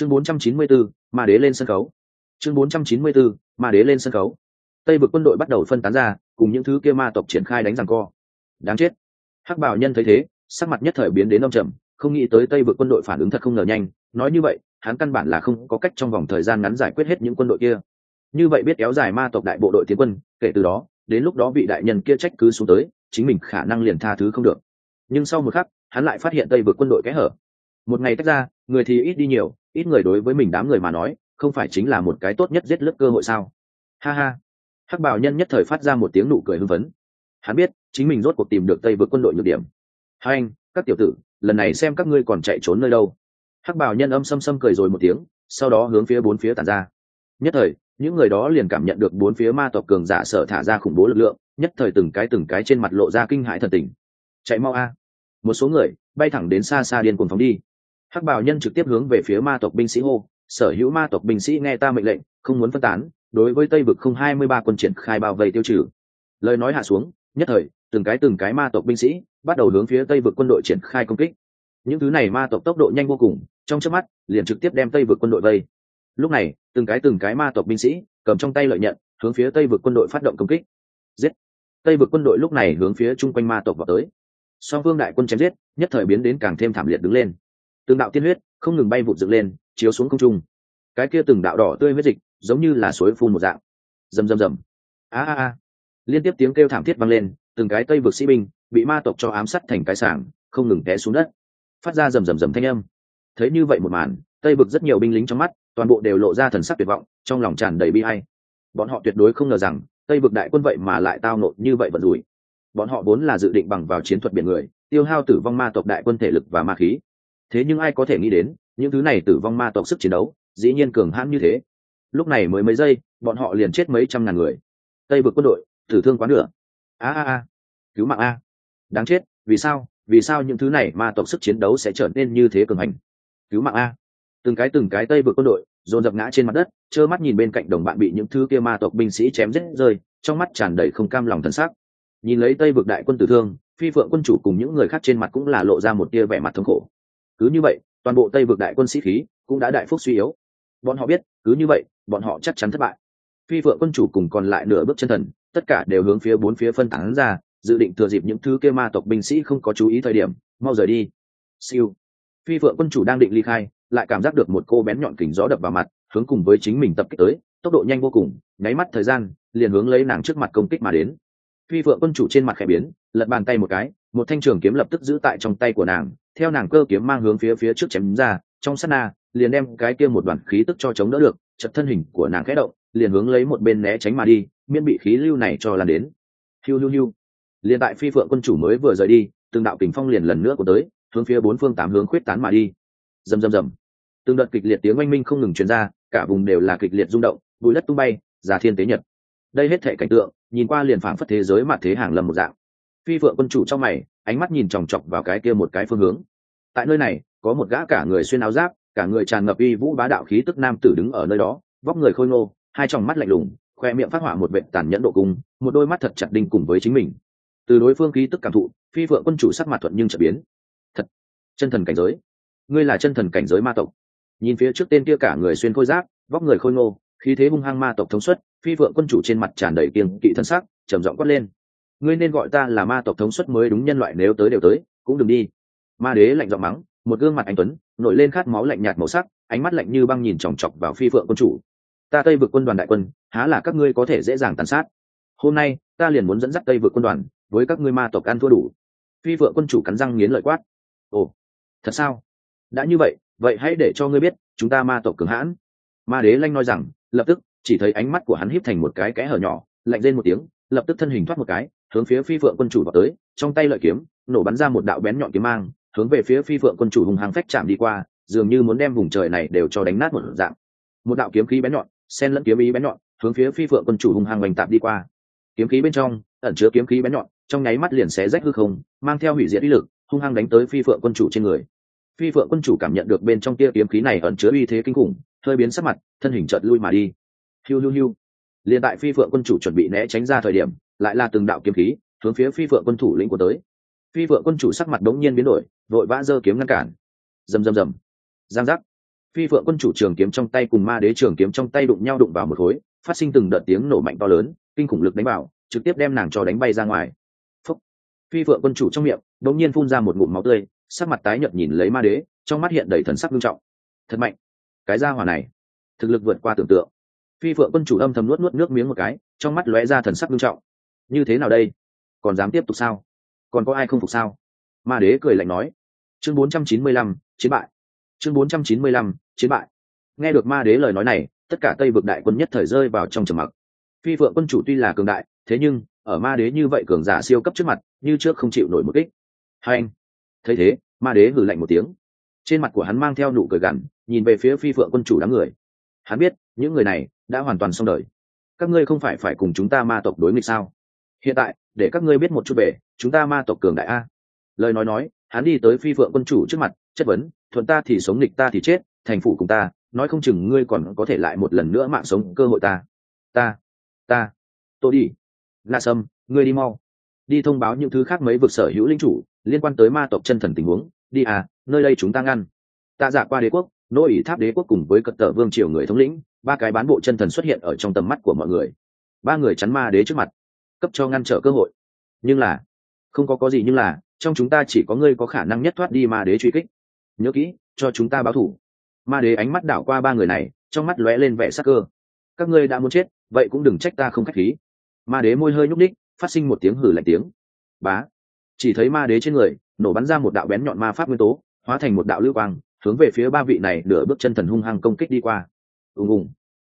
chương 494, ma đế lên sân khấu. Chương 494, ma đế lên sân khấu. Tây vực quân đội bắt đầu phân tán ra cùng những thứ kia ma tộc triển khai đánh giằng co. Đáng chết. Hắc bảo nhân thấy thế sắc mặt nhất thời biến đến đông trầm không nghĩ tới tây vực quân đội phản ứng thật không ngờ nhanh. Nói như vậy hắn căn bản là không có cách trong vòng thời gian ngắn giải quyết hết những quân đội kia. Như vậy biết kéo dài ma tộc đại bộ đội tiến quân kể từ đó đến lúc đó vị đại nhân kia trách cứ xuống tới chính mình khả năng liền tha thứ không được. Nhưng sau một khắc hắn lại phát hiện tây vực quân đội kẽ hở một ngày tách ra, người thì ít đi nhiều, ít người đối với mình đám người mà nói, không phải chính là một cái tốt nhất giết lướt cơ hội sao? Ha ha. Hắc bảo nhân nhất thời phát ra một tiếng nụ cười hưng phấn. Hắn biết, chính mình rốt cuộc tìm được tây vực quân đội nhược điểm. Hai anh, các tiểu tử, lần này xem các ngươi còn chạy trốn nơi đâu. Hắc bảo nhân âm xâm xâm cười rồi một tiếng, sau đó hướng phía bốn phía tàn ra. Nhất thời, những người đó liền cảm nhận được bốn phía ma tộc cường giả sở thả ra khủng bố lực lượng, nhất thời từng cái từng cái trên mặt lộ ra kinh hãi thần tình. Chạy mau a. Một số người bay thẳng đến xa xa điên cuồng phóng đi hắc bảo nhân trực tiếp hướng về phía ma tộc binh sĩ hô, sở hữu ma tộc binh sĩ nghe ta mệnh lệnh, không muốn phân tán, đối với tây vực không hai mươi ba quân triển khai bao vây tiêu trừ. Lời nói hạ xuống, nhất thời, từng cái từng cái ma tộc binh sĩ bắt đầu hướng phía tây vực quân đội triển khai công kích. Những thứ này ma tộc tốc độ nhanh vô cùng, trong chớp mắt, liền trực tiếp đem tây vực quân đội vây. Lúc này, từng cái từng cái ma tộc binh sĩ cầm trong tay lợi nhận, hướng phía tây vực quân đội phát động công kích. Giết! Tây vực quân đội lúc này hướng phía chung quanh ma tộc vào tới. Song phương đại quân chém giết, nhất thời biến đến càng thêm thảm liệt đứng lên từng đạo tiên huyết không ngừng bay vụt dựng lên, chiếu xuống không trung. Cái kia từng đạo đỏ tươi huyết dịch giống như là suối phun một dạng. Rầm rầm rầm. A a a. Liên tiếp tiếng kêu thảm thiết vang lên, từng cái tây vực sĩ binh bị ma tộc cho ám sát thành cái sảng, không ngừng té xuống đất. Phát ra rầm rầm rầm thanh âm. Thấy như vậy một màn, tây vực rất nhiều binh lính trong mắt, toàn bộ đều lộ ra thần sắc tuyệt vọng, trong lòng tràn đầy bi hay bọn họ tuyệt đối không ngờ rằng, tây vực đại quân vậy mà lại tao nộn như vậy vận rủi. Bọn họ vốn là dự định bằng vào chiến thuật biển người, tiêu hao tử vong ma tộc đại quân thể lực và ma khí thế nhưng ai có thể nghĩ đến, những thứ này tử vong ma tộc sức chiến đấu, dĩ nhiên cường hãn như thế. Lúc này mới mấy giây, bọn họ liền chết mấy trăm ngàn người. Tây vực quân đội, tử thương quá nửa. A a a, cứu mạng a. Đáng chết, vì sao vì sao những thứ này ma tộc sức chiến đấu sẽ trở nên như thế cường hành? Cứu mạng a. Từng cái từng cái tây vực quân đội, dồn dập ngã trên mặt đất, trơ mắt nhìn bên cạnh đồng bạn bị những thứ kia ma tộc binh sĩ chém rết rơi, trong mắt tràn đầy không cam lòng thân xác nhìn lấy tây vực đại quân tử thương, phi phượng quân chủ cùng những người khác trên mặt cũng là lộ ra một tia vẻ mặt thống khổ cứ như vậy, toàn bộ tây vực đại quân sĩ khí cũng đã đại phúc suy yếu. Bọn họ biết, cứ như vậy, bọn họ chắc chắn thất bại. Phi Vượng quân chủ cùng còn lại nửa bước chân thần, tất cả đều hướng phía bốn phía phân tán ra, dự định thừa dịp những thứ kia ma tộc binh sĩ không có chú ý thời điểm, mau rời đi. Siêu. Phi Vượng quân chủ đang định ly khai, lại cảm giác được một cô bén nhọn kình gió đập vào mặt, hướng cùng với chính mình tập kích tới, tốc độ nhanh vô cùng, nháy mắt thời gian, liền hướng lấy nàng trước mặt công kích mà đến. Phi Vượng quân chủ trên mặt khẽ biến, lật bàn tay một cái, một thanh trường kiếm lập tức giữ tại trong tay của nàng theo nàng cơ kiếm mang hướng phía phía trước chém ra, trong sát na, liền đem cái kia một đoàn khí tức cho chống đỡ được, chật thân hình của nàng khẽ động, liền hướng lấy một bên né tránh mà đi, miễn bị khí lưu này cho lan đến. Hiu hiu hiu. Liền tại phi phượng quân chủ mới vừa rời đi, từng đạo kình phong liền lần nữa của tới, hướng phía bốn phương tám hướng khuyết tán mà đi. Rầm rầm rầm. Từng đợt kịch liệt tiếng oanh minh không ngừng truyền ra, cả vùng đều là kịch liệt rung động, bụi đất tung bay già thiên tế nhật. Đây hết thể cảnh tượng, nhìn qua liền phảng phất thế giới mà thế hàng lầm một dạng. Phi phượng quân chủ trong mày ánh mắt nhìn chòng chọc vào cái kia một cái phương hướng. Tại nơi này, có một gã cả người xuyên áo giáp, cả người tràn ngập uy vũ bá đạo khí tức nam tử đứng ở nơi đó, vóc người khôi ngô, hai tròng mắt lạnh lùng, khoe miệng phát hỏa một vệ tàn nhẫn độ cung, một đôi mắt thật chặt đinh cùng với chính mình. Từ đối phương khí tức cảm thụ, phi vượng quân chủ sắc mặt thuận nhưng trở biến. Thật, chân thần cảnh giới. Ngươi là chân thần cảnh giới ma tộc. Nhìn phía trước tên kia cả người xuyên khôi giáp, vóc người khôi ngô, khí thế hung hăng ma tộc thống suất, phi vượng quân chủ trên mặt tràn đầy kiêng kỵ thân sắc, trầm giọng quát lên ngươi nên gọi ta là ma tộc thống suất mới đúng nhân loại nếu tới đều tới, cũng đừng đi. Ma đế lạnh giọng mắng, một gương mặt anh tuấn, nổi lên khát máu lạnh nhạt màu sắc, ánh mắt lạnh như băng nhìn chòng chọc vào phi phượng quân chủ. Ta tây vực quân đoàn đại quân, há là các ngươi có thể dễ dàng tàn sát. Hôm nay, ta liền muốn dẫn dắt tây vực quân đoàn, với các ngươi ma tộc ăn thua đủ. Phi vượng quân chủ cắn răng nghiến lợi quát. Ồ, thật sao? Đã như vậy vậy hãy để cho ngươi biết, chúng ta ma tộc cường hãn. Ma đế lanh nói rằng, lập tức, chỉ thấy ánh mắt của hắn híp thành một cái kẽ hở nhỏ, lạnh lên một tiếng lập tức thân hình thoát một cái, hướng phía phi phượng quân chủ vào tới, trong tay lợi kiếm, nổ bắn ra một đạo bén nhọn kiếm mang, hướng về phía phi phượng quân chủ hùng hàng phách chạm đi qua, dường như muốn đem vùng trời này đều cho đánh nát một dạng. Một đạo kiếm khí bén nhọn sen lẫn kiếm ý bén nhọn, hướng phía phi phượng quân chủ hùng hàng bành tạm đi qua. Kiếm khí bên trong, ẩn chứa kiếm khí bén nhọn, trong nháy mắt liền xé rách hư không, mang theo hủy diệt ý lực, hung hăng đánh tới phi phượng quân chủ trên người. Phi phượng quân chủ cảm nhận được bên trong tia kiếm khí này ẩn chứa uy thế kinh khủng, hơi biến sắc mặt, thân hình chợt lui mà đi. Hiu hiu hiu liền tại phi phượng quân chủ chuẩn bị né tránh ra thời điểm, lại là từng đạo kiếm khí, hướng phía phi phượng quân thủ lĩnh của tới. Phi phượng quân chủ sắc mặt đống nhiên biến đổi, vội vã giơ kiếm ngăn cản. Rầm rầm rầm. Giang giác. Phi phượng quân chủ trường kiếm trong tay cùng ma đế trường kiếm trong tay đụng nhau đụng vào một khối, phát sinh từng đợt tiếng nổ mạnh to lớn, kinh khủng lực đánh vào, trực tiếp đem nàng cho đánh bay ra ngoài. Phúc. phi phượng quân chủ trong miệng, đống nhiên phun ra một ngụm máu tươi, sắc mặt tái nhợt nhìn lấy ma đế, trong mắt hiện đầy thần sắc nghiêm trọng. Thật mạnh. Cái gia hỏa này, thực lực vượt qua tưởng tượng phi phượng quân chủ âm thầm nuốt nuốt nước miếng một cái trong mắt lóe ra thần sắc nghiêm trọng. Như thế nào đây? Còn dám tiếp tục sao? Còn có ai không phục sao? Ma đế cười lạnh nói. Chương 495, chiến bại. Chương 495, chiến bại. Nghe được ma đế lời nói này tất cả tây vực đại quân nhất thời rơi vào trong trầm mặc. Phi phượng quân chủ tuy là cường đại thế nhưng ở ma đế như vậy cường giả siêu cấp trước mặt như trước không chịu nổi một kích. Hai anh. Thấy thế ma đế hử lạnh một tiếng. Trên mặt của hắn mang theo nụ cười gằn nhìn về phía phi phượng quân chủ đám người. Hắn biết những người này đã hoàn toàn xong đời. Các ngươi không phải phải cùng chúng ta ma tộc đối nghịch sao? Hiện tại, để các ngươi biết một chút về, chúng ta ma tộc cường đại a. Lời nói nói, hắn đi tới phi phượng quân chủ trước mặt, chất vấn, thuận ta thì sống, nghịch ta thì chết, thành phủ cùng ta, nói không chừng ngươi còn có thể lại một lần nữa mạng sống cơ hội ta. Ta ta, tôi đi. La sâm, ngươi đi mau. Đi thông báo những thứ khác mấy vực sở hữu linh chủ, liên quan tới ma tộc chân thần tình huống. Đi à nơi đây chúng ta ngăn. Ta giả qua đế quốc nô ỷ tháp đế quốc cùng với cật tờ vương triều người thống lĩnh, ba cái bán bộ chân thần xuất hiện ở trong tầm mắt của mọi người. Ba người chắn ma đế trước mặt, cấp cho ngăn trở cơ hội. Nhưng là, không có có gì nhưng là, trong chúng ta chỉ có ngươi có khả năng nhất thoát đi ma đế truy kích. Nhớ kỹ, cho chúng ta báo thủ. Ma đế ánh mắt đảo qua ba người này, trong mắt lóe lên vẻ sắc cơ. Các ngươi đã muốn chết, vậy cũng đừng trách ta không k h á c h khí. Ma đế môi hơi nhúc ních phát sinh một tiếng hử lạnh tiếng. Bá. Chỉ thấy ma đế trên người, nổ bắn ra một đạo bén nhọn ma pháp nguyên tố, hóa thành một đạo lưu quang hướng về phía ba vị này nửa bước chân thần hung hăng công kích đi qua. Ùng ùng.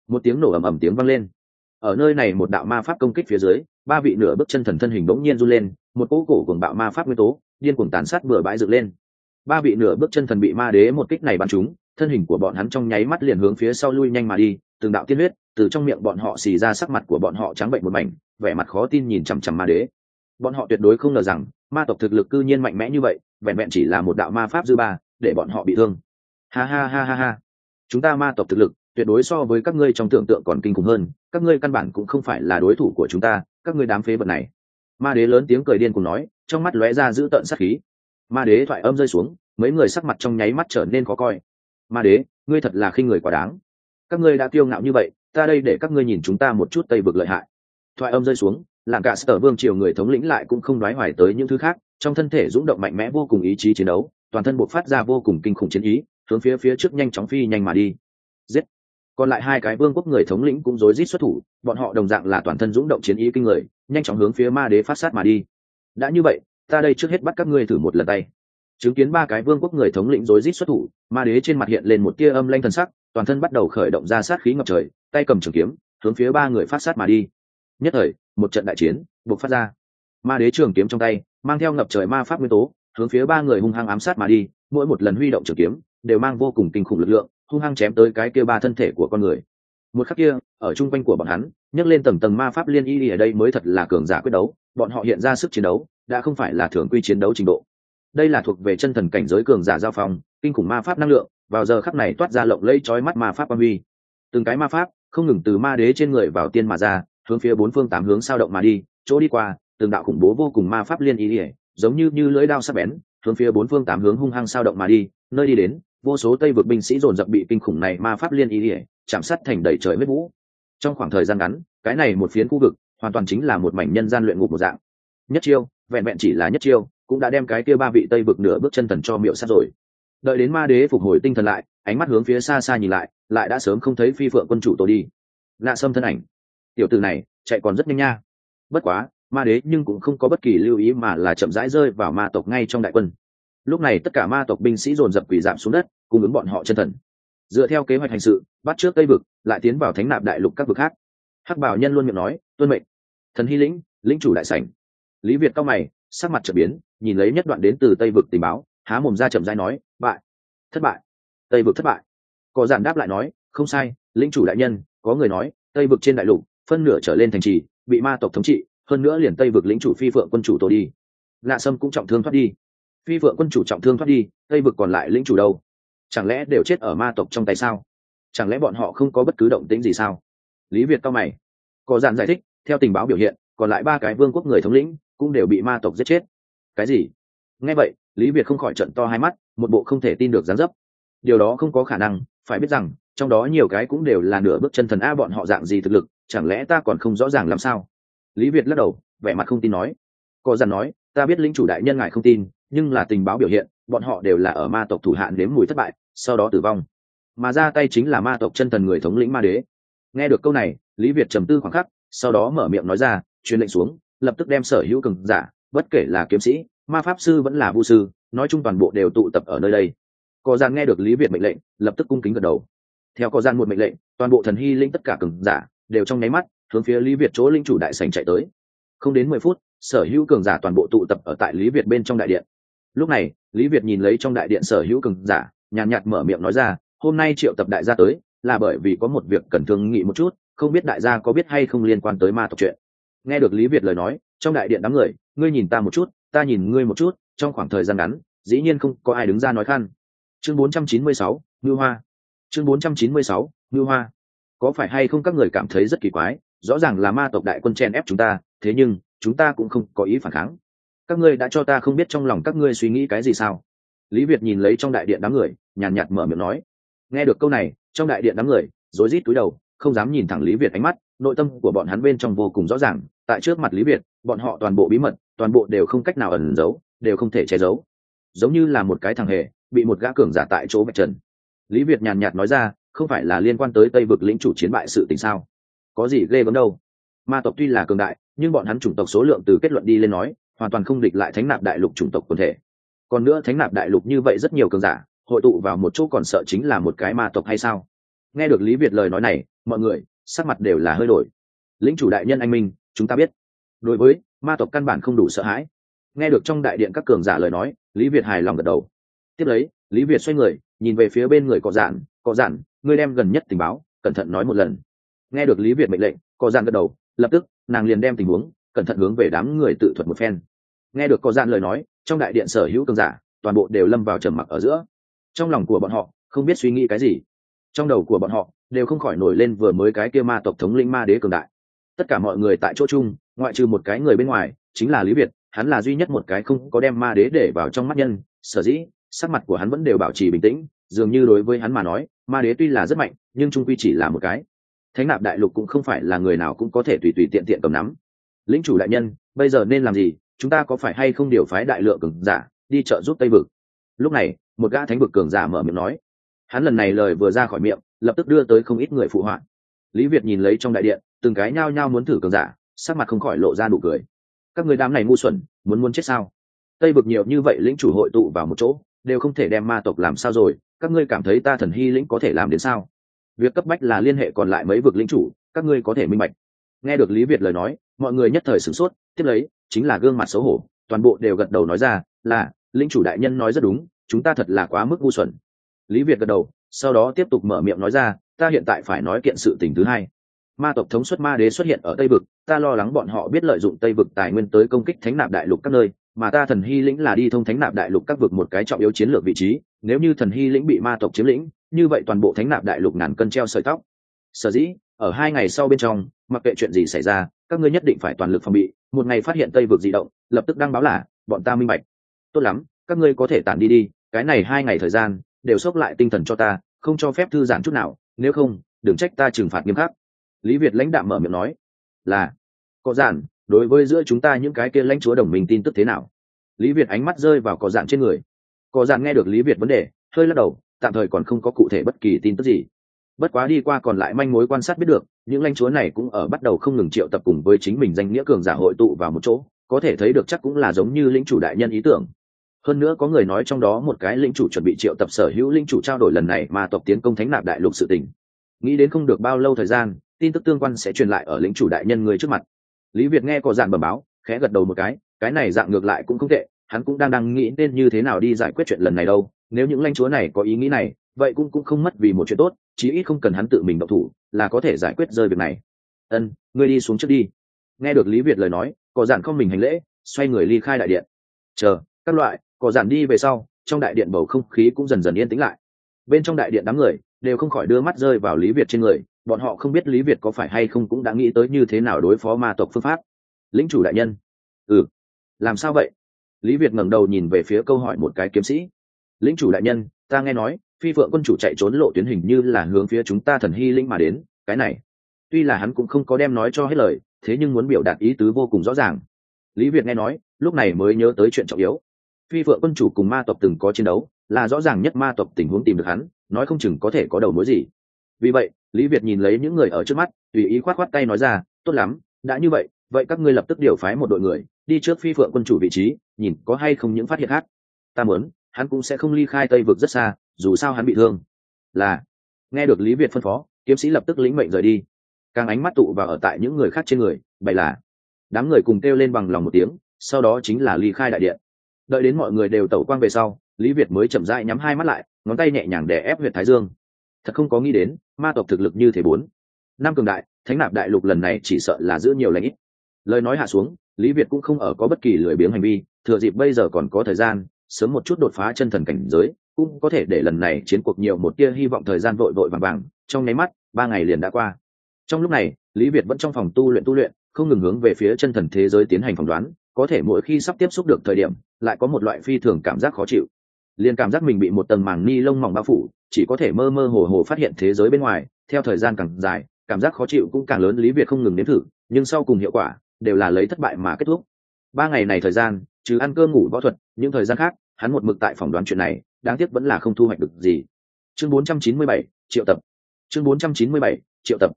Một tiếng nổ ầm ầm tiếng vang lên. Ở nơi này một đạo ma pháp công kích phía dưới, ba vị nửa bước chân thần thân hình bỗng nhiên run lên, một cỗ cổ cùng bạo ma pháp nguyên tố, điên cuồng tàn sát bừa bãi dựng lên. Ba vị nửa bước chân thần bị ma đế một kích này bắn chúng thân hình của bọn hắn trong nháy mắt liền hướng phía sau lui nhanh mà đi, từng đạo tiên huyết từ trong miệng bọn họ xì ra sắc mặt của bọn họ trắng bệnh một mảnh, vẻ mặt khó tin nhìn chằm chằm ma đế. Bọn họ tuyệt đối không ngờ rằng, ma tộc thực lực cư nhiên mạnh mẽ như vậy, vẹn vẹn chỉ là một đạo ma pháp dư ba để bọn họ bị thương. Ha ha ha ha ha. Chúng ta ma tộc thực lực, tuyệt đối so với các ngươi trong tưởng tượng còn kinh khủng hơn, các ngươi căn bản cũng không phải là đối thủ của chúng ta, các ngươi đám phế vật này. Ma đế lớn tiếng cười điên cùng nói, trong mắt lóe ra giữ tợn sát khí. Ma đế thoại âm rơi xuống, mấy người sắc mặt trong nháy mắt trở nên khó coi. Ma đế, ngươi thật là khinh người quá đáng. Các ngươi đã kiêu ngạo như vậy, ta đây để các ngươi nhìn chúng ta một chút tây vực lợi hại. Thoại âm rơi xuống làm cả sở vương triều người thống lĩnh lại cũng không nói hoài tới những thứ khác, trong thân thể rung động mạnh mẽ vô cùng ý chí chiến đấu toàn thân buộc phát ra vô cùng kinh khủng chiến ý, hướng phía phía trước nhanh chóng phi nhanh mà đi. Giết! Còn lại hai cái vương quốc người thống lĩnh cũng rối rít xuất thủ, bọn họ đồng dạng là toàn thân dũng động chiến ý kinh người, nhanh chóng hướng phía ma đế phát sát mà đi. Đã như vậy, ta đây trước hết bắt các ngươi thử một lần tay. Chứng kiến ba cái vương quốc người thống lĩnh rối rít xuất thủ, ma đế trên mặt hiện lên một tia âm lanh thần sắc, toàn thân bắt đầu khởi động ra sát khí ngập trời, tay cầm trường kiếm, hướng phía ba người phát sát mà đi. Nhất thời, một trận đại chiến buộc phát ra. Ma đế trường kiếm trong tay, mang theo ngập trời ma pháp nguyên tố hướng phía ba người hung hăng ám sát mà đi, mỗi một lần huy động trường kiếm, đều mang vô cùng kinh khủng lực lượng, hung hăng chém tới cái kia ba thân thể của con người. Một khắc kia, ở chung quanh của bọn hắn, nhấc lên tầng tầng ma pháp liên y ở đây mới thật là cường giả quyết đấu, bọn họ hiện ra sức chiến đấu, đã không phải là thường quy chiến đấu trình độ. Đây là thuộc về chân thần cảnh giới cường giả giao phòng kinh khủng ma pháp năng lượng, vào giờ khắc này toát ra lộng lẫy chói mắt ma pháp quan huy. Từng cái ma pháp, không ngừng từ ma đế trên người vào tiên mà ra, hướng phía bốn phương tám hướng sao động mà đi, chỗ đi qua, từng đạo khủng bố vô cùng ma pháp liên ý ỉa giống như như lưỡi đao sắc bén, hướng phía bốn phương tám hướng hung hăng sao động mà đi, nơi đi đến, vô số tây vực binh sĩ dồn dập bị kinh khủng này ma pháp liên ý ỉa chạm sát thành đầy trời huyết vũ. Trong khoảng thời gian ngắn, cái này một phiến khu vực, hoàn toàn chính là một mảnh nhân gian luyện ngục một dạng. Nhất chiêu, vẹn vẹn chỉ là nhất chiêu, cũng đã đem cái kia ba vị tây vực nửa bước chân thần cho miệu sát rồi. Đợi đến ma đế phục hồi tinh thần lại, ánh mắt hướng phía xa xa nhìn lại lại đã sớm không thấy phi phượng quân chủ tổ đi. Lạ sâm thân ảnh. Tiểu từ này, chạy còn rất nhanh nha. Bất quá ma đế nhưng cũng không có bất kỳ lưu ý mà là chậm rãi rơi vào ma tộc ngay trong đại quân. Lúc này tất cả ma tộc binh sĩ dồn dập quỷ giảm xuống đất cung ứng bọn họ chân thần. Dựa theo kế hoạch hành sự, bắt trước tây vực, lại tiến vào thánh nạp đại lục các vực khác. Hắc bảo nhân luôn miệng nói, tuân mệnh. Thần hy lĩnh lĩnh chủ đại sảnh. Lý việt cao mày, sắc mặt trở biến, nhìn lấy nhất đoạn đến từ tây vực tình báo, há mồm ra chậm rãi nói, bại. Thất bại. Tây vực thất bại. Có giản đáp lại nói, không sai, lĩnh chủ đại nhân, có người nói, tây vực trên đại lục, phân nửa trở lên thành trì, bị ma tộc thống trị hơn nữa liền tây vực lĩnh chủ phi phượng quân chủ tổ đi lạ sâm cũng trọng thương thoát đi phi phượng quân chủ trọng thương thoát đi tây vực còn lại lĩnh chủ đâu chẳng lẽ đều chết ở ma tộc trong tay sao chẳng lẽ bọn họ không có bất cứ động tĩnh gì sao lý việt cao mày có dàn giải thích theo tình báo biểu hiện còn lại ba cái vương quốc người thống lĩnh cũng đều bị ma tộc giết chết cái gì nghe vậy lý việt không khỏi trận to hai mắt một bộ không thể tin được gián dấp điều đó không có khả năng phải biết rằng trong đó nhiều cái cũng đều là nửa bước chân thần a bọn họ dạng gì thực lực chẳng lẽ ta còn không rõ ràng làm sao lý việt lắc đầu, vẻ mặt không tin nói. Có dằn nói, ta biết lính chủ đại nhân ngài không tin, nhưng là tình báo biểu hiện, bọn họ đều là ở ma tộc thủ hạn nếm mùi thất bại, sau đó tử vong. Mà ra tay chính là ma tộc chân thần người thống lĩnh ma đế. Nghe được câu này, lý việt trầm tư khoảng khắc, sau đó mở miệng nói ra, truyền lệnh xuống, lập tức đem sở hữu cường giả, bất kể là kiếm sĩ, ma pháp sư vẫn là vu sư, nói chung toàn bộ đều tụ tập ở nơi đây. Có gian nghe được lý việt mệnh lệnh, lập tức cung kính gật đầu. Theo có gian một mệnh lệnh, toàn bộ thần hy linh tất cả cường giả, đều trong nháy mắt hướng phía lý việt chỗ linh chủ đại sành chạy tới. Không đến mười phút sở hữu cường giả toàn bộ tụ tập ở tại lý việt bên trong đại điện. Lúc này lý việt nhìn lấy trong đại điện sở hữu cường giả nhàn nhạt mở miệng nói ra hôm nay triệu tập đại gia tới là bởi vì có một việc cần thương nghị một chút không biết đại gia có biết hay không liên quan tới ma tộc chuyện. Nghe được lý việt lời nói trong đại điện đám người ngươi nhìn ta một chút ta nhìn ngươi một chút trong khoảng thời gian ngắn dĩ nhiên không có ai đứng ra nói khăn chương 496, ngư hoa. Chương 496, ngư hoa có phải hay không các người cảm thấy rất kỳ quái, rõ ràng là ma tộc đại quân chen ép chúng ta, thế nhưng, chúng ta cũng không có ý phản kháng. Các ngươi đã cho ta không biết trong lòng các ngươi suy nghĩ cái gì sao? Lý việt nhìn lấy trong đại điện đám người, nhàn nhạt mở miệng nói. Nghe được câu này, trong đại điện đám người, rối rít túi đầu, không dám nhìn thẳng lý việt ánh mắt, nội tâm của bọn hắn bên trong vô cùng rõ ràng, tại trước mặt lý việt, bọn họ toàn bộ bí mật, toàn bộ đều không cách nào ẩn giấu, đều không thể che giấu. Giống như là một cái thằng hề, bị một gã cường giả tại chỗ vạch trần. Lý việt nhàn nhạt nói ra không phải là liên quan tới tây vực lĩnh chủ chiến bại sự tình sao? Có gì ghê gớm đâu. Ma tộc tuy là cường đại, nhưng bọn hắn chủng tộc số lượng từ kết luận đi lên nói, hoàn toàn không địch lại thánh nạp đại lục chủng tộc quần thể. Còn nữa thánh nạp đại lục như vậy rất nhiều cường giả, hội tụ vào một chỗ còn sợ chính là một cái ma tộc hay sao? Nghe được lý việt lời nói này, mọi người, sắc mặt đều là hơi đổi. Lĩnh chủ đại nhân anh minh, chúng ta biết. Đối với, ma tộc căn bản không đủ sợ hãi. Nghe được trong đại điện các cường giả lời nói, lý việt hài lòng gật đầu. Tiếp lấy, lý việt xoay người, nhìn về phía bên người cọ giản cọ giản ngươi đem gần nhất tình báo, cẩn thận nói một lần. Nghe được lý việt mệnh lệnh có Gian gật đầu, lập tức, nàng liền đem tình huống, cẩn thận hướng về đám người tự thuật một phen. Nghe được có Gian lời nói, trong đại điện sở hữu cường giả, toàn bộ đều lâm vào trầm mặc ở giữa. Trong lòng của bọn họ, không biết suy nghĩ cái gì. Trong đầu của bọn họ, đều không khỏi nổi lên vừa mới cái kia ma tộc thống linh ma đế cường đại. Tất cả mọi người tại chỗ chung, ngoại trừ một cái người bên ngoài, chính là lý việt, hắn là duy nhất một cái không có đem ma đế để vào trong mắt nhân, sở dĩ, sắc mặt của hắn vẫn đều bảo trì bình tĩnh, dường như đối với hắn mà nói ma đế tuy là rất mạnh, nhưng trung quy chỉ là một cái. Thánh nạp đại lục cũng không phải là người nào cũng có thể tùy tùy tiện tiện cầm nắm. Lính chủ đại nhân, bây giờ nên làm gì? Chúng ta có phải hay không điều phái đại lượng cường giả đi trợ giúp tây vực? Lúc này, một gã thánh vực cường giả mở miệng nói. Hắn lần này lời vừa ra khỏi miệng, lập tức đưa tới không ít người phụ họa. Lý việt nhìn lấy trong đại điện, từng cái nhao nhao muốn thử cường giả, sắc mặt không khỏi lộ ra nụ cười. Các người đám này ngu xuẩn, muốn muốn chết sao? Tây vực nhiều như vậy lĩnh chủ hội tụ vào một chỗ, đều không thể đem ma tộc làm sao rồi các ngươi cảm thấy ta thần hy lĩnh có thể làm đến sao? Việc cấp bách là liên hệ còn lại mấy vực lĩnh chủ, các ngươi có thể minh bạch. Nghe được lý việt lời nói, mọi người nhất thời sửng sốt, tiếp lấy, chính là gương mặt xấu hổ, toàn bộ đều gật đầu nói ra, là, lĩnh chủ đại nhân nói rất đúng, chúng ta thật là quá mức ngu xuẩn. Lý việt gật đầu, sau đó tiếp tục mở miệng nói ra, ta hiện tại phải nói kiện sự tình thứ hai. Ma tộc thống xuất ma đế xuất hiện ở tây vực, ta lo lắng bọn họ biết lợi dụng tây vực tài nguyên tới công kích thánh nạp đại lục các nơi, mà ta thần hy lĩnh là đi thông thánh nạp đại lục các vực một cái trọng yếu chiến lược vị trí nếu như thần hy lĩnh bị ma tộc chiếm lĩnh, như vậy toàn bộ thánh nạp đại lục ngàn cân treo sợi tóc. Sở dĩ, ở hai ngày sau bên trong, mặc kệ chuyện gì xảy ra, các ngươi nhất định phải toàn lực phòng bị. Một ngày phát hiện tây vực di động, lập tức đăng báo là, bọn ta minh bạch. Tốt lắm, các ngươi có thể tản đi đi, cái này hai ngày thời gian, đều xốc lại tinh thần cho ta, không cho phép thư giãn chút nào, nếu không, đừng trách ta trừng phạt nghiêm khắc. Lý việt lãnh đạm mở miệng nói, là, có giản, đối với giữa chúng ta những cái kia lãnh chúa đồng minh tin tức thế nào? Lý việt ánh mắt rơi vào có giản trên người có giản nghe được lý việt vấn đề, hơi lắc đầu, tạm thời còn không có cụ thể bất kỳ tin tức gì. Bất quá đi qua còn lại manh mối quan sát biết được, những lãnh chúa này cũng ở bắt đầu không ngừng triệu tập cùng với chính mình danh nghĩa cường giả hội tụ vào một chỗ, có thể thấy được chắc cũng là giống như lĩnh chủ đại nhân ý tưởng. Hơn nữa có người nói trong đó một cái lĩnh chủ chuẩn bị triệu tập sở hữu lĩnh chủ trao đổi lần này mà tộc tiến công thánh nạp đại lục sự tình. Nghĩ đến không được bao lâu thời gian, tin tức tương quan sẽ truyền lại ở lĩnh chủ đại nhân người trước mặt. Lý việt nghe có dạng bẩm báo, khẽ gật đầu một cái cái này dạng ngược lại cũng không tệ hắn cũng đang đang nghĩ nên như thế nào đi giải quyết chuyện lần này đâu. Nếu những lãnh chúa này có ý nghĩ này, vậy cũng cũng không mất vì một chuyện tốt, chí ít không cần hắn tự mình động thủ, là có thể giải quyết rơi việc này. Ân, ngươi đi xuống trước đi. Nghe được lý việt lời nói có giản không mình hành lễ, xoay người ly khai đại điện. Chờ, các loại có giản đi về sau, trong đại điện bầu không khí cũng dần dần yên tĩnh lại. Bên trong đại điện đám người đều không khỏi đưa mắt rơi vào lý việt trên người, bọn họ không biết lý việt có phải hay không cũng đã nghĩ tới như thế nào đối phó ma tộc phương pháp. Lĩnh chủ đại nhân. Ừ. Làm sao vậy? Lý việt ngẩng đầu nhìn về phía câu hỏi một cái kiếm sĩ. Lĩnh chủ đại nhân, ta nghe nói, phi phượng quân chủ chạy trốn lộ tuyến hình như là hướng phía chúng ta thần hy linh mà đến, cái này. Tuy là hắn cũng không có đem nói cho hết lời, thế nhưng muốn biểu đạt ý tứ vô cùng rõ ràng. Lý việt nghe nói, lúc này mới nhớ tới chuyện trọng yếu. Phi phượng quân chủ cùng ma tộc từng có chiến đấu, là rõ ràng nhất ma tộc tình huống tìm được hắn, nói không chừng có thể có đầu mối gì. Vì vậy, lý việt nhìn lấy những người ở trước mắt, tùy ý khoát khoát tay nói ra, tốt lắm, đã như vậy vậy các ngươi lập tức điều phái một đội người đi trước phi phượng quân chủ vị trí, nhìn có hay không những phát hiện khác. Ta muốn, hắn cũng sẽ không ly khai tây vực rất xa, dù sao hắn bị thương. Là, nghe được lý việt phân phó, kiếm sĩ lập tức lĩnh mệnh rời đi. Càng ánh mắt tụ vào ở tại những người khác trên người bậy là, đám người cùng kêu lên bằng lòng một tiếng, sau đó chính là ly khai đại điện. Đợi đến mọi người đều tẩu quang về sau, lý việt mới chậm rãi nhắm hai mắt lại, ngón tay nhẹ nhàng để ép huyện thái dương. Thật không có nghĩ đến, ma tộc thực lực như thế bốn. Năm cường đại, thánh nạp đại lục lần này chỉ sợ là giữ nhiều lãnh ít. Lời nói hạ xuống lý việt cũng không ở có bất kỳ lười biếng hành vi, thừa dịp bây giờ còn có thời gian, sớm một chút đột phá chân thần cảnh giới, cũng có thể để lần này chiến cuộc nhiều một tia hy vọng thời gian vội vội vàng vàng, trong nháy mắt, ba ngày liền đã qua. Trong lúc này, lý việt vẫn trong phòng tu luyện tu luyện, không ngừng hướng về phía chân thần thế giới tiến hành phỏng đoán, có thể mỗi khi sắp tiếp xúc được thời điểm, lại có một loại phi thường cảm giác khó chịu. Liền cảm giác mình bị một tầng màng ni lông mỏng bao phủ, chỉ có thể mơ mơ hồ hồ phát hiện thế giới bên ngoài, theo thời gian càng dài, cảm giác khó chịu cũng càng lớn, lý việt không ngừng nếm thử, nhưng sau cùng hiệu quả đều là lấy thất bại mà kết thúc. Ba ngày này thời gian trừ ăn cơm ngủ võ thuật những thời gian khác hắn một mực tại phỏng đoán chuyện này đáng tiếc vẫn là không thu hoạch được gì. Chương 497, triệu tập. Chương 497, triệu tập.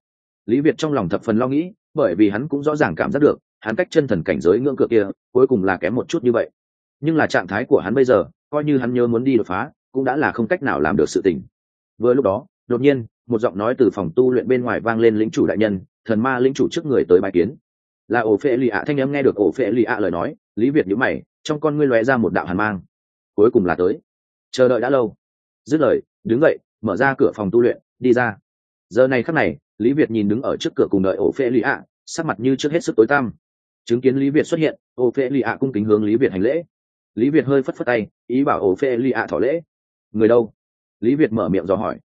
Lý việt trong lòng thập phần lo nghĩ bởi vì hắn cũng rõ ràng cảm giác được hắn cách chân thần cảnh giới ngưỡng cửa kia cuối cùng là kém một chút như vậy. Nhưng là trạng thái của hắn bây giờ coi như hắn nhớ muốn đi đột phá cũng đã là không cách nào làm được sự tình. Vừa lúc đó đột nhiên một giọng nói từ phòng tu luyện bên ngoài vang lên lĩnh chủ đại nhân thần ma lĩnh chủ trước người tới bài kiến là ổ phệ lì ạ. Thanh em nghe được ổ phệ lì ạ lời nói, lý việt nhữ mày, trong con ngươi lóe ra một đạo hàn mang. Cuối cùng là tới. Chờ đợi đã lâu. Dứt lời, đứng dậy, mở ra cửa phòng tu luyện, đi ra. Giờ này khắc này, lý việt nhìn đứng ở trước cửa cùng đợi ổ phệ lì ạ, sắc mặt như trước hết sức tối tăm. Chứng kiến lý việt xuất hiện, ổ phệ lì ạ cung kính hướng lý việt hành lễ. Lý việt hơi phất phất tay, ý bảo ổ phệ lì ạ thỏ lễ. Người đâu? Lý việt mở miệng dò hỏi.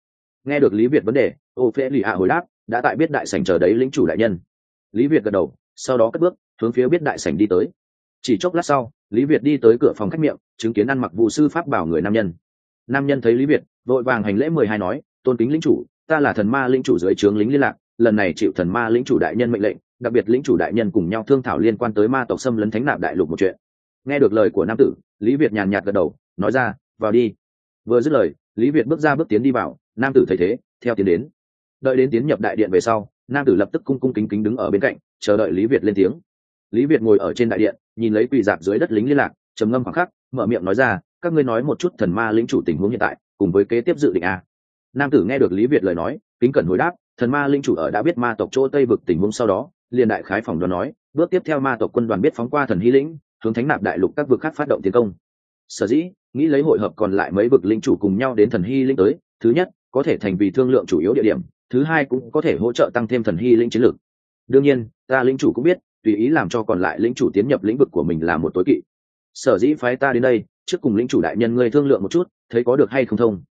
Nghe được lý việt vấn đề, ổ phệ lì ạ hồi đáp, đã tại biết đại sảnh chờ đấy lĩnh chủ đại nhân. Lý việt gật đầu sau đó cất bước, hướng phía biết đại sảnh đi tới. Chỉ chốc lát sau, lý việt đi tới cửa phòng khách miệng, chứng kiến ăn mặc vụ sư pháp bảo người nam nhân. Nam nhân thấy lý việt, vội vàng hành lễ mười hai nói, tôn kính lính chủ, ta là thần ma lính chủ dưới trướng lính liên lạc, lần này chịu thần ma lính chủ đại nhân mệnh lệnh, đặc biệt lính chủ đại nhân cùng nhau thương thảo liên quan tới ma tộc xâm lấn thánh nạp đại lục một chuyện. Nghe được lời của nam tử, lý việt nhàn nhạt gật đầu, nói ra, vào đi. Vừa dứt lời, lý việt bước ra bước tiến đi vào, nam tử thấy thế, theo tiến đến. Đợi đến tiến nhập đại điện về sau nam tử lập tức cung cung kính kính đứng ở bên cạnh, chờ đợi lý việt lên tiếng. Lý việt ngồi ở trên đại điện, nhìn lấy quỳ dạp dưới đất lính liên lạc, trầm ngâm khoảng khắc, mở miệng nói ra, các ngươi nói một chút thần ma lĩnh chủ tình huống hiện tại, cùng với kế tiếp dự định a. Nam tử nghe được lý việt lời nói, kính cẩn hồi đáp, thần ma linh chủ ở đã biết ma tộc chỗ tây vực tình huống sau đó, liền đại khái phòng đoán nói, bước tiếp theo ma tộc quân đoàn biết phóng qua thần hy lĩnh, hướng thánh nạp đại lục các vực khác phát động tiến công. Sở dĩ, nghĩ lấy hội hợp còn lại mấy vực linh chủ cùng nhau đến thần hy lĩnh tới, thứ nhất, có thể thành vì thương lượng chủ yếu địa điểm thứ hai cũng có thể hỗ trợ tăng thêm thần hy lĩnh chiến lược. Đương nhiên, ta linh chủ cũng biết, tùy ý làm cho còn lại lĩnh chủ tiến nhập lĩnh vực của mình là một tối kỵ. Sở dĩ phái ta đến đây, trước cùng lĩnh chủ đại nhân ngươi thương lượng một chút, thấy có được hay không thông.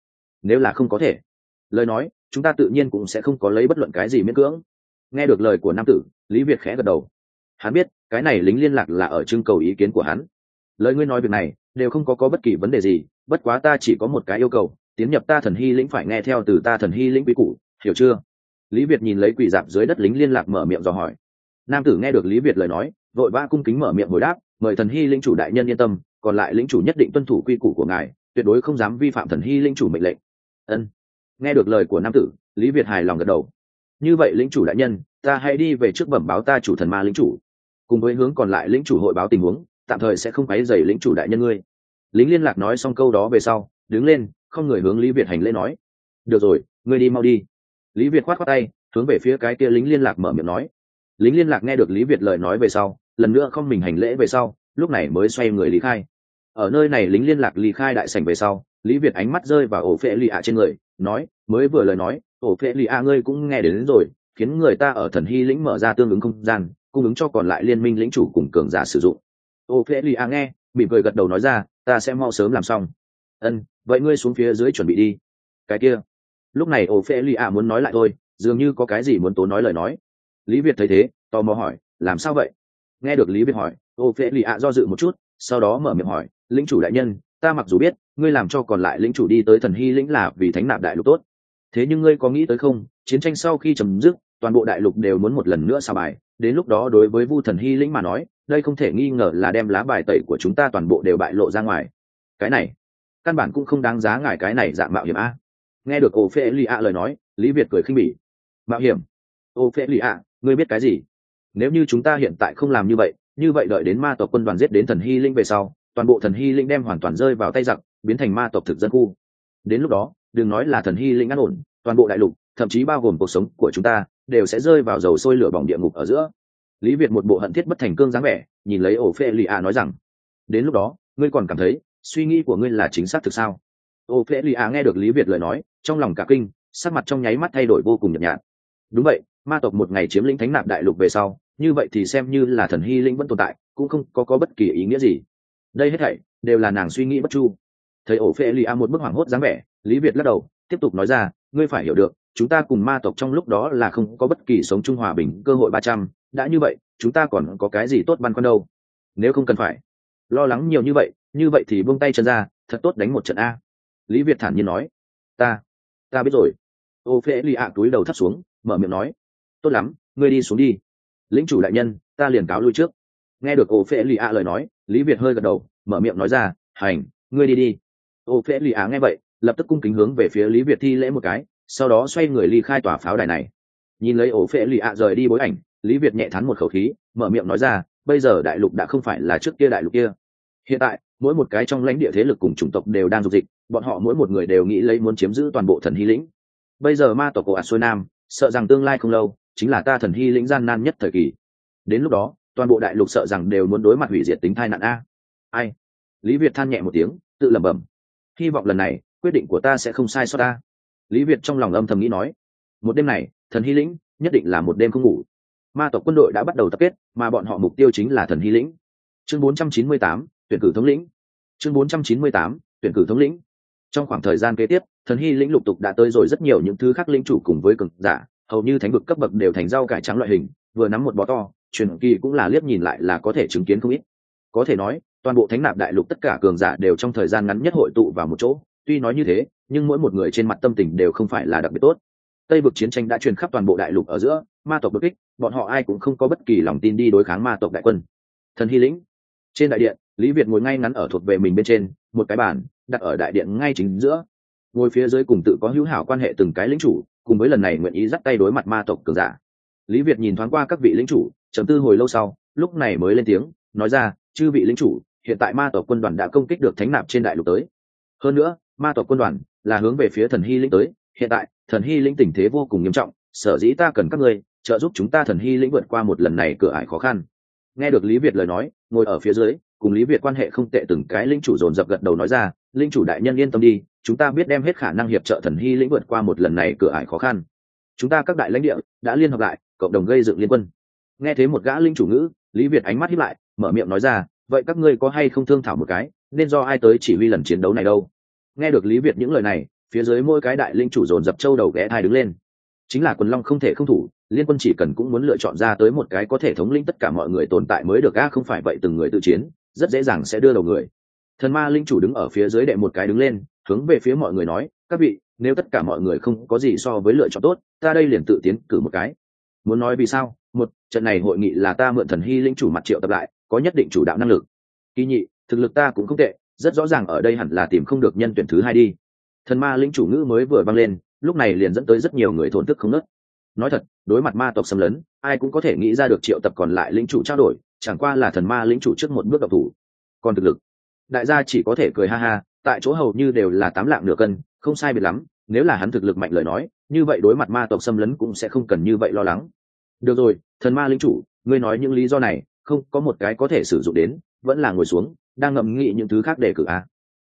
Nếu là không có thể. Lời nói, chúng ta tự nhiên cũng sẽ không có lấy bất luận cái gì miễn cưỡng. Nghe được lời của nam tử, lý việt khẽ gật đầu. Hắn biết, cái này lính liên lạc là ở trưng cầu ý kiến của hắn. Lời ngươi nói việc này, đều không có có bất kỳ vấn đề gì, bất quá ta chỉ có một cái yêu cầu, tiến nhập ta thần hy lĩnh phải nghe theo từ ta thần hy lĩnh quy củ hiểu chưa? Lý việt nhìn lấy quỷ dạp dưới đất lính liên lạc mở miệng dò hỏi. Nam tử nghe được lý việt lời nói, vội vã cung kính mở miệng hồi đáp, mời thần hy lĩnh chủ đại nhân yên tâm, còn lại lĩnh chủ nhất định tuân thủ quy củ của ngài, tuyệt đối không dám vi phạm thần hy lĩnh chủ mệnh lệnh. Ân. Nghe được lời của nam tử, lý việt hài lòng gật đầu. Như vậy lĩnh chủ đại nhân, ta hãy đi về trước bẩm báo ta chủ thần ma lĩnh chủ. Cùng với hướng còn lại lĩnh chủ hội báo tình huống, tạm thời sẽ không quấy dày lĩnh chủ đại nhân ngươi. Lính liên lạc nói xong câu đó về sau, đứng lên, không người hướng lý việt hành lễ nói. Được rồi, ngươi đi mau đi lý việt khoát khoát tay hướng về phía cái kia lính liên lạc mở miệng nói. Lính liên lạc nghe được lý việt lời nói về sau lần nữa không mình hành lễ về sau lúc này mới xoay người lý khai. Ở nơi này lính liên lạc lý khai đại sảnh về sau lý việt ánh mắt rơi vào ổ phệ lì ạ trên người nói mới vừa lời nói ổ phệ lì ạ ngươi cũng nghe đến, đến rồi khiến người ta ở thần hy lĩnh mở ra tương ứng không gian cung ứng cho còn lại liên minh lĩnh chủ cùng cường giả sử dụng. Ổ phệ lì ạ nghe mỉm cười gật đầu nói ra ta sẽ mau sớm làm xong. Ân vậy ngươi xuống phía dưới chuẩn bị đi. Cái kia lúc này ổ phê lì ạ muốn nói lại thôi, dường như có cái gì muốn tố nói lời nói. Lý việt thấy thế, tò mò hỏi, làm sao vậy? Nghe được lý việt hỏi ô phê lì ạ do dự một chút, sau đó mở miệng hỏi lính chủ đại nhân, ta mặc dù biết, ngươi làm cho còn lại lính chủ đi tới thần hy lĩnh là vì thánh nạp đại lục tốt. Thế nhưng ngươi có nghĩ tới không, chiến tranh sau khi chấm dứt, toàn bộ đại lục đều muốn một lần nữa xà bài. Đến lúc đó đối với vu thần hy lĩnh mà nói, đây không thể nghi ngờ là đem lá bài tẩy của chúng ta toàn bộ đều bại lộ ra ngoài. Cái này, căn bản cũng không đáng giá ngài cái này dạng mạo hiểm a nghe được ô phê lì ạ lời nói, lý việt cười khinh bỉ. Mạo hiểm. Ô phê lì ạ ngươi biết cái gì? Nếu như chúng ta hiện tại không làm như vậy như vậy đợi đến ma tộc quân đoàn giết đến thần hy linh về sau, toàn bộ thần hy linh đem hoàn toàn rơi vào tay giặc, biến thành ma tộc thực dân khu. Đến lúc đó, đừng nói là thần hy linh an ổn, toàn bộ đại lục, thậm chí bao gồm cuộc sống của chúng ta, đều sẽ rơi vào dầu sôi lửa bỏng địa ngục ở giữa. Lý việt một bộ hận thiết bất thành cương dáng vẻ, nhìn lấy ổ phê lì ạ nói rằng, đến lúc đó, ngươi còn cảm thấy suy nghĩ của ngươi là chính xác thực sao? Ổ phê lì a nghe được lý việt lời nói trong lòng cả kinh sắc mặt trong nháy mắt thay đổi vô cùng nhợt nhạt. Đúng vậy ma tộc một ngày chiếm lĩnh thánh nạp đại lục về sau như vậy thì xem như là thần hy linh vẫn tồn tại cũng không có, có bất kỳ ý nghĩa gì. Đây hết thảy đều là nàng suy nghĩ bất chu. Thấy ổ phê lì a một bức hoảng hốt dáng vẻ lý việt lắc đầu tiếp tục nói ra ngươi phải hiểu được chúng ta cùng ma tộc trong lúc đó là không có bất kỳ sống chung hòa bình cơ hội ba trăm đã như vậy chúng ta còn có cái gì tốt băn khoăn đâu? Nếu không cần phải. Lo lắng nhiều như vậy như vậy thì buông tay chân ra thật tốt đánh một trận a lý việt thản nhiên nói, ta ta biết rồi. Ô phê lì ạ túi đầu thắt xuống, mở miệng nói, tốt lắm, ngươi đi xuống đi. Lĩnh chủ đại nhân, ta liền cáo lui trước. Nghe được ô phê lì ạ lời nói, lý việt hơi gật đầu, mở miệng nói ra, hành, ngươi đi đi. Ô phê lì ạ nghe vậy, lập tức cung kính hướng về phía lý việt thi lễ một cái, sau đó xoay người ly khai tòa pháo đài này. Nhìn lấy ổ phệ lì ạ rời đi bối ảnh, lý việt nhẹ thắn một khẩu khí, mở miệng nói ra, bây giờ đại lục đã không phải là trước kia đại lục kia. Hiện tại mỗi một cái trong lãnh địa thế lực cùng chủng tộc đều đang dục dịch bọn họ mỗi một người đều nghĩ lấy muốn chiếm giữ toàn bộ thần hy lĩnh. Bây giờ ma tộc của ạt xuôi nam sợ rằng tương lai không lâu chính là ta thần hy lĩnh gian nan nhất thời kỳ. Đến lúc đó toàn bộ đại lục sợ rằng đều muốn đối mặt hủy diệt tính thai nạn a. Ai? Lý việt than nhẹ một tiếng tự lẩm bẩm. Hy vọng lần này quyết định của ta sẽ không sai sót ta lý việt trong lòng âm thầm nghĩ nói. Một đêm này thần hy lĩnh nhất định là một đêm không ngủ. Ma tộc quân đội đã bắt đầu tập kết mà bọn họ mục tiêu chính là thần hy lĩnh. Chương 498, tuyển cử thống lĩnh. Chương 498, tuyển cử thống lĩnh. Trong khoảng thời gian kế tiếp thần hy lĩnh lục tục đã tới rồi rất nhiều những thứ khác lĩnh chủ cùng với cường giả hầu như thánh vực cấp bậc đều thành rau cải trắng loại hình vừa nắm một bó to truyền kỳ cũng là liếc nhìn lại là có thể chứng kiến không ít. Có thể nói toàn bộ thánh nạp đại lục tất cả cường giả đều trong thời gian ngắn nhất hội tụ vào một chỗ tuy nói như thế nhưng mỗi một người trên mặt tâm tình đều không phải là đặc biệt tốt. Tây vực chiến tranh đã truyền khắp toàn bộ đại lục ở giữa ma tộc bất kích bọn họ ai cũng không có bất kỳ lòng tin đi đối kháng ma tộc đại quân. Thần hy lĩnh trên đại điện, lý việt ngồi ngay ngắn ở thuộc về mình bên trên, một cái bàn, đặt ở đại điện ngay chính giữa. Ngồi phía dưới cùng tự có hữu hảo quan hệ từng cái lĩnh chủ, cùng với lần này nguyện ý dắt tay đối mặt ma tộc cường giả. Lý việt nhìn thoáng qua các vị lĩnh chủ, trầm tư hồi lâu sau, lúc này mới lên tiếng, nói ra, chư vị lĩnh chủ, hiện tại ma tộc quân đoàn đã công kích được thánh nạp trên đại lục tới. Hơn nữa, ma tộc quân đoàn là hướng về phía thần hy lĩnh tới, hiện tại, thần hy lĩnh tình thế vô cùng nghiêm trọng, sở dĩ ta cần các ngươi, trợ giúp chúng ta thần hy lĩnh vượt qua một lần này cửa ải khó khăn nghe được lý việt lời nói, ngồi ở phía dưới, cùng lý việt quan hệ không tệ từng cái linh chủ dồn dập gật đầu nói ra, linh chủ đại nhân yên tâm đi, chúng ta biết đem hết khả năng hiệp trợ thần hy lĩnh vượt qua một lần này cửa ải khó khăn. Chúng ta các đại lãnh địa đã liên hợp lại, cộng đồng gây dựng liên quân. Nghe thấy một gã linh chủ ngữ, lý việt ánh mắt hiếp lại, mở miệng nói ra, vậy các ngươi có hay không thương thảo một cái, nên do ai tới chỉ huy lần chiến đấu này đâu? Nghe được lý việt những lời này, phía dưới mỗi cái đại linh chủ dồn dập châu đầu ghé thai đứng lên. Chính là quần long không thể không thủ liên quân chỉ cần cũng muốn lựa chọn ra tới một cái có thể thống lĩnh tất cả mọi người tồn tại mới được, a, không phải vậy từng người tự chiến, rất dễ dàng sẽ đưa đầu người. Thần ma linh chủ đứng ở phía dưới đệ một cái đứng lên, hướng về phía mọi người nói, các vị, nếu tất cả mọi người không có gì so với lựa chọn tốt, ta đây liền tự tiến cử một cái. Muốn nói vì sao? Một, trận này hội nghị là ta mượn thần hy linh chủ mặt triệu tập lại, có nhất định chủ đạo năng lực. Kỳ nhị, thực lực ta cũng không tệ, rất rõ ràng ở đây hẳn là tìm không được nhân tuyển thứ hai đi. Thần ma linh chủ ngữ mới vừa vang lên, lúc này liền dẫn tới rất nhiều người thổn thức không nớt nói thật, đối mặt ma tộc xâm lấn, ai cũng có thể nghĩ ra được triệu tập còn lại linh chủ trao đổi, chẳng qua là thần ma linh chủ trước một bước độc thủ. Còn thực lực. Đại gia chỉ có thể cười ha ha, tại chỗ hầu như đều là tám lạng nửa cân, không sai biệt lắm, nếu là hắn thực lực mạnh lời nói, như vậy đối mặt ma tộc xâm lấn cũng sẽ không cần như vậy lo lắng. Được rồi, thần ma linh chủ, ngươi nói những lý do này, không, có một cái có thể sử dụng đến, vẫn là ngồi xuống, đang ngậm nghĩ những thứ khác để cử a.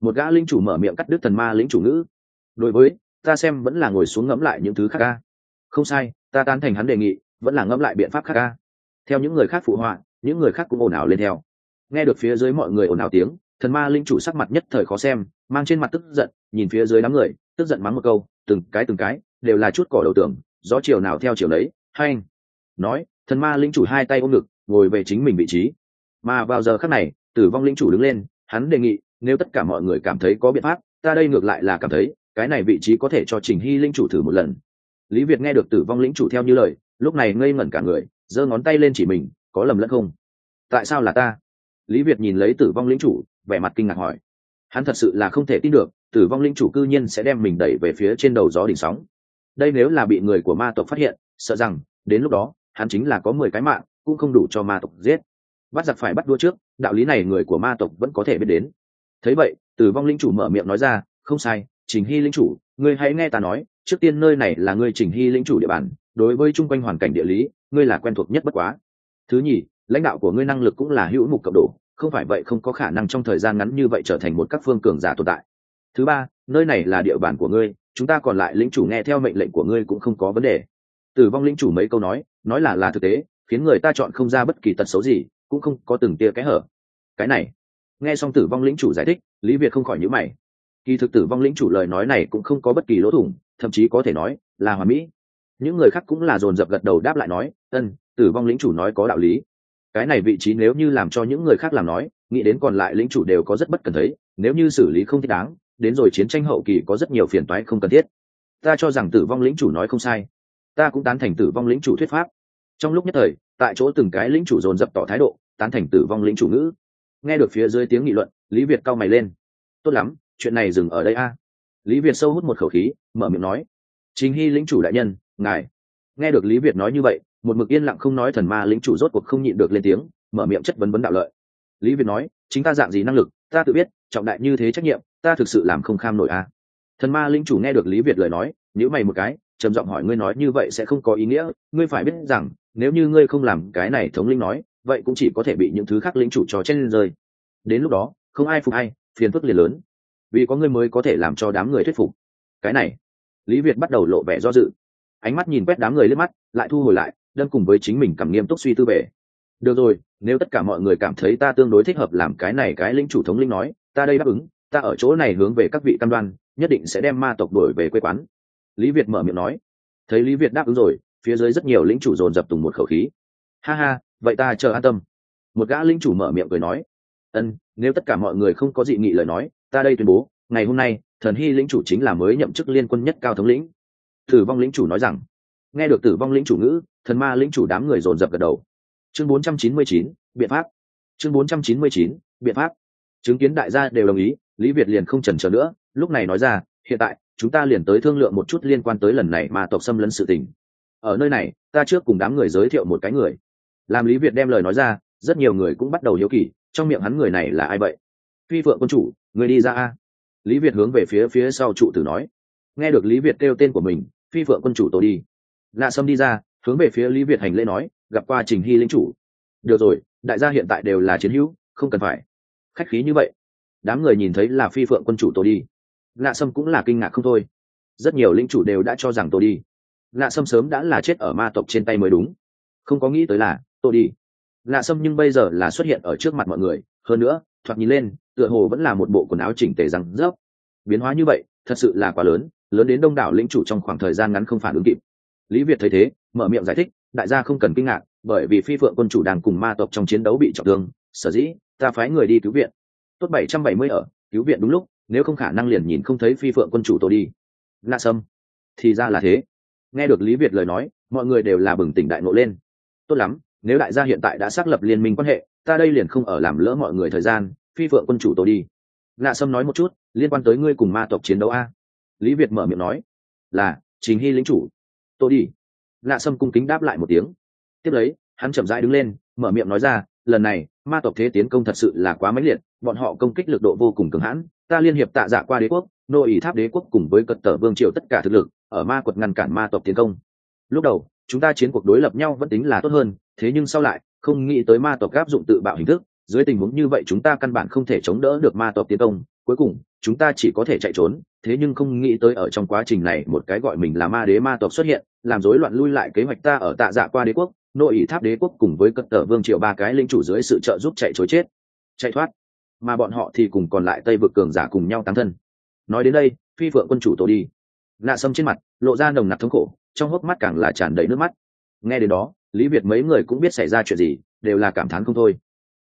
Một gã linh chủ mở miệng cắt đứt thần ma lĩnh chủ ngữ. Đối với, ta xem vẫn là ngồi xuống ngẫm lại những thứ khác a không sai, ta tán thành hắn đề nghị, vẫn là ngẫm lại biện pháp khác ca theo những người khác phụ họa, những người khác cũng ồn ào lên theo. Nghe được phía dưới mọi người ồn ào tiếng, thần ma linh chủ sắc mặt nhất thời khó xem, mang trên mặt tức giận, nhìn phía dưới đám người, tức giận mắng một câu, từng cái từng cái, đều là chút cỏ đầu tưởng gió chiều nào theo chiều đấy hay. Anh nói, thần ma linh chủ hai tay ôm ngực, ngồi về chính mình vị trí. Mà vào giờ khắc này, tử vong linh chủ đứng lên, hắn đề nghị, nếu tất cả mọi người cảm thấy có biện pháp, ta đây ngược lại là cảm thấy, cái này vị trí có thể cho trình hy linh chủ thử một lần lý việt nghe được tử vong lĩnh chủ theo như lời, lúc này ngây ngẩn cả người, giơ ngón tay lên chỉ mình, có lầm lẫn không? Tại sao là ta? Lý việt nhìn lấy tử vong lĩnh chủ, vẻ mặt kinh ngạc hỏi. Hắn thật sự là không thể tin được, tử vong lĩnh chủ cư nhiên sẽ đem mình đẩy về phía trên đầu gió đỉnh sóng. Đây nếu là bị người của ma tộc phát hiện, sợ rằng, đến lúc đó, hắn chính là có mười cái mạng, cũng không đủ cho ma tộc giết. Bắt giặc phải bắt đua trước, đạo lý này người của ma tộc vẫn có thể biết đến. Thấy vậy, tử vong linh chủ mở miệng nói ra, không sai, trình hy linh chủ ngươi hãy nghe ta nói, trước tiên nơi này là ngươi chỉnh hy lĩnh chủ địa bàn, đối với chung quanh hoàn cảnh địa lý, ngươi là quen thuộc nhất bất quá. Thứ nhì, lãnh đạo của ngươi năng lực cũng là hữu mục cộng đồ, không phải vậy không có khả năng trong thời gian ngắn như vậy trở thành một các phương cường giả tồn tại. Thứ ba, nơi này là địa bàn của ngươi, chúng ta còn lại lĩnh chủ nghe theo mệnh lệnh của ngươi cũng không có vấn đề. Tử vong lĩnh chủ mấy câu nói nói là là thực tế, khiến người ta chọn không ra bất kỳ tật xấu gì, cũng không có từng tia cái hở. Cái này, nghe xong tử vong lĩnh chủ giải thích, lý việt không khỏi nhữ mày kỳ thực tử vong lĩnh chủ lời nói này cũng không có bất kỳ lỗ thủng, thậm chí có thể nói là hòa mỹ. Những người khác cũng là dồn dập gật đầu đáp lại nói, ân, tử vong lĩnh chủ nói có đạo lý. Cái này vị trí nếu như làm cho những người khác làm nói, nghĩ đến còn lại lĩnh chủ đều có rất bất cần thấy, nếu như xử lý không thích đáng, đến rồi chiến tranh hậu kỳ có rất nhiều phiền toái không cần thiết. Ta cho rằng tử vong lĩnh chủ nói không sai. Ta cũng tán thành tử vong lĩnh chủ thuyết pháp. Trong lúc nhất thời, tại chỗ từng cái lĩnh chủ dồn dập tỏ thái độ, tán thành tử vong lĩnh chủ ngữ. Nghe được phía dưới tiếng nghị luận, lý việt cao mày lên. Tốt lắm chuyện này dừng ở đây a. Lý việt sâu hút một khẩu khí, mở miệng nói. Chính hy lĩnh chủ đại nhân, ngài. Nghe được lý việt nói như vậy, một mực yên lặng không nói thần ma lĩnh chủ rốt cuộc không nhịn được lên tiếng, mở miệng chất vấn vấn đạo lợi. Lý việt nói, chính ta dạng gì năng lực, ta tự biết, trọng đại như thế trách nhiệm, ta thực sự làm không kham nổi a. Thần ma lĩnh chủ nghe được lý việt lời nói nhữ mày một cái, trầm giọng hỏi, ngươi nói như vậy sẽ không có ý nghĩa, ngươi phải biết rằng, nếu như ngươi không làm cái này thống linh nói, vậy cũng chỉ có thể bị những thứ khác lĩnh chủ trò chen lên rơi. Đến lúc đó, không ai phục ai, phiền phức liền lớn vì có ngươi mới có thể làm cho đám người thuyết phục. Cái này, lý việt bắt đầu lộ vẻ do dự. Ánh mắt nhìn quét đám người lên mắt, lại thu hồi lại, đâm cùng với chính mình cảm nghiêm túc suy tư về. Được rồi, nếu tất cả mọi người cảm thấy ta tương đối thích hợp làm cái này, cái lĩnh chủ thống linh nói, ta đây đáp ứng, ta ở chỗ này hướng về các vị cam đoan, nhất định sẽ đem ma tộc đuổi về quê quán. Lý việt mở miệng nói. Thấy lý việt đáp ứng rồi, phía dưới rất nhiều lĩnh chủ dồn dập tùng một khẩu khí. Ha ha, vậy ta chờ an tâm. Một gã lĩnh chủ mở miệng cười nói. Ân, nếu tất cả mọi người không có dị nghị lời nói ta đây tuyên bố ngày hôm nay thần hy lĩnh chủ chính là mới nhậm chức liên quân nhất cao thống lĩnh. Tử vong lĩnh chủ nói rằng nghe được tử vong lĩnh chủ ngữ thần ma lĩnh chủ đám người dồn dập gật đầu. Chương 499, biện pháp. Chương 499, biện pháp. Chứng kiến đại gia đều đồng ý lý việt liền không chần chờ nữa lúc này nói ra hiện tại chúng ta liền tới thương lượng một chút liên quan tới lần này mà tộc xâm lấn sự tình. Ở nơi này ta trước cùng đám người giới thiệu một cái người. Làm lý việt đem lời nói ra rất nhiều người cũng bắt đầu hiếu kỳ trong miệng hắn người này là ai vậy? Phi vợ quân chủ người đi ra a. Lý việt hướng về phía phía sau trụ tử nói. Nghe được lý việt kêu tên của mình, phi phượng quân chủ tôi đi. Lạ sâm đi ra, hướng về phía lý việt hành lễ nói, gặp qua trình hy lính chủ. Được rồi, đại gia hiện tại đều là chiến hữu, không cần phải. Khách khí như vậy. Đám người nhìn thấy là phi phượng quân chủ tôi đi. Lạ sâm cũng là kinh ngạc không thôi. Rất nhiều lính chủ đều đã cho rằng tôi đi. Lạ sâm sớm đã là chết ở ma tộc trên tay mới đúng. Không có nghĩ tới là tôi đi. Lạ sâm nhưng bây giờ là xuất hiện ở trước mặt mọi người. Hơn nữa, thoạt nhìn lên tựa hồ vẫn là một bộ quần áo chỉnh tề răng rớp. Biến hóa như vậy, thật sự là quá lớn lớn đến đông đảo lĩnh chủ trong khoảng thời gian ngắn không phản ứng kịp. Lý việt thấy thế, mở miệng giải thích, đại gia không cần kinh ngạc, bởi vì phi phượng quân chủ đang cùng ma tộc trong chiến đấu bị trọng thương, sở dĩ, ta phái người đi cứu viện. Tốt bảy trăm bảy mươi ở, cứu viện đúng lúc, nếu không khả năng liền nhìn không thấy phi phượng quân chủ tôi đi. Lạ sâm. Thì ra là thế. Nghe được lý việt lời nói, mọi người đều là bừng tỉnh đại ngộ lên. Tốt lắm, nếu đại gia hiện tại đã xác lập liên minh quan hệ, ta đây liền không ở làm lỡ mọi người thời gian phi phượng quân chủ tôi đi. Lạ sâm nói một chút, liên quan tới ngươi cùng ma tộc chiến đấu a. Lý việt mở miệng nói, là chính hy lính chủ. Tôi đi. Lạ sâm cung kính đáp lại một tiếng. Tiếp lấy, hắn chậm rãi đứng lên, mở miệng nói ra, lần này, ma tộc thế tiến công thật sự là quá mãnh liệt, bọn họ công kích lực độ vô cùng cường hãn, ta liên hiệp tạ giả qua đế quốc nội ý tháp đế quốc cùng với cật tờ vương triều tất cả thực lực, ở ma quật ngăn cản ma tộc tiến công. Lúc đầu, chúng ta chiến cuộc đối lập nhau vẫn tính là tốt hơn, thế nhưng sau lại, không nghĩ tới ma tộc áp dụng tự bạo hình thức dưới tình huống như vậy chúng ta căn bản không thể chống đỡ được ma tộc tiến công, cuối cùng, chúng ta chỉ có thể chạy trốn, thế nhưng không nghĩ tới ở trong quá trình này một cái gọi mình là ma đế ma tộc xuất hiện, làm rối loạn lui lại kế hoạch ta ở tạ dạ qua đế quốc, nội ỷ tháp đế quốc cùng với cất tờ vương triệu ba cái linh chủ dưới sự trợ giúp chạy chối chết, chạy thoát. Mà bọn họ thì cùng còn lại tây vực cường giả cùng nhau tán thân. Nói đến đây, phi phượng quân chủ tổ đi. Nạ sâm trên mặt, lộ ra nồng nặc thống khổ, trong hốc mắt càng là tràn đầy nước mắt. Nghe đến đó, lý việt mấy người cũng biết xảy ra chuyện gì, đều là cảm thán không thôi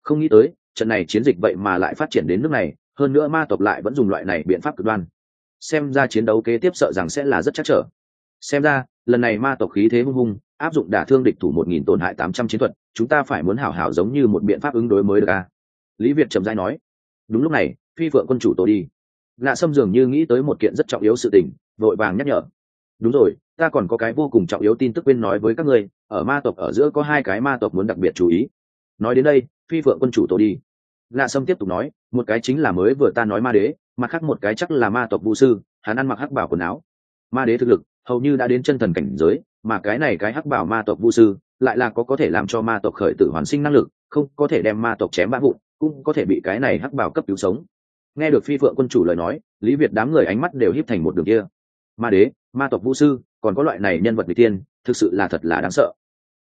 không nghĩ tới, trận này chiến dịch vậy mà lại phát triển đến nước này, hơn nữa ma tộc lại vẫn dùng loại này biện pháp cực đoan. Xem ra chiến đấu kế tiếp sợ rằng sẽ là rất chắc trở. Xem ra, lần này ma tộc khí thế hung hung, áp dụng đả thương địch thủ một nghìn tổn hại tám trăm chiến thuật, chúng ta phải muốn hảo hảo giống như một biện pháp ứng đối mới được a lý việt trầm dai nói. Đúng lúc này, phi phượng quân chủ tổ đi. Lạ sâm dường như nghĩ tới một kiện rất trọng yếu sự tình, vội vàng nhắc nhở. Đúng rồi, ta còn có cái vô cùng trọng yếu tin tức quên nói với các ngươi, ở ma tộc ở giữa có hai cái ma tộc muốn đặc biệt chú ý. Nói đến đây phi phượng quân chủ tổ đi. Lạ sâm tiếp tục nói, một cái chính là mới vừa ta nói ma đế, mặt khác một cái chắc là ma tộc vũ sư, hắn ăn mặc hắc bảo quần áo. Ma đế thực lực, hầu như đã đến chân thần cảnh giới, mà cái này cái hắc bảo ma tộc vũ sư, lại là có có thể làm cho ma tộc khởi tử hoàn sinh năng lực, không có thể đem ma tộc chém bã vụn, cũng có thể bị cái này hắc bảo cấp cứu sống. Nghe được phi phượng quân chủ lời nói, lý việt đám người ánh mắt đều híp thành một đường kia. Ma đế, ma tộc vũ sư, còn có loại này nhân vật vị tiên, thực sự là thật là đáng sợ.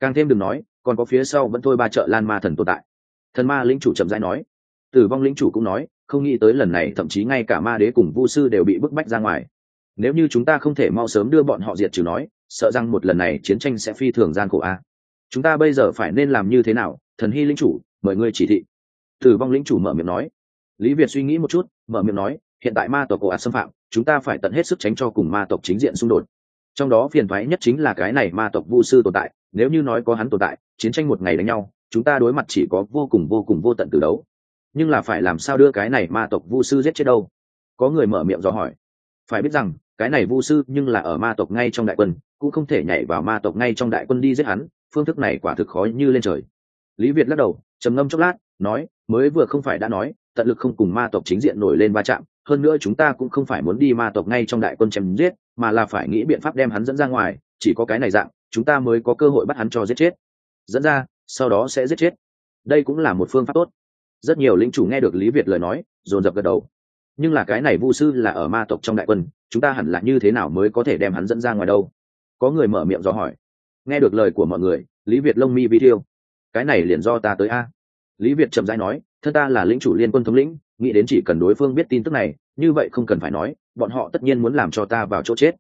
Càng thêm đừng nói, còn có phía sau vẫn thôi ba chợ lan ma thần tồn tại thần ma lĩnh chủ chậm rãi nói. Tử vong lĩnh chủ cũng nói, không nghĩ tới lần này thậm chí ngay cả ma đế cùng vu sư đều bị bức bách ra ngoài. Nếu như chúng ta không thể mau sớm đưa bọn họ diệt trừ nói, sợ rằng một lần này chiến tranh sẽ phi thường gian khổ a. Chúng ta bây giờ phải nên làm như thế nào? Thần hy lĩnh chủ, mời ngươi chỉ thị. Tử vong lĩnh chủ mở miệng nói. Lý việt suy nghĩ một chút, mở miệng nói, hiện tại ma tộc cổ ạt xâm phạm, chúng ta phải tận hết sức tránh cho cùng ma tộc chính diện xung đột. Trong đó phiền thoái nhất chính là cái này ma tộc vu sư tồn tại, nếu như nói có hắn tồn tại, chiến tranh một ngày đánh nhau chúng ta đối mặt chỉ có vô cùng vô cùng vô tận từ đấu. Nhưng là phải làm sao đưa cái này ma tộc vu sư giết chết đâu? Có người mở miệng do hỏi. Phải biết rằng, cái này vu sư nhưng là ở ma tộc ngay trong đại quân, cũng không thể nhảy vào ma tộc ngay trong đại quân đi giết hắn, phương thức này quả thực khó như lên trời. Lý việt lắc đầu, trầm ngâm chốc lát, nói, mới vừa không phải đã nói, tận lực không cùng ma tộc chính diện nổi lên va chạm, hơn nữa chúng ta cũng không phải muốn đi ma tộc ngay trong đại quân chém giết, mà là phải nghĩ biện pháp đem hắn dẫn ra ngoài, chỉ có cái này dạng, chúng ta mới có cơ hội bắt hắn cho giết chết. Dẫn ra sau đó sẽ giết chết. Đây cũng là một phương pháp tốt. Rất nhiều lính chủ nghe được lý việt lời nói, dồn dập gật đầu. Nhưng là cái này vu sư là ở ma tộc trong đại quân, chúng ta hẳn là như thế nào mới có thể đem hắn dẫn ra ngoài đâu? Có người mở miệng do hỏi. Nghe được lời của mọi người, lý việt lông mi vi thiêu. Cái này liền do ta tới a. Lý việt chậm rãi nói, thân ta là lính chủ liên quân thống lĩnh, nghĩ đến chỉ cần đối phương biết tin tức này, như vậy không cần phải nói, bọn họ tất nhiên muốn làm cho ta vào chỗ chết.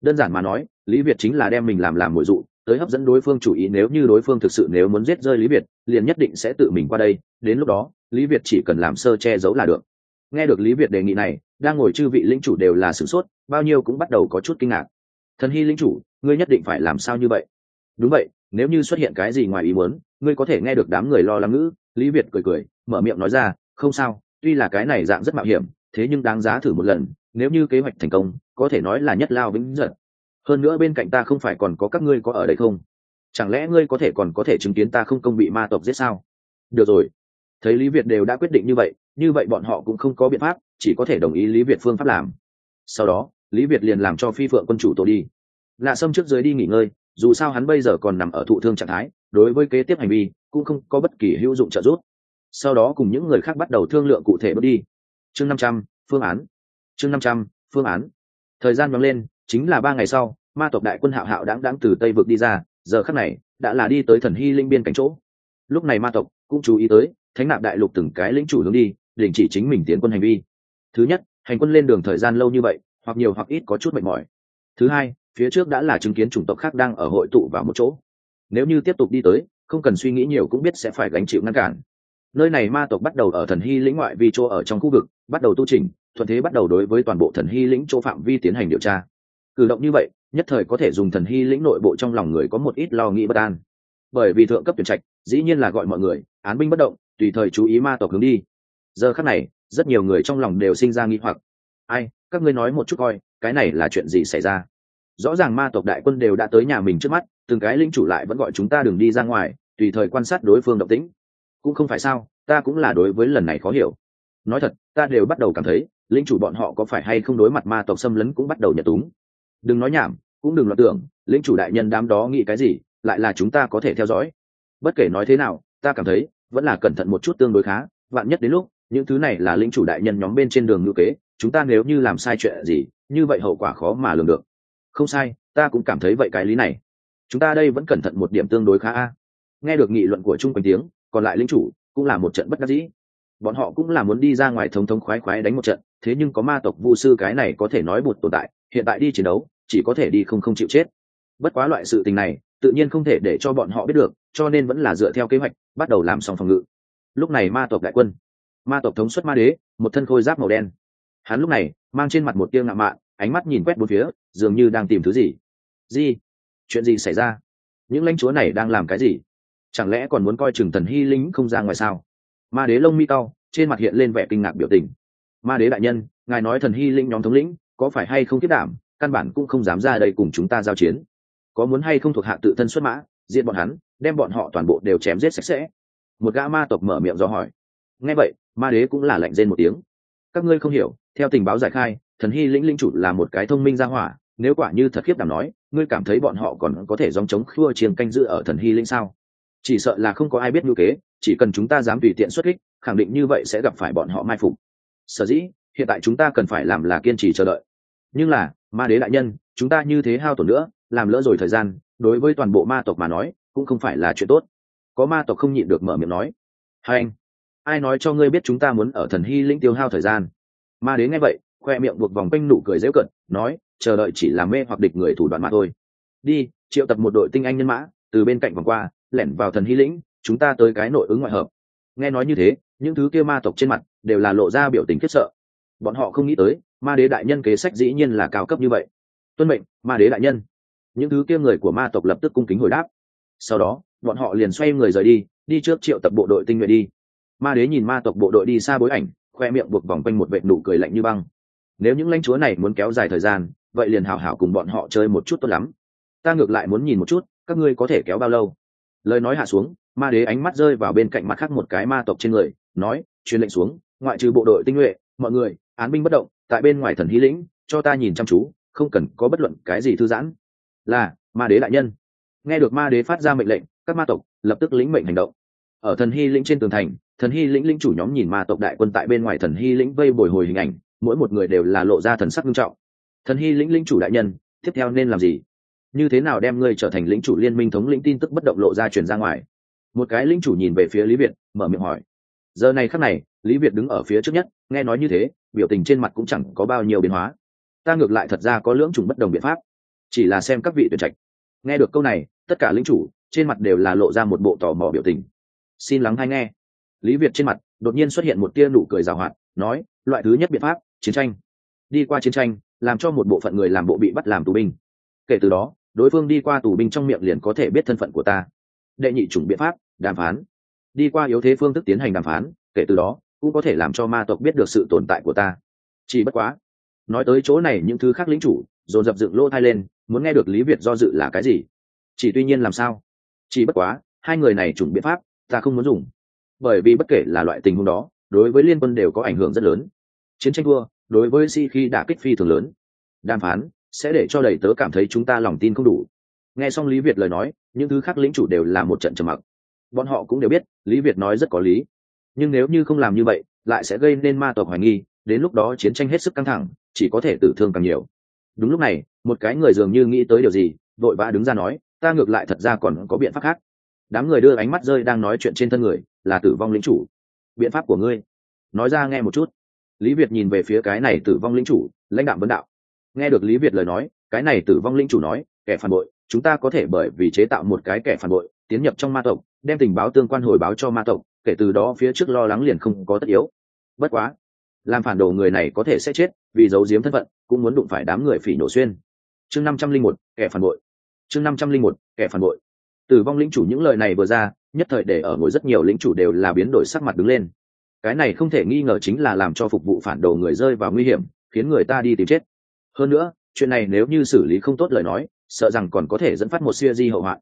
Đơn giản mà nói, lý việt chính là đem mình làm làm mồi dụ tới hấp dẫn đối phương chủ ý nếu như đối phương thực sự nếu muốn giết rơi lý việt, liền nhất định sẽ tự mình qua đây, đến lúc đó, lý việt chỉ cần làm sơ che giấu là được. Nghe được lý việt đề nghị này, đang ngồi chư vị lĩnh chủ đều là sửng sốt, bao nhiêu cũng bắt đầu có chút kinh ngạc. Thần hy lĩnh chủ, ngươi nhất định phải làm sao như vậy? Đúng vậy, nếu như xuất hiện cái gì ngoài ý muốn, ngươi có thể nghe được đám người lo lắng ngữ. Lý việt cười cười, mở miệng nói ra, không sao, tuy là cái này dạng rất mạo hiểm, thế nhưng đáng giá thử một lần, nếu như kế hoạch thành công, có thể nói là nhất lao vĩnh giật hơn nữa bên cạnh ta không phải còn có các ngươi có ở đây không? Chẳng lẽ ngươi có thể còn có thể chứng kiến ta không công bị ma tộc giết sao? Được rồi. Thấy lý việt đều đã quyết định như vậy như vậy bọn họ cũng không có biện pháp, chỉ có thể đồng ý lý việt phương pháp làm. Sau đó, lý việt liền làm cho phi phượng quân chủ tổ đi. Lạ sâm trước dưới đi nghỉ ngơi, dù sao hắn bây giờ còn nằm ở thụ thương trạng thái, đối với kế tiếp hành vi cũng không có bất kỳ hữu dụng trợ giúp. Sau đó cùng những người khác bắt đầu thương lượng cụ thể bước đi. Chương năm trăm, phương án. Chương năm trăm, phương án. Thời gian vắng lên chính là ba ngày sau, ma tộc đại quân hạo hạo đáng đáng từ tây vực đi ra, giờ khắc này, đã là đi tới thần hy linh biên cánh chỗ. Lúc này ma tộc cũng chú ý tới, thánh nạp đại lục từng cái lĩnh chủ hướng đi, đình chỉ chính mình tiến quân hành vi. Thứ nhất, hành quân lên đường thời gian lâu như vậy, hoặc nhiều hoặc ít có chút mệt mỏi. Thứ hai, phía trước đã là chứng kiến chủng tộc khác đang ở hội tụ vào một chỗ. Nếu như tiếp tục đi tới, không cần suy nghĩ nhiều cũng biết sẽ phải gánh chịu ngăn cản. Nơi này ma tộc bắt đầu ở thần hy lĩnh ngoại vi chỗ ở trong khu vực, bắt đầu tu trình thuận thế bắt đầu đối với toàn bộ thần hy lĩnh chỗ phạm vi tiến hành điều tra cử động như vậy, nhất thời có thể dùng thần hy lĩnh nội bộ trong lòng người có một ít lo nghĩ bất an. Bởi vì thượng cấp tuyển trạch, dĩ nhiên là gọi mọi người, án binh bất động, tùy thời chú ý ma tộc hướng đi. Giờ khắc này, rất nhiều người trong lòng đều sinh ra nghi hoặc. Ai, các ngươi nói một chút coi, cái này là chuyện gì xảy ra? Rõ ràng ma tộc đại quân đều đã tới nhà mình trước mắt, từng cái linh chủ lại vẫn gọi chúng ta đừng đi ra ngoài, tùy thời quan sát đối phương động tĩnh. Cũng không phải sao, ta cũng là đối với lần này khó hiểu. Nói thật, ta đều bắt đầu cảm thấy linh chủ bọn họ có phải hay không đối mặt ma tộc xâm lấn cũng bắt đầu nhật túng đừng nói nhảm, cũng đừng lo tưởng, lĩnh chủ đại nhân đám đó nghĩ cái gì, lại là chúng ta có thể theo dõi. Bất kể nói thế nào, ta cảm thấy, vẫn là cẩn thận một chút tương đối khá, vạn nhất đến lúc, những thứ này là lĩnh chủ đại nhân nhóm bên trên đường ngữ kế, chúng ta nếu như làm sai chuyện gì, như vậy hậu quả khó mà lường được. Không sai, ta cũng cảm thấy vậy cái lý này. Chúng ta đây vẫn cẩn thận một điểm tương đối khá a. Nghe được nghị luận của trung quanh tiếng, còn lại lính chủ, cũng là một trận bất đắc dĩ bọn họ cũng là muốn đi ra ngoài thống thống khoái khoái đánh một trận, thế nhưng có ma tộc vu sư cái này có thể nói bụt tồn tại, hiện tại đi chiến đấu, chỉ có thể đi không không chịu chết. Bất quá loại sự tình này, tự nhiên không thể để cho bọn họ biết được, cho nên vẫn là dựa theo kế hoạch, bắt đầu làm xong phòng ngự. Lúc này ma tộc đại quân, ma tộc thống xuất ma đế, một thân khôi giáp màu đen. Hắn lúc này, mang trên mặt một tiêu ngạo mạn, ánh mắt nhìn quét bốn phía, dường như đang tìm thứ gì. Gì? Chuyện gì xảy ra? Những lãnh chúa này đang làm cái gì? Chẳng lẽ còn muốn coi chừng thần hy lính không ra ngoài sao? Ma đế lông mi cao trên mặt hiện lên vẻ kinh ngạc biểu tình. Ma đế đại nhân, ngài nói thần hy linh nhóm thống lĩnh, có phải hay không kết đảm, căn bản cũng không dám ra đây cùng chúng ta giao chiến. Có muốn hay không thuộc hạ tự thân xuất mã diện bọn hắn, đem bọn họ toàn bộ đều chém giết sạch sẽ. Một gã ma tộc mở miệng do hỏi. Nghe vậy, ma đế cũng là lạnh rên một tiếng. Các ngươi không hiểu, theo tình báo giải khai, thần hy lĩnh linh chủ là một cái thông minh gia hỏa, nếu quả như thật khiếp đảm nói, ngươi cảm thấy bọn họ còn có thể dòng chống khua chiên canh giữ ở thần hy linh sao? Chỉ sợ là không có ai biết ngữ kế chỉ cần chúng ta dám tùy tiện xuất kích, khẳng định như vậy sẽ gặp phải bọn họ mai phục. Sở dĩ, hiện tại chúng ta cần phải làm là kiên trì chờ đợi. Nhưng là, ma đế đại nhân, chúng ta như thế hao tổn nữa, làm lỡ rồi thời gian, đối với toàn bộ ma tộc mà nói, cũng không phải là chuyện tốt. Có ma tộc không nhịn được mở miệng nói. Hai anh, ai nói cho ngươi biết chúng ta muốn ở thần hy lĩnh tiêu hao thời gian? Ma đế nghe vậy, khoe miệng buộc vòng quanh nụ cười dễu cận nói, chờ đợi chỉ là mê hoặc địch người thủ đoạn mà thôi. Đi, triệu tập một đội tinh anh nhân mã, từ bên cạnh vòng qua lẻn vào thần hy lĩnh, chúng ta tới cái nội ứng ngoại hợp. Nghe nói như thế, những thứ kia ma tộc trên mặt đều là lộ ra biểu tình khiếp sợ. Bọn họ không nghĩ tới, ma đế đại nhân kế sách dĩ nhiên là cao cấp như vậy. Tuân mệnh, ma đế đại nhân. Những thứ kia người của ma tộc lập tức cung kính hồi đáp. Sau đó, bọn họ liền xoay người rời đi đi trước triệu tập bộ đội tinh nhuệ đi. Ma đế nhìn ma tộc bộ đội đi xa bối ảnh, khoe miệng buộc vòng quanh một vệ nụ cười lạnh như băng. Nếu những lãnh chúa này muốn kéo dài thời gian, vậy liền hảo hảo cùng bọn họ chơi một chút tốt lắm. Ta ngược lại muốn nhìn một chút, các ngươi có thể kéo bao lâu? Lời nói hạ xuống, ma đế ánh mắt rơi vào bên cạnh mặt khác một cái ma tộc trên người, nói, truyền lệnh xuống, ngoại trừ bộ đội tinh nhuệ, mọi người, án binh bất động, tại bên ngoài thần hí lĩnh, cho ta nhìn chăm chú, không cần có bất luận cái gì thư giãn. Là, ma đế đại nhân. Nghe được ma đế phát ra mệnh lệnh, các ma tộc lập tức lĩnh mệnh hành động. Ở thần hy lĩnh trên tường thành, thần hy lĩnh lĩnh chủ nhóm nhìn ma tộc đại quân tại bên ngoài thần hy lĩnh vây bồi hồi hình ảnh, mỗi một người đều là lộ ra thần sắc nghiêm trọng. Thần hy lĩnh lĩnh chủ đại nhân, tiếp theo nên làm gì? Như thế nào đem ngươi trở thành lĩnh chủ liên minh thống lĩnh tin tức bất động lộ ra truyền ra ngoài? Một cái lĩnh chủ nhìn về phía lý việt, mở miệng hỏi. Giờ này khắc này, lý việt đứng ở phía trước nhất, nghe nói như thế, biểu tình trên mặt cũng chẳng có bao nhiêu biến hóa. Ta ngược lại thật ra có lưỡng chủng bất đồng biện pháp. Chỉ là xem các vị tuyển trạch. Nghe được câu này, tất cả lĩnh chủ, trên mặt đều là lộ ra một bộ tò mò biểu tình. Xin lắng hay nghe. Lý việt trên mặt, đột nhiên xuất hiện một tia nụ cười rào hoạt, nói, loại thứ nhất biện pháp, chiến tranh. Đi qua chiến tranh, làm cho một bộ phận người làm bộ bị bắt làm tù binh. Kể từ đó đối phương đi qua tù binh trong miệng liền có thể biết thân phận của ta. Đệ nhị chủng biện pháp, đàm phán. Đi qua yếu thế phương thức tiến hành đàm phán, kể từ đó, cũng có thể làm cho ma tộc biết được sự tồn tại của ta. Chỉ bất quá, nói tới chỗ này những thứ khác lính chủ, dồn dập dựng lỗ thai lên, muốn nghe được lý việt do dự là cái gì? Chỉ tuy nhiên làm sao? Chỉ bất quá, hai người này chủng biện pháp, ta không muốn dùng. Bởi vì bất kể là loại tình huống đó, đối với liên quân đều có ảnh hưởng rất lớn. Chiến tranh thua, đối với si khi đã kích phi thường lớn. Đàm phán sẽ để cho đầy tớ cảm thấy chúng ta lòng tin không đủ. Nghe xong lý việt lời nói, những thứ khác lĩnh chủ đều là một trận trầm mặc. Bọn họ cũng đều biết, lý việt nói rất có lý. Nhưng nếu như không làm như vậy, lại sẽ gây nên ma tộc hoài nghi, đến lúc đó chiến tranh hết sức căng thẳng, chỉ có thể tử thương càng nhiều. Đúng lúc này, một cái người dường như nghĩ tới điều gì, vội vã đứng ra nói, ta ngược lại thật ra còn có biện pháp khác. Đám người đưa ánh mắt rơi đang nói chuyện trên thân người, là tử vong lĩnh chủ. Biện pháp của ngươi. Nói ra nghe một chút. Lý việt nhìn về phía cái này tử vong lĩnh chủ, lãnh đạo vấn đạo nghe được lý việt lời nói, cái này tử vong Linh chủ nói, kẻ phản bội, chúng ta có thể bởi vì chế tạo một cái kẻ phản bội, tiến nhập trong ma tộc, đem tình báo tương quan hồi báo cho ma tộc, kể từ đó phía trước lo lắng liền không có tất yếu. Bất quá, làm phản đồ người này có thể sẽ chết vì giấu giếm thân phận, cũng muốn đụng phải đám người phỉ nổ xuyên. Chương năm trăm linh một, kẻ phản bội. Chương năm trăm linh một, kẻ phản bội. Tử vong lĩnh chủ những lời này vừa ra, nhất thời để ở ngồi rất nhiều lĩnh chủ đều là biến đổi sắc mặt đứng lên. Cái này không thể nghi ngờ chính là làm cho phục vụ phản đồ người rơi vào nguy hiểm, khiến người ta đi tìm chết hơn nữa, chuyện này nếu như xử lý không tốt lời nói, sợ rằng còn có thể dẫn phát một siêu di hậu hoạn.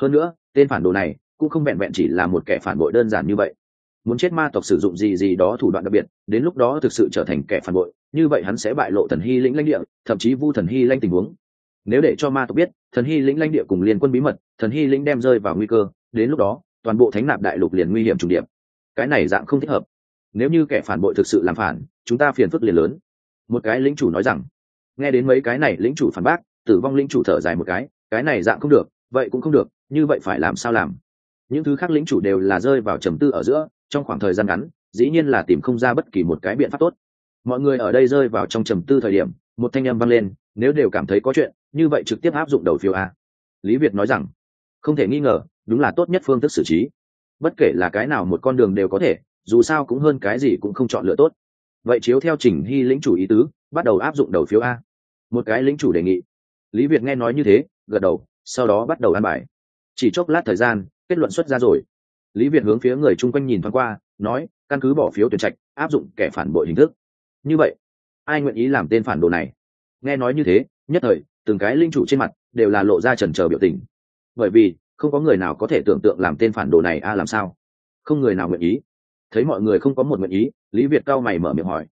Hơn nữa, tên phản đồ này cũng không vẹn vẹn chỉ là một kẻ phản bội đơn giản như vậy. Muốn chết ma tộc sử dụng gì gì đó thủ đoạn đặc biệt, đến lúc đó thực sự trở thành kẻ phản bội, như vậy hắn sẽ bại lộ thần hy lĩnh lãnh địa, thậm chí vu thần hy lanh tình huống. Nếu để cho ma tộc biết, thần hy lĩnh lãnh địa cùng liên quân bí mật, thần hy lĩnh đem rơi vào nguy cơ, đến lúc đó, toàn bộ thánh nạp đại lục liền nguy hiểm trùng điểm cái này dạng không thích hợp. Nếu như kẻ phản bội thực sự làm phản, chúng ta phiền phức liền lớn. Một cái lĩnh chủ nói rằng nghe đến mấy cái này, lĩnh chủ phản bác, tử vong lĩnh chủ thở dài một cái cái này dạng không được, vậy cũng không được, như vậy phải làm sao làm? Những thứ khác lĩnh chủ đều là rơi vào trầm tư ở giữa, trong khoảng thời gian ngắn, dĩ nhiên là tìm không ra bất kỳ một cái biện pháp tốt. Mọi người ở đây rơi vào trong trầm tư thời điểm, một thanh âm vang lên, nếu đều cảm thấy có chuyện, như vậy trực tiếp áp dụng đầu phiếu a. Lý việt nói rằng, không thể nghi ngờ, đúng là tốt nhất phương thức xử trí. Bất kể là cái nào một con đường đều có thể, dù sao cũng hơn cái gì cũng không chọn lựa tốt. Vậy chiếu theo trình hy lĩnh chủ ý tứ bắt đầu áp dụng đầu phiếu a. Một cái lính chủ đề nghị. Lý việt nghe nói như thế, gật đầu, sau đó bắt đầu ăn bài. Chỉ chốc lát thời gian, kết luận xuất ra rồi. Lý việt hướng phía người chung quanh nhìn thoáng qua, nói, căn cứ bỏ phiếu tuyển trạch, áp dụng kẻ phản bội hình thức. Như vậy, ai nguyện ý làm tên phản đồ này? Nghe nói như thế, nhất thời, từng cái linh chủ trên mặt đều là lộ ra trần trờ biểu tình. Bởi vì, không có người nào có thể tưởng tượng làm tên phản đồ này a làm sao. Không người nào nguyện ý. Thấy mọi người không có một nguyện ý, lý việt cao mày mở miệng hỏi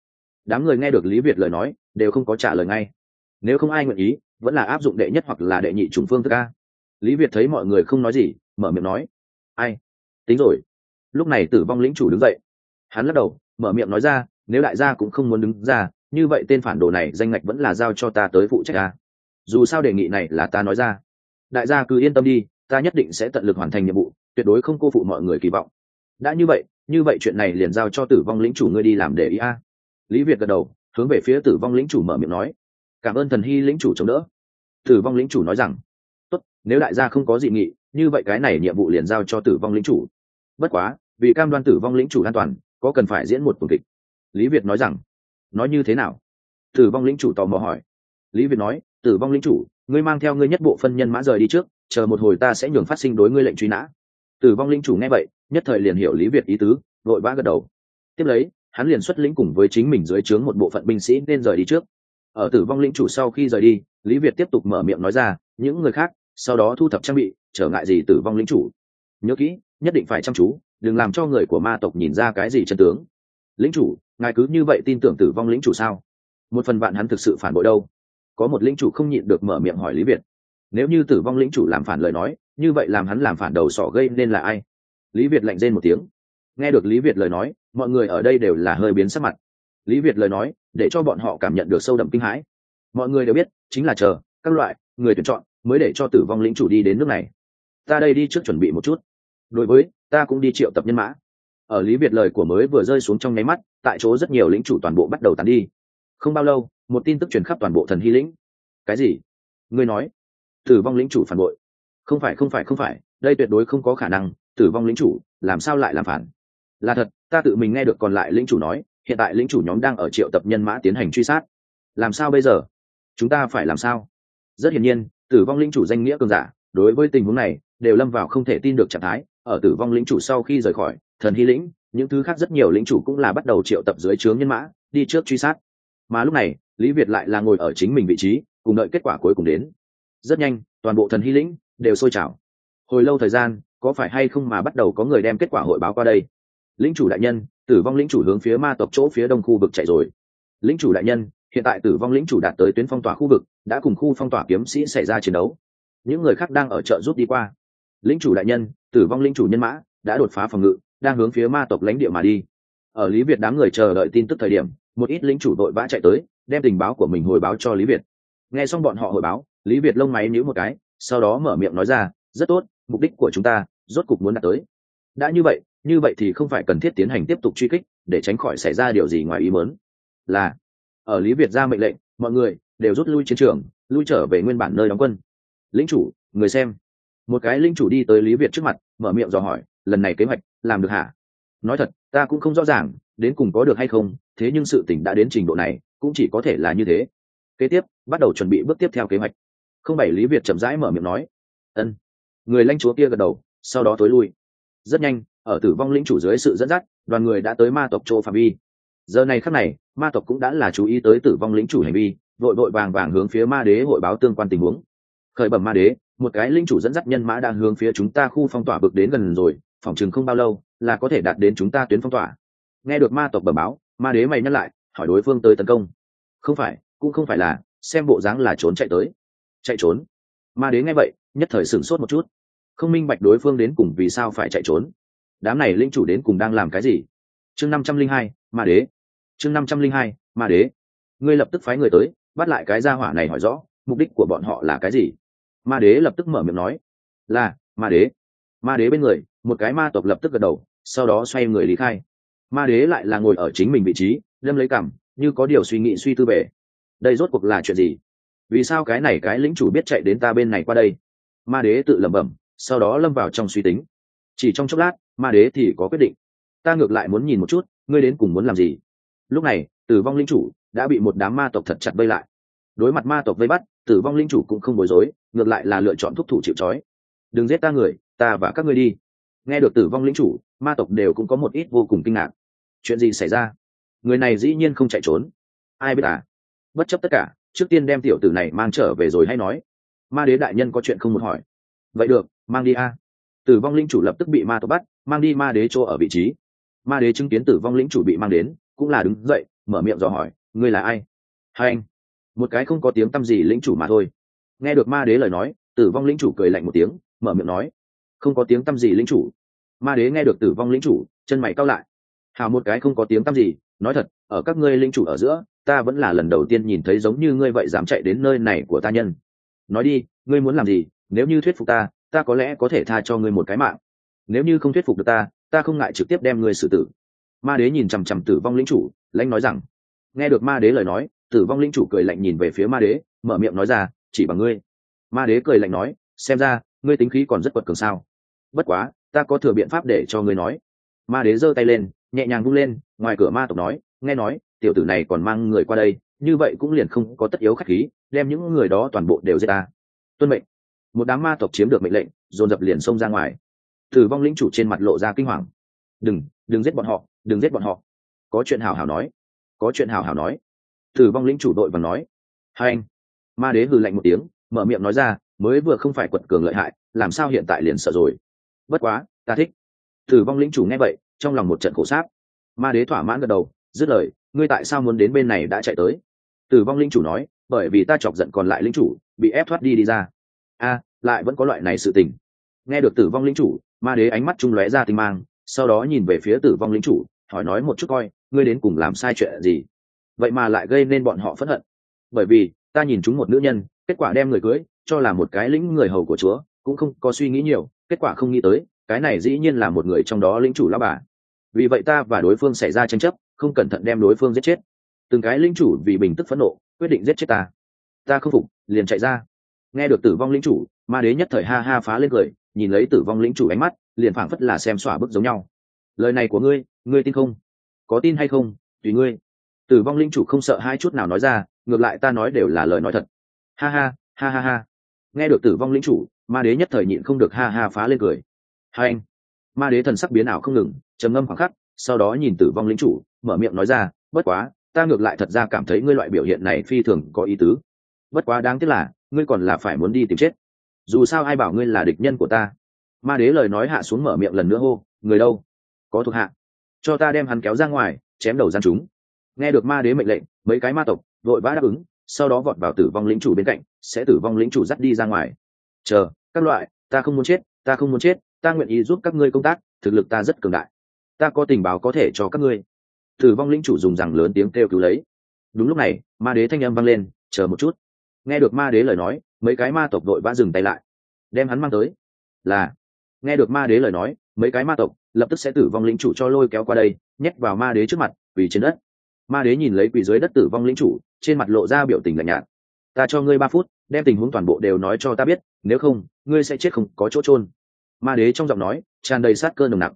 đám người nghe được lý việt lời nói, đều không có trả lời ngay. Nếu không ai nguyện ý, vẫn là áp dụng đệ nhất hoặc là đệ nhị chủng phương thức a. Lý việt thấy mọi người không nói gì, mở miệng nói, ai? Tính rồi. Lúc này tử vong lĩnh chủ đứng dậy. Hắn lắc đầu, mở miệng nói ra, nếu đại gia cũng không muốn đứng ra, như vậy tên phản đồ này danh ngạch vẫn là giao cho ta tới phụ trách a. dù sao đề nghị này là ta nói ra. Đại gia cứ yên tâm đi, ta nhất định sẽ tận lực hoàn thành nhiệm vụ, tuyệt đối không cô phụ mọi người kỳ vọng. Đã như vậy như vậy chuyện này liền giao cho tử vong lĩnh chủ ngươi đi làm để ý a lý việt gật đầu, hướng về phía tử vong lĩnh chủ mở miệng nói. Cảm ơn thần hy lĩnh chủ chống đỡ. Tử vong lĩnh chủ nói rằng, tốt, nếu đại gia không có dị nghị, như vậy cái này nhiệm vụ liền giao cho tử vong lĩnh chủ. Bất quá, vì cam đoan tử vong lĩnh chủ an toàn, có cần phải diễn một tuần kịch? Lý việt nói rằng, nói như thế nào? Tử vong lĩnh chủ tò mò hỏi. Lý việt nói, tử vong lĩnh chủ, ngươi mang theo ngươi nhất bộ phân nhân mã rời đi trước, chờ một hồi ta sẽ nhường phát sinh đối ngươi lệnh truy nã. Tử vong lĩnh chủ nghe vậy, nhất thời liền hiểu lý việt ý tứ, vội vã gật đầu. Tiếp lấy hắn liền xuất lĩnh cùng với chính mình dưới trướng một bộ phận binh sĩ nên rời đi trước. Ở tử vong lĩnh chủ sau khi rời đi, lý việt tiếp tục mở miệng nói ra, những người khác, sau đó thu thập trang bị, trở ngại gì tử vong lĩnh chủ. Nhớ kỹ, nhất định phải chăm chú, đừng làm cho người của ma tộc nhìn ra cái gì chân tướng. Lĩnh chủ, ngài cứ như vậy tin tưởng tử vong lĩnh chủ sao? Một phần bạn hắn thực sự phản bội đâu? Có một lĩnh chủ không nhịn được mở miệng hỏi lý việt. Nếu như tử vong lĩnh chủ làm phản lời nói, như vậy làm hắn làm phản đầu sỏ gây nên là ai? Lý việt lạnh rên một tiếng nghe được lý việt lời nói, mọi người ở đây đều là hơi biến sắc mặt. Lý việt lời nói, để cho bọn họ cảm nhận được sâu đậm kinh hãi. Mọi người đều biết, chính là chờ, các loại, người tuyển chọn, mới để cho tử vong lĩnh chủ đi đến nước này. Ta đây đi trước chuẩn bị một chút. Đối với, ta cũng đi triệu tập nhân mã. Ở lý việt lời của mới vừa rơi xuống trong nháy mắt, tại chỗ rất nhiều lĩnh chủ toàn bộ bắt đầu tàn đi. Không bao lâu, một tin tức truyền khắp toàn bộ thần hy lĩnh. Cái gì? Ngươi nói. Tử vong lĩnh chủ phản bội. Không phải không phải không phải, đây tuyệt đối không có khả năng, tử vong lĩnh chủ, làm sao lại làm phản? Là thật, ta tự mình nghe được còn lại lĩnh chủ nói, hiện tại lĩnh chủ nhóm đang ở triệu tập nhân mã tiến hành truy sát. Làm sao bây giờ? Chúng ta phải làm sao? Rất hiển nhiên, tử vong lĩnh chủ danh nghĩa cường giả, đối với tình huống này, đều lâm vào không thể tin được trạng thái. Ở tử vong lĩnh chủ sau khi rời khỏi, thần hy lĩnh, những thứ khác rất nhiều lĩnh chủ cũng là bắt đầu triệu tập dưới trướng nhân mã, đi trước truy sát. Mà lúc này, lý việt lại là ngồi ở chính mình vị trí, cùng đợi kết quả cuối cùng đến. Rất nhanh, toàn bộ thần hy lĩnh đều sôi trào. Hồi lâu thời gian, có phải hay không mà bắt đầu có người đem kết quả hội báo qua đây? Lĩnh chủ đại nhân, tử vong lĩnh chủ hướng phía ma tộc chỗ phía đông khu vực chạy rồi. Lĩnh chủ đại nhân, hiện tại tử vong lĩnh chủ đạt tới tuyến phong tỏa khu vực, đã cùng khu phong tỏa kiếm sĩ xảy ra chiến đấu. Những người khác đang ở chợ rút đi qua. Lĩnh chủ đại nhân, tử vong lĩnh chủ nhân mã, đã đột phá phòng ngự, đang hướng phía ma tộc lãnh địa mà đi. Ở lý việt đám người chờ đợi tin tức thời điểm, một ít lĩnh chủ đội vã chạy tới, đem tình báo của mình hồi báo cho lý việt. Nghe xong bọn họ hồi báo, lý việt lông máy níu một cái, sau đó mở miệng nói ra, rất tốt, mục đích của chúng ta rốt cục muốn đạt tới. Đã như vậy như vậy thì không phải cần thiết tiến hành tiếp tục truy kích để tránh khỏi xảy ra điều gì ngoài ý mớn là, ở lý việt ra mệnh lệnh, mọi người đều rút lui chiến trường, lui trở về nguyên bản nơi đóng quân. Lính chủ, người xem. Một cái lính chủ đi tới lý việt trước mặt, mở miệng dò hỏi, lần này kế hoạch làm được hả? Nói thật, ta cũng không rõ ràng, đến cùng có được hay không, thế nhưng sự tỉnh đã đến trình độ này, cũng chỉ có thể là như thế. Kế tiếp, bắt đầu chuẩn bị bước tiếp theo kế hoạch. Không bảy lý việt chậm rãi mở miệng nói, ân. Người lãnh chúa kia gật đầu, sau đó tối lui. Rất nhanh ở tử vong lĩnh chủ dưới sự dẫn dắt, đoàn người đã tới ma tộc châu phạm vi. Giờ này khắc này, ma tộc cũng đã là chú ý tới tử vong lĩnh chủ hành vi, vội vội vàng vàng hướng phía ma đế hội báo tương quan tình huống. Khởi bẩm ma đế, một cái linh chủ dẫn dắt nhân mã đang hướng phía chúng ta khu phong tỏa bực đến gần rồi, phòng chừng không bao lâu, là có thể đạt đến chúng ta tuyến phong tỏa. Nghe được ma tộc bẩm báo, ma đế mày nhắc lại, hỏi đối phương tới tấn công. Không phải, cũng không phải là, xem bộ dáng là trốn chạy tới. Chạy trốn? Ma đế nghe vậy, nhất thời sửng sốt một chút. Không minh bạch đối phương đến cùng vì sao phải chạy trốn đám này linh chủ đến cùng đang làm cái gì? Chương năm trăm linh hai, ma đế. Chương năm trăm linh hai, ma đế. Ngươi lập tức phái người tới, bắt lại cái gia hỏa này hỏi rõ, mục đích của bọn họ là cái gì? Ma đế lập tức mở miệng nói, là, ma đế. Ma đế bên người, một cái ma tộc lập tức gật đầu, sau đó xoay người lý khai. Ma đế lại là ngồi ở chính mình vị trí lâm lấy cảm như có điều suy nghĩ suy tư bể đây rốt cuộc là chuyện gì? Vì sao cái này cái lĩnh chủ biết chạy đến ta bên này qua đây? Ma đế tự lẩm bẩm, sau đó lâm vào trong suy tính. Chỉ trong chốc lát ma đế thì có quyết định. Ta ngược lại muốn nhìn một chút, ngươi đến cùng muốn làm gì? Lúc này, tử vong linh chủ đã bị một đám ma tộc thật chặt vây lại. Đối mặt ma tộc vây bắt, tử vong linh chủ cũng không bối rối, ngược lại là lựa chọn thúc thủ chịu trói. Đừng giết ta người, ta và các ngươi đi. Nghe được tử vong linh chủ, ma tộc đều cũng có một ít vô cùng kinh ngạc. Chuyện gì xảy ra? Người này dĩ nhiên không chạy trốn. Ai biết à? Bất chấp tất cả, trước tiên đem tiểu tử này mang trở về rồi hay nói. Ma đế đại nhân có chuyện không muốn hỏi. Vậy được, mang đi a. Tử vong linh chủ lập tức bị ma tộc bắt mang đi ma đế chỗ ở vị trí. Ma đế chứng kiến tử vong lĩnh chủ bị mang đến, cũng là đứng dậy, mở miệng dò hỏi, ngươi là ai? Hai anh. Một cái không có tiếng t â m gì lĩnh chủ mà thôi. Nghe được ma đế lời nói, tử vong lĩnh chủ cười lạnh một tiếng, mở miệng nói, không có tiếng t â m gì lĩnh chủ. Ma đế nghe được tử vong lĩnh chủ, chân mày cao lại. Hào một cái không có tiếng t â m gì, nói thật, ở các ngươi lĩnh chủ ở giữa, ta vẫn là lần đầu tiên nhìn thấy giống như ngươi vậy dám chạy đến nơi này của ta nhân. Nói đi, ngươi muốn làm gì, nếu như thuyết phục ta ta có lẽ có thể tha cho ngươi một cái mạng nếu như không thuyết phục được ta ta không ngại trực tiếp đem ngươi xử tử. Ma đế nhìn chằm chằm tử vong lĩnh chủ, lãnh nói rằng, nghe được ma đế lời nói, tử vong lĩnh chủ cười lạnh nhìn về phía ma đế, mở miệng nói ra, chỉ bằng ngươi. Ma đế cười lạnh nói, xem ra, ngươi tính khí còn rất quật cường sao. Bất quá, ta có thừa biện pháp để cho ngươi nói. Ma đế giơ tay lên, nhẹ nhàng vung lên, ngoài cửa ma tộc nói, nghe nói, tiểu tử này còn mang người qua đây, như vậy cũng liền không có tất yếu khách khí, đem những người đó toàn bộ đều giết ta. Tuân mệnh. Một đám ma tộc chiếm được mệnh lệnh, dồn dập liền xông ra ngoài tử vong lĩnh chủ trên mặt lộ ra kinh hoàng. Đừng đừng giết bọn họ, đừng giết bọn họ. Có chuyện hào hào nói, có chuyện hào hào nói. Tử vong lĩnh chủ đội và nói, hai anh. Ma đế hừ lạnh một tiếng, mở miệng nói ra, mới vừa không phải quật cường lợi hại, làm sao hiện tại liền sợ rồi? Bất quá, ta thích. Tử vong lĩnh chủ nghe vậy, trong lòng một trận khổ sát ma đế thỏa mãn gật đầu, dứt lời, ngươi tại sao muốn đến bên này đã chạy tới? Tử vong linh chủ nói, bởi vì ta chọc giận còn lại linh chủ, bị ép thoát đi đi ra. A, lại vẫn có loại này sự tình. Nghe được tử vong linh chủ ma đế ánh mắt trung lóe ra tinh mang, sau đó nhìn về phía tử vong lính chủ, hỏi nói một chút coi, ngươi đến cùng làm sai chuyện gì? Vậy mà lại gây nên bọn họ phẫn hận. Bởi vì, ta nhìn chúng một nữ nhân, kết quả đem người cưới, cho là một cái lĩnh người hầu của chúa, cũng không có suy nghĩ nhiều, kết quả không nghĩ tới, cái này dĩ nhiên là một người trong đó lĩnh chủ lao bà. Vì vậy ta và đối phương xảy ra tranh chấp, không cẩn thận đem đối phương giết chết. Từng cái lĩnh chủ vì bình tức phẫn nộ, quyết định giết chết ta. Ta không phục, liền chạy ra. Nghe được tử vong lĩnh chủ, ma đế nhất thời ha ha phá lên cười nhìn lấy tử vong lĩnh chủ ánh mắt, liền phảng phất là xem xỏa bức giống nhau. Lời này của ngươi ngươi tin không? Có tin hay không? Tùy ngươi. Tử vong linh chủ không sợ hai chút nào nói ra, ngược lại ta nói đều là lời nói thật. Ha ha ha ha ha. Nghe được tử vong linh chủ, ma đế nhất thời nhịn không được ha ha phá lên cười. Hai anh. Ma đế thần sắc biến ảo không ngừng, trầm ngâm khoảng khắc, sau đó nhìn tử vong linh chủ, mở miệng nói ra, bất quá, ta ngược lại thật ra cảm thấy ngươi loại biểu hiện này phi thường có ý tứ. Bất quá đáng tiếc là, ngươi còn là phải muốn đi tìm chết dù sao ai bảo ngươi là địch nhân của ta? Ma đế lời nói hạ xuống mở miệng lần nữa hô, người đâu? Có thuộc hạ. Cho ta đem hắn kéo ra ngoài, chém đầu gian chúng. Nghe được ma đế mệnh lệnh, mấy cái ma tộc vội vã đáp ứng, sau đó vọt vào tử vong lĩnh chủ bên cạnh, sẽ tử vong lĩnh chủ dắt đi ra ngoài. Chờ, các loại, ta không muốn chết, ta không muốn chết, ta nguyện ý giúp các ngươi công tác, thực lực ta rất cường đại. Ta có tình báo có thể cho các ngươi. Tử vong lĩnh chủ dùng rằng lớn tiếng kêu cứu lấy. Đúng lúc này, ma đế thanh âm vang lên, chờ một chút. Nghe được ma đế lời nói mấy cái ma tộc đội vã dừng tay lại. Đem hắn mang tới. Là, nghe được ma đế lời nói, mấy cái ma tộc lập tức sẽ tử vong lĩnh chủ cho lôi kéo qua đây, nhét vào ma đế trước mặt, quỳ trên đất. Ma đế nhìn lấy quỳ dưới đất tử vong lĩnh chủ, trên mặt lộ ra biểu tình lạnh nhạt. Ta cho ngươi ba phút, đem tình huống toàn bộ đều nói cho ta biết, nếu không, ngươi sẽ chết không có chỗ trôn ma đế trong giọng nói, tràn đầy sát cơ nồng nặc.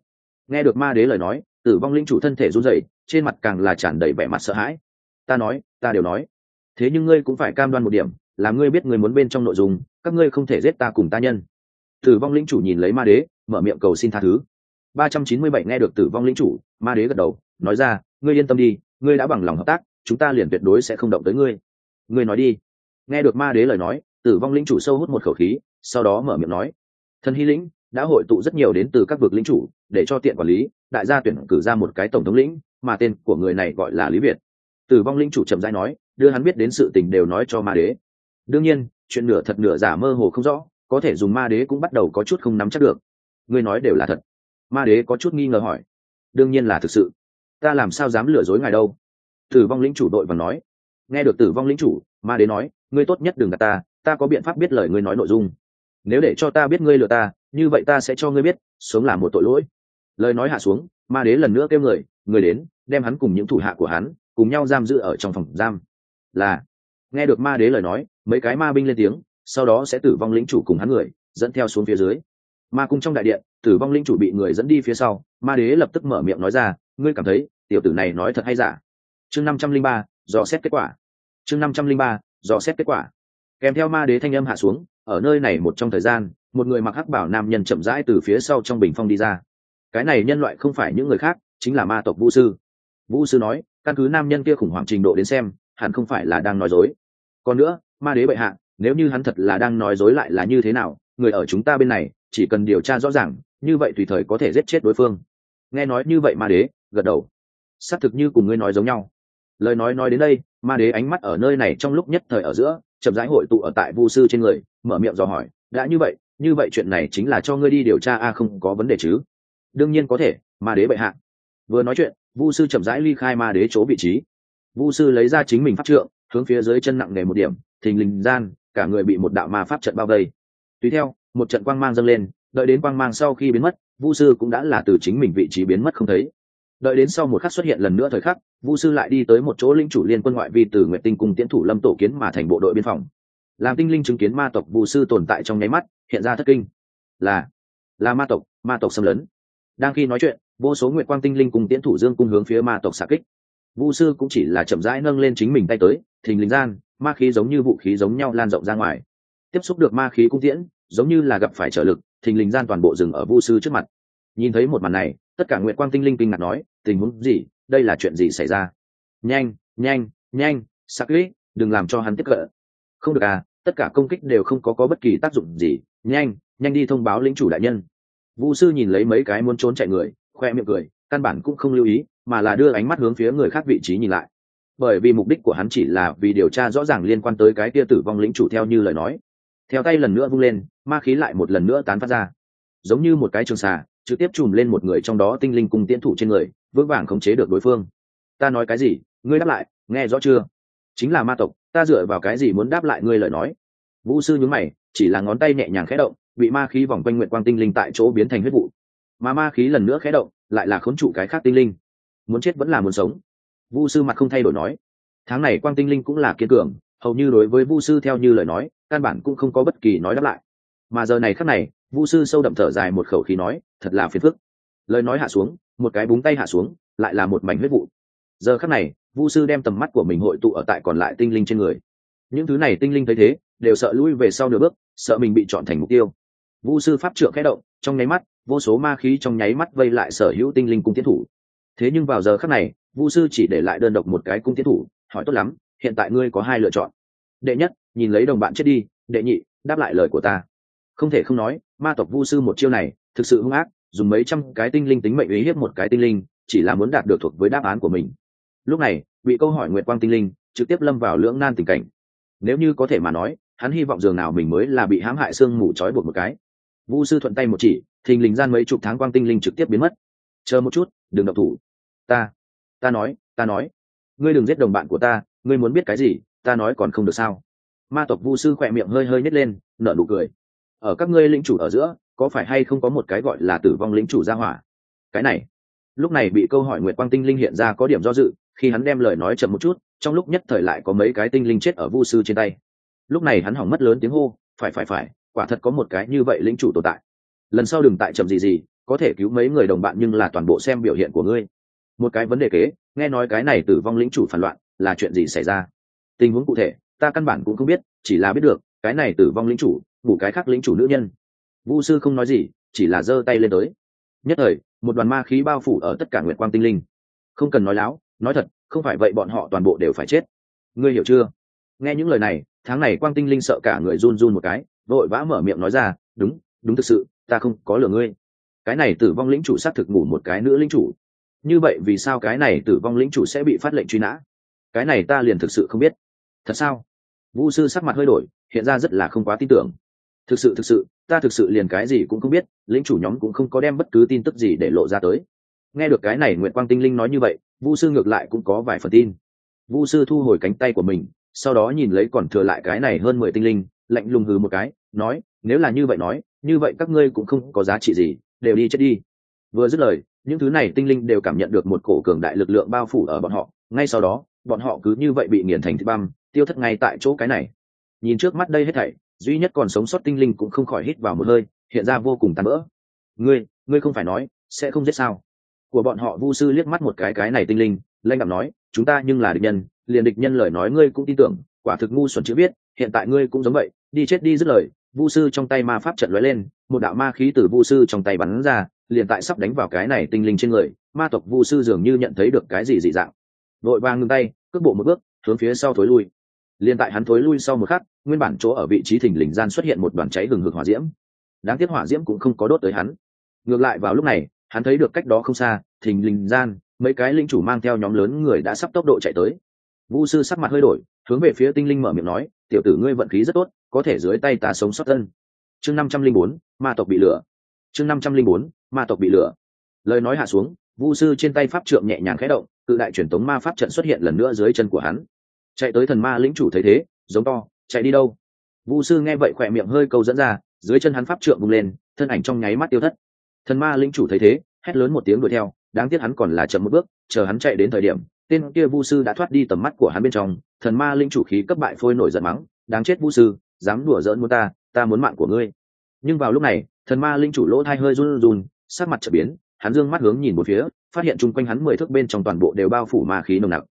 Nghe được ma đế lời nói, tử vong linh chủ thân thể run rẩy, trên mặt càng là tràn đầy vẻ mặt sợ hãi. Ta nói, ta đều nói. Thế nhưng ngươi cũng phải cam đoan một điểm là ngươi biết ngươi muốn bên trong nội dung, các ngươi không thể giết ta cùng ta nhân. Tử vong lĩnh chủ nhìn lấy ma đế, mở miệng cầu xin tha thứ. Ba trăm chín mươi bảy nghe được tử vong lĩnh chủ, ma đế gật đầu, nói ra, ngươi yên tâm đi, ngươi đã bằng lòng hợp tác, chúng ta liền tuyệt đối sẽ không động tới ngươi. Ngươi nói đi. Nghe được ma đế lời nói, tử vong lĩnh chủ sâu hút một khẩu khí, sau đó mở miệng nói, thần hy lĩnh đã hội tụ rất nhiều đến từ các vực lĩnh chủ, để cho tiện quản lý, đại gia tuyển cử ra một cái tổng thống lĩnh, mà tên của người này gọi là lý việt. Tử vong lĩnh chủ chậm rãi nói, đưa hắn biết đến sự tình đều nói cho ma đế đương nhiên, chuyện nửa thật nửa giả mơ hồ không rõ, có thể dùng ma đế cũng bắt đầu có chút không nắm chắc được. Ngươi nói đều là thật. Ma đế có chút nghi ngờ hỏi. Đương nhiên là thực sự. Ta làm sao dám lừa dối ngài đâu? Tử vong lĩnh chủ đội và nói. Nghe được tử vong lĩnh chủ, ma đế nói, ngươi tốt nhất đừng gạt ta ta có biện pháp biết lời ngươi nói nội dung. Nếu để cho ta biết ngươi lừa ta, như vậy ta sẽ cho ngươi biết, sống là một tội lỗi. Lời nói hạ xuống, ma đế lần nữa kêu người người đến, đem hắn cùng những thủ hạ của hắn, cùng nhau giam giữ ở trong phòng giam. Là, nghe được ma đế lời nói mấy cái ma binh lên tiếng, sau đó sẽ tử vong lĩnh chủ cùng hắn người, dẫn theo xuống phía dưới. Ma cung trong đại điện, tử vong linh chủ bị người dẫn đi phía sau, ma đế lập tức mở miệng nói ra, ngươi cảm thấy, tiểu tử này nói thật hay giả? Chương năm trăm linh ba, dò xét kết quả. Chương năm trăm linh ba, dò xét kết quả. Kèm theo ma đế thanh âm hạ xuống, ở nơi này một trong thời gian, một người mặc hắc bảo nam nhân chậm rãi từ phía sau trong bình phong đi ra. Cái này nhân loại không phải những người khác, chính là ma tộc vũ sư. Vũ sư nói, căn cứ nam nhân kia khủng hoảng trình độ đến xem, hẳn không phải là đang nói dối. Còn nữa ma đế bệ hạ, nếu như hắn thật là đang nói dối lại là như thế nào, người ở chúng ta bên này, chỉ cần điều tra rõ ràng, như vậy tùy thời có thể giết chết đối phương. Nghe nói như vậy ma đế, gật đầu. Xác thực như cùng ngươi nói giống nhau. Lời nói nói đến đây, ma đế ánh mắt ở nơi này trong lúc nhất thời ở giữa, chậm rãi hội tụ ở tại vu sư trên người, mở miệng dò hỏi, đã như vậy như vậy chuyện này chính là cho ngươi đi điều tra, a, không có vấn đề chứ? Đương nhiên có thể, ma đế bệ hạ. Vừa nói chuyện, vu sư chậm rãi ly khai ma đế chỗ vị trí. Vu sư lấy ra chính mình phát trượng, hướng phía dưới chân nặng nề một điểm thình lình gian, cả người bị một đạo ma pháp trận bao vây. Tùy theo, một trận quang mang dâng lên, đợi đến quang mang sau khi biến mất, vu sư cũng đã là từ chính mình vị trí biến mất không thấy. Đợi đến sau một khắc xuất hiện lần nữa thời khắc, vu sư lại đi tới một chỗ linh chủ liên quân ngoại vi từ nguyện tinh cùng tiến thủ lâm tổ kiến mà thành bộ đội biên phòng. Làm tinh linh chứng kiến ma tộc vu sư tồn tại trong nháy mắt, hiện ra thất kinh. Là là ma tộc ma tộc xâm lấn. Đang khi nói chuyện, vô số nguyện quang tinh linh cùng tiến thủ dương cung hướng phía ma tộc xạ kích. Vu sư cũng chỉ là chậm rãi nâng lên chính mình tay tới, thình lình gian ma khí giống như vũ khí giống nhau lan rộng ra ngoài. Tiếp xúc được ma khí cung tiễn, giống như là gặp phải trợ lực, thình lình gian toàn bộ rừng ở vu sư trước mặt. Nhìn thấy một màn này, tất cả nguyện quang tinh linh kinh ngạc nói, tình huống gì? Đây là chuyện gì xảy ra? Nhanh nhanh nhanh, sắc lít đừng làm cho hắn tiếp cận. Không được à tất cả công kích đều không có có bất kỳ tác dụng gì. Nhanh nhanh đi thông báo lĩnh chủ đại nhân. Vu sư nhìn lấy mấy cái muốn trốn chạy người, khoe miệng cười, căn bản cũng không lưu ý, mà là đưa ánh mắt hướng phía người khác vị trí nhìn lại bởi vì mục đích của hắn chỉ là vì điều tra rõ ràng liên quan tới cái tia tử vong lĩnh chủ theo như lời nói. Theo tay lần nữa vung lên, ma khí lại một lần nữa tán phát ra. Giống như một cái trường xà, trực tiếp chùm lên một người trong đó tinh linh cùng tiến thủ trên người, vững vàng khống chế được đối phương. Ta nói cái gì? Ngươi đáp lại, nghe rõ chưa? Chính là ma tộc, ta dựa vào cái gì muốn đáp lại ngươi lời nói? Vũ sư nhướng mày, chỉ là ngón tay nhẹ nhàng khẽ động, bị ma khí vòng quanh nguyện quang tinh linh tại chỗ biến thành huyết vụ. Mà ma khí lần nữa khẽ động, lại là khốn trụ cái khác tinh linh. Muốn chết vẫn là muốn sống vu sư mặt không thay đổi nói. Tháng này quang tinh linh cũng là kiên cường, hầu như đối với vu sư theo như lời nói, căn bản cũng không có bất kỳ nói đáp lại. Mà giờ này khắc này, vu sư sâu đậm thở dài một khẩu khí nói, thật là phiền phức. Lời nói hạ xuống, một cái búng tay hạ xuống, lại là một mảnh huyết vụ. Giờ khắc này, vu sư đem tầm mắt của mình hội tụ ở tại còn lại tinh linh trên người. Những thứ này tinh linh thấy thế, đều sợ lui về sau nửa bước, sợ mình bị chọn thành mục tiêu. Vu sư pháp trượng khẽ động, trong nháy mắt, vô số ma khí trong nháy mắt vây lại sở hữu tinh linh cung tiến thủ. Thế nhưng vào giờ khắc này vu sư chỉ để lại đơn độc một cái cung tiến thủ, hỏi tốt lắm, hiện tại ngươi có hai lựa chọn. Đệ nhất, nhìn lấy đồng bạn chết đi. Đệ nhị, đáp lại lời của ta. Không thể không nói, ma tộc vu sư một chiêu này, thực sự hung ác, dùng mấy trăm cái tinh linh tính mệnh ý hiếp một cái tinh linh, chỉ là muốn đạt được thuộc với đáp án của mình. Lúc này, bị câu hỏi nguyệt quang tinh linh, trực tiếp lâm vào lưỡng nan tình cảnh. Nếu như có thể mà nói, hắn hy vọng dường nào mình mới là bị hãm hại xương mù trói buộc một cái. Vu sư thuận tay một chỉ, thình lình gian mấy chục tháng quang tinh linh trực tiếp biến mất. Chờ một chút, đừng độc thủ. Ta ta nói ta nói. Ngươi đừng giết đồng bạn của ta, ngươi muốn biết cái gì, ta nói còn không được sao? Ma tộc vu sư khỏe miệng hơi hơi nhét lên, nở nụ cười. Ở các ngươi lĩnh chủ ở giữa, có phải hay không có một cái gọi là tử vong lĩnh chủ gia hỏa? Cái này. Lúc này bị câu hỏi nguyệt quang tinh linh hiện ra có điểm do dự, khi hắn đem lời nói chậm một chút, trong lúc nhất thời lại có mấy cái tinh linh chết ở vu sư trên tay. Lúc này hắn hỏng mất lớn tiếng hô, phải phải phải, quả thật có một cái như vậy lĩnh chủ tồn tại. Lần sau đừng tại chậm gì gì, có thể cứu mấy người đồng bạn nhưng là toàn bộ xem biểu hiện của ngươi một cái vấn đề kế, nghe nói cái này tử vong lĩnh chủ phản loạn, là chuyện gì xảy ra? Tình huống cụ thể, ta căn bản cũng không biết, chỉ là biết được, cái này tử vong lĩnh chủ, bù cái khác lĩnh chủ nữ nhân. Vu sư không nói gì, chỉ là giơ tay lên tới. Nhất thời, một đoàn ma khí bao phủ ở tất cả nguyệt quang tinh linh. Không cần nói láo, nói thật, không phải vậy bọn họ toàn bộ đều phải chết. Ngươi hiểu chưa? Nghe những lời này, tháng này quang tinh linh sợ cả người run run một cái, vội vã mở miệng nói ra, đúng đúng thực sự, ta không có lừa ngươi. Cái này tử vong lĩnh chủ xác thực ngủ một cái nữ lĩnh chủ như vậy vì sao cái này tử vong lĩnh chủ sẽ bị phát lệnh truy nã? Cái này ta liền thực sự không biết. Thật sao? Vu sư sắc mặt hơi đổi, hiện ra rất là không quá tin tưởng. Thực sự thực sự, ta thực sự liền cái gì cũng không biết, lĩnh chủ nhóm cũng không có đem bất cứ tin tức gì để lộ ra tới. Nghe được cái này nguyện quang tinh linh nói như vậy, vu sư ngược lại cũng có vài phần tin. Vu sư thu hồi cánh tay của mình, sau đó nhìn lấy còn thừa lại cái này hơn mười tinh linh, lạnh lùng hừ một cái, nói, nếu là như vậy nói, như vậy các ngươi cũng không có giá trị gì, đều đi chết đi vừa dứt lời, những thứ này tinh linh đều cảm nhận được một cổ cường đại lực lượng bao phủ ở bọn họ. Ngay sau đó, bọn họ cứ như vậy bị nghiền thành thịt băm, tiêu thất ngay tại chỗ cái này. Nhìn trước mắt đây hết thảy, duy nhất còn sống sót tinh linh cũng không khỏi hít vào một hơi, hiện ra vô cùng tàn vỡ ngươi ngươi không phải nói, sẽ không giết sao? Của bọn họ vu sư liếc mắt một cái cái này tinh linh lanh cảm nói, chúng ta nhưng là địch nhân, liền địch nhân lời nói ngươi cũng tin tưởng, quả thực ngu xuẩn chữ biết, hiện tại ngươi cũng giống vậy, đi chết đi dứt lời vu sư trong tay ma pháp trận lóe lên, một đạo ma khí từ vu sư trong tay bắn ra, liền tại sắp đánh vào cái này tinh linh trên người, ma tộc vu sư dường như nhận thấy được cái gì dị dạng. Vội vàng ngưng tay, cước bộ một bước, hướng phía sau thối lui. Liền tại hắn thối lui sau một khắc, nguyên bản chỗ ở vị trí thình lình gian xuất hiện một đoàn cháy gừng hực hỏa diễm. Đáng tiếc hỏa diễm cũng không có đốt tới hắn. Ngược lại vào lúc này, hắn thấy được cách đó không xa, thình lình gian, mấy cái linh chủ mang theo nhóm lớn người đã sắp tốc độ chạy tới vu sư sắc mặt hơi đổi, hướng về phía tinh linh mở miệng nói, tiểu tử ngươi vận khí rất tốt, có thể dưới tay ta sống sót thân. Chương năm trăm linh bốn, ma tộc bị lửa chương năm trăm linh bốn, ma tộc bị lửa lời nói hạ xuống, vu sư trên tay pháp trượng nhẹ nhàng khẽ động, cự đại truyền tống ma pháp trận xuất hiện lần nữa dưới chân của hắn. Chạy tới thần ma lĩnh chủ thấy thế, giống to, chạy đi đâu? Vu sư nghe vậy khỏe miệng hơi câu dẫn ra, dưới chân hắn pháp trượng bung lên, thân ảnh trong nháy mắt tiêu thất. Thần ma lĩnh chủ thấy thế, hét lớn một tiếng đuổi theo, đáng tiếc hắn còn là chậm một bước, chờ hắn chạy đến thời điểm tên kia vu sư đã thoát đi tầm mắt của hắn bên trong, thần ma linh chủ khí cấp bại phôi nổi giận mắng, đáng chết vu sư, dám đùa giỡn muốn ta ta muốn mạng của ngươi. Nhưng vào lúc này, thần ma linh chủ lỗ thai hơi run run, sắc mặt trở biến, hắn dương mắt hướng nhìn một phía, phát hiện chung quanh hắn mười thước bên trong toàn bộ đều bao phủ ma khí nồng nặc.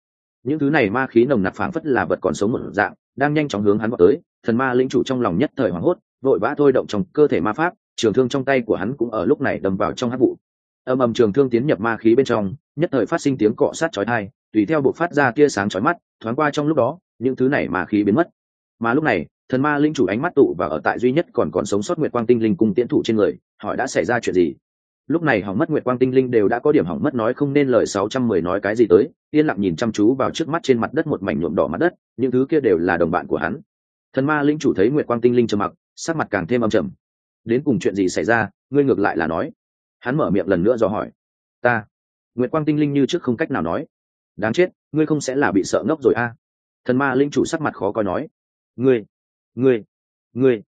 Những thứ này ma khí nồng nặc phảng phất là vật còn sống một dạng, đang nhanh chóng hướng hắn vào tới, thần ma linh chủ trong lòng nhất thời hoảng hốt, vội vã thôi động trong cơ thể ma pháp, trường thương trong tay của hắn cũng ở lúc này đâm vào trong hát vụ. Âm ầm trường thương tiến nhập ma khí bên trong, nhất thời phát sinh tiếng cọ sát chói tai tùy theo bộ phát ra tia sáng chói mắt, thoáng qua trong lúc đó, những thứ này mà khí biến mất. Mà lúc này, thần ma linh chủ ánh mắt tụ và ở tại duy nhất còn còn sống sót nguyệt quang tinh linh cùng tiễn thủ trên người, hỏi đã xảy ra chuyện gì? Lúc này hỏng mất nguyệt quang tinh linh đều đã có điểm hỏng mất nói không nên lời sáu trăm mười nói cái gì tới, yên lặng nhìn chăm chú vào trước mắt trên mặt đất một mảnh nhuộm đỏ mặt đất, những thứ kia đều là đồng bạn của hắn. Thần ma linh chủ thấy nguyệt quang tinh linh trầm mặc, sắc mặt càng thêm âm trầm. Đến cùng chuyện gì xảy ra, ngươi ngược lại là nói. Hắn mở miệng lần nữa do hỏi. Ta, nguyệt quang tinh linh như trước không cách nào nói đáng chết, ngươi không sẽ là bị sợ ngốc rồi a. À? thần ma linh chủ sắc mặt khó coi nói. Ngươi ngươi ngươi.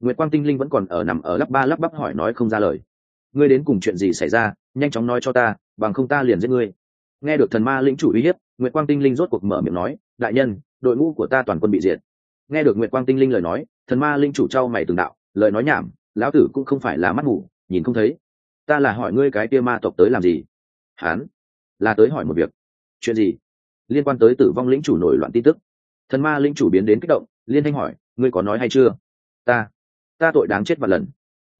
Nguyệt quang tinh linh vẫn còn ở nằm ở lắp ba lắp bắp hỏi nói không ra lời. Ngươi đến cùng chuyện gì xảy ra, nhanh chóng nói cho ta, bằng không ta liền giết ngươi. Nghe được thần ma lĩnh chủ uy hiếp, nguyệt quang tinh linh rốt cuộc mở miệng nói, đại nhân, đội ngũ của ta toàn quân bị diệt. Nghe được nguyệt quang tinh linh lời nói, thần ma linh chủ trao mày từng đạo, lời nói nhảm, lão tử cũng không phải là mắt ngủ, nhìn không thấy. Ta là hỏi ngươi cái kia ma tộc tới làm gì? Hán, là tới hỏi một việc chuyện gì? Liên quan tới tử vong lĩnh chủ nổi loạn tin tức. Thần ma lĩnh chủ biến đến kích động, liên thanh hỏi, ngươi có nói hay chưa? Ta ta tội đáng chết vạn lần.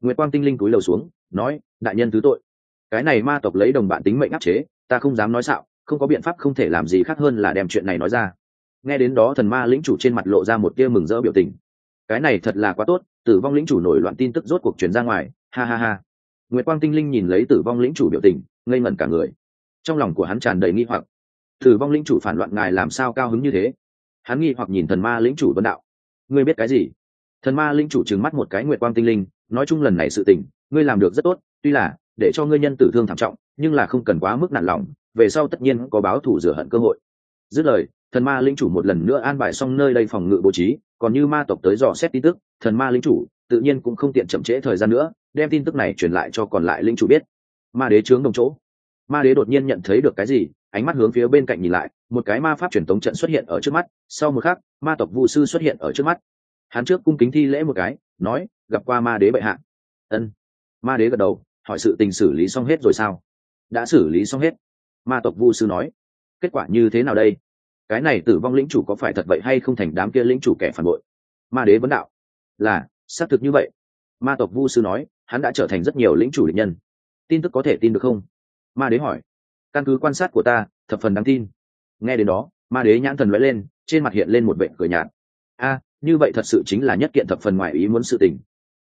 Nguyệt quang tinh linh cúi lầu xuống, nói, đại nhân thứ tội. Cái này ma tộc lấy đồng bạn tính mệnh áp chế, ta không dám nói xạo, không có biện pháp không thể làm gì khác hơn là đem chuyện này nói ra. Nghe đến đó thần ma lĩnh chủ trên mặt lộ ra một tia mừng rỡ biểu tình. Cái này thật là quá tốt, tử vong lĩnh chủ nổi loạn tin tức rốt cuộc chuyển ra ngoài, ha ha ha. Nguyệt quang tinh linh nhìn lấy tử vong lĩnh chủ biểu tình, ngây ngẩn cả người. Trong lòng của hắn tràn đầy nghi hoặc tử vong lĩnh chủ phản loạn ngài làm sao cao hứng như thế? Hắn nghi hoặc nhìn thần ma lĩnh chủ vân đạo. Ngươi biết cái gì? Thần ma lĩnh chủ trừng mắt một cái nguyệt quang tinh linh, nói chung lần này sự tình, ngươi làm được rất tốt, tuy là, để cho ngươi nhân tử thương thảm trọng, nhưng là không cần quá mức nản lòng, về sau tất nhiên có báo thủ rửa hận cơ hội. Dứt lời, thần ma linh chủ một lần nữa an bài xong nơi đây phòng ngự bố trí, còn như ma tộc tới dò xét tin tức, thần ma linh chủ tự nhiên cũng không tiện chậm trễ thời gian nữa, đem tin tức này truyền lại cho còn lại linh chủ biết. Ma đế chướng đồng chỗ. Ma đế đột nhiên nhận thấy được cái gì ánh mắt hướng phía bên cạnh nhìn lại, một cái ma pháp truyền tống trận xuất hiện ở trước mắt, sau một khắc, ma tộc vu sư xuất hiện ở trước mắt. Hắn trước cung kính thi lễ một cái, nói, gặp qua ma đế bệ hạ. Ân. Ma đế gật đầu, hỏi sự tình xử lý xong hết rồi sao? Đã xử lý xong hết. Ma tộc vu sư nói. Kết quả như thế nào đây? Cái này tử vong lĩnh chủ có phải thật vậy hay không thành đám kia lĩnh chủ kẻ phản bội? Ma đế vấn đạo. Là, xác thực như vậy. Ma tộc vu sư nói, hắn đã trở thành rất nhiều lĩnh chủ định nhân. Tin tức có thể tin được không? Ma đế hỏi căn cứ quan sát của ta, thập phần đáng tin. Nghe đến đó, ma đế nhãn thần lóe lên, trên mặt hiện lên một vệ cửa nhạt. A, như vậy thật sự chính là nhất kiện thập phần ngoài ý muốn sự tình.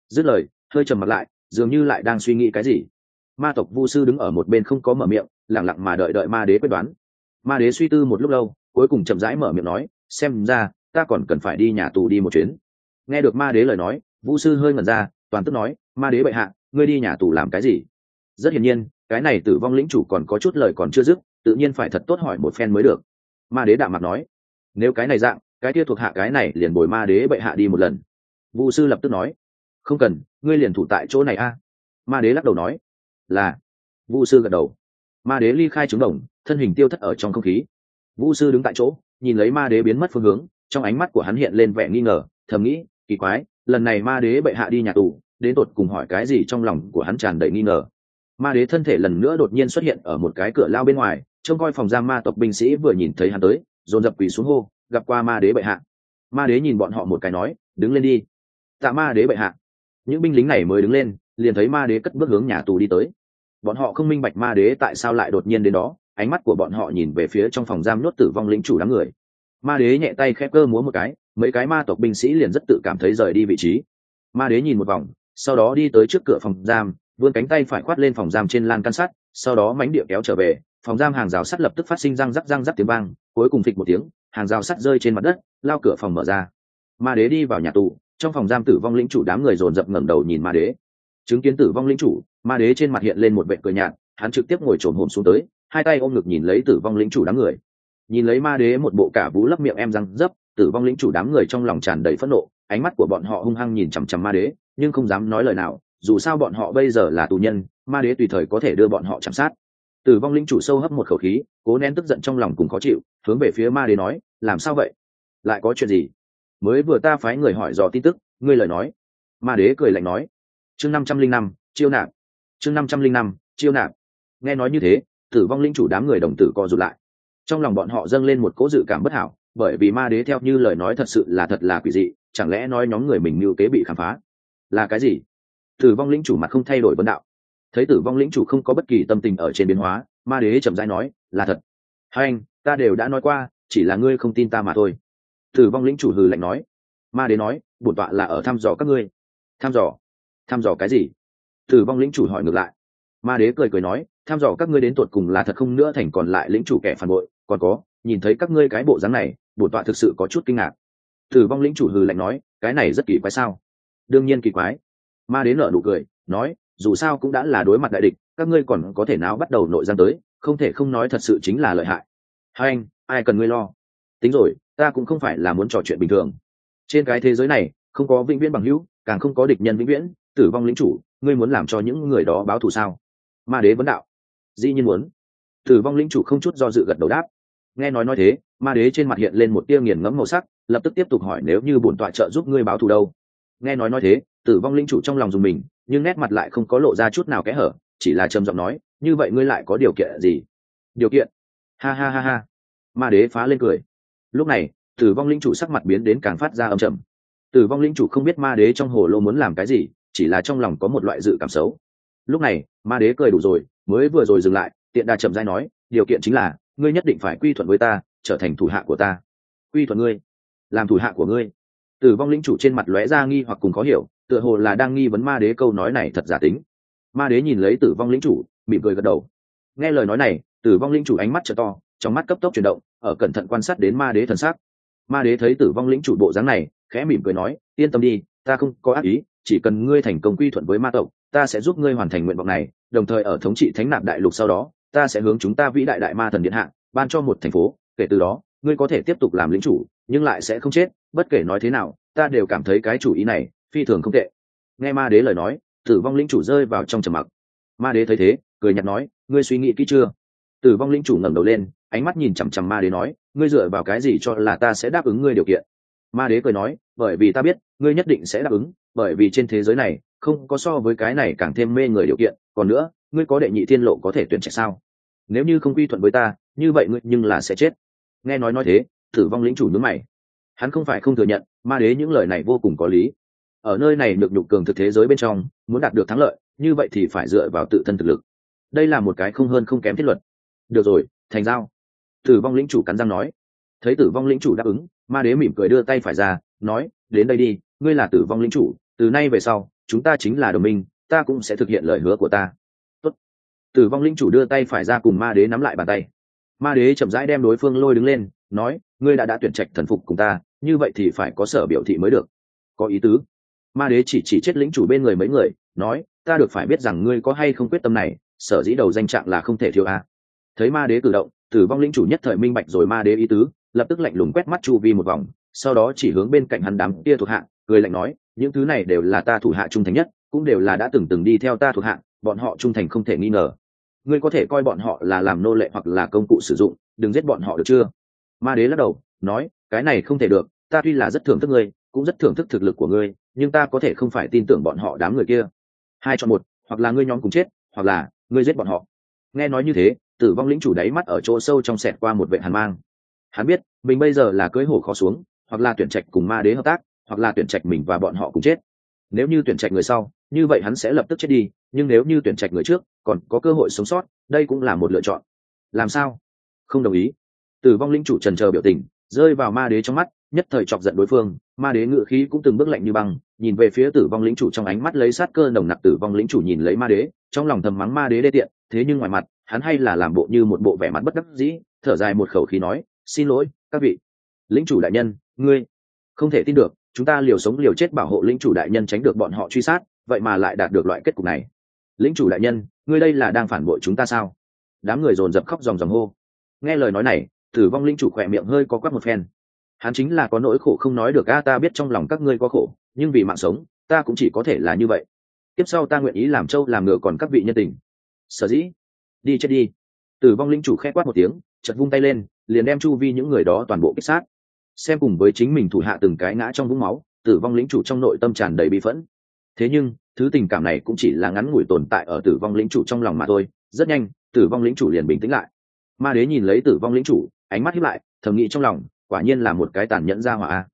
Dứt lời, hơi trầm mặt lại, dường như lại đang suy nghĩ cái gì. Ma tộc vu sư đứng ở một bên không có mở miệng lẳng lặng mà đợi đợi ma đế quyết đoán. Ma đế suy tư một lúc lâu, cuối cùng chậm rãi mở miệng nói, xem ra, ta còn cần phải đi nhà tù đi một chuyến. Nghe được ma đế lời nói, vu sư hơi ngẩn ra, toàn tức nói, ma đế bệ hạ, ngươi đi nhà tù làm cái gì? Rất hiển nhiên cái này tử vong lĩnh chủ còn có chút lời còn chưa dứt, tự nhiên phải thật tốt hỏi một phen mới được. Ma đế đạm mặt nói, nếu cái này dạng, cái kia thuộc hạ cái này liền bồi ma đế bệ hạ đi một lần. Vu sư lập tức nói, không cần, ngươi liền thủ tại chỗ này a. Ma đế lắc đầu nói, là. Vu sư gật đầu. Ma đế ly khai trứng đồng, thân hình tiêu thất ở trong không khí. Vu sư đứng tại chỗ, nhìn lấy ma đế biến mất phương hướng, trong ánh mắt của hắn hiện lên vẻ nghi ngờ, thầm nghĩ, kỳ quái, lần này ma đế bệ hạ đi nhà tù, đến tột cùng hỏi cái gì trong lòng của hắn tràn đầy nghi ngờ ma đế thân thể lần nữa đột nhiên xuất hiện ở một cái cửa lao bên ngoài, trông coi phòng giam ma tộc binh sĩ vừa nhìn thấy hắn tới, dồn dập quỳ xuống hô, gặp qua ma đế bệ hạ. Ma đế nhìn bọn họ một cái nói, đứng lên đi. Tạ ma đế bệ hạ. Những binh lính này mới đứng lên, liền thấy ma đế cất bước hướng nhà tù đi tới. Bọn họ không minh bạch ma đế tại sao lại đột nhiên đến đó, ánh mắt của bọn họ nhìn về phía trong phòng giam nhốt tử vong lĩnh chủ đám người. Ma đế nhẹ tay khép cơ múa một cái, mấy cái ma tộc binh sĩ liền rất tự cảm thấy rời đi vị trí. Ma đế nhìn một vòng, sau đó đi tới trước cửa phòng giam vươn cánh tay phải khoát lên phòng giam trên lan can sắt, sau đó mánh địa kéo trở về, phòng giam hàng rào sắt lập tức phát sinh răng rắc răng rắc tiếng vang, cuối cùng phịch một tiếng, hàng rào sắt rơi trên mặt đất, lao cửa phòng mở ra. Ma đế đi vào nhà tù, trong phòng giam tử vong lĩnh chủ đám người dồn dập ngẩng đầu nhìn ma đế. Chứng kiến tử vong lĩnh chủ, ma đế trên mặt hiện lên một vệ cười nhạt, hắn trực tiếp ngồi trồn hồn xuống tới, hai tay ôm ngực nhìn lấy tử vong lĩnh chủ đám người. Nhìn lấy ma đế một bộ cả vú lấp miệng em răng dấp, tử vong lĩnh chủ đám người trong lòng tràn đầy phẫn nộ, ánh mắt của bọn họ hung hăng nhìn chằm chằm ma đế, nhưng không dám nói lời nào dù sao bọn họ bây giờ là tù nhân, ma đế tùy thời có thể đưa bọn họ chạm sát. Tử vong Linh chủ sâu hấp một khẩu khí, cố nén tức giận trong lòng cùng khó chịu, hướng về phía ma đế nói, làm sao vậy? Lại có chuyện gì? Mới vừa ta phái người hỏi dò tin tức, ngươi lời nói. Ma đế cười lạnh nói, chương năm trăm linh năm, chiêu nạp. Chương năm trăm linh năm, chiêu nạp. Nghe nói như thế, tử vong linh chủ đám người đồng tử co rụt lại. Trong lòng bọn họ dâng lên một cố dự cảm bất hảo, bởi vì ma đế theo như lời nói thật sự là thật là quỷ dị, chẳng lẽ nói nhóm người mình mưu kế bị khám phá? Là cái gì? Tử vong lĩnh chủ mặt không thay đổi vấn đạo. Thấy tử vong lĩnh chủ không có bất kỳ tâm tình ở trên biến hóa, ma đế chậm rãi nói, là thật. Hai anh, ta đều đã nói qua, chỉ là ngươi không tin ta mà thôi. Tử vong lĩnh chủ hừ lạnh nói. Ma đế nói, bổn tọa là ở thăm dò các ngươi. Thăm dò? Thăm dò cái gì? Tử vong lĩnh chủ hỏi ngược lại. Ma đế cười cười nói, thăm dò các ngươi đến tột cùng là thật không nữa thành còn lại lĩnh chủ kẻ phản bội, còn có, nhìn thấy các ngươi cái bộ dáng này, bổn tọa thực sự có chút kinh ngạc. Tử vong lĩnh chủ hừ lạnh nói, cái này rất kỳ quái sao? Đương nhiên kỳ quái ma đến nở nụ cười, nói, dù sao cũng đã là đối mặt đại địch, các ngươi còn có thể nào bắt đầu nội gian tới, không thể không nói thật sự chính là lợi hại. Hai anh, ai cần ngươi lo? Tính rồi, ta cũng không phải là muốn trò chuyện bình thường. Trên cái thế giới này, không có vĩnh viễn bằng hữu, càng không có địch nhân vĩnh viễn, tử vong lính chủ, ngươi muốn làm cho những người đó báo thù sao? Ma đế vấn đạo. Dĩ nhiên muốn. Tử vong lính chủ không chút do dự gật đầu đáp. Nghe nói nói thế, ma đế trên mặt hiện lên một tia nghiền ngẫm màu sắc, lập tức tiếp tục hỏi nếu như bổn tọa trợ giúp ngươi báo thù đâu? Nghe nói nói thế tử vong linh chủ trong lòng dùng mình, nhưng nét mặt lại không có lộ ra chút nào kẽ hở, chỉ là trầm giọng nói, như vậy ngươi lại có điều kiện gì? Điều kiện? Ha ha ha ha. Ma đế phá lên cười. Lúc này, tử vong linh chủ sắc mặt biến đến càng phát ra âm trầm. Tử vong linh chủ không biết ma đế trong hồ lô muốn làm cái gì, chỉ là trong lòng có một loại dự cảm xấu. Lúc này, ma đế cười đủ rồi, mới vừa rồi dừng lại, tiện đà chậm dai nói, điều kiện chính là, ngươi nhất định phải quy thuận với ta, trở thành thủ hạ của ta. Quy thuận ngươi? Làm thủ hạ của ngươi? Tử vong linh chủ trên mặt lóe ra nghi hoặc cùng khó hiểu tựa hồ là đang nghi vấn ma đế câu nói này thật giả tính. Ma đế nhìn lấy tử vong lĩnh chủ, mỉm cười gật đầu. Nghe lời nói này, tử vong lĩnh chủ ánh mắt t to, trong mắt cấp tốc chuyển động, ở cẩn thận quan sát đến ma đế thần sắc. Ma đế thấy tử vong lĩnh chủ bộ dáng này, khẽ mỉm cười nói, yên tâm đi, ta không có ác ý, chỉ cần ngươi thành công quy thuận với ma tộc, ta sẽ giúp ngươi hoàn thành nguyện vọng này, đồng thời ở thống trị thánh nạp đại lục sau đó, ta sẽ hướng chúng ta vĩ đại đại ma thần điện hạ, ban cho một thành phố, kể từ đó, ngươi có thể tiếp tục làm lính chủ, nhưng lại sẽ không chết, bất kể nói thế nào, ta đều cảm thấy cái chủ ý này phi thường không tệ. Nghe ma đế lời nói, tử vong linh chủ rơi vào trong trầm mặc. Ma đế thấy thế, cười nhạt nói, ngươi suy nghĩ kỹ chưa? Tử vong linh chủ ngẩng đầu lên, ánh mắt nhìn chằm chằm ma đế nói, ngươi dựa vào cái gì cho là ta sẽ đáp ứng ngươi điều kiện? Ma đế cười nói, bởi vì ta biết, ngươi nhất định sẽ đáp ứng, bởi vì trên thế giới này, không có so với cái này càng thêm mê người điều kiện, còn nữa, ngươi có đệ nhị thiên lộ có thể tuyển trạch sao? Nếu như không quy thuận với ta, như vậy ngươi nhưng là sẽ chết. Nghe nói nói thế, tử vong lĩnh chủ nhướng mày. Hắn không phải không thừa nhận, ma đế những lời này vô cùng có lý ở nơi này được nhục cường thực thế giới bên trong, muốn đạt được thắng lợi, như vậy thì phải dựa vào tự thân thực lực. Đây là một cái không hơn không kém thiết luật. Được rồi, thành giao. Tử vong lĩnh chủ cắn răng nói. Thấy tử vong lĩnh chủ đáp ứng, ma đế mỉm cười đưa tay phải ra, nói, đến đây đi, ngươi là tử vong lĩnh chủ, từ nay về sau, chúng ta chính là đồng minh, ta cũng sẽ thực hiện lời hứa của ta. Tốt. tử vong lĩnh chủ đưa tay phải ra cùng ma đế nắm lại bàn tay. Ma đế chậm rãi đem đối phương lôi đứng lên, nói, ngươi đã đã tuyển trạch thần phục cùng ta, như vậy thì phải có sở biểu thị mới được. Có ý tứ ma đế chỉ chỉ chết lĩnh chủ bên người mấy người, nói, ta được phải biết rằng ngươi có hay không quyết tâm này, sở dĩ đầu danh trạng là không thể thiếu a. Thấy ma đế cử động, tử vong lĩnh chủ nhất thời minh bạch rồi ma đế ý tứ, lập tức lạnh lùng quét mắt chu vi một vòng, sau đó chỉ hướng bên cạnh hắn đám kia thuộc hạ, cười lạnh nói, những thứ này đều là ta thủ hạ trung thành nhất, cũng đều là đã từng từng đi theo ta thuộc hạ, bọn họ trung thành không thể nghi ngờ. Ngươi có thể coi bọn họ là làm nô lệ hoặc là công cụ sử dụng, đừng giết bọn họ được chưa? Ma đế lắc đầu, nói, cái này không thể được, ta tuy là rất thưởng thức ngươi, cũng rất thưởng thức thực lực của ngươi nhưng ta có thể không phải tin tưởng bọn họ đám người kia. Hai chọn một, hoặc là ngươi nhóm cùng chết, hoặc là ngươi giết bọn họ. Nghe nói như thế, tử vong lĩnh chủ đáy mắt ở chỗ sâu trong sẹt qua một vệ hàn mang. Hắn biết, mình bây giờ là cưới hổ khó xuống, hoặc là tuyển trạch cùng ma đế hợp tác, hoặc là tuyển trạch mình và bọn họ cùng chết. Nếu như tuyển trạch người sau, như vậy hắn sẽ lập tức chết đi, nhưng nếu như tuyển trạch người trước, còn có cơ hội sống sót, đây cũng là một lựa chọn. Làm sao? Không đồng ý. Tử vong linh chủ trần chờ biểu tình, rơi vào ma đế trong mắt nhất thời chọc giận đối phương, ma đế ngự khí cũng từng bước lạnh như băng, nhìn về phía tử vong lĩnh chủ trong ánh mắt lấy sát cơ nồng nặc tử vong lĩnh chủ nhìn lấy ma đế, trong lòng thầm mắng ma đế đê tiện, thế nhưng ngoài mặt, hắn hay là làm bộ như một bộ vẻ mặt bất đắc dĩ, thở dài một khẩu khí nói, xin lỗi, các vị. Lĩnh chủ đại nhân, ngươi không thể tin được, chúng ta liều sống liều chết bảo hộ lĩnh chủ đại nhân tránh được bọn họ truy sát, vậy mà lại đạt được loại kết cục này. Lĩnh chủ đại nhân, ngươi đây là đang phản bội chúng ta sao? Đám người dồn dập khóc dòng dòng hô. Nghe lời nói này, tử vong lĩnh chủ khỏe miệng hơi có quắc một phen hắn chính là có nỗi khổ không nói được, a, ta biết trong lòng các ngươi có khổ, nhưng vì mạng sống, ta cũng chỉ có thể là như vậy. Tiếp sau ta nguyện ý làm trâu làm ngựa còn các vị nhân tình. Sở dĩ? Đi chết đi. Tử vong linh chủ khẽ quát một tiếng chật vung tay lên, liền đem chu vi những người đó toàn bộ kích sát. Xem cùng với chính mình thủ hạ từng cái ngã trong vũng máu, tử vong lĩnh chủ trong nội tâm tràn đầy bị phẫn. Thế nhưng, thứ tình cảm này cũng chỉ là ngắn ngủi tồn tại ở tử vong lĩnh chủ trong lòng mà thôi, rất nhanh, tử vong lĩnh chủ liền bình tĩnh lại. Ma đế nhìn lấy tử vong lĩnh chủ, ánh mắt hiếp lại, thầm nghĩ trong lòng quả nhiên là một cái tàn nhẫn ra hỏa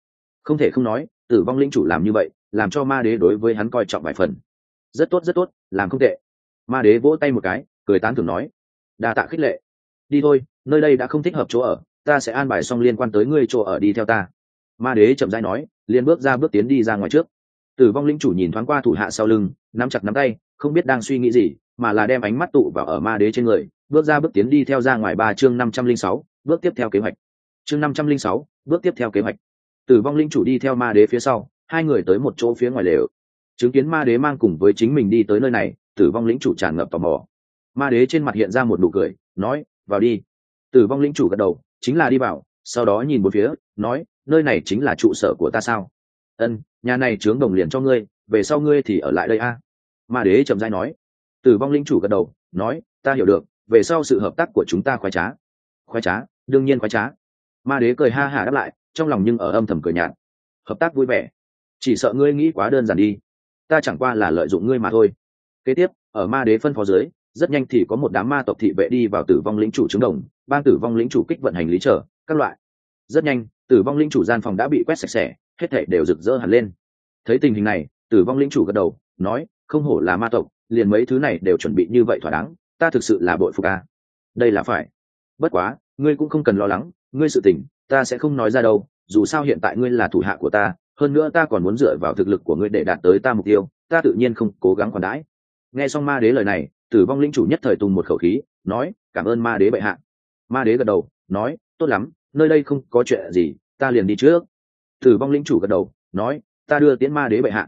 không thể không nói, tử vong lĩnh chủ làm như vậy, làm cho ma đế đối với hắn coi trọng vài phần. Rất tốt rất tốt, làm không tệ. Ma đế vỗ tay một cái, cười tán thưởng nói, đa tạ khích lệ. Đi thôi, nơi đây đã không thích hợp chỗ ở, ta sẽ an bài xong liên quan tới ngươi chỗ ở đi theo ta. Ma đế chậm rãi nói, liền bước ra bước tiến đi ra ngoài trước. Tử vong linh chủ nhìn thoáng qua thủ hạ sau lưng, nắm chặt nắm tay, không biết đang suy nghĩ gì, mà là đem ánh mắt tụ vào ở ma đế trên người, bước ra bước tiến đi theo ra ngoài ba chương năm trăm linh sáu, bước tiếp theo kế hoạch chương năm trăm linh sáu, bước tiếp theo kế hoạch. Tử vong linh chủ đi theo ma đế phía sau, hai người tới một chỗ phía ngoài lều. Chứng kiến ma đế mang cùng với chính mình đi tới nơi này tử vong lĩnh chủ tràn ngập tò mò. Ma đế trên mặt hiện ra một nụ cười, nói, vào đi. Tử vong lĩnh chủ gật đầu, chính là đi vào. Sau đó nhìn một phía, nói, nơi này chính là trụ sở của ta sao? Ân, nhà này trướng đồng liền cho ngươi, về sau ngươi thì ở lại đây a. Ma đế chậm dai nói. Tử vong linh chủ gật đầu, nói, ta hiểu được, về sau sự hợp tác của chúng ta khoái trá. Khoái trá? Đương nhiên khoái trá ma đế cười ha hả đáp lại, trong lòng nhưng ở âm thầm cười nhạt. Hợp tác vui vẻ. Chỉ sợ ngươi nghĩ quá đơn giản đi. Ta chẳng qua là lợi dụng ngươi mà thôi. Kế tiếp, ở ma đế phân phó dưới, rất nhanh thì có một đám ma tộc thị vệ đi vào tử vong lĩnh chủ trứng đồng, ban tử vong lĩnh chủ kích vận hành lý trở, các loại. Rất nhanh, tử vong lĩnh chủ gian phòng đã bị quét sạch sẽ, hết thảy đều rực rỡ hẳn lên. Thấy tình hình này, tử vong lĩnh chủ gật đầu, nói, không hổ là ma tộc, liền mấy thứ này đều chuẩn bị như vậy thỏa đáng, ta thực sự là bội phục a. Đây là phải. Bất quá, ngươi cũng không cần lo lắng ngươi sự tình, ta sẽ không nói ra đâu, dù sao hiện tại ngươi là thủ hạ của ta, hơn nữa ta còn muốn dựa vào thực lực của ngươi để đạt tới ta mục tiêu, ta tự nhiên không cố gắng còn đãi. Nghe xong ma đế lời này, tử vong linh chủ nhất thời tùng một khẩu khí, nói, cảm ơn ma đế bệ hạ. Ma đế gật đầu, nói, tốt lắm, nơi đây không có chuyện gì, ta liền đi trước. Tử vong linh chủ gật đầu, nói, ta đưa tiễn ma đế bệ hạ.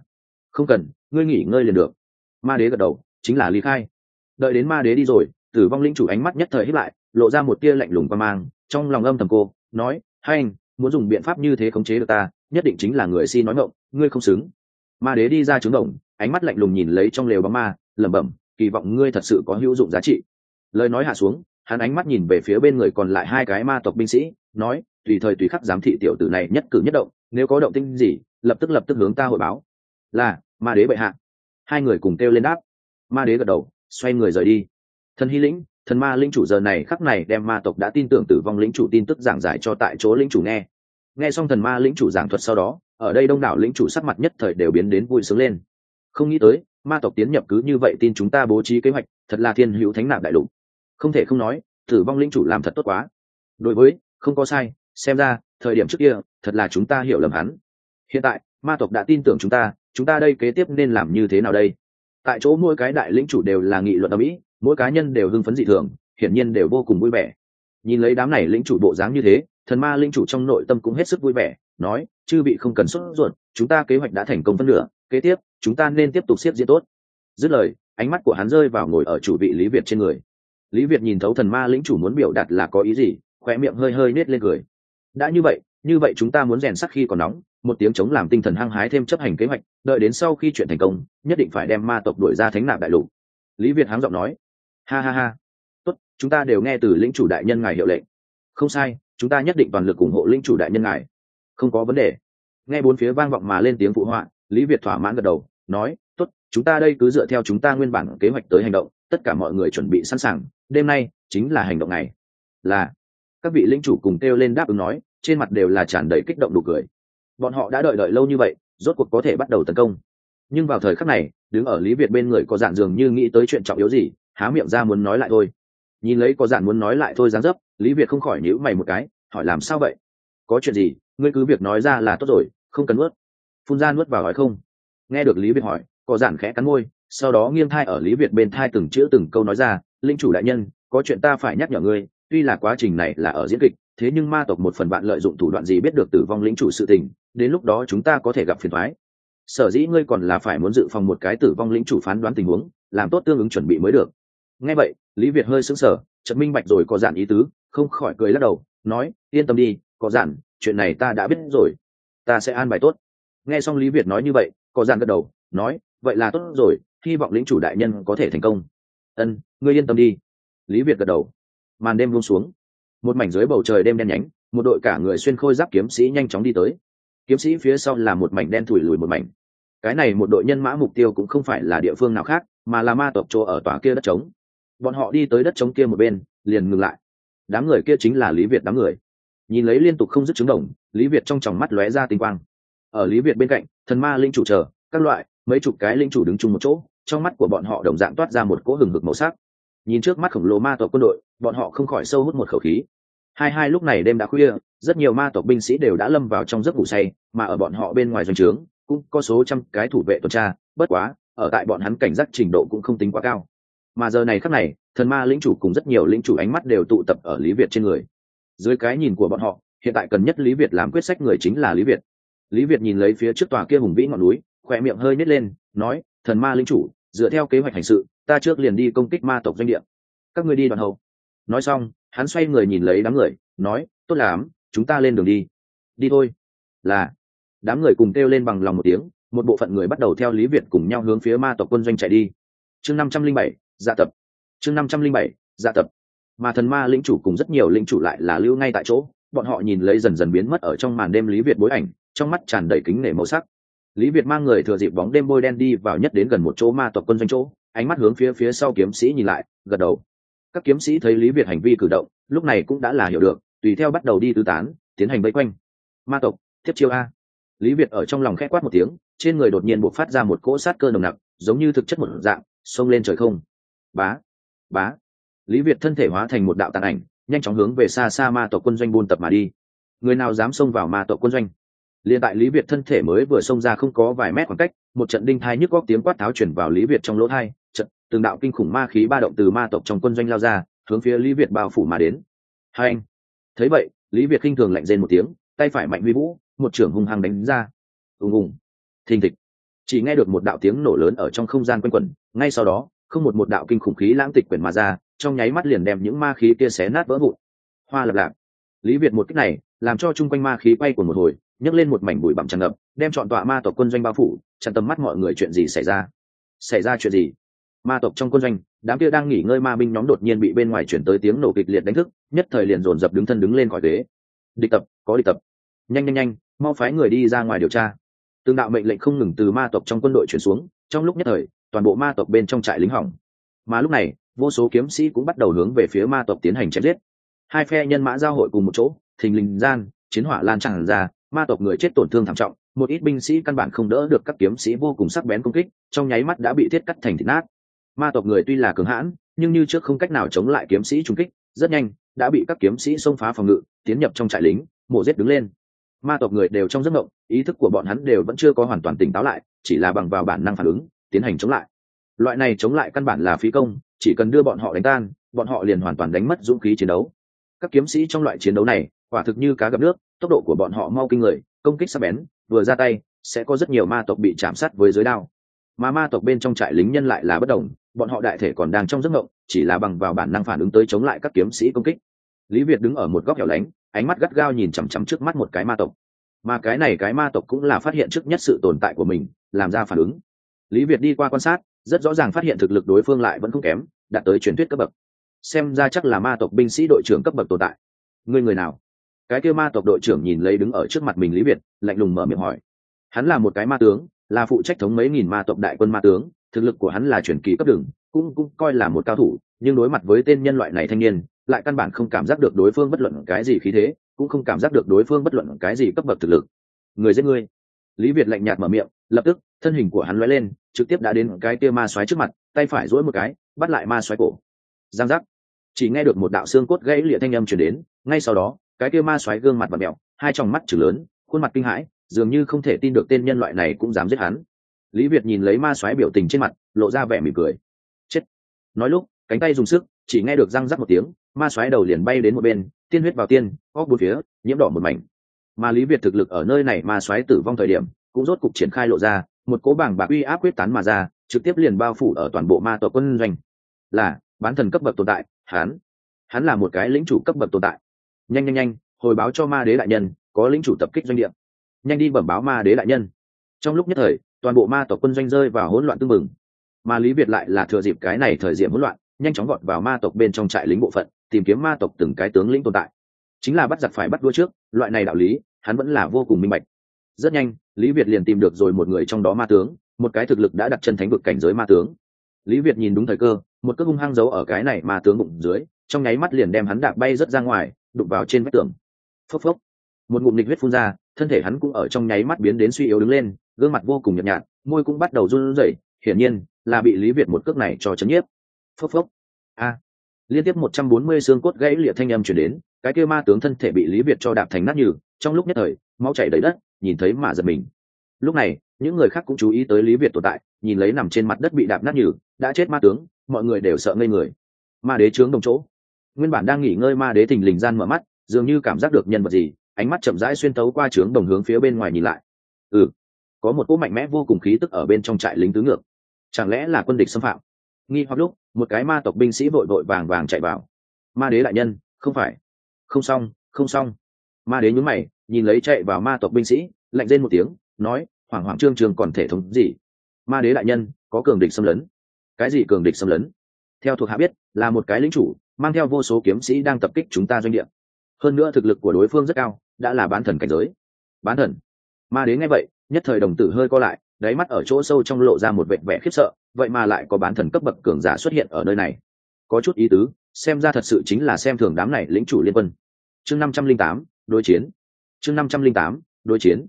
Không cần, ngươi nghỉ ngơi liền được. Ma đế gật đầu, chính là ly khai. Đợi đến ma đế đi rồi, tử vong linh chủ ánh mắt nhất thời hít lại, lộ ra một tia lạnh lùng qua mang trong lòng âm thầm cô, nói, hai anh, muốn dùng biện pháp như thế khống chế được ta, nhất định chính là người si nói ngộng ngươi không xứng. Ma đế đi ra trướng đồng, ánh mắt lạnh lùng nhìn lấy trong lều bóng ma, lẩm bẩm, kỳ vọng ngươi thật sự có hữu dụng giá trị. Lời nói hạ xuống, hắn ánh mắt nhìn về phía bên người còn lại hai cái ma tộc binh sĩ, nói, tùy thời tùy khắc giám thị tiểu tử này nhất cử nhất động, nếu có động tinh gì, lập tức lập tức hướng ta hội báo. Là, ma đế bệ hạ. Hai người cùng kêu lên đáp. Ma đế gật đầu, xoay người rời đi. Thần hy lĩnh thần ma linh chủ giờ này khắc này đem ma tộc đã tin tưởng tử vong lĩnh chủ tin tức giảng giải cho tại chỗ lĩnh chủ nghe. Nghe xong thần ma lĩnh chủ giảng thuật sau đó, ở đây đông đảo lĩnh chủ sắc mặt nhất thời đều biến đến vui sướng lên. Không nghĩ tới, ma tộc tiến nhập cứ như vậy tin chúng ta bố trí kế hoạch, thật là thiên hữu thánh nạp đại lục. Không thể không nói, tử vong lĩnh chủ làm thật tốt quá. Đối với, không có sai, xem ra, thời điểm trước kia, thật là chúng ta hiểu lầm hắn. Hiện tại, ma tộc đã tin tưởng chúng ta chúng ta đây kế tiếp nên làm như thế nào đây? Tại chỗ mỗi cái đại lĩnh chủ đều là nghị luận ở mỹ mỗi cá nhân đều hưng phấn dị thường, hiển nhiên đều vô cùng vui vẻ. Nhìn lấy đám này lĩnh chủ bộ dáng như thế, thần ma linh chủ trong nội tâm cũng hết sức vui vẻ, nói, chư vị không cần sốt ruột, chúng ta kế hoạch đã thành công phân nửa, kế tiếp, chúng ta nên tiếp tục siết diễn tốt. Dứt lời, ánh mắt của hắn rơi vào ngồi ở chủ vị lý việt trên người. Lý việt nhìn thấu thần ma lĩnh chủ muốn biểu đạt là có ý gì khoe miệng hơi hơi nết lên cười. Đã như vậy như vậy chúng ta muốn rèn sắc khi còn nóng, một tiếng chống làm tinh thần hăng hái thêm chấp hành kế hoạch, đợi đến sau khi chuyện thành công, nhất định phải đem ma tộc đuổi ra thánh nạp đại lục. Lý việt háng giọng nói ha ha ha. Tốt, chúng ta đều nghe từ lĩnh chủ đại nhân ngài hiệu lệnh. Không sai, chúng ta nhất định toàn lực ủng hộ lĩnh chủ đại nhân ngài. Không có vấn đề. Nghe bốn phía vang vọng mà lên tiếng phụ họa, lý việt thỏa mãn gật đầu, nói, tốt, chúng ta đây cứ dựa theo chúng ta nguyên bản kế hoạch tới hành động, tất cả mọi người chuẩn bị sẵn sàng. Đêm nay chính là hành động này là. Các vị lĩnh chủ cùng kêu lên đáp ứng nói, trên mặt đều là tràn đầy kích động đủ cười. Bọn họ đã đợi đợi lâu như vậy, rốt cuộc có thể bắt đầu tấn công. Nhưng vào thời khắc này, đứng ở lý việt bên người có dạn dường như nghĩ tới chuyện trọng yếu gì há miệng ra muốn nói lại thôi. Nhìn lấy có dạn muốn nói lại thôi dáng dấp, lý việt không khỏi nhíu mày một cái, hỏi làm sao vậy? Có chuyện gì? Ngươi cứ việc nói ra là tốt rồi, không cần nuốt. Phun ra nuốt vào hỏi không? Nghe được lý việt hỏi, có dạn khẽ cắn môi, sau đó nghiêng thai ở lý việt bên thai từng chữ từng câu nói ra, linh chủ đại nhân, có chuyện ta phải nhắc nhở ngươi, tuy là quá trình này là ở diễn kịch, thế nhưng ma tộc một phần bạn lợi dụng thủ đoạn gì biết được tử vong lĩnh chủ sự tình, đến lúc đó chúng ta có thể gặp phiền thoái sở dĩ ngươi còn là phải muốn dự phòng một cái tử vong lĩnh chủ phán đoán tình huống, làm tốt tương ứng chuẩn bị mới được nghe vậy, lý việt hơi sững sờ, chợt minh bạch rồi có giản ý tứ, không khỏi cười lắc đầu, nói, yên tâm đi, có giản, chuyện này ta đã biết rồi. Ta sẽ an bài tốt. Nghe xong lý việt nói như vậy, có giản gật đầu, nói, vậy là tốt rồi, hy vọng lĩnh chủ đại nhân có thể thành công. Ân, ngươi yên tâm đi. Lý việt gật đầu. Màn đêm buông xuống. Một mảnh dưới bầu trời đêm đen nhánh, một đội cả người xuyên khôi giáp kiếm sĩ nhanh chóng đi tới. Kiếm sĩ phía sau là một mảnh đen thủi lùi một mảnh. Cái này một đội nhân mã mục tiêu cũng không phải là địa phương nào khác, mà là ma tộc chỗ ở tòa kia đất trống bọn họ đi tới đất trống kia một bên, liền ngừng lại. Đám người kia chính là lý việt đám người. Nhìn lấy liên tục không dứt trứng đồng, lý việt trong tròng mắt lóe ra tinh quang. Ở lý việt bên cạnh, thần ma linh chủ chờ, các loại, mấy chục cái linh chủ đứng chung một chỗ, trong mắt của bọn họ đồng dạng toát ra một cỗ hừng hực màu sắc. Nhìn trước mắt khổng lồ ma tộc quân đội, bọn họ không khỏi sâu hút một khẩu khí. Hai hai lúc này đêm đã khuya, rất nhiều ma tộc binh sĩ đều đã lâm vào trong giấc ngủ say, mà ở bọn họ bên ngoài doanh trướng, cũng có số trăm cái thủ vệ tuần tra, bất quá, ở tại bọn hắn cảnh giác trình độ cũng không tính quá cao mà giờ này khắc này, thần ma lĩnh chủ cùng rất nhiều lĩnh chủ ánh mắt đều tụ tập ở lý việt trên người. Dưới cái nhìn của bọn họ, hiện tại cần nhất lý việt làm quyết sách người chính là lý việt. Lý việt nhìn lấy phía trước tòa kia hùng vĩ ngọn núi, khỏe miệng hơi nhét lên, nói, thần ma lĩnh chủ, dựa theo kế hoạch hành sự, ta trước liền đi công kích ma tộc doanh địa. Các ngươi đi đoạn hậu. Nói xong, hắn xoay người nhìn lấy đám người, nói, tốt lắm, chúng ta lên đường đi. Đi thôi. Là, đám người cùng kêu lên bằng lòng một tiếng, một bộ phận người bắt đầu theo lý việt cùng nhau hướng phía ma tộc quân doanh chạy đi. Chương năm trăm linh bảy dạ tập. Chương năm trăm linh bảy dạ tập. Mà thần ma lĩnh chủ cùng rất nhiều lĩnh chủ lại là lưu ngay tại chỗ, bọn họ nhìn lấy dần dần biến mất ở trong màn đêm lý việt bối ảnh, trong mắt tràn đầy kính nể màu sắc. Lý việt mang người thừa dịp bóng đêm bôi đen đi vào nhất đến gần một chỗ ma tộc quân doanh chỗ, ánh mắt hướng phía phía sau kiếm sĩ nhìn lại, gật đầu. Các kiếm sĩ thấy lý việt hành vi cử động, lúc này cũng đã là hiểu được, tùy theo bắt đầu đi tứ tán, tiến hành vây quanh. Ma tộc thiếp chiêu a. Lý việt ở trong lòng khẽ quát một tiếng, trên người đột nhiên buộc phát ra một cỗ sát cơ nồng nặc, giống như thực chất một dạng, xông lên trời không bá. Bá. Lý việt thân thể hóa thành một đạo tàn ảnh, nhanh chóng hướng về xa xa ma tộc quân doanh buôn tập mà đi. Người nào dám xông vào ma tộc quân doanh? Liền tại lý việt thân thể mới vừa xông ra không có vài mét khoảng cách, một trận đinh thai nhức góc tiếng quát tháo chuyển vào lý việt trong lỗ thai, trận, từng đạo kinh khủng ma khí ba động từ ma tộc trong quân doanh lao ra, hướng phía lý việt bao phủ mà đến. Hai anh. Thấy vậy, lý việt khinh thường lạnh rên một tiếng, tay phải mạnh huy vũ, một trưởng hung hăng đánh ra. Ùng ùng. Thình thịch. Chỉ nghe được một đạo tiếng nổ lớn ở trong không gian quanh quẩn, ngay sau đó không một một đạo kinh khủng khí lãng tịch quyển mà ra, trong nháy mắt liền đem những ma khí kia xé nát vỡ vụn. Hoa lập lạc lý việt một cách này, làm cho chung quanh ma khí quay của một hồi, nhấc lên một mảnh bụi bặm tràn ngập, đem chọn tọa ma tộc quân doanh bao phủ, chặn tầm mắt mọi người chuyện gì xảy ra. Xảy ra chuyện gì? Ma tộc trong quân doanh, đám kia đang nghỉ ngơi ma binh nhóm đột nhiên bị bên ngoài chuyển tới tiếng nổ kịch liệt đánh thức, nhất thời liền dồn dập đứng thân đứng lên khỏi ghế. Địch tập, có địch tập. Nhanh nhanh nhanh, mau phái người đi ra ngoài điều tra. Tương đạo mệnh lệnh không ngừng từ ma tộc trong quân đội chuyển xuống, trong lúc nhất thời toàn bộ ma tộc bên trong trại lính hỏng. Mà lúc này, vô số kiếm sĩ cũng bắt đầu hướng về phía ma tộc tiến hành chém giết. Hai phe nhân mã giao hội cùng một chỗ, thình lình gian, chiến hỏa lan tràn ra, ma tộc người chết tổn thương thảm trọng, một ít binh sĩ căn bản không đỡ được các kiếm sĩ vô cùng sắc bén công kích, trong nháy mắt đã bị thiết cắt thành thịt nát. Ma tộc người tuy là cường hãn, nhưng như trước không cách nào chống lại kiếm sĩ trung kích, rất nhanh, đã bị các kiếm sĩ xông phá phòng ngự, tiến nhập trong trại lính, mổ giết đứng lên. Ma tộc người đều trong giấc mộng, ý thức của bọn hắn đều vẫn chưa có hoàn toàn tỉnh táo lại, chỉ là bằng vào bản năng phản ứng tiến hành chống lại. Loại này chống lại căn bản là phí công, chỉ cần đưa bọn họ đánh tan, bọn họ liền hoàn toàn đánh mất dũng khí chiến đấu. Các kiếm sĩ trong loại chiến đấu này, quả thực như cá gặp nước, tốc độ của bọn họ mau kinh người, công kích sắc bén, vừa ra tay, sẽ có rất nhiều ma tộc bị chạm sát với giới đao. Mà ma tộc bên trong trại lính nhân lại là bất đồng, bọn họ đại thể còn đang trong giấc mộng, chỉ là bằng vào bản năng phản ứng tới chống lại các kiếm sĩ công kích. Lý việt đứng ở một góc hẻo lánh, ánh mắt gắt gao nhìn chằm chằm trước mắt một cái ma tộc. Mà cái này cái ma tộc cũng là phát hiện trước nhất sự tồn tại của mình, làm ra phản ứng lý việt đi qua quan sát, rất rõ ràng phát hiện thực lực đối phương lại vẫn không kém, đạt tới truyền thuyết cấp bậc. Xem ra chắc là ma tộc binh sĩ đội trưởng cấp bậc tồn tại. Người người nào? Cái kêu ma tộc đội trưởng nhìn lấy đứng ở trước mặt mình lý việt, lạnh lùng mở miệng hỏi. Hắn là một cái ma tướng, là phụ trách thống mấy nghìn ma tộc đại quân ma tướng, thực lực của hắn là truyền kỳ cấp đường, cũng cũng coi là một cao thủ, nhưng đối mặt với tên nhân loại này thanh niên, lại căn bản không cảm giác được đối phương bất luận cái gì khí thế, cũng không cảm giác được đối phương bất luận cái gì cấp bậc thực lực. Người giết người. lý việt lạnh nhạt mở miệng, lập tức thân hình của hắn lóe lên, trực tiếp đã đến cái kia ma xoáy trước mặt, tay phải duỗi một cái, bắt lại ma xoáy cổ. Giang giác. Chỉ nghe được một đạo xương cốt gãy lịa thanh âm chuyển đến, ngay sau đó, cái kia ma xoáy gương mặt và mẹo hai tròng mắt chừng lớn, khuôn mặt kinh hãi, dường như không thể tin được tên nhân loại này cũng dám giết hắn. Lý việt nhìn lấy ma xoáy biểu tình trên mặt, lộ ra vẻ mỉm cười. Chết. Nói lúc, cánh tay dùng sức, chỉ nghe được răng rắc một tiếng, ma xoáy đầu liền bay đến một bên, tiên huyết vào tiên óc bốn phía, nhiễm đỏ một mảnh. Mà lý việt thực lực ở nơi này ma xoáy tử vong thời điểm, cũng rốt cục triển khai lộ ra một cố bảng bạc uy áp quyết tán mà ra, trực tiếp liền bao phủ ở toàn bộ ma tộc quân doanh. Là, bán thần cấp bậc tồn tại, hắn. Hắn là một cái lĩnh chủ cấp bậc tồn tại. Nhanh nhanh nhanh, hồi báo cho ma đế đại nhân, có lĩnh chủ tập kích doanh địa. Nhanh đi bẩm báo ma đế đại nhân. Trong lúc nhất thời, toàn bộ ma tộc quân doanh rơi vào hỗn loạn tương mừng mà lý việt lại là thừa dịp cái này thời điểm hỗn loạn, nhanh chóng gọn vào ma tộc bên trong trại lính bộ phận, tìm kiếm ma tộc từng cái tướng lĩnh tồn tại. Chính là bắt giặc phải bắt đua trước, loại này đạo lý, hắn vẫn là vô cùng minh bạch rất nhanh, lý việt liền tìm được rồi một người trong đó ma tướng, một cái thực lực đã đặt chân thánh vực cảnh giới ma tướng. Lý việt nhìn đúng thời cơ, một cước hung hăng giấu ở cái này ma tướng bụng dưới, trong nháy mắt liền đem hắn đạp bay rất ra ngoài, đụng vào trên vách tường. Phốc phốc. Một ngụm nịch huyết phun ra, thân thể hắn cũng ở trong nháy mắt biến đến suy yếu đứng lên, gương mặt vô cùng nhợt nhạt, môi cũng bắt đầu run rẩy, hiển nhiên là bị lý việt một cước này cho chấn nhiếp. Phốc phốc. A. Liên tiếp một trăm bốn mươi xương cốt gãy lịa thanh âm chuyển đến, cái kia ma tướng thân thể bị lý việt cho đạp thành nát nhừ, trong lúc nhất thời, máu chảy đầy đất nhìn thấy mà giật mình. Lúc này, những người khác cũng chú ý tới lý việt tồn tại, nhìn lấy nằm trên mặt đất bị đạp nát nhừ, đã chết ma tướng, mọi người đều sợ ngây người. Ma đế trướng đồng chỗ. Nguyên bản đang nghỉ ngơi ma đế thình lình gian mở mắt, dường như cảm giác được nhân vật gì, ánh mắt chậm rãi xuyên tấu qua trướng đồng hướng phía bên ngoài nhìn lại. Ừ có một cỗ mạnh mẽ vô cùng khí tức ở bên trong trại lính tứ ngược. Chẳng lẽ là quân địch xâm phạm? Nghi hoặc lúc, một cái ma tộc binh sĩ vội vội vàng vàng chạy vào. Ma đế đại nhân, không phải. Không xong không xong. Ma đế nhún mày nhìn lấy chạy vào ma tộc binh sĩ, lạnh lên một tiếng, nói hoảng hoảng trương trường còn thể thống gì? Ma đế đại nhân, có cường địch xâm lấn. Cái gì cường địch xâm lấn? Theo thuộc hạ biết, là một cái lính chủ, mang theo vô số kiếm sĩ đang tập kích chúng ta doanh địa. Hơn nữa thực lực của đối phương rất cao, đã là bán thần cảnh giới. Bán thần? Ma đế nghe vậy, nhất thời đồng tử hơi co lại, đáy mắt ở chỗ sâu trong lộ ra một vẻ vẻ khiếp sợ, vậy mà lại có bán thần cấp bậc cường giả xuất hiện ở nơi này. Có chút ý tứ, xem ra thật sự chính là xem thường đám này lĩnh chủ liên quân. Chương năm trăm linh tám, đối chiến chương năm trăm linh tám đối chiến.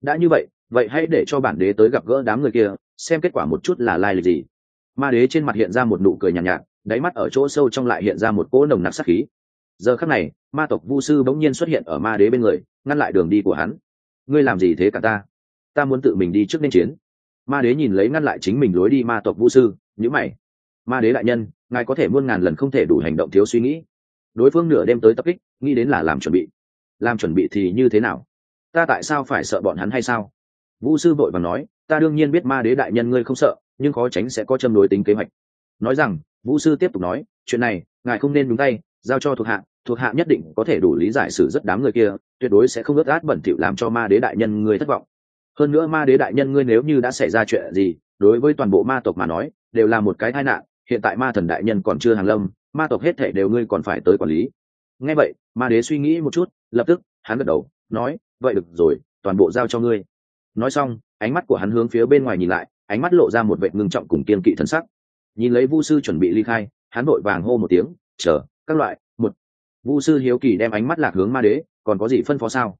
Đã như vậy vậy hãy để cho bản đế tới gặp gỡ đám người kia xem kết quả một chút là lai lịch gì. Ma đế trên mặt hiện ra một nụ cười nhàn nhạt, nhạt đáy mắt ở chỗ sâu trong lại hiện ra một cỗ nồng nặc sắc khí. Giờ khắc này ma tộc vu sư bỗng nhiên xuất hiện ở ma đế bên người ngăn lại đường đi của hắn. Ngươi làm gì thế cả ta? Ta muốn tự mình đi trước nên chiến. Ma đế nhìn lấy ngăn lại chính mình lối đi ma tộc vu sư nhữ mày. Ma đế đại nhân ngài có thể muôn ngàn lần không thể đủ hành động thiếu suy nghĩ. Đối phương nửa đêm tới tập kích nghĩ đến là làm chuẩn bị làm chuẩn bị thì như thế nào? Ta tại sao phải sợ bọn hắn hay sao? Vũ sư vội và nói, ta đương nhiên biết ma đế đại nhân ngươi không sợ, nhưng khó tránh sẽ có châm đối tính kế hoạch. Nói rằng vũ sư tiếp tục nói, chuyện này, ngài không nên đúng tay, giao cho thuộc hạ thuộc hạ nhất định có thể đủ lý giải xử rất đám người kia, tuyệt đối sẽ không ướt át bẩn thỉu làm cho ma đế đại nhân ngươi thất vọng. Hơn nữa ma đế đại nhân ngươi nếu như đã xảy ra chuyện gì, đối với toàn bộ ma tộc mà nói, đều là một cái tai nạn, hiện tại ma thần đại nhân còn chưa hàng lâm, ma tộc hết thể đều ngươi còn phải tới quản lý nghe vậy, ma đế suy nghĩ một chút, lập tức, hắn gật đầu, nói, vậy được rồi, toàn bộ giao cho ngươi. Nói xong, ánh mắt của hắn hướng phía bên ngoài nhìn lại, ánh mắt lộ ra một vệ ngưng trọng cùng kiên kỵ thân sắc. Nhìn lấy vu sư chuẩn bị ly khai, hắn vội vàng hô một tiếng, chờ, các loại, một. Vu sư hiếu kỳ đem ánh mắt lạc hướng ma đế, còn có gì phân phó sao?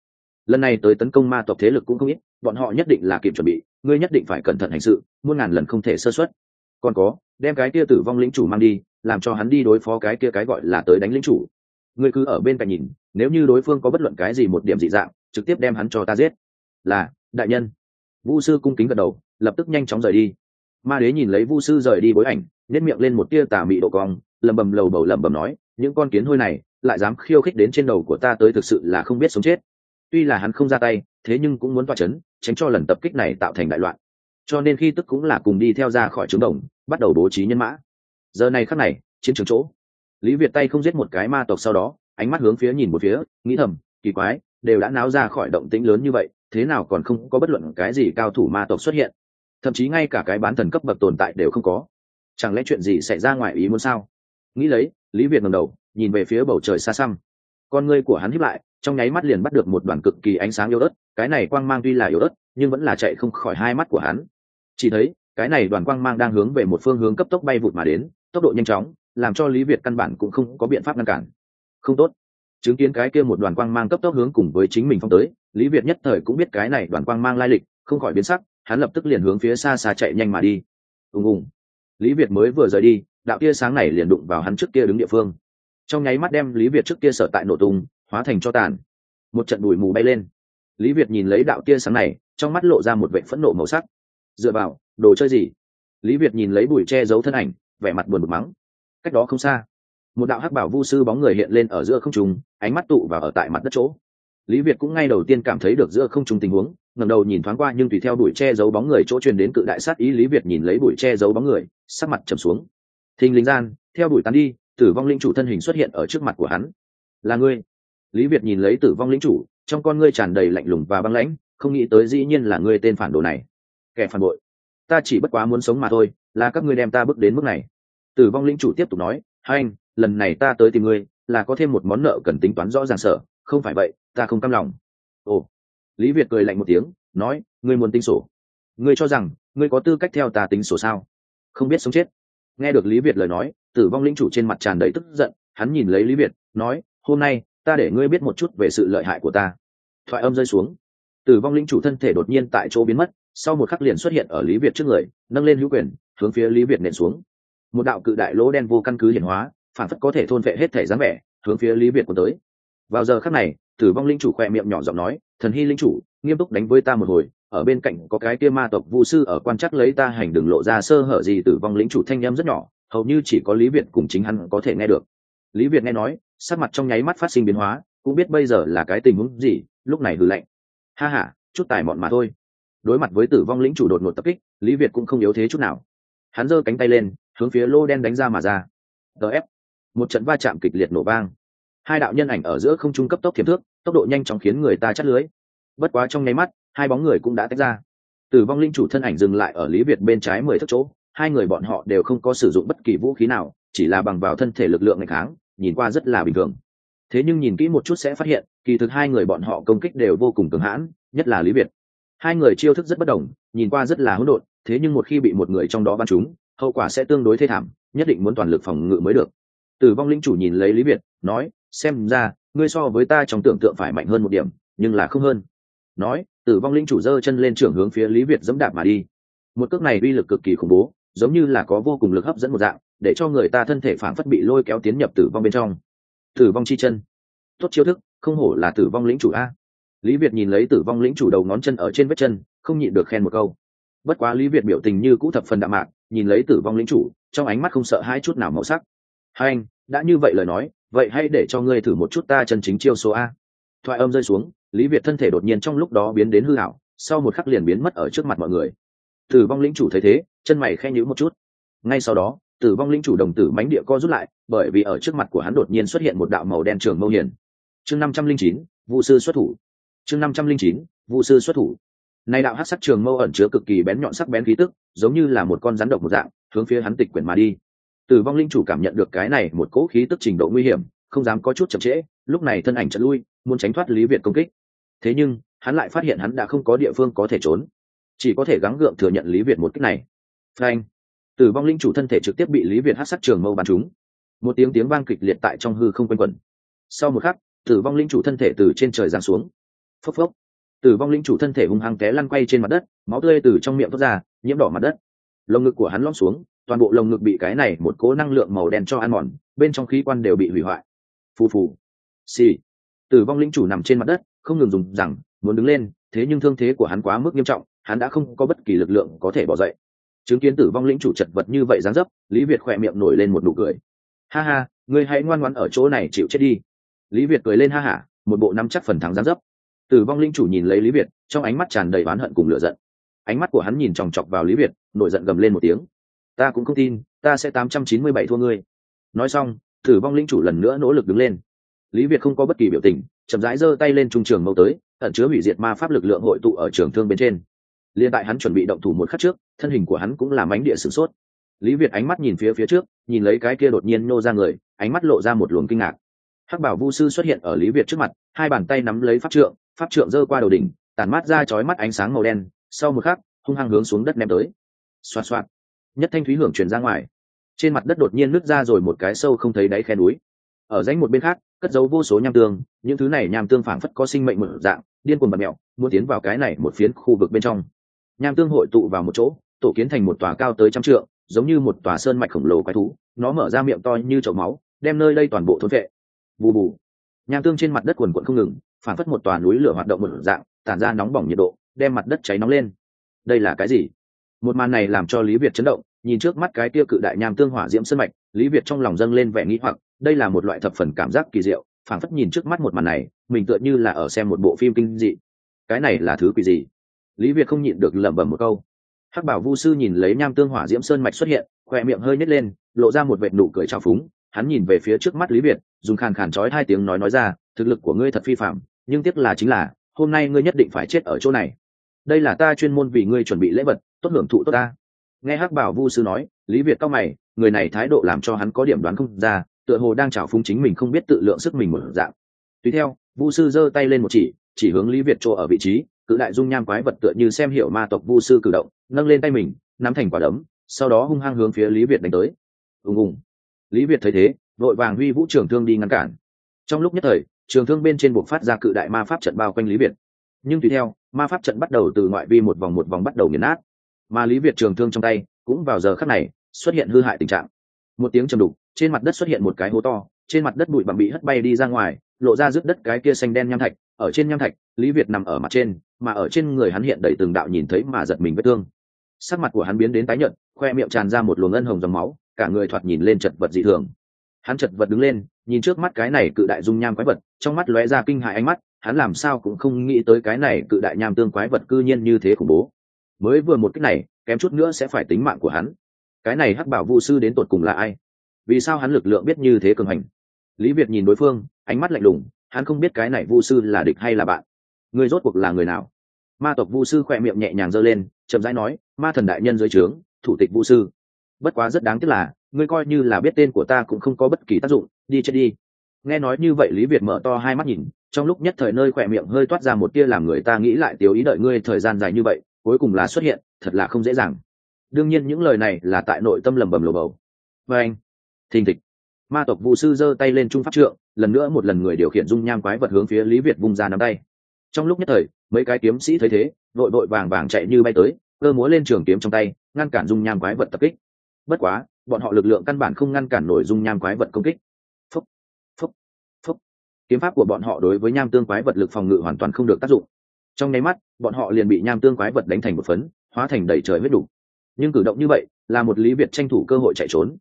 Lần này tới tấn công ma tộc thế lực cũng không ít, bọn họ nhất định là kịp chuẩn bị, ngươi nhất định phải cẩn thận hành sự, muôn ngàn lần không thể sơ xuất còn có, đem cái kia tử vong lĩnh chủ mang đi, làm cho hắn đi đối phó cái kia cái gọi là tới đánh lĩnh chủ ngươi cứ ở bên cạnh nhìn, nếu như đối phương có bất luận cái gì một điểm dị dạng, trực tiếp đem hắn cho ta giết. Là, đại nhân. Vu sư cung kính gật đầu, lập tức nhanh chóng rời đi. Ma đế nhìn lấy vu sư rời đi bối ảnh nếp miệng lên một tia tà mị độ cong lầm bầm lầu bầu lầm bầm nói, những con kiến hôi này, lại dám khiêu khích đến trên đầu của ta tới thực sự là không biết sống chết. Tuy là hắn không ra tay, thế nhưng cũng muốn toa chấn, tránh cho lần tập kích này tạo thành đại loạn. Cho nên khi tức cũng là cùng đi theo ra khỏi trướng đồng, bắt đầu bố trí nhân mã. Giờ này khắc này, chiến trường chỗ lý việt tay không giết một cái ma tộc sau đó, ánh mắt hướng phía nhìn một phía, nghĩ thầm, kỳ quái, đều đã náo ra khỏi động tĩnh lớn như vậy, thế nào còn không có bất luận cái gì cao thủ ma tộc xuất hiện? Thậm chí ngay cả cái bán thần cấp bậc tồn tại đều không có. Chẳng lẽ chuyện gì xảy ra ngoài ý muốn sao? Nghĩ lấy, lý việt ngầm đầu, nhìn về phía bầu trời xa xăm. Con ngươi của hắn hiếp lại, trong nháy mắt liền bắt được một đoàn cực kỳ ánh sáng yếu ớt, cái này quang mang tuy là yếu ớt, nhưng vẫn là chạy không khỏi hai mắt của hắn. Chỉ thấy, cái này đoàn quang mang đang hướng về một phương hướng cấp tốc bay vụt mà đến, tốc độ nhanh chóng làm cho lý việt căn bản cũng không có biện pháp ngăn cản. Không tốt. Chứng kiến cái kia một đoàn quang mang cấp tốc hướng cùng với chính mình phong tới, lý việt nhất thời cũng biết cái này đoàn quang mang lai lịch, không khỏi biến sắc, hắn lập tức liền hướng phía xa xa chạy nhanh mà đi. Ùng ùng. Lý việt mới vừa rời đi, đạo tia sáng này liền đụng vào hắn trước kia đứng địa phương. Trong nháy mắt đem lý việt trước kia sở tại nổ tung, hóa thành cho tàn. Một trận bụi mù bay lên. Lý việt nhìn lấy đạo tia sáng này, trong mắt lộ ra một vệ phẫn nộ màu sắc. Dựa vào, đồ chơi gì? Lý việt nhìn lấy bụi che giấu thân ảnh, vẻ mặt buồn bực mắng cách đó không xa, một đạo hắc bảo vu sư bóng người hiện lên ở giữa không trùng ánh mắt tụ và ở tại mặt đất chỗ. Lý việt cũng ngay đầu tiên cảm thấy được giữa không trùng tình huống ngầm đầu nhìn thoáng qua nhưng tùy theo đuổi che giấu bóng người chỗ truyền đến cự đại sát ý, lý việt nhìn lấy bụi che giấu bóng người, sắc mặt trầm xuống. Thình lính gian, theo đuổi tán đi, tử vong linh chủ thân hình xuất hiện ở trước mặt của hắn. Là ngươi? Lý việt nhìn lấy tử vong linh chủ, trong con ngươi tràn đầy lạnh lùng và băng lãnh, không nghĩ tới dĩ nhiên là ngươi tên phản đồ này. Kẻ phản bội, ta chỉ bất quá muốn sống mà thôi, là các ngươi đem ta bước đến mức này tử vong linh chủ tiếp tục nói, hai anh, lần này ta tới tìm ngươi, là có thêm một món nợ cần tính toán rõ ràng sở, không phải vậy, ta không cam lòng. Ồ. Lý việt cười lạnh một tiếng, nói, ngươi muốn tính sổ. Ngươi cho rằng, ngươi có tư cách theo ta tính sổ sao? Không biết sống chết. Nghe được lý việt lời nói, tử vong linh chủ trên mặt tràn đầy tức giận, hắn nhìn lấy lý việt, nói, hôm nay, ta để ngươi biết một chút về sự lợi hại của ta. Thoại âm rơi xuống. Tử vong linh chủ thân thể đột nhiên tại chỗ biến mất, sau một khắc liền xuất hiện ở lý việt trước người, nâng lên hữu quyền, hướng phía lý việt nện xuống một đạo cự đại lỗ đen vô căn cứ hiển hóa, phản phất có thể thôn vệ hết thể dáng vẻ, hướng phía lý việt của tới. Vào giờ khắc này, tử vong linh chủ khoe miệng nhỏ giọng nói, thần hy linh chủ, nghiêm túc đánh với ta một hồi, ở bên cạnh có cái kia ma tộc vu sư ở quan chắc lấy ta hành đừng lộ ra sơ hở gì. Tử vong lĩnh chủ thanh em rất nhỏ, hầu như chỉ có lý việt cùng chính hắn có thể nghe được. Lý việt nghe nói, sắc mặt trong nháy mắt phát sinh biến hóa, cũng biết bây giờ là cái tình huống gì, lúc này hừ lạnh. Ha h a chút tài mọn mà thôi. Đối mặt với tử vong lĩnh chủ đột ngột tập kích, lý việt cũng không yếu thế chút nào hắn giơ cánh tay lên, hướng phía lô đen đánh ra mà ra. Ép. Một trận va chạm kịch liệt nổ vang. Hai đạo nhân ảnh ở giữa không trung cấp tốc thiếm thước, tốc độ nhanh chóng khiến người ta chắt lưới. Bất quá trong nháy mắt, hai bóng người cũng đã tách ra. Tử vong linh chủ thân ảnh dừng lại ở lý việt bên trái mười thước chỗ, hai người bọn họ đều không có sử dụng bất kỳ vũ khí nào, chỉ là bằng vào thân thể lực lượng ngày kháng nhìn qua rất là bình thường. Thế nhưng nhìn kỹ một chút sẽ phát hiện, kỳ thực hai người bọn họ công kích đều vô cùng cường hãn, nhất là lý việt. Hai người chiêu thức rất bất đồng, nhìn qua rất là hỗn độn thế nhưng một khi bị một người trong đó bắn trúng, hậu quả sẽ tương đối thê thảm, nhất định muốn toàn lực phòng ngự mới được. Tử vong linh chủ nhìn lấy lý việt, nói, xem ra, ngươi so với ta trong tưởng tượng phải mạnh hơn một điểm, nhưng là không hơn. Nói tử vong linh chủ giơ chân lên trưởng hướng phía lý việt dẫm đạp mà đi. Một cước này uy lực cực kỳ khủng bố, giống như là có vô cùng lực hấp dẫn một dạng, để cho người ta thân thể phản phất bị lôi kéo tiến nhập tử vong bên trong. Tử vong chi chân. Tốt chiêu thức, không hổ là tử vong lĩnh chủ a. Lý việt nhìn lấy tử vong lĩnh chủ đầu ngón chân ở trên vết chân, không nhịn được khen một câu bất quá lý việt biểu tình như cũ thập phần đạm mạc, nhìn lấy tử vong lĩnh chủ, trong ánh mắt không sợ hai chút nào màu sắc. Hai anh, đã như vậy lời nói, vậy hãy để cho ngươi thử một chút ta chân chính chiêu số a. Thoại âm rơi xuống, lý việt thân thể đột nhiên trong lúc đó biến đến hư hảo sau một khắc liền biến mất ở trước mặt mọi người. Tử vong lĩnh chủ thấy thế, chân mày khe nhữ một chút. Ngay sau đó, tử vong lĩnh chủ đồng tử mánh địa co rút lại, bởi vì ở trước mặt của hắn đột nhiên xuất hiện một đạo màu đen trường mâu hiền. Chương năm trăm linh chín vụ sư xuất thủ. Chương năm trăm linh chín vụ sư xuất thủ nay đạo hát sắc trường mâu ẩn chứa cực kỳ bén nhọn sắc bén khí tức, giống như là một con rắn độc một dạng, hướng phía hắn tịch quyển mà đi. Tử vong linh chủ cảm nhận được cái này một cỗ khí tức trình độ nguy hiểm, không dám có chút chậm trễ, lúc này thân ảnh trận lui, muốn tránh thoát lý việt công kích. Thế nhưng, hắn lại phát hiện hắn đã không có địa phương có thể trốn. Chỉ có thể gắng gượng thừa nhận lý việt một cách này. Frank tử vong linh chủ thân thể trực tiếp bị lý việt hát sắc trường mâu bắn trúng. Một tiếng tiếng vang kịch liệt tại trong hư không quanh quẩn. Sau một khắc tử vong linh chủ thân thể từ trên trời giáng xuống. Phốc phốc! Tử vong linh chủ thân thể hung hăng té lăn quay trên mặt đất, máu tươi từ trong miệng thoát ra, nhiễm đỏ mặt đất. Lồng ngực của hắn lõm xuống, toàn bộ lồng ngực bị cái này một cố năng lượng màu đen cho ăn mòn, bên trong khí quan đều bị hủy hoại. Phù phù. Xì、sì. tử vong linh chủ nằm trên mặt đất, không ngừng dùng rằng, muốn đứng lên, thế nhưng thương thế của hắn quá mức nghiêm trọng, hắn đã không có bất kỳ lực lượng có thể bỏ dậy. Chứng kiến tử vong lĩnh chủ chật vật như vậy dáng dấp, lý việt khỏe miệng nổi lên một nụ cười. Ha ha, ngươi hãy ngoan ngoãn ở chỗ này chịu chết đi. Lý việt cười lên ha hả, một bộ năm chắc phần thắng dáng dấp tử vong linh chủ nhìn lấy lý việt, trong ánh mắt tràn đầy oán hận cùng lửa giận. Ánh mắt của hắn nhìn chòng chọc vào lý việt, nổi giận gầm lên một tiếng. Ta cũng không tin, ta sẽ tám trăm chín mươi bảy thua ngươi. Nói xong tử vong linh chủ lần nữa nỗ lực đứng lên. Lý việt không có bất kỳ biểu tình, chậm rãi giơ tay lên trung trường mâu tới, ẩn chứa hủy diệt ma pháp lực lượng hội tụ ở trường thương bên trên. Liên tại hắn chuẩn bị động thủ một khắc trước, thân hình của hắn cũng làm ánh địa sửng sốt. Lý việt ánh mắt nhìn phía phía trước, nhìn lấy cái kia đột nhiên nô ra người, ánh mắt lộ ra một luồng kinh ngạc. Hắc bảo vu sư xuất hiện ở lý việt trước mặt, hai bàn tay nắm lấy pháp trượng pháp trượng giơ qua đầu đỉnh, tản mát ra chói mắt ánh sáng màu đen, sau một khắc, hung hăng hướng xuống đất ném tới. Xoạt xoạt. Nhất thanh thúy hưởng truyền ra ngoài. Trên mặt đất đột nhiên nứt ra rồi một cái sâu không thấy đáy khe núi. Ở rãnh một bên khác, cất giấu vô số nham tương, những thứ này nham tương phảng phất có sinh mệnh mở dạng, điên cuồng bật mẹo muốn tiến vào cái này một phiến khu vực bên trong. Nham tương hội tụ vào một chỗ, tổ kiến thành một tòa cao tới trăm trượng, giống như một tòa sơn mạch khổng lồ quái thú, nó mở ra miệng to như chậu máu, đem nơi đây toàn bộ thôn vệ. Bù bù. Nham tương trên mặt đất quần quận không ngừng phản phất một tòa núi lửa hoạt động một dạng, tản ra nóng bỏng nhiệt độ, đem mặt đất cháy nóng lên. Đây là cái gì? Một màn này làm cho lý việt chấn động, nhìn trước mắt cái tiêu cự đại nham tương hỏa diễm sân mạch, lý việt trong lòng dâng lên vẻ nghĩ hoặc, đây là một loại thập phần cảm giác kỳ diệu, phảng phất nhìn trước mắt một màn này, mình tựa như là ở xem một bộ phim kinh dị. Cái này là thứ quỷ gì? Lý việt không nhịn được lẩm bẩm một câu. Hắc bảo vu sư nhìn lấy nham tương hỏa diễm sơn mạch xuất hiện, khoe miệng hơi nhét lên, lộ ra một vệt nụ cười trào phúng, hắn nhìn về phía trước mắt lý việt, dùng khàn khàn trói hai tiếng nói nói ra, thực lực của ngươi thật phi phạm nhưng tiếc là chính là, hôm nay ngươi nhất định phải chết ở chỗ này. Đây là ta chuyên môn vì ngươi chuẩn bị lễ vật, tốt hưởng thụ tốt ta. Nghe hắc bảo vu sư nói, lý việt cao mày, người này thái độ làm cho hắn có điểm đoán không ra, tựa hồ đang trào phúng chính mình không biết tự lượng sức mình một dạng. Tùy theo, vu sư giơ tay lên một chỉ chỉ hướng lý việt chỗ ở vị trí, cự đại dung nham quái vật tựa như xem hiểu ma tộc vu sư cử động, nâng lên tay mình, nắm thành quả đấm, sau đó hung hăng hướng phía lý việt đánh tới. Ùng ùng. Lý việt thấy thế, vội vàng huy vũ trưởng thương đi ngăn cản. Trong lúc nhất thời trường thương bên trên buộc phát ra cự đại ma pháp trận bao quanh lý việt. Nhưng tùy theo, ma pháp trận bắt đầu từ ngoại vi một vòng một vòng bắt đầu nghiền nát. Mà lý việt trường thương trong tay, cũng vào giờ khắc này, xuất hiện hư hại tình trạng. Một tiếng trầm đục, trên mặt đất xuất hiện một cái hố to, trên mặt đất bụi bặm bị hất bay đi ra ngoài, lộ ra rứt đất cái kia xanh đen nham thạch. Ở trên nham thạch, lý việt nằm ở mặt trên, mà ở trên người hắn hiện đầy từng đạo nhìn thấy mà giật mình vết thương. Sắc mặt của hắn biến đến tái nhợt, khoe miệng tràn ra một luồng ân hồng dòng máu, cả người thoạt nhìn lên chật vật dị thường hắn chật vật đứng lên, nhìn trước mắt cái này cự đại dung nham quái vật, trong mắt lóe ra kinh hại ánh mắt, hắn làm sao cũng không nghĩ tới cái này cự đại nham tương quái vật cư nhiên như thế khủng bố. Mới vừa một cách này, kém chút nữa sẽ phải tính mạng của hắn. Cái này hắc bảo vu sư đến tột cùng là ai? Vì sao hắn lực lượng biết như thế cường hành? Lý việt nhìn đối phương, ánh mắt lạnh lùng, hắn không biết cái này vu sư là địch hay là bạn. Người rốt cuộc là người nào? Ma tộc vu sư khỏe miệng nhẹ nhàng giơ lên, chậm rãi nói, ma thần đại nhân dưới trướng, thủ tịch vu sư. Bất quá rất đáng tiếc là ngươi coi như là biết tên của ta cũng không có bất kỳ tác dụng, đi chết đi. Nghe nói như vậy lý việt mở to hai mắt nhìn, trong lúc nhất thời nơi khỏe miệng hơi toát ra một tia làm người ta nghĩ lại tiêu ý đợi ngươi thời gian dài như vậy, cuối cùng là xuất hiện, thật là không dễ dàng. Đương nhiên những lời này là tại nội tâm lầm bầm lồ bầu. Và anh, thình thịch. Ma tộc vụ sư giơ tay lên trung pháp trượng, lần nữa một lần người điều khiển dung nham quái vật hướng phía lý việt vung ra nắm tay. Trong lúc nhất thời, mấy cái kiếm sĩ thấy thế vội vội vàng vàng chạy như bay tới, cơ múa lên trường kiếm trong tay, ngăn cản dung nham quái vật tập kích. Bất quá bọn họ lực lượng căn bản không ngăn cản nổi dung nham quái vật công kích. Phúc phúc phúc. Kiếm pháp của bọn họ đối với nham tương quái vật lực phòng ngự hoàn toàn không được tác dụng. Trong nháy mắt, bọn họ liền bị nham tương quái vật đánh thành một phấn, hóa thành đầy trời huyết đủ. Nhưng cử động như vậy là một lý việt tranh thủ cơ hội chạy trốn.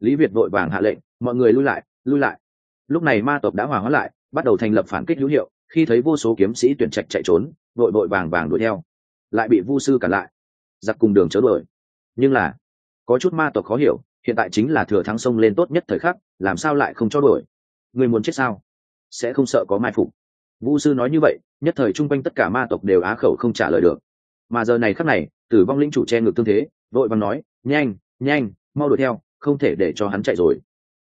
Lý việt vội vàng hạ lệnh, mọi người lui lại lui lại. Lúc này ma tộc đã hòa hóa lại, bắt đầu thành lập phản kích hữu hiệu, khi thấy vô số kiếm sĩ tuyển trạch chạy trốn, vội vội vàng vàng đuổi theo. Lại bị vu sư cản lại. Giặc cùng đường chớ đuổi. Nhưng là, có chút ma tộc khó hiểu hiện tại chính là thừa thắng sông lên tốt nhất thời khắc, làm sao lại không cho đổi? người muốn chết sao? Sẽ không sợ có mai phục. Vu sư nói như vậy, nhất thời chung quanh tất cả ma tộc đều á khẩu không trả lời được. Mà giờ này khắc này, tử vong lĩnh chủ che ngược tương thế, vội vàng nói, nhanh nhanh, mau đuổi theo, không thể để cho hắn chạy rồi.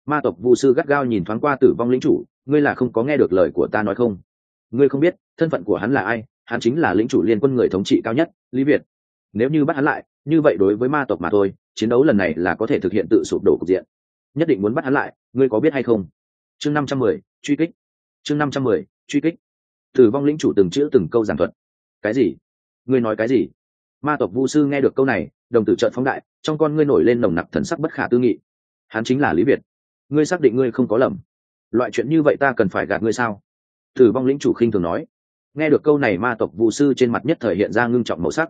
Ma tộc vu sư gắt gao nhìn thoáng qua tử vong lĩnh chủ, ngươi là không có nghe được lời của ta nói không? Ngươi không biết, thân phận của hắn là ai, hắn chính là lĩnh chủ liên quân người thống trị cao nhất, lý việt nếu như bắt hắn lại, như vậy đối với ma tộc mà thôi, chiến đấu lần này là có thể thực hiện tự sụp đổ cục diện. Nhất định muốn bắt hắn lại, ngươi có biết hay không? Chương năm trăm mười, truy kích. Chương năm trăm mười, truy kích. Tử vong lĩnh chủ từng chữ từng câu giảng thuật. Cái gì? Ngươi nói cái gì? Ma tộc vu sư nghe được câu này, đồng tử trợn phóng đại, trong con ngươi nổi lên nồng nặc thần sắc bất khả tư nghị. Hắn chính là lý việt. Ngươi xác định ngươi không có lầm. Loại chuyện như vậy ta cần phải gạt ngươi sao? Tử vong lĩnh chủ khinh thường nói. Nghe được câu này, ma tộc vu sư trên mặt nhất thời hiện ra ngưng trọng màu sắc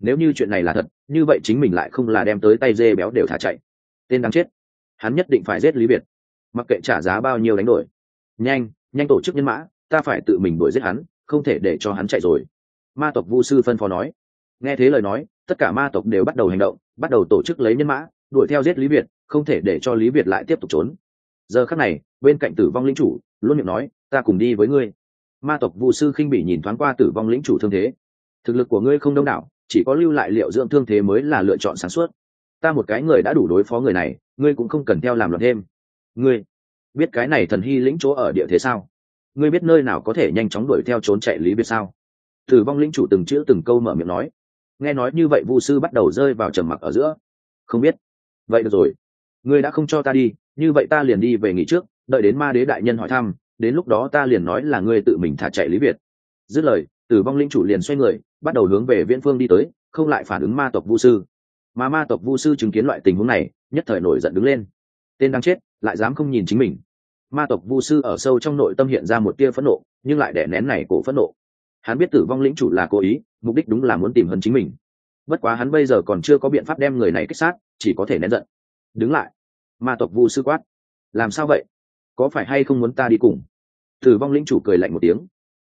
nếu như chuyện này là thật, như vậy chính mình lại không là đem tới tay dê béo đều thả chạy. Tên đáng chết. Hắn nhất định phải giết lý việt. Mặc kệ trả giá bao nhiêu đánh đổi. Nhanh nhanh tổ chức nhân mã, ta phải tự mình đuổi giết hắn, không thể để cho hắn chạy rồi. Ma tộc vu sư phân phó nói. Nghe thế lời nói, tất cả ma tộc đều bắt đầu hành động, bắt đầu tổ chức lấy nhân mã, đuổi theo giết lý việt, không thể để cho lý việt lại tiếp tục trốn. Giờ khắc này, bên cạnh tử vong lính chủ, luôn miệng nói, ta cùng đi với ngươi. Ma tộc vu sư khinh bị nhìn thoáng qua tử vong lính chủ thương thế. Thực lực của ngươi không đông đảo chỉ có lưu lại liệu dưỡng thương thế mới là lựa chọn sáng suốt. Ta một cái người đã đủ đối phó người này, ngươi cũng không cần theo làm luật thêm. Ngươi biết cái này thần hy lĩnh chỗ ở địa thế sao? Ngươi biết nơi nào có thể nhanh chóng đuổi theo trốn chạy lý biệt sao? Tử vong lĩnh chủ từng chữ từng câu mở miệng nói. Nghe nói như vậy vu sư bắt đầu rơi vào trầm mặc ở giữa. Không biết. Vậy được rồi. Ngươi đã không cho ta đi, như vậy ta liền đi về nghỉ trước, đợi đến ma đế đại nhân hỏi thăm, đến lúc đó ta liền nói là ngươi tự mình thả chạy lý việt dứt lời tử vong linh chủ liền xoay người bắt đầu hướng về viễn phương đi tới, không lại phản ứng ma tộc vu sư. Mà ma tộc vu sư chứng kiến loại tình huống này, nhất thời nổi giận đứng lên. Tên đang chết, lại dám không nhìn chính mình. Ma tộc vu sư ở sâu trong nội tâm hiện ra một tia phẫn nộ, nhưng lại đẻ nén này cổ phẫn nộ. Hắn biết tử vong lĩnh chủ là cố ý, mục đích đúng là muốn tìm hơn chính mình. Bất quá hắn bây giờ còn chưa có biện pháp đem người này kích sát, chỉ có thể nén giận. Đứng lại. Ma tộc vu sư quát. Làm sao vậy? Có phải hay không muốn ta đi cùng? Tử vong lĩnh chủ cười lạnh một tiếng.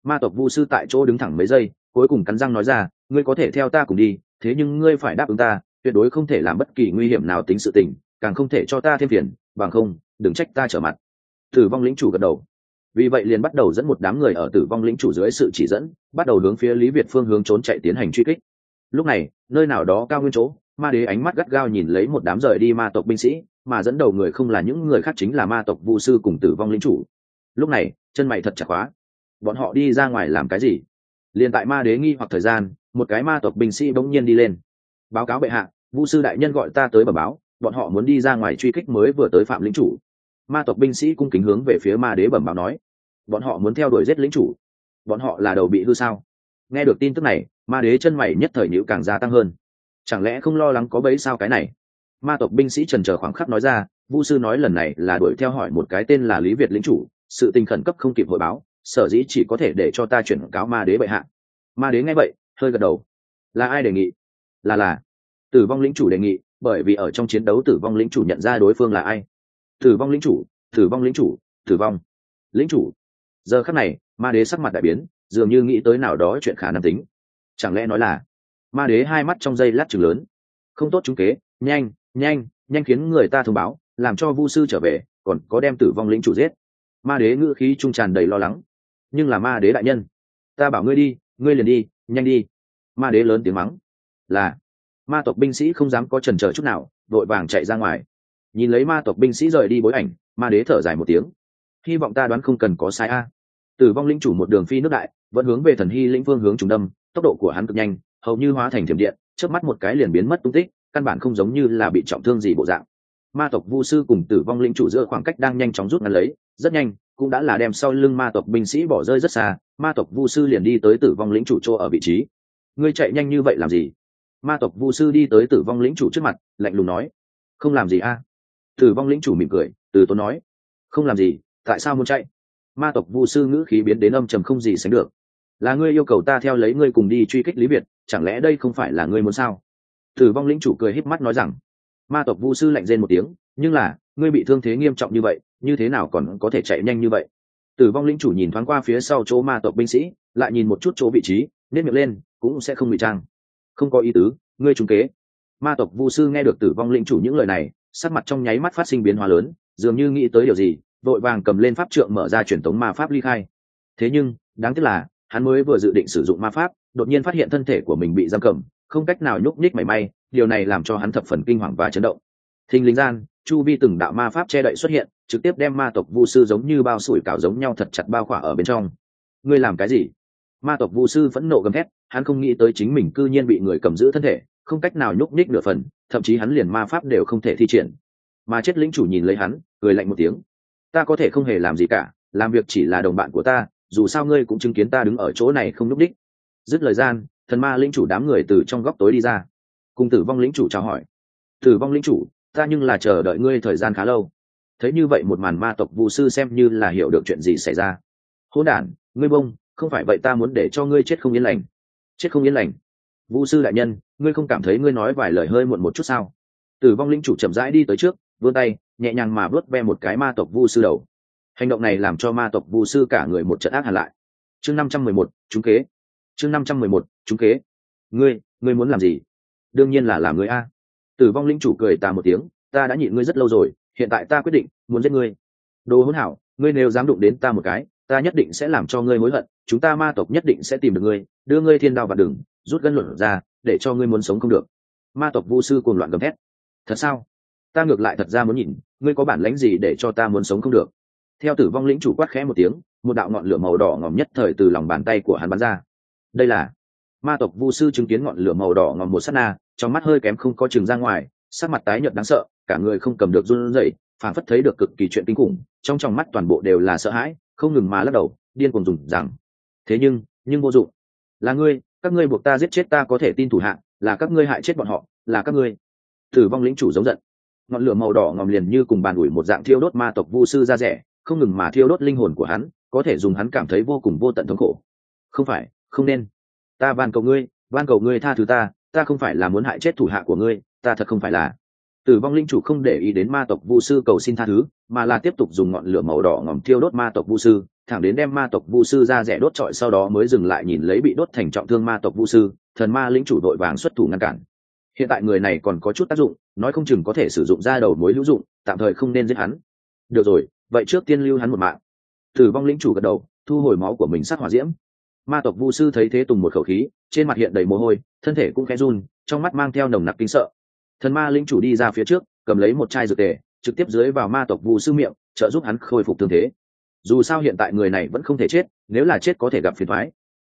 Ma tộc vu sư tại chỗ đứng thẳng mấy giây cuối cùng cắn răng nói ra, ngươi có thể theo ta cùng đi, thế nhưng ngươi phải đáp ứng ta, tuyệt đối không thể làm bất kỳ nguy hiểm nào tính sự tình, càng không thể cho ta thêm phiền, bằng không, đừng trách ta trở mặt. Tử vong lĩnh chủ gật đầu. Vì vậy liền bắt đầu dẫn một đám người ở tử vong lĩnh chủ dưới sự chỉ dẫn, bắt đầu hướng phía lý việt phương hướng trốn chạy tiến hành truy kích. Lúc này, nơi nào đó cao nguyên chỗ, ma đế ánh mắt gắt gao nhìn lấy một đám rời đi ma tộc binh sĩ, mà dẫn đầu người không là những người khác chính là ma tộc vu sư cùng tử vong lĩnh chủ. Lúc này, chân mày thật chặt khóa. Bọn họ đi ra ngoài làm cái gì? Liền tại ma đế nghi hoặc thời gian, một cái ma tộc binh sĩ bỗng nhiên đi lên. Báo cáo bệ hạ vũ sư đại nhân gọi ta tới bẩm báo, bọn họ muốn đi ra ngoài truy kích mới vừa tới phạm lĩnh chủ. Ma tộc binh sĩ cung kính hướng về phía ma đế bẩm báo nói, bọn họ muốn theo đuổi giết lĩnh chủ. Bọn họ là đầu bị hư sao? Nghe được tin tức này, ma đế chân mày nhất thời nhữ càng gia tăng hơn. Chẳng lẽ không lo lắng có bấy sao cái này? Ma tộc binh sĩ trần trờ khoảng khắc nói ra, vu sư nói lần này là đuổi theo hỏi một cái tên là lý việt lĩnh chủ, sự tình khẩn cấp không kịp hội báo sở dĩ chỉ có thể để cho ta chuyển cáo ma đế bệ hạ. Ma đế nghe vậy, hơi gật đầu. Là ai đề nghị? Là là. Tử vong lĩnh chủ đề nghị, bởi vì ở trong chiến đấu tử vong lĩnh chủ nhận ra đối phương là ai. Tử vong lĩnh chủ, tử vong lĩnh chủ, tử vong. Lĩnh chủ. Giờ khắc này, ma đế sắc mặt đại biến, dường như nghĩ tới nào đó chuyện khả năng tính. Chẳng lẽ nói là, ma đế hai mắt trong dây lát chừng lớn. Không tốt chúng kế, nhanh nhanh nhanh khiến người ta thông báo, làm cho vu sư trở về, còn có đem tử vong lĩnh chủ giết. Ma đế ngữ khí trung tràn đầy lo lắng nhưng là ma đế đại nhân. Ta bảo ngươi đi, ngươi liền đi, nhanh đi. Ma đế lớn tiếng mắng. Là, ma tộc binh sĩ không dám có trần trờ chút nào, vội vàng chạy ra ngoài. Nhìn lấy ma tộc binh sĩ rời đi bối ảnh, ma đế thở dài một tiếng. Hy vọng ta đoán không cần có sai a. Tử vong linh chủ một đường phi nước đại, vẫn hướng về thần hy lĩnh phương hướng trùng đâm, tốc độ của hắn cực nhanh, hầu như hóa thành thiểm điện trước mắt một cái liền biến mất tung tích, căn bản không giống như là bị trọng thương gì bộ dạng. Ma tộc vu sư cùng tử vong linh chủ giữa khoảng cách đang nhanh chóng rút ngắn lấy, rất nhanh cũng đã là đem sau lưng ma tộc binh sĩ bỏ rơi rất xa ma tộc vu sư liền đi tới tử vong lĩnh chủ chỗ ở vị trí. Ngươi chạy nhanh như vậy làm gì? Ma tộc vu sư đi tới tử vong lĩnh chủ trước mặt lạnh lùng nói. Không làm gì a. Tử vong lĩnh chủ mỉm cười từ tốn nói. Không làm gì tại sao muốn chạy? Ma tộc vu sư ngữ khí biến đến âm trầm không gì sánh được. Là ngươi yêu cầu ta theo lấy ngươi cùng đi truy kích lý Biệt, chẳng lẽ đây không phải là ngươi muốn sao? Tử vong lĩnh chủ cười híp mắt nói rằng ma tộc vu sư lạnh rên một tiếng, nhưng là, ngươi bị thương thế nghiêm trọng như vậy, như thế nào còn có thể chạy nhanh như vậy? Tử vong lĩnh chủ nhìn thoáng qua phía sau chỗ ma tộc binh sĩ, lại nhìn một chút chỗ vị trí nên miệng lên, cũng sẽ không bị trang. Không có ý tứ, ngươi trúng kế. Ma tộc vu sư nghe được tử vong lĩnh chủ những lời này, sắc mặt trong nháy mắt phát sinh biến hóa lớn, dường như nghĩ tới điều gì, vội vàng cầm lên pháp trượng mở ra truyền tống ma pháp ly khai. Thế nhưng, đáng tiếc là, hắn mới vừa dự định sử dụng ma pháp, đột nhiên phát hiện thân thể của mình bị giam cầm không cách nào nhúc nhích mảy may, điều này làm cho hắn thập phần kinh hoàng và chấn động. Thình lình gian, chu vi từng đạo ma pháp che đậy xuất hiện, trực tiếp đem ma tộc vu sư giống như bao sủi cảo giống nhau thật chặt bao khỏa ở bên trong. Ngươi làm cái gì? Ma tộc vu sư phẫn nộ gầm thét, hắn không nghĩ tới chính mình cư nhiên bị người cầm giữ thân thể, không cách nào nhúc nhích nửa phần, thậm chí hắn liền ma pháp đều không thể thi triển. Mà chết lĩnh chủ nhìn lấy hắn, cười lạnh một tiếng. Ta có thể không hề làm gì cả, làm việc chỉ là đồng bạn của ta, dù sao ngươi cũng chứng kiến ta đứng ở chỗ này không nhúc đích dứt lời gian thần ma lĩnh chủ đám người từ trong góc tối đi ra. Cùng tử vong lĩnh chủ chào hỏi. Tử vong lĩnh chủ, ta nhưng là chờ đợi ngươi thời gian khá lâu. Thấy như vậy một màn ma tộc vu sư xem như là hiểu được chuyện gì xảy ra. Hỗn đản, ngươi bông, không phải vậy ta muốn để cho ngươi chết không yên lành. Chết không yên lành. Vu sư đại nhân, ngươi không cảm thấy ngươi nói vài lời hơi muộn một chút sao? Tử vong linh chủ chậm rãi đi tới trước, vươn tay, nhẹ nhàng mà vớt ve một cái ma tộc vu sư đầu. Hành động này làm cho ma tộc vu sư cả người một trận ác hẳn lại. Chương năm trăm mười một chúng kế chương năm trăm mười một chúng kế. Ngươi ngươi muốn làm gì? Đương nhiên là làm ngươi a. Tử vong linh chủ cười ta một tiếng, ta đã nhịn ngươi rất lâu rồi, hiện tại ta quyết định, muốn giết ngươi. Đồ hỗn hảo, ngươi nếu dám đụng đến ta một cái, ta nhất định sẽ làm cho ngươi hối hận, chúng ta ma tộc nhất định sẽ tìm được ngươi, đưa ngươi thiên đao vào đường rút gân luận ra, để cho ngươi muốn sống không được. Ma tộc vu sư cuồng loạn gầm thét. Thật sao? Ta ngược lại thật ra muốn nhìn, ngươi có bản lĩnh gì để cho ta muốn sống không được? Theo tử vong lĩnh chủ quát khẽ một tiếng, một đạo ngọn lửa màu đỏ ngòm nhất thời từ lòng bàn tay của hắn bắn ra đây là ma tộc vu sư chứng kiến ngọn lửa màu đỏ ngòm một sát na, trong mắt hơi kém không có chừng ra ngoài, sắc mặt tái nhợt đáng sợ, cả người không cầm được run rẩy phản phất thấy được cực kỳ chuyện kinh khủng, trong trong mắt toàn bộ đều là sợ hãi, không ngừng mà lắc đầu, điên cuồng dùng rằng, thế nhưng nhưng vô dụng. Là ngươi, các ngươi buộc ta giết chết ta có thể tin thủ hạng là các ngươi hại chết bọn họ, là các ngươi. Tử vong lĩnh chủ giống giận. Ngọn lửa màu đỏ ngòm liền như cùng bàn ủi một dạng thiêu đốt ma tộc vu sư ra rẻ, không ngừng mà thiêu đốt linh hồn của hắn, có thể dùng hắn cảm thấy vô cùng vô tận thống khổ. Không phải không nên. Ta van cầu ngươi, van cầu ngươi tha thứ ta ta không phải là muốn hại chết thủ hạ của ngươi, ta thật không phải là. Tử vong linh chủ không để ý đến ma tộc vu sư cầu xin tha thứ, mà là tiếp tục dùng ngọn lửa màu đỏ ngòm thiêu đốt ma tộc vu sư, thẳng đến đem ma tộc vu sư ra rẻ đốt trọi sau đó mới dừng lại nhìn lấy bị đốt thành trọng thương ma tộc vu sư, thần ma lĩnh chủ đội vàng xuất thủ ngăn cản. Hiện tại người này còn có chút tác dụng, nói không chừng có thể sử dụng ra đầu mối hữu dụng, tạm thời không nên giết hắn. Được rồi, vậy trước tiên lưu hắn một mạng. Tử vong lĩnh chủ gật đầu, thu hồi máu của mình sát hỏa diễm ma tộc vu sư thấy thế tùng một khẩu khí, trên mặt hiện đầy mồ hôi, thân thể cũng khẽ run, trong mắt mang theo nồng nặc kinh sợ. Thần ma lĩnh chủ đi ra phía trước, cầm lấy một chai dược tề, trực tiếp dưới vào ma tộc vu sư miệng, trợ giúp hắn khôi phục thương thế. Dù sao hiện tại người này vẫn không thể chết, nếu là chết có thể gặp phiền thoái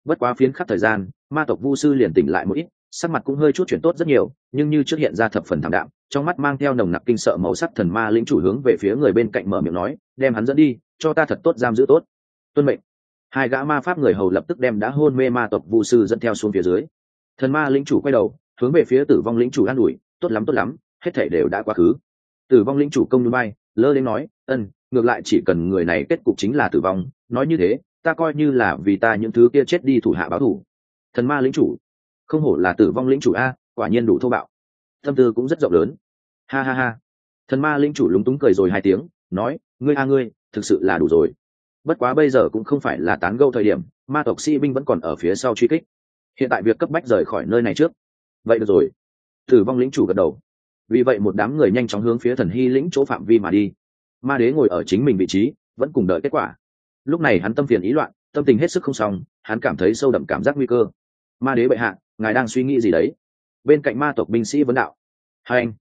bất quá phiến khắc thời gian, ma tộc vu sư liền tỉnh lại một ít, sắc mặt cũng hơi chút chuyển tốt rất nhiều, nhưng như trước hiện ra thập phần thảm đạm, trong mắt mang theo nồng nặc kinh sợ màu sắc thần ma lĩnh chủ hướng về phía người bên cạnh mở miệng nói, đem hắn dẫn đi, cho ta thật tốt giam giữ tốt. Tuân mệnh hai gã ma pháp người hầu lập tức đem đã hôn mê ma tộc vu sư dẫn theo xuống phía dưới. Thần ma lĩnh chủ quay đầu, hướng về phía tử vong lĩnh chủ an ủi, tốt lắm tốt lắm, hết thể đều đã quá khứ. Tử vong lĩnh chủ công như bay, lơ đến nói, ân, ngược lại chỉ cần người này kết cục chính là tử vong, nói như thế, ta coi như là vì ta những thứ kia chết đi thủ hạ báo thủ. Thần ma lĩnh chủ, không hổ là tử vong lĩnh chủ a, quả nhiên đủ thô bạo. Tâm tư cũng rất rộng lớn. Ha ha ha. Thần ma lĩnh chủ lúng túng cười rồi hai tiếng, nói, ngươi a, ngươi, thực sự là đủ rồi bất quá bây giờ cũng không phải là tán gâu thời điểm, ma tộc sĩ binh vẫn còn ở phía sau truy kích. Hiện tại việc cấp bách rời khỏi nơi này trước. Vậy được rồi. Tử vong lĩnh chủ gật đầu. Vì vậy một đám người nhanh chóng hướng phía thần hy lĩnh chỗ phạm vi mà đi. Ma đế ngồi ở chính mình vị trí, vẫn cùng đợi kết quả. Lúc này hắn tâm phiền ý loạn, tâm tình hết sức không xong, hắn cảm thấy sâu đậm cảm giác nguy cơ. Ma đế bệ hạ, ngài đang suy nghĩ gì đấy? Bên cạnh ma tộc binh sĩ vấn đạo. Hai anh.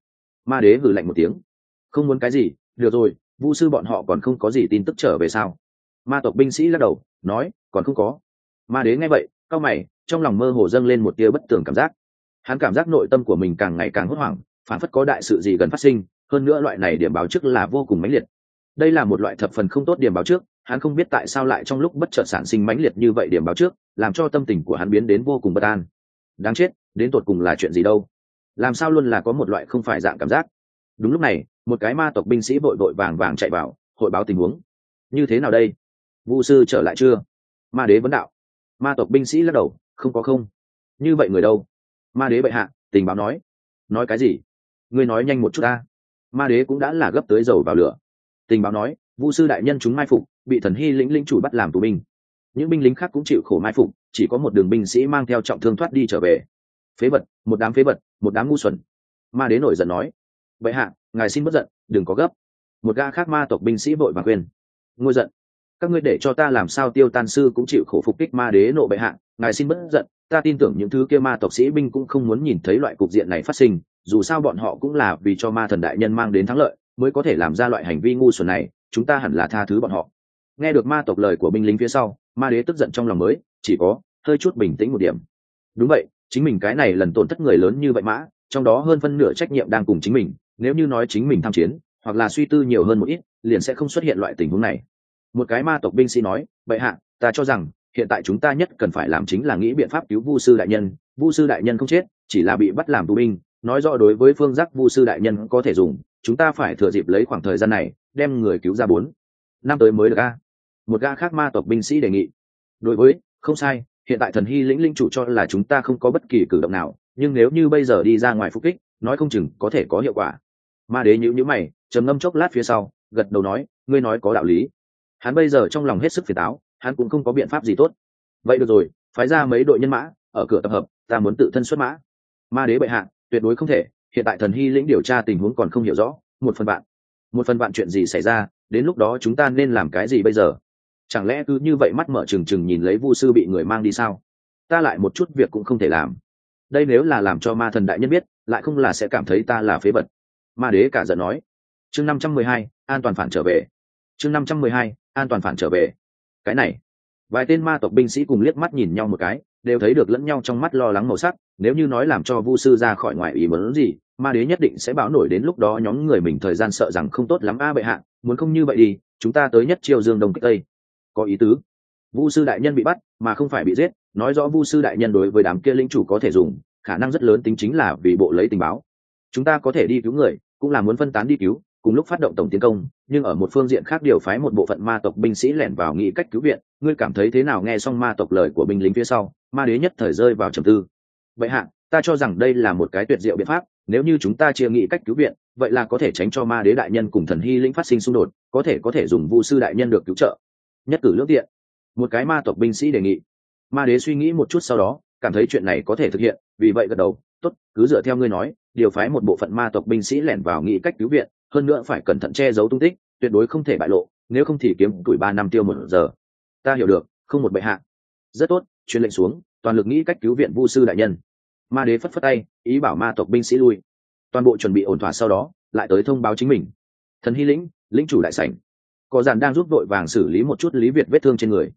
Ma đế gửi lạnh một tiếng. Không muốn cái gì, được rồi, vu sư bọn họ còn không có gì tin tức trở về sao? Ma tộc binh sĩ lắc đầu, nói, còn không có. Ma đế nghe vậy cao mày, trong lòng mơ hồ dâng lên một tia bất tường cảm giác. Hắn cảm giác nội tâm của mình càng ngày càng hốt hoảng, phản phất có đại sự gì gần phát sinh, hơn nữa loại này điểm báo trước là vô cùng mãnh liệt. Đây là một loại thập phần không tốt điểm báo trước, hắn không biết tại sao lại trong lúc bất chợt sản sinh mãnh liệt như vậy điểm báo trước, làm cho tâm tình của hắn biến đến vô cùng bất an. Đáng chết, đến tột cùng là chuyện gì đâu? Làm sao luôn là có một loại không phải dạng cảm giác? Đúng lúc này, một cái ma tộc binh sĩ vội vội vàng vàng chạy vào, hội báo tình huống. Như thế nào đây? Vu sư trở lại chưa? Ma đế vấn đạo. Ma tộc binh sĩ lắc đầu, không có không. Như vậy người đâu? Ma đế bệ hạ, tình báo nói. Nói cái gì? Ngươi nói nhanh một chút ta. Ma đế cũng đã là gấp tới dầu vào lửa. Tình báo nói, vu sư đại nhân chúng mai phục, bị thần hy lĩnh lĩnh chủ bắt làm tù binh. Những binh lính khác cũng chịu khổ mai phục, chỉ có một đường binh sĩ mang theo trọng thương thoát đi trở về. Phế vật, một đám phế vật, một đám ngu xuẩn. Ma đế nổi giận nói. Vậy hạ, ngài xin bất giận, đừng có gấp. Một gã khác ma tộc binh sĩ vội và khuyên. Ngôi giận các ngươi để cho ta làm sao tiêu tan sư cũng chịu khổ phục kích ma đế nộ bệ hạ, ngài xin bất giận, ta tin tưởng những thứ kia ma tộc sĩ binh cũng không muốn nhìn thấy loại cục diện này phát sinh, dù sao bọn họ cũng là vì cho ma thần đại nhân mang đến thắng lợi, mới có thể làm ra loại hành vi ngu xuẩn này, chúng ta hẳn là tha thứ bọn họ. Nghe được ma tộc lời của binh lính phía sau, ma đế tức giận trong lòng mới, chỉ có hơi chút bình tĩnh một điểm. Đúng vậy, chính mình cái này lần tổn thất người lớn như vậy mã, trong đó hơn phân nửa trách nhiệm đang cùng chính mình, nếu như nói chính mình tham chiến, hoặc là suy tư nhiều hơn một ít, liền sẽ không xuất hiện loại tình huống này một cái ma tộc binh sĩ nói, bệ hạ, ta cho rằng, hiện tại chúng ta nhất cần phải làm chính là nghĩ biện pháp cứu vu sư đại nhân. Vu sư đại nhân không chết, chỉ là bị bắt làm tù binh. Nói rõ đối với phương giác vu sư đại nhân có thể dùng, chúng ta phải thừa dịp lấy khoảng thời gian này, đem người cứu ra bốn. Năm tới mới được a. Một ga khác ma tộc binh sĩ đề nghị. Đối với, không sai, hiện tại thần hy lĩnh linh chủ cho là chúng ta không có bất kỳ cử động nào, nhưng nếu như bây giờ đi ra ngoài phục kích, nói không chừng có thể có hiệu quả. Ma đế nhữ nhữ mày, trầm ngâm chốc lát phía sau, gật đầu nói, ngươi nói có đạo lý hắn bây giờ trong lòng hết sức phiền táo, hắn cũng không có biện pháp gì tốt. Vậy được rồi, phái ra mấy đội nhân mã, ở cửa tập hợp, ta muốn tự thân xuất mã. Ma đế bệ hạ, tuyệt đối không thể, hiện tại thần hy lĩnh điều tra tình huống còn không hiểu rõ, một phần bạn. Một phần bạn chuyện gì xảy ra, đến lúc đó chúng ta nên làm cái gì bây giờ? Chẳng lẽ cứ như vậy mắt mở trừng trừng nhìn lấy vu sư bị người mang đi sao? Ta lại một chút việc cũng không thể làm. Đây nếu là làm cho ma thần đại nhân biết, lại không là sẽ cảm thấy ta là phế vật. Ma đế cả giận nói. Chương năm trăm mười hai, an toàn phản trở về chương năm trăm mười hai, an toàn phản trở về. Cái này, vài tên ma tộc binh sĩ cùng liếc mắt nhìn nhau một cái, đều thấy được lẫn nhau trong mắt lo lắng màu sắc, nếu như nói làm cho vu sư ra khỏi ngoài ý muốn gì, ma đế nhất định sẽ báo nổi đến lúc đó nhóm người mình thời gian sợ rằng không tốt lắm. A bệ hạ, muốn không như vậy đi, chúng ta tới nhất triều dương đông kích tây. Có ý tứ. Vu sư đại nhân bị bắt, mà không phải bị giết, nói rõ vu sư đại nhân đối với đám kia linh chủ có thể dùng, khả năng rất lớn tính chính là vì bộ lấy tình báo. Chúng ta có thể đi cứu người, cũng là muốn phân tán đi cứu cùng lúc phát động tổng tiến công, nhưng ở một phương diện khác điều phái một bộ phận ma tộc binh sĩ lẻn vào nghĩ cách cứu viện. Ngươi cảm thấy thế nào nghe xong ma tộc lời của binh lính phía sau? Ma đế nhất thời rơi vào trầm tư. Vậy hạ, ta cho rằng đây là một cái tuyệt diệu biện pháp, nếu như chúng ta chia nghĩ cách cứu viện, vậy là có thể tránh cho ma đế đại nhân cùng thần hy lĩnh phát sinh xung đột, có thể có thể dùng vu sư đại nhân được cứu trợ. Nhất cử lước tiện. Một cái ma tộc binh sĩ đề nghị. Ma đế suy nghĩ một chút sau đó, cảm thấy chuyện này có thể thực hiện, vì vậy gật đầu. Tốt, cứ dựa theo ngươi nói, điều phái một bộ phận ma tộc binh sĩ lẻn vào nghĩ cách cứu viện hơn nữa phải cẩn thận che giấu tung tích, tuyệt đối không thể bại lộ, nếu không thì kiếm tuổi ba năm tiêu một giờ. Ta hiểu được, không một bệ hạ. Rất tốt, truyền lệnh xuống, toàn lực nghĩ cách cứu viện vu sư đại nhân. Ma đế phất phất tay, ý bảo ma tộc binh sĩ lui. Toàn bộ chuẩn bị ổn thỏa sau đó, lại tới thông báo chính mình. Thần hy lĩnh lĩnh chủ đại sảnh. Có giản đang giúp đội vàng xử lý một chút lý việt vết thương trên người.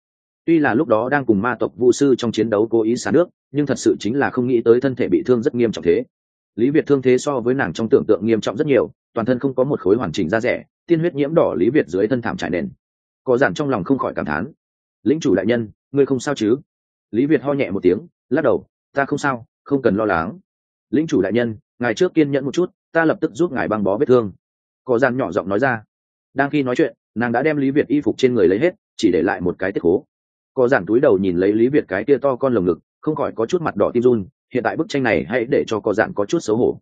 Tuy là lúc đó đang cùng ma tộc vu sư trong chiến đấu cố ý xả nước, nhưng thật sự chính là không nghĩ tới thân thể bị thương rất nghiêm trọng thế lý việt thương thế so với nàng trong tưởng tượng nghiêm trọng rất nhiều, toàn thân không có một khối hoàn chỉnh da rẻ, tiên huyết nhiễm đỏ lý việt dưới thân thảm trải nền. Có giản trong lòng không khỏi cảm thán. Lĩnh chủ đại nhân, ngươi không sao chứ? Lý việt ho nhẹ một tiếng, lắc đầu, ta không sao, không cần lo lắng. Lĩnh chủ đại nhân, ngài trước kiên nhẫn một chút, ta lập tức giúp ngài băng bó vết thương. Có giản nhỏ giọng nói ra. Đang khi nói chuyện, nàng đã đem lý việt y phục trên người lấy hết, chỉ để lại một cái tiết khố có giản túi đầu nhìn lấy lý việt cái tia to con lồng ngực, không khỏi có chút mặt đỏ tim run hiện tại bức tranh này hãy để cho có dạn có chút xấu hổ.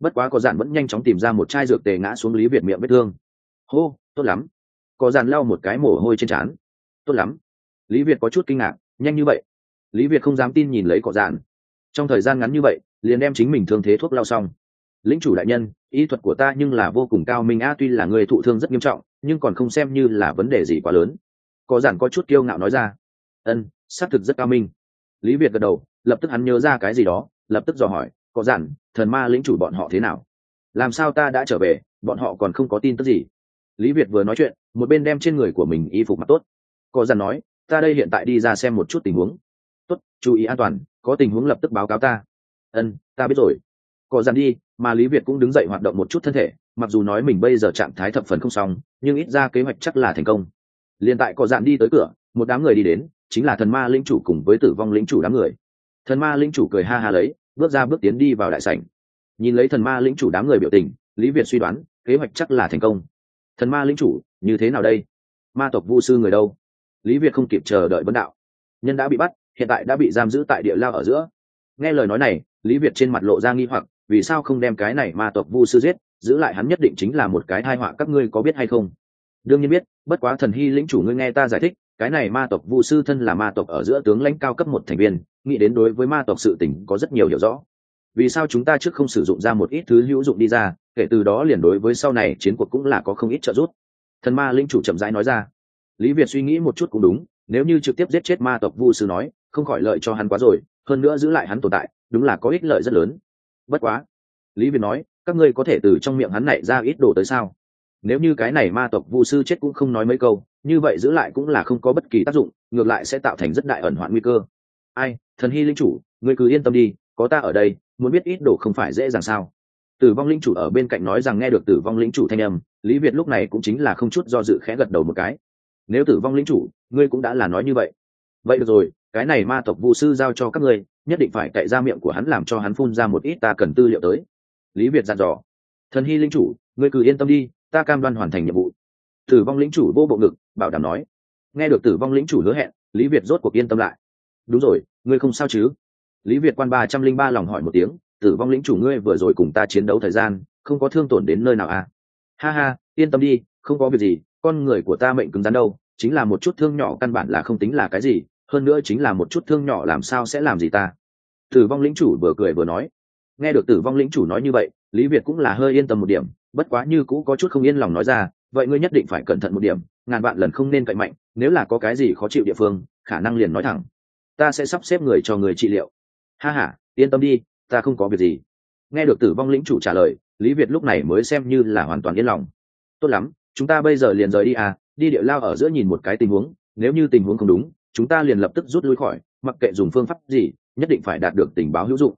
Bất quá có dạn vẫn nhanh chóng tìm ra một chai dược tề ngã xuống lý việt miệng vết thương. Hô, tốt lắm. Có giản lau một cái mồ hôi trên trán. Tốt lắm. Lý việt có chút kinh ngạc, nhanh như vậy. Lý việt không dám tin nhìn lấy cỏ giản trong thời gian ngắn như vậy, liền đem chính mình thương thế thuốc lau xong. Lĩnh chủ đại nhân, y thuật của ta nhưng là vô cùng cao minh a tuy là người thụ thương rất nghiêm trọng, nhưng còn không xem như là vấn đề gì quá lớn. Có giản có chút kiêu ngạo nói ra. Ân, xác thực rất cao minh lý việt gật đầu lập tức hắn nhớ ra cái gì đó lập tức dò hỏi có Dặn, thần ma lĩnh chủ bọn họ thế nào? Làm sao ta đã trở về bọn họ còn không có tin tức gì? Lý việt vừa nói chuyện một bên đem trên người của mình y phục mặc tốt. Có Dặn nói ta đây hiện tại đi ra xem một chút tình huống. Tốt chú ý an toàn có tình huống lập tức báo cáo ta. Ân ta biết rồi. Có Dặn đi mà lý việt cũng đứng dậy hoạt động một chút thân thể mặc dù nói mình bây giờ trạng thái thập phần không xong nhưng ít ra kế hoạch chắc là thành công. Liền tại có Dặn đi tới cửa một đám người đi đến chính là thần ma linh chủ cùng với tử vong linh chủ đám người. Thần ma linh chủ cười ha ha lấy, bước ra bước tiến đi vào đại sảnh. Nhìn lấy thần ma linh chủ đám người biểu tình, lý việt suy đoán, kế hoạch chắc là thành công. Thần ma linh chủ, như thế nào đây? Ma tộc vu sư người đâu? Lý việt không kịp chờ đợi vấn đạo. Nhân đã bị bắt, hiện tại đã bị giam giữ tại địa lao ở giữa. Nghe lời nói này, lý việt trên mặt lộ ra nghi hoặc, vì sao không đem cái này ma tộc vu sư giết, giữ lại hắn nhất định chính là một cái thai họa các ngươi có biết hay không? Đương nhiên biết, bất quá thần hy lĩnh chủ ngươi nghe ta giải thích cái này ma tộc vu sư thân là ma tộc ở giữa tướng lãnh cao cấp một thành viên, nghĩ đến đối với ma tộc sự tình có rất nhiều hiểu rõ. Vì sao chúng ta trước không sử dụng ra một ít thứ hữu dụng đi ra, kể từ đó liền đối với sau này chiến cuộc cũng là có không ít trợ giúp. Thần ma linh chủ chậm rãi nói ra. Lý việt suy nghĩ một chút cũng đúng, nếu như trực tiếp giết chết ma tộc vu sư nói, không khỏi lợi cho hắn quá rồi, hơn nữa giữ lại hắn tồn tại, đúng là có ích lợi rất lớn. Bất quá, lý việt nói, các ngươi có thể từ trong miệng hắn này ra ít đồ tới sao? Nếu như cái này ma tộc vu sư chết cũng không nói mấy câu như vậy giữ lại cũng là không có bất kỳ tác dụng, ngược lại sẽ tạo thành rất đại ẩn hoạn nguy cơ. Ai, thần hy linh chủ, ngươi cứ yên tâm đi, có ta ở đây, muốn biết ít đồ không phải dễ dàng sao? Tử vong linh chủ ở bên cạnh nói rằng nghe được tử vong linh chủ thanh âm, lý việt lúc này cũng chính là không chút do dự khẽ gật đầu một cái. Nếu tử vong linh chủ, ngươi cũng đã là nói như vậy. Vậy được rồi, cái này ma tộc vũ sư giao cho các ngươi, nhất định phải cậy ra miệng của hắn làm cho hắn phun ra một ít ta cần tư liệu tới. Lý việt dặn dò. Thần hy linh chủ, ngươi cứ yên tâm đi, ta cam đoan hoàn thành nhiệm vụ tử vong lĩnh chủ vô bộ ngực, bảo đảm nói. Nghe được tử vong lĩnh chủ hứa hẹn, lý việt rốt cuộc yên tâm lại. Đúng rồi, ngươi không sao chứ? Lý việt quan ba trăm linh ba lòng hỏi một tiếng, tử vong lĩnh chủ ngươi vừa rồi cùng ta chiến đấu thời gian, không có thương tổn đến nơi nào à? Ha ha, yên tâm đi, không có việc gì, con người của ta mệnh cứng rắn đâu, chính là một chút thương nhỏ căn bản là không tính là cái gì, hơn nữa chính là một chút thương nhỏ làm sao sẽ làm gì ta? Tử vong lĩnh chủ vừa cười vừa nói. Nghe được tử vong lĩnh chủ nói như vậy, lý việt cũng là hơi yên tâm một điểm, bất quá như cũ có chút không yên lòng nói ra vậy ngươi nhất định phải cẩn thận một điểm, ngàn vạn lần không nên cậy mạnh, nếu là có cái gì khó chịu địa phương, khả năng liền nói thẳng. Ta sẽ sắp xếp người cho người trị liệu. Ha h a yên tâm đi, ta không có việc gì. Nghe được tử vong lĩnh chủ trả lời, lý việt lúc này mới xem như là hoàn toàn yên lòng. Tốt lắm, chúng ta bây giờ liền rời đi à đi địa lao ở giữa nhìn một cái tình huống, nếu như tình huống không đúng, chúng ta liền lập tức rút lui khỏi, mặc kệ dùng phương pháp gì, nhất định phải đạt được tình báo hữu dụng.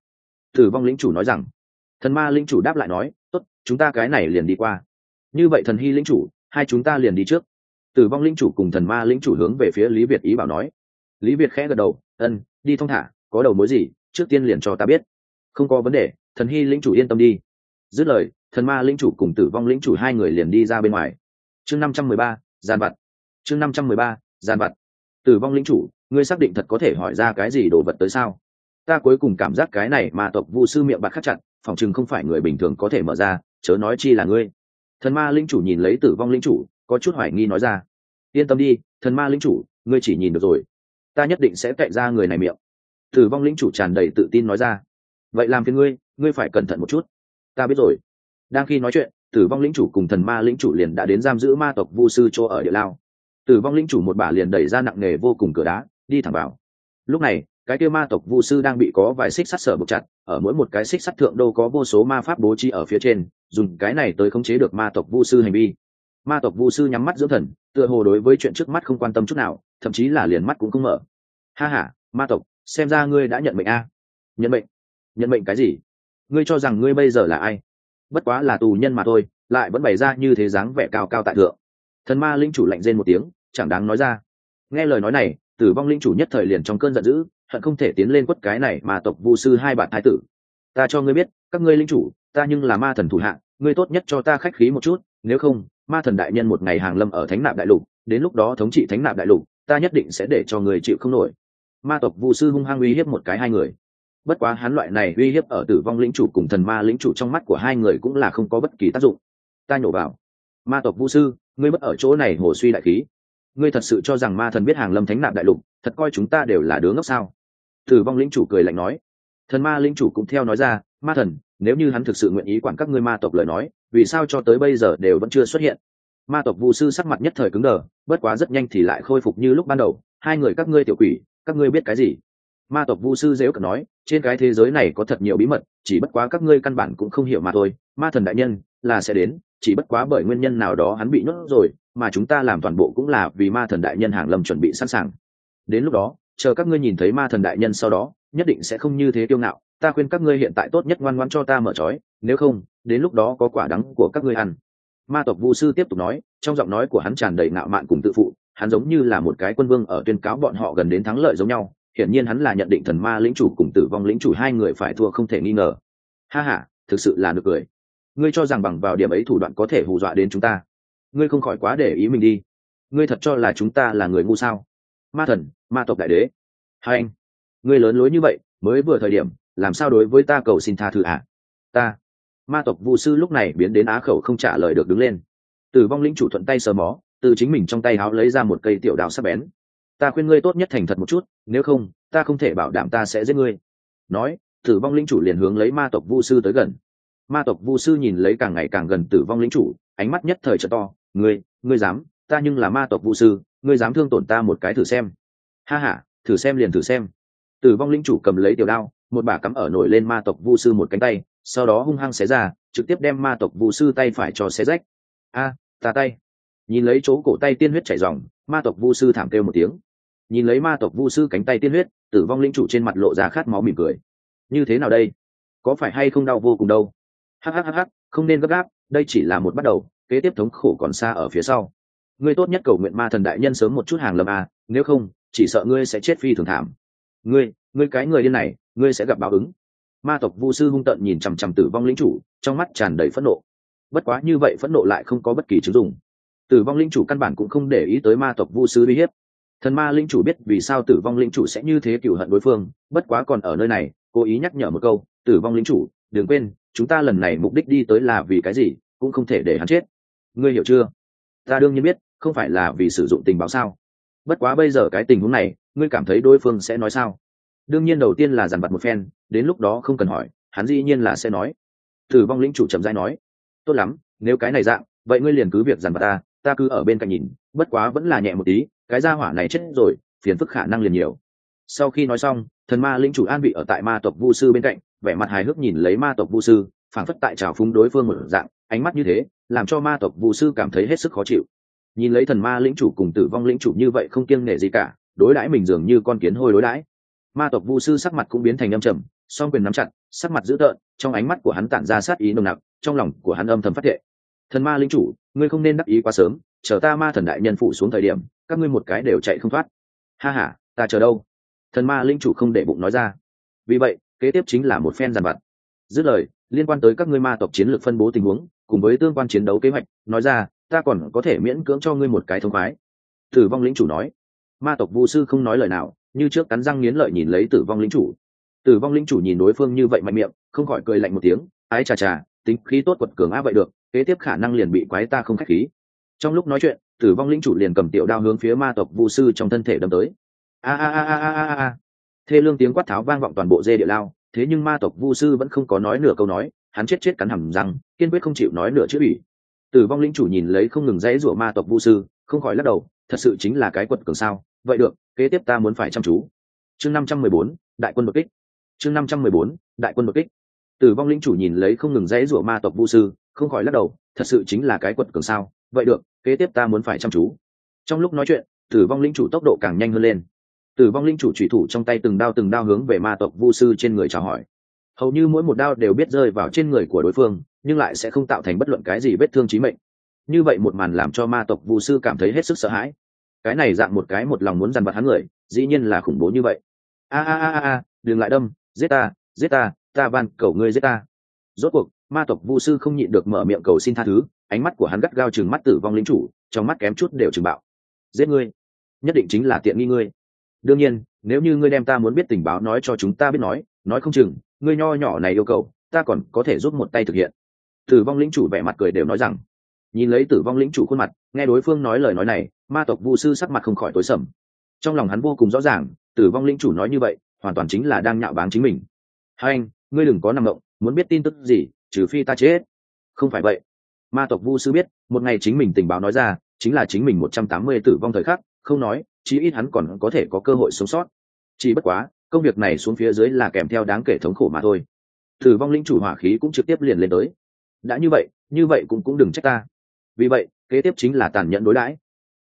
Tử vong lĩnh chủ nói rằng. Thần ma lĩnh chủ đáp lại nói, tốt, chúng ta cái này liền đi qua như vậy thần hy lĩnh chủ, hai chúng ta liền đi trước. Tử vong lĩnh chủ cùng thần ma lĩnh chủ hướng về phía lý việt ý bảo nói. Lý việt khẽ gật đầu, ân, đi thong thả, có đầu mối gì, trước tiên liền cho ta biết. Không có vấn đề, thần hy lĩnh chủ yên tâm đi. Dứt lời, thần ma lĩnh chủ cùng tử vong lĩnh chủ hai người liền đi ra bên ngoài. Chương năm trăm mười ba, gian vặt. Chương năm trăm mười ba, gian vặt. Tử vong lĩnh chủ, ngươi xác định thật có thể hỏi ra cái gì đồ vật tới sao? Ta cuối cùng cảm giác cái này mà tộc vu sư miệng bạc khắc chặt, phòng chừng không phải người bình thường có thể mở ra, chớ nói chi là ngươi thần ma linh chủ nhìn lấy tử vong linh chủ, có chút hoài nghi nói ra. Yên tâm đi, thần ma linh chủ, ngươi chỉ nhìn được rồi. Ta nhất định sẽ cậy ra người này miệng. Tử vong linh chủ tràn đầy tự tin nói ra. Vậy làm phiền ngươi ngươi phải cẩn thận một chút. Ta biết rồi. Đang khi nói chuyện, tử vong linh chủ cùng thần ma linh chủ liền đã đến giam giữ ma tộc vu sư chỗ ở địa lao. Tử vong linh chủ một bả liền đẩy ra nặng nề vô cùng cửa đá, đi thẳng vào. Lúc này cái kia ma tộc vu sư đang bị có vài xích sắt sở buộc chặt, ở mỗi một cái xích sắt thượng đô có vô số ma pháp bố trí ở phía trên, dùng cái này tới khống chế được ma tộc vu sư hành vi. Ma tộc vu sư nhắm mắt dưỡng thần, tựa hồ đối với chuyện trước mắt không quan tâm chút nào, thậm chí là liền mắt cũng không mở. Ha ha, ma tộc, xem ra ngươi đã nhận mệnh a. Nhận mệnh? Nhận mệnh cái gì? Ngươi cho rằng ngươi bây giờ là ai? Bất quá là tù nhân mà thôi, lại vẫn bày ra như thế dáng vẻ cao cao tại thượng. Thần ma linh chủ lạnh rên một tiếng, chẳng đáng nói ra. Nghe lời nói này tử vong linh chủ nhất thời liền trong cơn giận dữ, hận không thể tiến lên quất cái này mà tộc vu sư hai bạn thái tử. Ta cho ngươi biết, các ngươi linh chủ, ta nhưng là ma thần thủ hạ, ngươi tốt nhất cho ta khách khí một chút, nếu không, ma thần đại nhân một ngày hàng lâm ở thánh nạp đại lục, đến lúc đó thống trị thánh nạp đại lục, ta nhất định sẽ để cho người chịu không nổi. Ma tộc vu sư hung hăng uy hiếp một cái hai người. Bất quá hắn loại này uy hiếp ở tử vong lĩnh chủ cùng thần ma lĩnh chủ trong mắt của hai người cũng là không có bất kỳ tác dụng. Ta nhổ vào. Ma tộc vu sư, ngươi mất ở chỗ này hồ suy đại khí ngươi thật sự cho rằng ma thần biết hàng lâm thánh nạp đại lục, thật coi chúng ta đều là đứa ngốc sao? Tử vong lĩnh chủ cười lạnh nói. Thần ma lĩnh chủ cũng theo nói ra, ma thần, nếu như hắn thực sự nguyện ý quản các ngươi ma tộc lời nói, vì sao cho tới bây giờ đều vẫn chưa xuất hiện? Ma tộc vu sư sắc mặt nhất thời cứng đờ, bất quá rất nhanh thì lại khôi phục như lúc ban đầu, hai người các ngươi tiểu quỷ, các ngươi biết cái gì? Ma tộc vu sư dễ cận nói, trên cái thế giới này có thật nhiều bí mật, chỉ bất quá các ngươi căn bản cũng không hiểu mà thôi, ma thần đại nhân, là sẽ đến chỉ bất quá bởi nguyên nhân nào đó hắn bị nhốt rồi, mà chúng ta làm toàn bộ cũng là vì ma thần đại nhân hàng lâm chuẩn bị sẵn sàng. Đến lúc đó, chờ các ngươi nhìn thấy ma thần đại nhân sau đó, nhất định sẽ không như thế kiêu ngạo. Ta khuyên các ngươi hiện tại tốt nhất ngoan ngoan cho ta mở trói, nếu không, đến lúc đó có quả đắng của các ngươi ăn. Ma tộc vu sư tiếp tục nói, trong giọng nói của hắn tràn đầy ngạo mạn cùng tự phụ, hắn giống như là một cái quân vương ở tuyên cáo bọn họ gần đến thắng lợi giống nhau. Hiển nhiên hắn là nhận định thần ma lĩnh chủ cùng tử vong lĩnh chủ hai người phải thua không thể nghi ngờ. Ha ha, thực sự là được cười ngươi cho rằng bằng vào điểm ấy thủ đoạn có thể hù dọa đến chúng ta. Ngươi không khỏi quá để ý mình đi. Ngươi thật cho là chúng ta là người ngu sao? Ma thần, ma tộc đại đế. Hai anh, ngươi lớn lối như vậy, mới vừa thời điểm, làm sao đối với ta cầu xin tha thứ ạ à? ta, ma tộc vu sư lúc này biến đến á khẩu không trả lời được đứng lên. Tử vong lĩnh chủ thuận tay sờ mó, từ chính mình trong tay háo lấy ra một cây tiểu đào sắc bén. Ta khuyên ngươi tốt nhất thành thật một chút, nếu không, ta không thể bảo đảm ta sẽ giết ngươi. Nói tử vong lĩnh chủ liền hướng lấy ma tộc vu sư tới gần ma tộc vu sư nhìn lấy càng ngày càng gần tử vong lính chủ ánh mắt nhất thời trở to ngươi ngươi dám? Ta nhưng là ma tộc vu sư ngươi dám thương tổn ta một cái thử xem. Ha ha thử xem liền thử xem. Tử vong Linh chủ cầm lấy tiểu đao một bà cắm ở nổi lên ma tộc vu sư một cánh tay sau đó hung hăng xé ra trực tiếp đem ma tộc vu sư tay phải cho xé rách. A à, ta tay. Nhìn lấy chỗ cổ tay tiên huyết chảy dòng ma tộc vu sư thảm kêu một tiếng. Nhìn lấy ma tộc vu sư cánh tay tiên huyết tử vong linh chủ trên mặt lộ ra khát máu mỉm cười. Như thế nào đây? Có phải hay không đau vô cùng đâu? Hhhh không nên gấp gáp, đây chỉ là một bắt đầu, kế tiếp thống khổ còn xa ở phía sau. Ngươi tốt nhất cầu nguyện ma thần đại nhân sớm một chút hàng lâm à nếu không, chỉ sợ ngươi sẽ chết phi thường thảm. Ngươi ngươi cái người điên này, ngươi sẽ gặp báo ứng. Ma tộc vu sư hung tận nhìn chằm chằm tử vong lính chủ, trong mắt tràn đầy phẫn nộ. Bất quá như vậy phẫn nộ lại không có bất kỳ chứng dụng. Tử vong Linh chủ căn bản cũng không để ý tới ma tộc vu sư uy hiếp. Thần ma Linh chủ biết vì sao tử vong Linh chủ sẽ như thế cựu hận đối phương, bất quá còn ở nơi này, cố ý nhắc nhở một câu, tử vong Linh chủ, đừng quên chúng ta lần này mục đích đi tới là vì cái gì, cũng không thể để hắn chết. Ngươi hiểu chưa? Ta đương nhiên biết, không phải là vì sử dụng tình báo sao? Bất quá bây giờ cái tình huống này, ngươi cảm thấy đối phương sẽ nói sao? Đương nhiên đầu tiên là dàn vặt một phen, đến lúc đó không cần hỏi, hắn dĩ nhiên là sẽ nói. Thử vong lĩnh chủ trầm dai nói, tốt lắm, nếu cái này dạng, vậy ngươi liền cứ việc dàn vặt ta ta cứ ở bên cạnh nhìn, bất quá vẫn là nhẹ một tí, cái gia hỏa này chết rồi, phiền phức khả năng liền nhiều. Sau khi nói xong, thần ma lĩnh chủ an vị ở tại ma tộc vu sư bên cạnh vẻ mặt hài hước nhìn lấy ma tộc vu sư phản phất tại trào phúng đối phương một dạng, ánh mắt như thế, làm cho ma tộc vu sư cảm thấy hết sức khó chịu. Nhìn lấy thần ma lĩnh chủ cùng tử vong lĩnh chủ như vậy không kiêng nể gì cả, đối đãi mình dường như con kiến hôi đối đãi. Ma tộc vu sư sắc mặt cũng biến thành âm trầm, song quyền nắm chặt, sắc mặt dữ tợn, trong ánh mắt của hắn tản ra sát ý nồng nặc, trong lòng của hắn âm thầm phát thệ. Thần ma lĩnh chủ, ngươi không nên đắc ý quá sớm, chờ ta ma thần đại nhân phủ xuống thời điểm, các ngươi một cái đều chạy không thoát. Ha ha, ta chờ đâu? Thần ma lĩnh chủ không để bụng nói ra. Vì vậy kế tiếp chính là một phen giàn vặt. Dứt lời, liên quan tới các ngươi ma tộc chiến lược phân bố tình huống, cùng với tương quan chiến đấu kế hoạch, nói ra, ta còn có thể miễn cưỡng cho ngươi một cái thông khoái. Tử vong lĩnh chủ nói. Ma tộc vu sư không nói lời nào, như trước cắn răng nghiến lợi nhìn lấy tử vong lĩnh chủ. Tử vong lĩnh chủ nhìn đối phương như vậy mạnh miệng, không khỏi cười lạnh một tiếng, ái chà chà, tính khí tốt quật cường á vậy được, kế tiếp khả năng liền bị quái ta không khách khí. Trong lúc nói chuyện, tử vong lĩnh chủ liền cầm tiểu đao hướng phía ma tộc vu sư trong thân thể đâm tới. A a a a a a a thê lương tiếng quát tháo vang vọng toàn bộ dê địa lao, thế nhưng ma tộc vu sư vẫn không có nói nửa câu nói, hắn chết chết cắn hầm răng, kiên quyết không chịu nói nửa chữ ủy. Tử vong lĩnh chủ nhìn lấy không ngừng dãy rủa ma tộc vu sư, không khỏi lắc đầu, thật sự chính là cái quật cường sao, vậy được, kế tiếp ta muốn phải chăm chú. Chương năm trăm mười bốn, đại quân đột kích. Chương năm trăm mười bốn, đại quân đột kích. Tử vong lĩnh chủ nhìn lấy không ngừng dãy rủa ma tộc vu sư, không khỏi lắc đầu, thật sự chính là cái quật cường sao, vậy được, kế tiếp ta muốn phải chăm chú. Trong lúc nói chuyện tử vong lĩnh chủ tốc độ càng nhanh hơn lên tử vong linh chủ trùy thủ trong tay từng đao từng đao hướng về ma tộc vu sư trên người chào hỏi. Hầu như mỗi một đao đều biết rơi vào trên người của đối phương, nhưng lại sẽ không tạo thành bất luận cái gì vết thương trí mệnh. Như vậy một màn làm cho ma tộc vu sư cảm thấy hết sức sợ hãi. Cái này dạng một cái một lòng muốn dằn vặt hắn người, dĩ nhiên là khủng bố như vậy. A a a a đừng lại đâm, giết ta giết ta ta van, cầu ngươi giết ta. Rốt cuộc, ma tộc vu sư không nhịn được mở miệng cầu xin tha thứ, ánh mắt của hắn gắt gao chừng mắt tử vong lính chủ, trong mắt kém chút đều chừng bạo. Giết ngươi, nhất định chính là tiện nghi ngươi đương nhiên, nếu như ngươi đem ta muốn biết tình báo nói cho chúng ta biết nói nói không chừng, ngươi nho nhỏ này yêu cầu, ta còn có thể giúp một tay thực hiện. Tử vong lĩnh chủ vẻ mặt cười đều nói rằng. Nhìn lấy tử vong lĩnh chủ khuôn mặt, nghe đối phương nói lời nói này, ma tộc vu sư sắc mặt không khỏi tối sầm. Trong lòng hắn vô cùng rõ ràng, tử vong lĩnh chủ nói như vậy, hoàn toàn chính là đang nhạo báng chính mình. Hai anh, ngươi đừng có nằm động muốn biết tin tức gì, trừ phi ta chết. Không phải vậy. Ma tộc vu sư biết, một ngày chính mình tình báo nói ra, chính là chính mình một trăm tám mươi tử vong thời khắc, không nói chí ít hắn còn có thể có cơ hội sống sót. Chỉ bất quá, công việc này xuống phía dưới là kèm theo đáng kể thống khổ mà thôi. Thử vong linh chủ hỏa khí cũng trực tiếp liền lên tới. Đã như vậy như vậy cũng cũng đừng trách ta. Vì vậy, kế tiếp chính là tàn nhẫn đối đãi.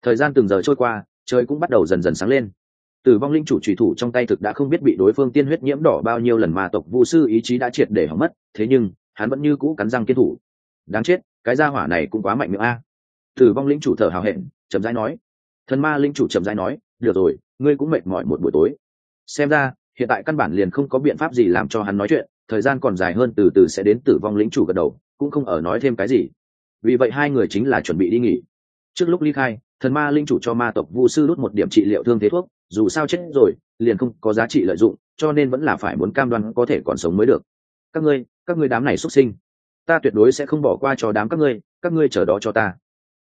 Thời gian từng giờ trôi qua, trời cũng bắt đầu dần dần sáng lên. Tử vong linh chủ trùy thủ trong tay thực đã không biết bị đối phương tiên huyết nhiễm đỏ bao nhiêu lần mà tộc vu sư ý chí đã triệt để hỏng mất, thế nhưng, hắn vẫn như cũ cắn răng kiên thủ. Đáng chết, cái gia hỏa này cũng quá mạnh miệng a. Tử vong linh chủ thở hào hẹn, chậm rãi nói thần ma linh chủ chậm rãi nói, được rồi, ngươi cũng mệt mỏi một buổi tối. Xem ra, hiện tại căn bản liền không có biện pháp gì làm cho hắn nói chuyện, thời gian còn dài hơn từ từ sẽ đến tử vong lính chủ gật đầu, cũng không ở nói thêm cái gì. Vì vậy hai người chính là chuẩn bị đi nghỉ. Trước lúc ly khai, thần ma linh chủ cho ma tộc vu sư đốt một điểm trị liệu thương thế thuốc, dù sao chết rồi, liền không có giá trị lợi dụng, cho nên vẫn là phải muốn cam đoan có thể còn sống mới được. Các ngươi các ngươi đám này xuất sinh, ta tuyệt đối sẽ không bỏ qua cho đám các ngươi các ngươi chờ đó cho ta.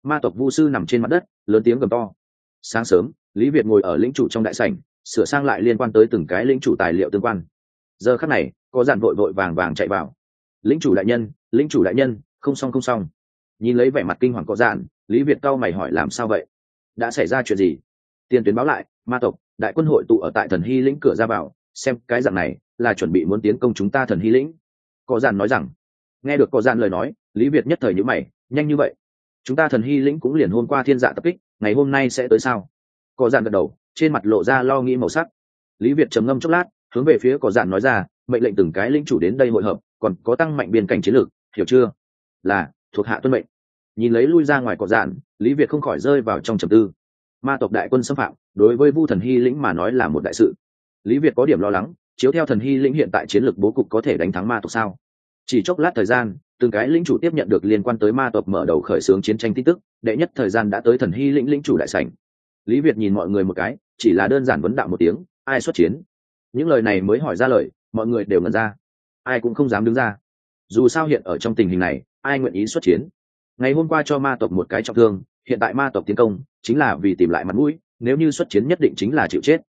Ma tộc vu sư nằm trên mặt đất, lớn tiếng gầm to sáng sớm, lý việt ngồi ở lĩnh chủ trong đại sảnh, sửa sang lại liên quan tới từng cái lĩnh chủ tài liệu tương quan. Giờ khắc này, có dàn vội vội vàng vàng chạy vào. Lĩnh chủ đại nhân, lĩnh chủ đại nhân, không xong không xong. Nhìn lấy vẻ mặt kinh hoàng có dạn, lý việt cau mày hỏi làm sao vậy? Đã xảy ra chuyện gì? Tiền tuyến báo lại, ma tộc, đại quân hội tụ ở tại thần hy lĩnh cửa ra vào, xem cái dạng này là chuẩn bị muốn tiến công chúng ta thần hy lĩnh. Có dàn nói rằng, nghe được có dàn lời nói, lý việt nhất thời nhữ mày, nhanh như vậy. Chúng ta thần hy lĩnh cũng liền hôm qua thiên dạ tập kích ngày hôm nay sẽ tới sao? Có dạn gật đầu, trên mặt lộ ra lo nghĩ màu sắc. Lý việt trầm ngâm chốc lát, hướng về phía có dạn nói ra, mệnh lệnh từng cái lĩnh chủ đến đây hội hợp, còn có tăng mạnh biên cảnh chiến lược, hiểu chưa? Là, thuộc hạ tuân mệnh. Nhìn lấy lui ra ngoài có dạn lý việt không khỏi rơi vào trong trầm tư. Ma tộc đại quân xâm phạm, đối với vu thần hy lĩnh mà nói là một đại sự. Lý việt có điểm lo lắng, chiếu theo thần hy lĩnh hiện tại chiến lược bố cục có thể đánh thắng ma tộc sao? Chỉ chốc lát thời gian, từng cái lĩnh chủ tiếp nhận được liên quan tới ma tộc mở đầu khởi xướng chiến tranh tin tức đệ nhất thời gian đã tới thần hy lĩnh lĩnh chủ đại sảnh. Lý việt nhìn mọi người một cái, chỉ là đơn giản vấn đạo một tiếng, ai xuất chiến? Những lời này mới hỏi ra lời, mọi người đều ngẩn ra. Ai cũng không dám đứng ra. Dù sao hiện ở trong tình hình này, ai nguyện ý xuất chiến? Ngày hôm qua cho ma tộc một cái trọng thương, hiện tại ma tộc tiến công, chính là vì tìm lại mặt mũi, nếu như xuất chiến nhất định chính là chịu chết.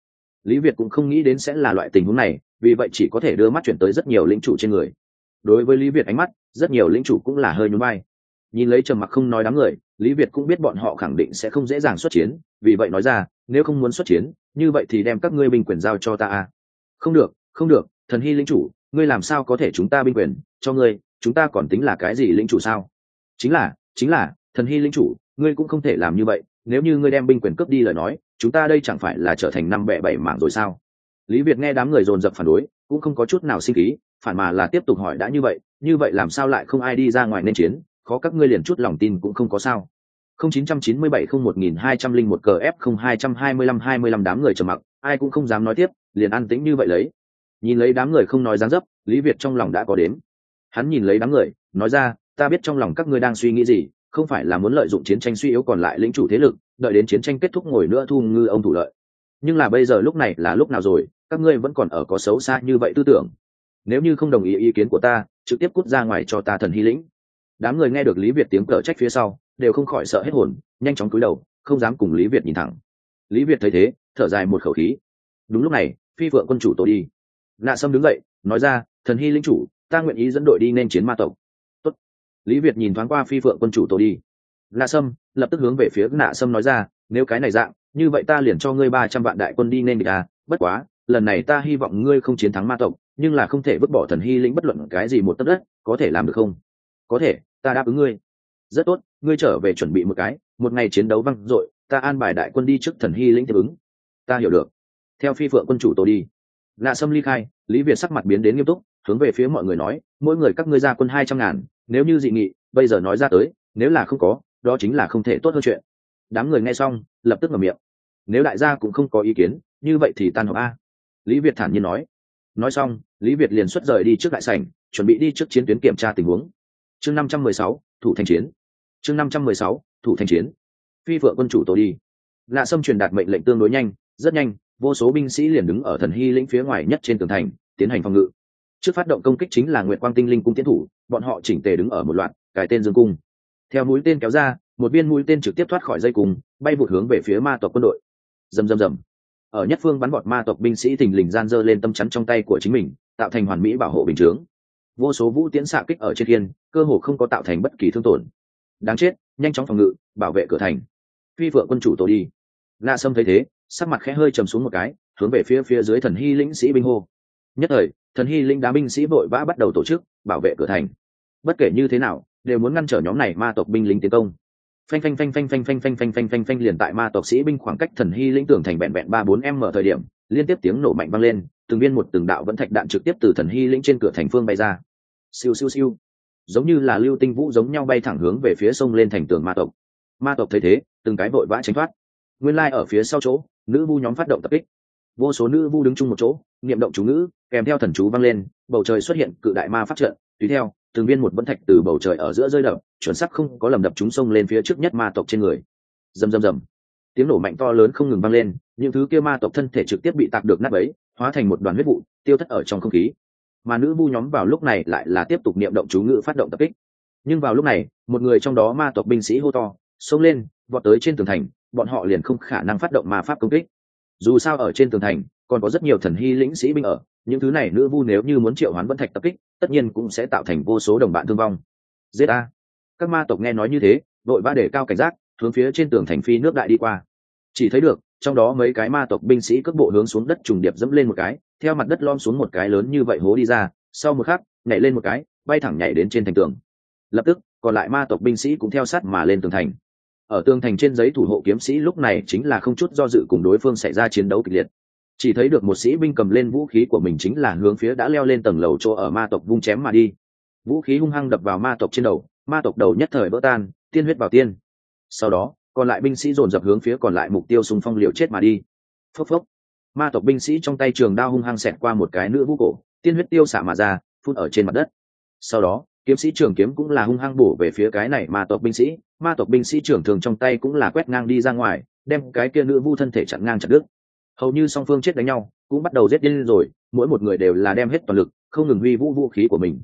Lý việt cũng không nghĩ đến sẽ là loại tình huống này, vì vậy chỉ có thể đưa mắt chuyển tới rất nhiều lĩnh chủ trên người. Đối với lý việt ánh mắt, rất nhiều lĩnh chủ cũng là hơi nhún vai nhìn lấy trầm mặc không nói đám người, lý việt cũng biết bọn họ khẳng định sẽ không dễ dàng xuất chiến, vì vậy nói ra, nếu không muốn xuất chiến, như vậy thì đem các ngươi binh quyền giao cho ta a không được không được, thần hy lĩnh chủ, ngươi làm sao có thể chúng ta binh quyền, cho ngươi, chúng ta còn tính là cái gì lĩnh chủ sao? Chính là chính là, thần hy lĩnh chủ, ngươi cũng không thể làm như vậy, nếu như ngươi đem binh quyền cướp đi lời nói, chúng ta đây chẳng phải là trở thành năm bẻ bảy mảng rồi sao? Lý việt nghe đám người dồn dập phản đối, cũng không có chút nào sinh khí, phản mà là tiếp tục hỏi đã như vậy như vậy làm sao lại không ai đi ra ngoài nên chiến? Khó các ngươi liền chút lòng tin cũng không có sao. Không chín trăm chín mươi bảy không một nghìn hai trăm linh một cờ f không hai trăm hai mươi lăm hai mươi lăm đám người trầm mặc, ai cũng không dám nói tiếp, liền an tĩnh như vậy lấy. Nhìn lấy đám người không nói dáng dấp, lý việt trong lòng đã có đến. hắn nhìn lấy đám người, nói ra, ta biết trong lòng các ngươi đang suy nghĩ gì, không phải là muốn lợi dụng chiến tranh suy yếu còn lại lĩnh chủ thế lực, đợi đến chiến tranh kết thúc ngồi nữa thu ngư ông thủ lợi. Nhưng là bây giờ lúc này là lúc nào rồi, các ngươi vẫn còn ở có xấu xa như vậy tư tưởng. Nếu như không đồng ý ý kiến của ta, trực tiếp cút ra ngoài cho ta thần hy lĩnh đám người nghe được lý việt tiếng cờ trách phía sau, đều không khỏi sợ hết hồn, nhanh chóng cúi đầu, không dám cùng lý việt nhìn thẳng. Lý việt thấy thế, thở dài một khẩu khí. Đúng lúc này, phi vợ quân chủ tôi đi. Nạ sâm đứng dậy, nói ra, thần hy linh chủ, ta nguyện ý dẫn đội đi nên chiến ma tộc. Tốt. lý việt nhìn thoáng qua phi vợ quân chủ tôi đi. Nạ sâm lập tức hướng về phía nạ sâm nói ra, nếu cái này dạng, như vậy ta liền cho ngươi ba trăm vạn đại quân đi nên địch à bất quá, lần này ta hy vọng ngươi không chiến thắng ma tộc, nhưng là không thể vứt bỏ thần hy lĩnh bất luận cái gì một tấc đất, có thể làm được không? Có thể ta đáp ứng ngươi. Rất tốt, ngươi trở về chuẩn bị một cái, một ngày chiến đấu văng dội, ta an bài đại quân đi trước thần hy lĩnh tiếp ứng. Ta hiểu được. Theo phi phượng quân chủ tôi đi. Lạ sâm ly khai, lý việt sắc mặt biến đến nghiêm túc, hướng về phía mọi người nói, mỗi người các ngươi ra quân hai trăm ngàn, nếu như dị nghị, bây giờ nói ra tới, nếu là không có, đó chính là không thể tốt hơn chuyện. Đám người nghe xong, lập tức mở miệng. Nếu đại gia cũng không có ý kiến, như vậy thì tan họp a. Lý việt thản nhiên nói. Nói xong, lý việt liền xuất rời đi trước đại sảnh, chuẩn bị đi trước chiến tuyến kiểm tra tình huống chương năm trăm mười sáu, thủ thành chiến. Chương năm trăm mười sáu, thủ thành chiến. Phi vợ quân chủ tổ đi. Lạ sâm truyền đạt mệnh lệnh tương đối nhanh, rất nhanh, vô số binh sĩ liền đứng ở thần hy lĩnh phía ngoài nhất trên tường thành, tiến hành phòng ngự. Trước phát động công kích chính là nguyệt quang tinh linh cung tiến thủ, bọn họ chỉnh tề đứng ở một loạt cài tên dương cung. Theo mũi tên kéo ra, một viên mũi tên trực tiếp thoát khỏi dây cung, bay vụt hướng về phía ma tộc quân đội. Rầm rầm rầm. Ở nhất phương bắn bọt ma tộc binh sĩ thình lình gian dơ lên tâm chắn trong tay của chính mình, tạo thành hoàn mỹ bảo hộ bình chướng vô số vũ tiễn xạ kích ở trên thiên cơ hồ không có tạo thành bất kỳ thương tổn đáng chết nhanh chóng phòng ngự bảo vệ cửa thành phi vợ quân chủ tổ đi la sâm thấy thế sắc mặt khẽ hơi trầm xuống một cái hướng về phía phía dưới thần hy lĩnh sĩ binh hô nhất thời thần hy lĩnh đá binh sĩ vội vã bắt đầu tổ chức bảo vệ cửa thành bất kể như thế nào đều muốn ngăn trở nhóm này ma tộc binh lính tiến công phanh phanh phanh phanh phanh phanh phanh phanh phanh phanh phanh liền tại ma tộc sĩ binh khoảng cách thần hy lĩnh tưởng thành vẹn vẹn ba bốn m thời điểm liên tiếp tiếng nổ mạnh vang lên từng viên một từng đạo vẫn thạch đạn trực tiếp từ thần hy lĩnh trên cửa thành phương bay ra siêu siêu siêu. Giống như là lưu tinh vũ giống nhau bay thẳng hướng về phía sông lên thành tường ma tộc. Ma tộc thấy thế, từng cái vội vã tránh thoát. Nguyên lai ở phía sau chỗ, nữ vu nhóm phát động tập kích. Vô số nữ vu đứng chung một chỗ, niệm động chú ngữ, kèm theo thần chú vang lên, bầu trời xuất hiện cự đại ma phát trận. Tùy theo, từng viên một vẫn thạch từ bầu trời ở giữa rơi đập, chuẩn sắc không có lầm đập chúng sông lên phía trước nhất ma tộc trên người. Rầm rầm rầm. Tiếng nổ mạnh to lớn không ngừng vang lên, những thứ kia ma tộc thân thể trực tiếp bị tạc được nát ấy hóa thành một đoàn huyết vụ, tiêu thất ở trong không khí mà nữ vu nhóm vào lúc này lại là tiếp tục niệm động chú ngữ phát động tập kích. Nhưng vào lúc này, một người trong đó ma tộc binh sĩ hô to, xông lên, vọt tới trên tường thành, bọn họ liền không khả năng phát động ma pháp công kích. Dù sao ở trên tường thành, còn có rất nhiều thần hy lĩnh sĩ binh ở, những thứ này nữ vu nếu như muốn triệu hoán vân thạch tập kích, tất nhiên cũng sẽ tạo thành vô số đồng bạn thương vong. Giết a. Các ma tộc nghe nói như thế, đội ba để cao cảnh giác, hướng phía trên tường thành phi nước đại đi qua. Chỉ thấy được trong đó mấy cái ma tộc binh sĩ cước bộ hướng xuống đất trùng điệp dẫm lên một cái, theo mặt đất lom xuống một cái lớn như vậy hố đi ra, sau một khắc, nhảy lên một cái, bay thẳng nhảy đến trên thành tường. Lập tức, còn lại ma tộc binh sĩ cũng theo sát mà lên tường thành. Ở tường thành trên giấy thủ hộ kiếm sĩ lúc này chính là không chút do dự cùng đối phương xảy ra chiến đấu kịch liệt. Chỉ thấy được một sĩ binh cầm lên vũ khí của mình chính là hướng phía đã leo lên tầng lầu chỗ ở ma tộc vung chém mà đi. Vũ khí hung hăng đập vào ma tộc trên đầu, ma tộc đầu nhất thời vỡ tan, tiên huyết vào tiên. Sau đó còn lại binh sĩ dồn dập hướng phía còn lại mục tiêu xung phong liều chết mà đi. Phốc phốc. Ma tộc binh sĩ trong tay trường đao hung hăng xẹt qua một cái nữa vũ cổ, tiên huyết tiêu xả mà ra, phun ở trên mặt đất. Sau đó, kiếm sĩ trường kiếm cũng là hung hăng bổ về phía cái này ma tộc binh sĩ. Ma tộc binh sĩ trưởng thường trong tay cũng là quét ngang đi ra ngoài, đem cái kia nữ vu thân thể chặn ngang chặt đứt. Hầu như song phương chết đánh nhau, cũng bắt đầu giết điên rồi, mỗi một người đều là đem hết toàn lực, không ngừng huy vũ vũ khí của mình.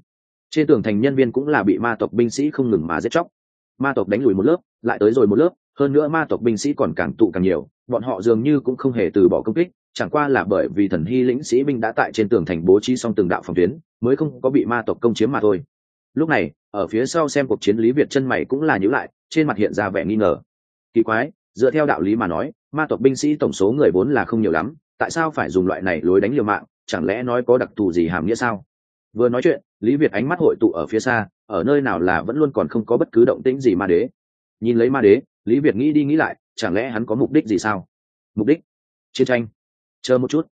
Trên tường thành nhân viên cũng là bị ma tộc binh sĩ không ngừng mà giết chóc. Ma tộc đánh lùi một lớp, lại tới rồi một lớp hơn nữa ma tộc binh sĩ còn càng tụ càng nhiều, bọn họ dường như cũng không hề từ bỏ công kích, chẳng qua là bởi vì thần hy lĩnh sĩ binh đã tại trên tường thành bố trí xong từng đạo phòng tuyến, mới không có bị ma tộc công chiếm mà thôi. Lúc này, ở phía sau xem cuộc chiến lý việt chân mày cũng là nhữ lại, trên mặt hiện ra vẻ nghi ngờ. Kỳ quái, dựa theo đạo lý mà nói, ma tộc binh sĩ tổng số người vốn là không nhiều lắm, tại sao phải dùng loại này lối đánh liều mạng, chẳng lẽ nói có đặc thù gì hàm nghĩa sao? Vừa nói chuyện, lý việt ánh mắt hội tụ ở phía xa, ở nơi nào là vẫn luôn còn không có bất cứ động tĩnh gì ma đế. Nhìn lấy ma đế lý việt nghĩ đi nghĩ lại, chẳng lẽ hắn có mục đích gì sao? Mục đích? Chiến tranh. Chờ một chút.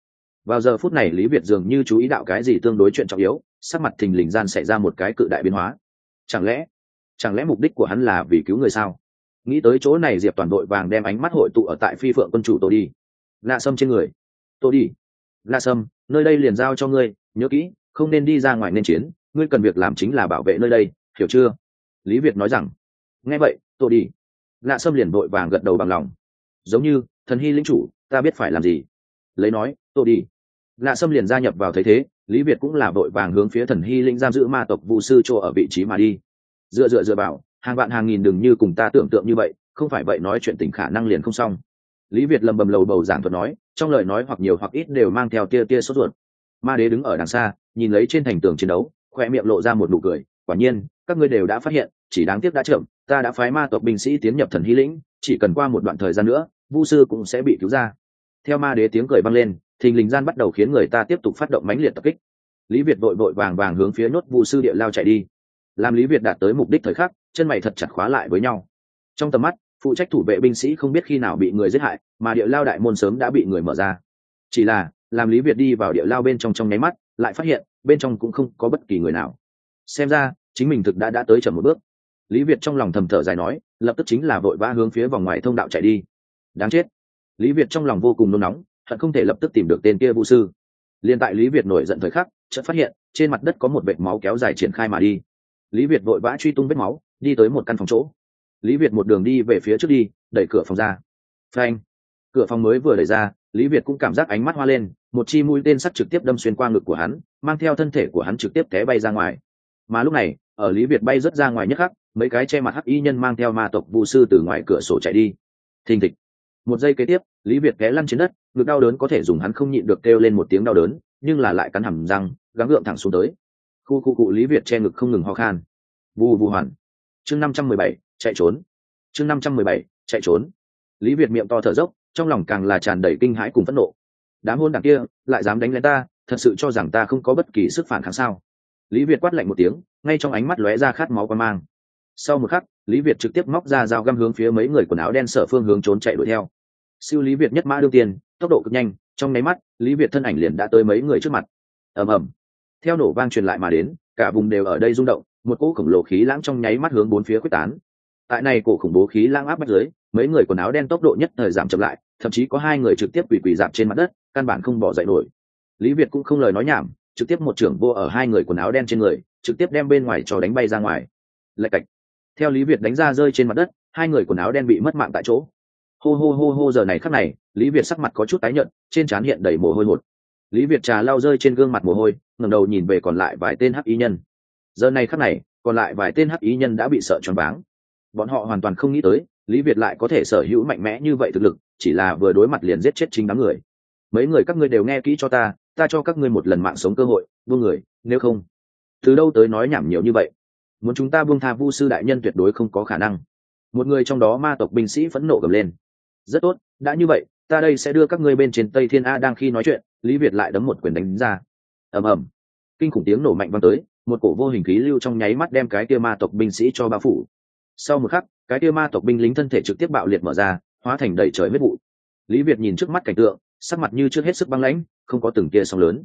Vào giờ phút này, lý việt dường như chú ý đạo cái gì tương đối chuyện trọng yếu, sắc mặt thình lình gian xảy ra một cái cự đại biến hóa. Chẳng lẽ chẳng lẽ mục đích của hắn là vì cứu người sao? Nghĩ tới chỗ này, diệp toàn đội vàng đem ánh mắt hội tụ ở tại phi phượng quân chủ tôi đi. Lạ sâm trên người. Tô đi. Lạ sâm, nơi đây liền giao cho ngươi, nhớ kỹ, không nên đi ra ngoài nên chiến, ngươi cần việc làm chính là bảo vệ nơi đây, hiểu chưa? Lý việt nói rằng. Nghe vậy, tô đi lạ sâm liền vội vàng gật đầu bằng lòng. Giống như thần hy lính chủ ta biết phải làm gì. Lấy nói tôi đi. Lạ sâm liền gia nhập vào thế thế lý việt cũng là vội vàng hướng phía thần hy linh giam giữ ma tộc vũ sư chỗ ở vị trí mà đi. Dựa dựa dựa bảo, hàng vạn hàng nghìn đừng như cùng ta tưởng tượng như vậy không phải vậy nói chuyện tình khả năng liền không xong. Lý việt lầm bầm lầu bầu giảng thuật nói trong lời nói hoặc nhiều hoặc ít đều mang theo tia tia sốt ruột. Ma đế đứng ở đằng xa nhìn lấy trên thành tường chiến đấu khoe miệng lộ ra một nụ cười quả nhiên các ngươi đều đã phát hiện chỉ đáng tiếc đã chậm ta đã phái ma tộc binh sĩ tiến nhập thần hy lĩnh, chỉ cần qua một đoạn thời gian nữa, vu sư cũng sẽ bị cứu ra. Theo ma đế tiếng cười vang lên, thình lình gian bắt đầu khiến người ta tiếp tục phát động mãnh liệt tập kích. Lý việt vội vội vàng vàng hướng phía nốt vu sư địa lao chạy đi. Làm lý việt đạt tới mục đích thời khắc, chân mày thật chặt khóa lại với nhau. Trong tầm mắt, phụ trách thủ vệ binh sĩ không biết khi nào bị người giết hại, mà địa lao đại môn sớm đã bị người mở ra. Chỉ là, làm lý việt đi vào địa lao bên trong trong nháy mắt, lại phát hiện, bên trong cũng không có bất kỳ người nào. Xem ra, chính mình thực đã đã tới chậm một bước lý việt trong lòng thầm thở dài nói, lập tức chính là vội vã hướng phía vòng ngoài thông đạo chạy đi. Đáng chết. Lý việt trong lòng vô cùng nôn nóng hận không thể lập tức tìm được tên kia vũ sư. Liền tại lý việt nổi giận thời khắc, chợt phát hiện, trên mặt đất có một vệt máu kéo dài triển khai mà đi. Lý việt vội vã truy tung vết máu, đi tới một căn phòng chỗ. Lý việt một đường đi về phía trước đi, đẩy cửa phòng ra. Phanh. Cửa phòng mới vừa đẩy ra, lý việt cũng cảm giác ánh mắt hoa lên, một chi mũi tên sắt trực tiếp đâm xuyên qua ngực của hắn, mang theo thân thể của hắn trực tiếp té bay ra ngoài. Mà lúc này, ở lý việt bay rớt ra ngoài nhất khắc mấy cái che mặt hắc y nhân mang theo ma tộc vũ sư từ ngoài cửa sổ chạy đi. Thình thịch. Một giây kế tiếp, lý việt té lăn trên đất, ngực đau đớn có thể dùng hắn không nhịn được kêu lên một tiếng đau đớn, nhưng là lại cắn hầm răng, gắng gượng thẳng xuống tới. Khu khu cụ lý việt che ngực không ngừng ho khan. Vù vù hoàn. Chương năm trăm mười bảy, chạy trốn. Chương năm trăm mười bảy, chạy trốn. Lý việt miệng to thở dốc, trong lòng càng là tràn đầy kinh hãi cùng phẫn nộ. Đám hôn đảng kia, lại dám đánh lên ta, thật sự cho rằng ta không có bất kỳ sức phản kháng sao? Lý việt quát lạnh một tiếng, ngay trong ánh mắt lóe ra khát máu qua mang sau một khắc, lý việt trực tiếp móc ra dao găm hướng phía mấy người quần áo đen sở phương hướng trốn chạy đuổi theo. Siêu lý việt nhất mã đương tiền tốc độ cực nhanh, trong nháy mắt, lý việt thân ảnh liền đã tới mấy người trước mặt. Ầm ầm. Theo nổ vang truyền lại mà đến, cả vùng đều ở đây rung động, một cỗ khổng lồ khí lãng trong nháy mắt hướng bốn phía quyết tán. Tại này cổ khủng bố khí lãng áp bắt dưới, mấy người quần áo đen tốc độ nhất thời giảm chậm lại, thậm chí có hai người trực tiếp quỳ quỳ dạp trên mặt đất, căn bản không bỏ dậy nổi. Lý việt cũng không lời nói nhảm, trực tiếp một trưởng vô ở hai người quần áo đen trên người, trực tiếp đem bên ngoài cho đánh bay ra ngoài. Lạch cạch theo lý việt đánh ra rơi trên mặt đất, hai người quần áo đen bị mất mạng tại chỗ. Hô hô hô hô, giờ này khắc này, lý việt sắc mặt có chút tái nhợt, trên trán hiện đầy mồ hôi hột. Lý việt trà lao rơi trên gương mặt mồ hôi, ngẩng đầu nhìn về còn lại vài tên hắc ý nhân. Giờ này khắc này, còn lại vài tên hắc ý nhân đã bị sợ choáng váng. Bọn họ hoàn toàn không nghĩ tới, lý việt lại có thể sở hữu mạnh mẽ như vậy thực lực, chỉ là vừa đối mặt liền giết chết chính đám người. Mấy người các ngươi đều nghe kỹ cho ta ta cho các ngươi một lần mạng sống cơ hội, buông người, nếu không. Từ đâu tới nói nhảm nhiều như vậy? Muốn chúng ta buông tha vu sư đại nhân tuyệt đối không có khả năng. Một người trong đó ma tộc binh sĩ phẫn nộ gầm lên. Rất tốt, đã như vậy, ta đây sẽ đưa các ngươi bên trên tây thiên a đang khi nói chuyện, lý việt lại đấm một quyền đánh ra. Ầm ầm. Kinh khủng tiếng nổ mạnh vang tới, một cổ vô hình khí lưu trong nháy mắt đem cái kia ma tộc binh sĩ cho bao phủ. Sau một khắc, cái kia ma tộc binh lính thân thể trực tiếp bạo liệt mở ra, hóa thành đầy trời huyết vụ. Lý việt nhìn trước mắt cảnh tượng, sắc mặt như trước hết sức băng lãnh, không có từng kia sóng lớn.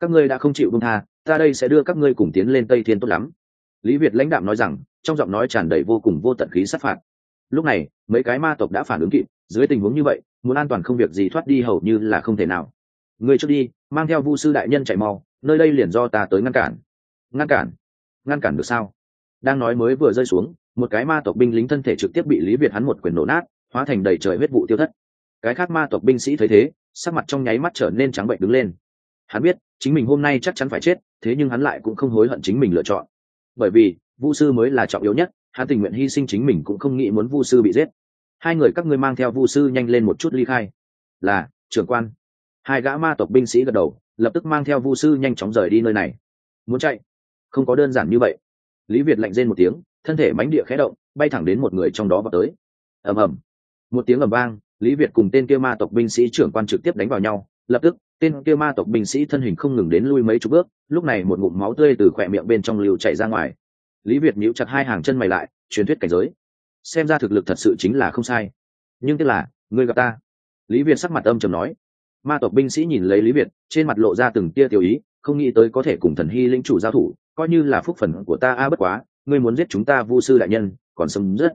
Các ngươi đã không chịu buông tha, ta đây sẽ đưa các ngươi cùng tiến lên tây thiên tốt lắm lý việt lãnh đạm nói rằng, trong giọng nói tràn đầy vô cùng vô tận khí sát phạt. Lúc này, mấy cái ma tộc đã phản ứng kịp, dưới tình huống như vậy, muốn an toàn không việc gì thoát đi hầu như là không thể nào. Ngươi trước đi, mang theo vu sư đại nhân chạy mau, nơi đây liền do ta tới ngăn cản. Ngăn cản? Ngăn cản được sao? Đang nói mới vừa rơi xuống, một cái ma tộc binh lính thân thể trực tiếp bị lý việt hắn một quyền nổ nát, hóa thành đầy trời huyết vụ tiêu thất. Cái khác ma tộc binh sĩ thấy thế, sắc mặt trong nháy mắt trở nên trắng bệnh đứng lên. Hắn biết, chính mình hôm nay chắc chắn phải chết, thế nhưng hắn lại cũng không hối hận chính mình lựa chọn bởi vì, vu sư mới là trọng yếu nhất, hắn tình nguyện hy sinh chính mình cũng không nghĩ muốn vu sư bị giết. Hai người các ngươi mang theo vu sư nhanh lên một chút ly khai. Là, trưởng quan. Hai gã ma tộc binh sĩ gật đầu, lập tức mang theo vu sư nhanh chóng rời đi nơi này. Muốn chạy? Không có đơn giản như vậy. Lý việt lạnh rên một tiếng, thân thể mánh địa khé động, bay thẳng đến một người trong đó vào tới. Ầm ầm. Một tiếng ầm vang, lý việt cùng tên kia ma tộc binh sĩ trưởng quan trực tiếp đánh vào nhau, lập tức tên kia ma tộc binh sĩ thân hình không ngừng đến lui mấy chục bước, lúc này một ngụm máu tươi từ khỏe miệng bên trong lưu chảy ra ngoài. Lý việt nhíu chặt hai hàng chân mày lại, truyền thuyết cảnh giới. Xem ra thực lực thật sự chính là không sai. Nhưng tức là, ngươi gặp ta. Lý việt sắc mặt âm trầm nói. Ma tộc binh sĩ nhìn lấy lý việt, trên mặt lộ ra từng tia tiểu ý, không nghĩ tới có thể cùng thần hy lĩnh chủ giao thủ, coi như là phúc phần của ta a, bất quá, ngươi muốn giết chúng ta vu sư đại nhân, còn sớm rất.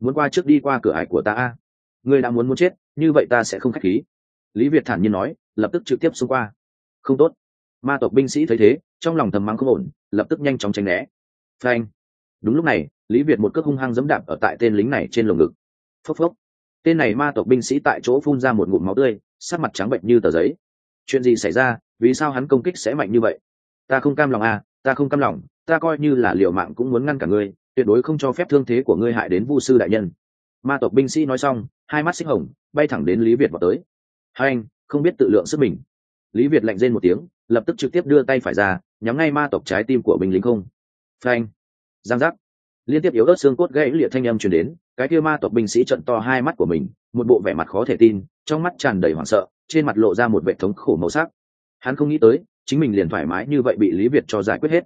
Muốn qua trước đi qua cửa ải của ta a. Ngươi đã muốn muốn chết, như vậy ta sẽ không khách khí lý việt thản nhiên nói, lập tức trực tiếp xông qua. Không tốt. Ma tộc binh sĩ thấy thế, trong lòng thầm mắng không ổn, lập tức nhanh chóng tránh né. Phanh. Đúng lúc này, lý việt một cước hung hăng dẫm đạp ở tại tên lính này trên lồng ngực. Phốc phốc. Tên này ma tộc binh sĩ tại chỗ phun ra một ngụm máu tươi, sắc mặt trắng bệnh như tờ giấy. Chuyện gì xảy ra? Vì sao hắn công kích sẽ mạnh như vậy? Ta không cam lòng à ta không cam lòng, ta coi như là liều mạng cũng muốn ngăn cả ngươi, tuyệt đối không cho phép thương thế của ngươi hại đến vu sư đại nhân. Ma tộc binh sĩ nói xong, hai mắt xích hồng, bay thẳng đến lý việt vào tới hai anh, không biết tự lượng sức mình. Lý việt lạnh rên một tiếng, lập tức trực tiếp đưa tay phải ra, nhắm ngay ma tộc trái tim của binh lính không. Phanh. Giang giác. Liên tiếp yếu ớt xương cốt gãy liệt thanh âm truyền đến, cái kia ma tộc binh sĩ trận to hai mắt của mình, một bộ vẻ mặt khó thể tin, trong mắt tràn đầy hoảng sợ, trên mặt lộ ra một vệ thống khổ màu sắc. Hắn không nghĩ tới, chính mình liền thoải mái như vậy bị lý việt cho giải quyết hết.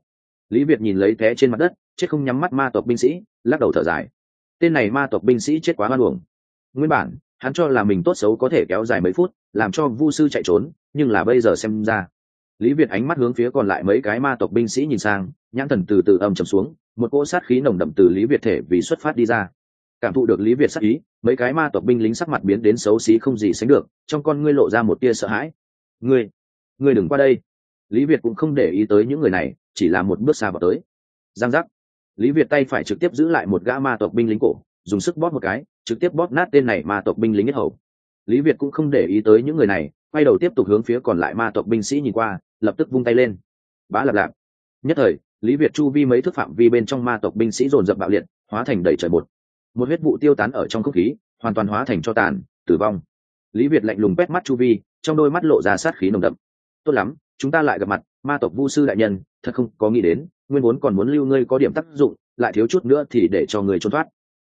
Lý việt nhìn lấy té trên mặt đất, chết không nhắm mắt ma tộc binh sĩ, lắc đầu thở dài. Tên này ma tộc binh sĩ chết quá hoan uổng. Nguyên bản hắn cho là mình tốt xấu có thể kéo dài mấy phút, làm cho vu sư chạy trốn, nhưng là bây giờ xem ra, lý việt ánh mắt hướng phía còn lại mấy cái ma tộc binh sĩ nhìn sang, nhãn thần từ từ âm trầm xuống, một cỗ sát khí nồng đậm từ lý việt thể vì xuất phát đi ra. Cảm thụ được lý việt sát ý, mấy cái ma tộc binh lính sắc mặt biến đến xấu xí không gì sánh được, trong con ngươi lộ ra một tia sợ hãi. Ngươi ngươi đừng qua đây. Lý việt cũng không để ý tới những người này, chỉ là một bước xa vào tới. Giang giác. Lý việt tay phải trực tiếp giữ lại một gã ma tộc binh lính cổ, dùng sức bóp một cái trực tiếp bóp nát tên này ma tộc binh lính nhất hầu. Lý việt cũng không để ý tới những người này quay đầu tiếp tục hướng phía còn lại ma tộc binh sĩ nhìn qua lập tức vung tay lên. Bá lạp lạp. Nhất thời lý việt chu vi mấy thước phạm vi bên trong ma tộc binh sĩ dồn dập bạo liệt hóa thành đầy trời bột, một huyết vụ tiêu tán ở trong không khí hoàn toàn hóa thành cho tàn tử vong. Lý việt lạnh lùng quét mắt chu vi trong đôi mắt lộ ra sát khí nồng đậm. Tốt lắm chúng ta lại gặp mặt ma tộc vu sư đại nhân thật không có nghĩ đến nguyên vốn còn muốn lưu ngươi có điểm tác dụng lại thiếu chút nữa thì để cho người trốn thoát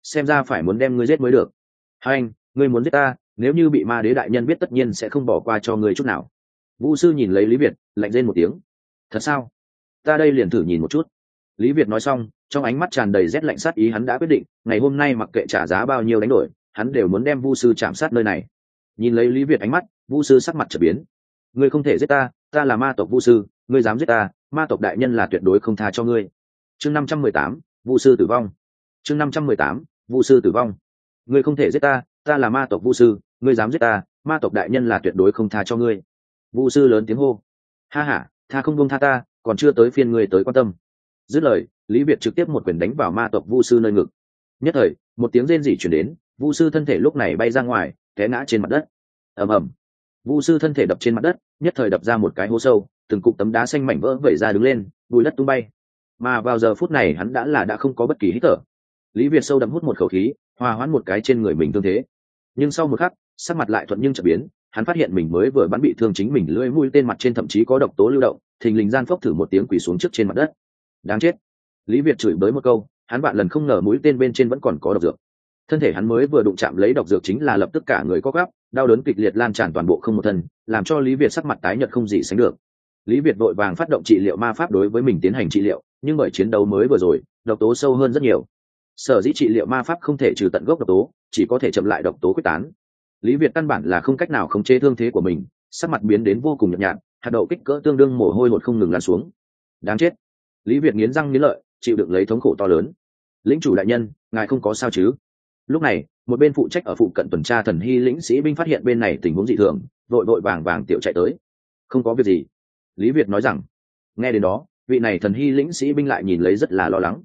xem ra phải muốn đem ngươi giết mới được. Hai anh, ngươi muốn giết ta, nếu như bị ma đế đại nhân biết tất nhiên sẽ không bỏ qua cho ngươi chút nào. Vũ sư nhìn lấy lý việt, lạnh lên một tiếng. Thật sao? Ta đây liền thử nhìn một chút. Lý việt nói xong, trong ánh mắt tràn đầy rét lạnh sát ý hắn đã quyết định, ngày hôm nay mặc kệ trả giá bao nhiêu đánh đổi, hắn đều muốn đem vu sư chạm sát nơi này. Nhìn lấy lý việt ánh mắt, vu sư sắc mặt trở biến. Ngươi không thể giết ta ta là ma tộc vu sư, ngươi dám giết ta, ma tộc đại nhân là tuyệt đối không tha cho ngươi. Chương năm trăm mười tám, vu sư tử vong chương năm trăm mười tám, vu sư tử vong. Ngươi không thể giết ta ta là ma tộc vu sư, ngươi dám giết ta, ma tộc đại nhân là tuyệt đối không tha cho ngươi. Vu sư lớn tiếng hô. Ha h a tha không buông tha ta, còn chưa tới phiên ngươi tới quan tâm. Dứt lời, lý việt trực tiếp một quyền đánh vào ma tộc vu sư nơi ngực. Nhất thời, một tiếng rên rỉ chuyển đến, vu sư thân thể lúc này bay ra ngoài, té ngã trên mặt đất. Ầm ầm. Vu sư thân thể đập trên mặt đất, nhất thời đập ra một cái hố sâu, từng cục tấm đá xanh mảnh vỡ vẩy ra đứng lên, bùi đất tung bay. Mà vào giờ phút này hắn đã là đã không có bất kỳ hít thở lý việt sâu đậm hút một khẩu khí, hòa hoãn một cái trên người mình tương thế. Nhưng sau một khắc, sắc mặt lại thuận nhưng chợt biến, hắn phát hiện mình mới vừa bắn bị thương chính mình lưỡi mũi tên mặt trên thậm chí có độc tố lưu động, thình lình gian phốc thử một tiếng quỳ xuống trước trên mặt đất. Đáng chết. Lý việt chửi bới một câu, hắn bạn lần không ngờ mũi tên bên trên vẫn còn có độc dược. Thân thể hắn mới vừa đụng chạm lấy độc dược chính là lập tức cả người có gắp đau đớn kịch liệt lan tràn toàn bộ không một thân, làm cho lý việt sắc mặt tái nhợt không gì sánh được. Lý việt vội vàng phát động trị liệu ma pháp đối với mình tiến hành trị liệu, nhưng bởi chiến đấu mới vừa rồi, độc tố sâu hơn rất nhiều sở dĩ trị liệu ma pháp không thể trừ tận gốc độc tố, chỉ có thể chậm lại độc tố quyết tán. Lý việt căn bản là không cách nào khống chế thương thế của mình, sắc mặt biến đến vô cùng nhợt nhạt, hạt đậu kích cỡ tương đương mồ hôi hột không ngừng lan xuống. Đáng chết. Lý việt nghiến răng nghiến lợi, chịu đựng lấy thống khổ to lớn. Lĩnh chủ đại nhân, ngài không có sao chứ? Lúc này, một bên phụ trách ở phụ cận tuần tra thần hy lĩnh sĩ binh phát hiện bên này tình huống dị thường, vội vội vàng vàng tiểu chạy tới. Không có việc gì. Lý việt nói rằng, nghe đến đó, vị này thần hy lĩnh sĩ binh lại nhìn lấy rất là lo lắng.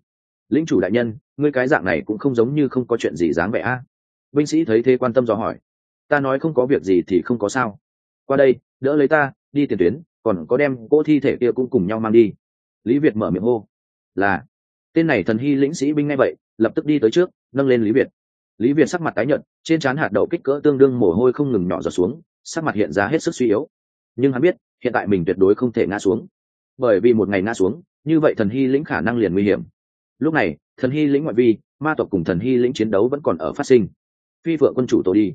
Lĩnh chủ đại nhân ngươi cái dạng này cũng không giống như không có chuyện gì dáng vẻ a. Binh sĩ thấy thế quan tâm dò hỏi. Ta nói không có việc gì thì không có sao. Qua đây, đỡ lấy ta, đi tiền tuyến, còn có đem cỗ thi thể kia cũng cùng nhau mang đi. Lý việt mở miệng hô. Là. Tên này thần hy lĩnh sĩ binh ngay vậy, lập tức đi tới trước, nâng lên lý việt. Lý việt sắc mặt tái nhợt, trên trán hạt đậu kích cỡ tương đương mồ hôi không ngừng nhỏ giọt xuống, sắc mặt hiện ra hết sức suy yếu. Nhưng hắn biết, hiện tại mình tuyệt đối không thể ngã xuống. Bởi vì một ngày ngã xuống, như vậy thần hy lĩnh khả năng liền nguy hiểm lúc này, thần hy lĩnh ngoại vi, ma tộc cùng thần hy lĩnh chiến đấu vẫn còn ở phát sinh. Phi phượng quân chủ tổ đi.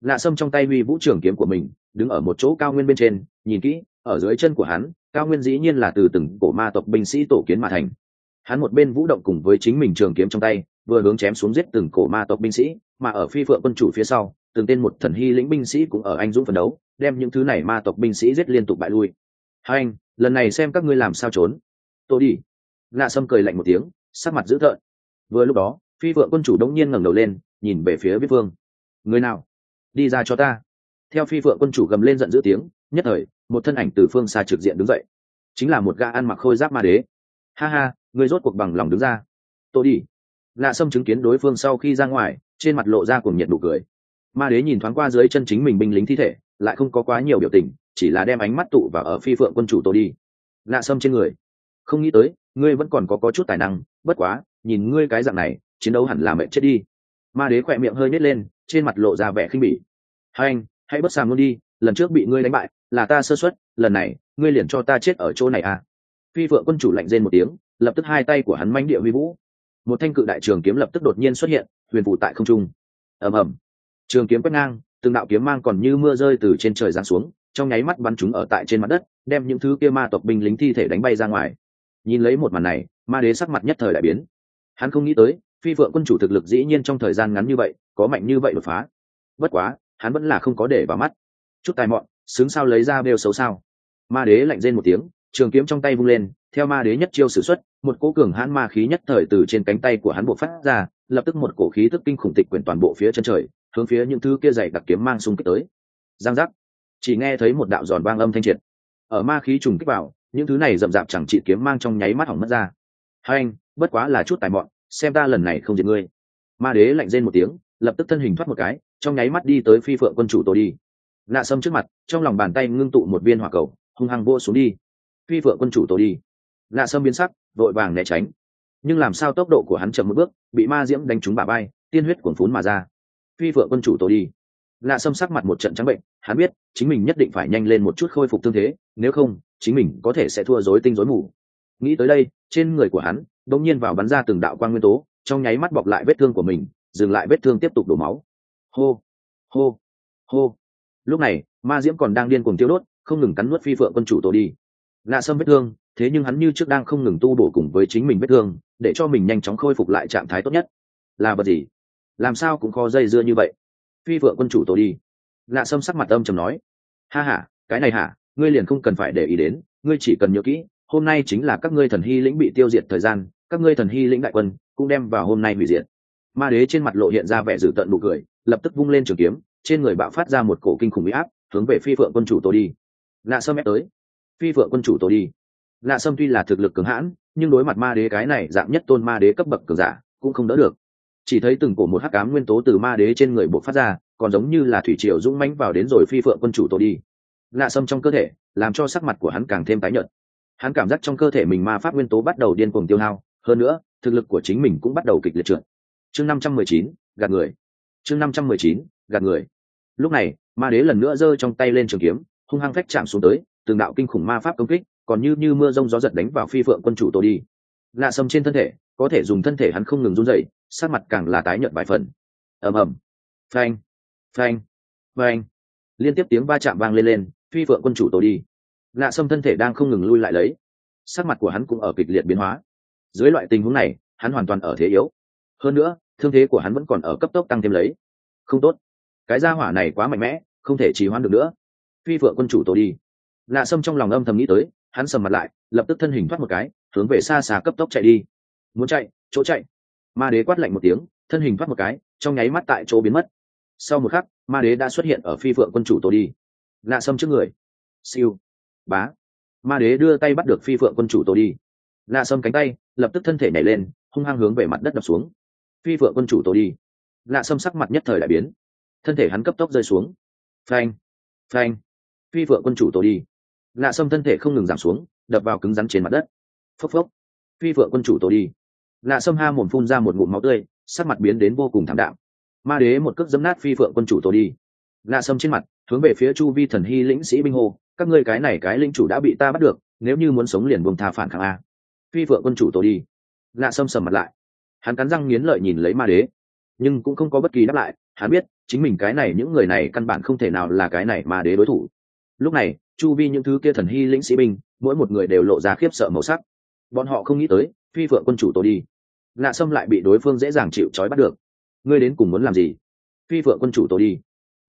Lạ sâm trong tay huy vũ trường kiếm của mình, đứng ở một chỗ cao nguyên bên trên, nhìn kỹ, ở dưới chân của hắn, cao nguyên dĩ nhiên là từ từng cổ ma tộc binh sĩ tổ kiến mà thành. Hắn một bên vũ động cùng với chính mình trường kiếm trong tay, vừa hướng chém xuống giết từng cổ ma tộc binh sĩ, mà ở phi phượng quân chủ phía sau, từng tên một thần hy lĩnh binh sĩ cũng ở anh dũng phấn đấu, đem những thứ này ma tộc binh sĩ giết liên tục bại lui. Hai anh, lần này xem các ngươi làm sao trốn. Tôi đi. Lạ sâm cười lạnh một tiếng sắc mặt dữ thợn vừa lúc đó phi vợ quân chủ đống nhiên ngẩng đầu lên nhìn về phía biết vương người nào? Đi ra cho ta. Theo phi vợ quân chủ gầm lên giận dữ tiếng nhất thời một thân ảnh từ phương xa trực diện đứng dậy. Chính là một gã ăn mặc khôi giáp ma đế. Ha ha người rốt cuộc bằng lòng đứng ra. Tôi đi. Lạ sâm chứng kiến đối phương sau khi ra ngoài trên mặt lộ ra cùng nhiệt đủ cười. Ma đế nhìn thoáng qua dưới chân chính mình binh lính thi thể lại không có quá nhiều biểu tình chỉ là đem ánh mắt tụ vào ở phi phượng quân chủ tôi đi. Lạ sâm trên người. Không nghĩ tới ngươi vẫn còn có, có chút tài năng bất quá, nhìn ngươi cái dạng này, chiến đấu hẳn là mệnh chết đi. Ma đế khỏe miệng hơi nhét lên, trên mặt lộ ra vẻ khinh bỉ. Hai anh, hãy bất sàm luôn đi, lần trước bị ngươi đánh bại, là ta sơ xuất lần này, ngươi liền cho ta chết ở chỗ này à. Phi vợ quân chủ lạnh rên một tiếng, lập tức hai tay của hắn manh địa huy vũ. Một thanh cự đại trường kiếm lập tức đột nhiên xuất hiện, huyền phụ tại không trung. Ầm ầm. Trường kiếm quét ngang, từng đạo kiếm mang còn như mưa rơi từ trên trời giáng xuống, trong nháy mắt bắn chúng ở tại trên mặt đất, đem những thứ kia ma tộc binh lính thi thể đánh bay ra ngoài. Nhìn lấy một màn này ma đế sắc mặt nhất thời đại biến. Hắn không nghĩ tới, phi phượng quân chủ thực lực dĩ nhiên trong thời gian ngắn như vậy, có mạnh như vậy đột phá. Bất quá, hắn vẫn là không có để vào mắt. Chút tài mọn xứng sao lấy ra bêu xấu sao. Ma đế lạnh rên một tiếng, trường kiếm trong tay vung lên, theo ma đế nhất chiêu s ử x u ấ t một cỗ cường hãn ma khí nhất thời từ trên cánh tay của hắn bộ phát ra, lập tức một cổ khí thức kinh khủng tịch quyển toàn bộ phía chân trời, hướng phía những thứ kia dày đặc kiếm mang xung kích tới. Giang giác. Chỉ nghe thấy một đạo giòn vang âm thanh triệt. Ở ma khí trùng kích vào, những thứ này rậm rạp chẳng trị kiếm mang trong nháy mắt hỏng mất ra anh, bất quá là chút tài mọn, xem ta lần này không diệt ngươi. Ma đế lạnh rên một tiếng, lập tức thân hình thoát một cái, trong nháy mắt đi tới phi phượng quân chủ tôi đi. Nạ sâm trước mặt, trong lòng bàn tay ngưng tụ một viên hỏa cầu, hung hăng vô xuống đi. Phi phượng quân chủ tôi đi. Nạ sâm biến sắc, vội vàng né tránh. Nhưng làm sao tốc độ của hắn chậm một bước, bị ma diễm đánh trúng bả bay tiên huyết cuồn phún mà ra. Phi phượng quân chủ tôi đi. Nạ sâm sắc mặt một trận trắng bệnh, hắn biết, chính mình nhất định phải nhanh lên một chút khôi phục thương thế, nếu không, chính mình có thể sẽ thua rối tinh rối mù nghĩ tới đây, trên người của hắn, đột nhiên vào bắn ra từng đạo quang nguyên tố, trong nháy mắt bọc lại vết thương của mình, dừng lại vết thương tiếp tục đổ máu. Hô hô hô. Lúc này, ma diễm còn đang điên cuồng tiêu đốt, không ngừng cắn nuốt phi phượng quân chủ tổ đi. Lạ sâm vết thương, thế nhưng hắn như trước đang không ngừng tu bổ cùng với chính mình vết thương, để cho mình nhanh chóng khôi phục lại trạng thái tốt nhất. Là vật gì? Làm sao cũng khó dây dưa như vậy. Phi vợ quân chủ tổ đi. Lạ sâm sắc mặt âm chầm nói. Ha h a cái này hả? Ngươi liền không cần phải để ý đến, ngươi chỉ cần nhớ kỹ hôm nay chính là các ngươi thần hy lĩnh bị tiêu diệt thời gian, các ngươi thần hy lĩnh đại quân cũng đem vào hôm nay hủy diệt. Ma đế trên mặt lộ hiện ra vẻ dữ tợn nụ cười, lập tức vung lên trường kiếm, trên người bạo phát ra một cổ kinh khủng bị áp, hướng về phi phượng quân chủ tổ đi. Lạ sâm ép tới. Phi phượng quân chủ tổ đi. Lạ sâm tuy là thực lực cường hãn, nhưng đối mặt ma đế cái này dạng nhất tôn ma đế cấp bậc cường giả, cũng không đỡ được. Chỉ thấy từng cổ một hắc cám nguyên tố từ ma đế trên người buộc phát ra, còn giống như là thủy triều dũng mãnh vào đến rồi phi phượng quân chủ tổ đi. Lạ sâm trong cơ thể, làm cho sắc mặt của hắn càng thêm tái nhợt hắn cảm giác trong cơ thể mình ma pháp nguyên tố bắt đầu điên cuồng tiêu hao, hơn nữa, thực lực của chính mình cũng bắt đầu kịch liệt trượt. Chương năm trăm mười chín, gạt người. Chương năm trăm mười chín, gạt người. Lúc này, ma đế lần nữa giơ trong tay lên trường kiếm, hung hăng phách chạm xuống tới, từng đạo kinh khủng ma pháp công kích, còn như như mưa rông gió giật đánh vào phi phượng quân chủ tổ đi. Lạ sầm trên thân thể, có thể dùng thân thể hắn không ngừng run dậy sát mặt càng là tái nhợt vài phần. Ầm ầm. Phanh. Phanh. Phanh. Liên tiếp tiếng va chạm vang lên lên, phi phượng quân chủ tổ đi lạ sâm thân thể đang không ngừng lui lại lấy. Sắc mặt của hắn cũng ở kịch liệt biến hóa. Dưới loại tình huống này, hắn hoàn toàn ở thế yếu. Hơn nữa, thương thế của hắn vẫn còn ở cấp tốc tăng thêm lấy. Không tốt. Cái gia hỏa này quá mạnh mẽ, không thể trì hoãn được nữa. Phi phượng quân chủ tổ đi. Lạ sâm trong lòng âm thầm nghĩ tới, hắn sầm mặt lại, lập tức thân hình thoát một cái, hướng về xa xa cấp tốc chạy đi. Muốn chạy, chỗ chạy. Ma đế quát lạnh một tiếng, thân hình thoát một cái, trong nháy mắt tại chỗ biến mất. Sau một khắc, ma đế đã xuất hiện ở phi phượng quân chủ tổ đi. Lạ sâm trước người. Siêu bá. Ma đế đưa tay bắt được phi phượng quân chủ tổ đi. Lạ sâm cánh tay, lập tức thân thể nhảy lên, hung hăng hướng về mặt đất đập xuống. Phi phượng quân chủ tổ đi. Lạ sâm sắc mặt nhất thời đại biến. Thân thể hắn cấp tốc rơi xuống. Phanh phanh. Phi phượng quân chủ tổ đi. Lạ sâm thân thể không ngừng giảm xuống, đập vào cứng rắn trên mặt đất. Phốc phốc. Phi phượng quân chủ tổ đi. Lạ sâm ha mồm phun ra một ngụm máu tươi, sắc mặt biến đến vô cùng thảm đạm. Ma đế một cước dấm nát phi phượng quân chủ tổ đi. Lạ sâm trên mặt, hướng về phía chu vi thần hy lĩnh sĩ binh hô các ngươi cái này cái linh chủ đã bị ta bắt được, nếu như muốn sống liền buông tha phản kháng a. Phi vợ quân chủ tổ đi. Lạ sâm sầm mặt lại. Hắn cắn răng nghiến lợi nhìn lấy ma đế. Nhưng cũng không có bất kỳ đáp lại, hắn biết, chính mình cái này những người này căn bản không thể nào là cái này ma đế đối thủ. Lúc này, chu vi những thứ kia thần hy lĩnh sĩ binh, mỗi một người đều lộ ra khiếp sợ màu sắc. Bọn họ không nghĩ tới, phi vợ quân chủ tổ đi. Lạ sâm lại bị đối phương dễ dàng chịu trói bắt được. Ngươi đến cùng muốn làm gì? Phi vợ quân chủ tổ đi.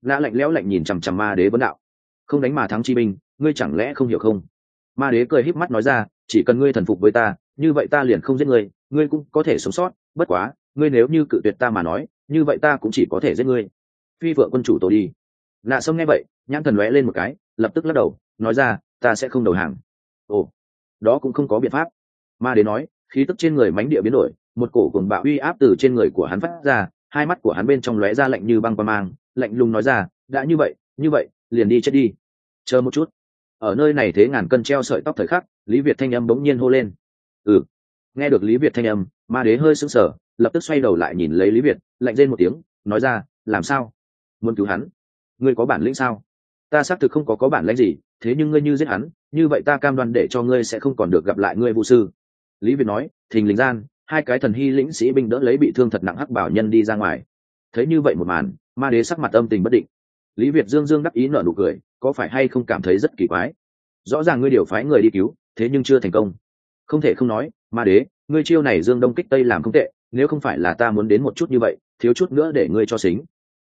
Lạ lạnh lẽo lạnh nhìn chằm chằm ma đế vấn đạo không đánh mà thắng chi binh, ngươi chẳng lẽ không hiểu không? Ma đế cười híp mắt nói ra, chỉ cần ngươi thần phục với ta, như vậy ta liền không giết ngươi ngươi cũng có thể sống sót, bất quá, ngươi nếu như cự tuyệt ta mà nói, như vậy ta cũng chỉ có thể giết ngươi. Phi vợ quân chủ tổ đi. Nạ sông nghe vậy, nhãn thần lóe lên một cái, lập tức lắc đầu, nói ra, ta sẽ không đầu hàng. Ồ, đó cũng không có biện pháp. Ma đế nói, khí tức trên người mánh địa biến đổi, một cổ cùng bạo uy áp từ trên người của hắn phát ra, hai mắt của hắn bên trong lóe ra lạnh như băng qua mang, lạnh lùng nói ra, đã như vậy như vậy, liền đi chết đi chờ một chút. Ở nơi này thế ngàn cân treo sợi tóc thời khắc, lý việt thanh âm bỗng nhiên hô lên. Ừ. Nghe được lý việt thanh âm, ma đế hơi sững sờ, lập tức xoay đầu lại nhìn lấy lý việt, lạnh lên một tiếng, nói ra, làm sao? Muốn cứu hắn? Ngươi có bản lĩnh sao? Ta xác thực không có có bản lĩnh gì, thế nhưng ngươi như giết hắn, như vậy ta cam đoan để cho ngươi sẽ không còn được gặp lại ngươi vũ sư. Lý việt nói, thình lình gian, hai cái thần hy lĩnh sĩ binh đỡ lấy bị thương thật nặng hắc bảo nhân đi ra ngoài. Thấy như vậy một màn, ma đế sắc mặt âm tình bất định. Lý việt dương dương đắc ý nở nụ cười có phải hay không cảm thấy rất kỳ quái? Rõ ràng ngươi điều phái người đi cứu, thế nhưng chưa thành công. Không thể không nói, ma đế, ngươi chiêu này dương đông kích tây làm không tệ, nếu không phải là ta muốn đến một chút như vậy, thiếu chút nữa để ngươi cho xính.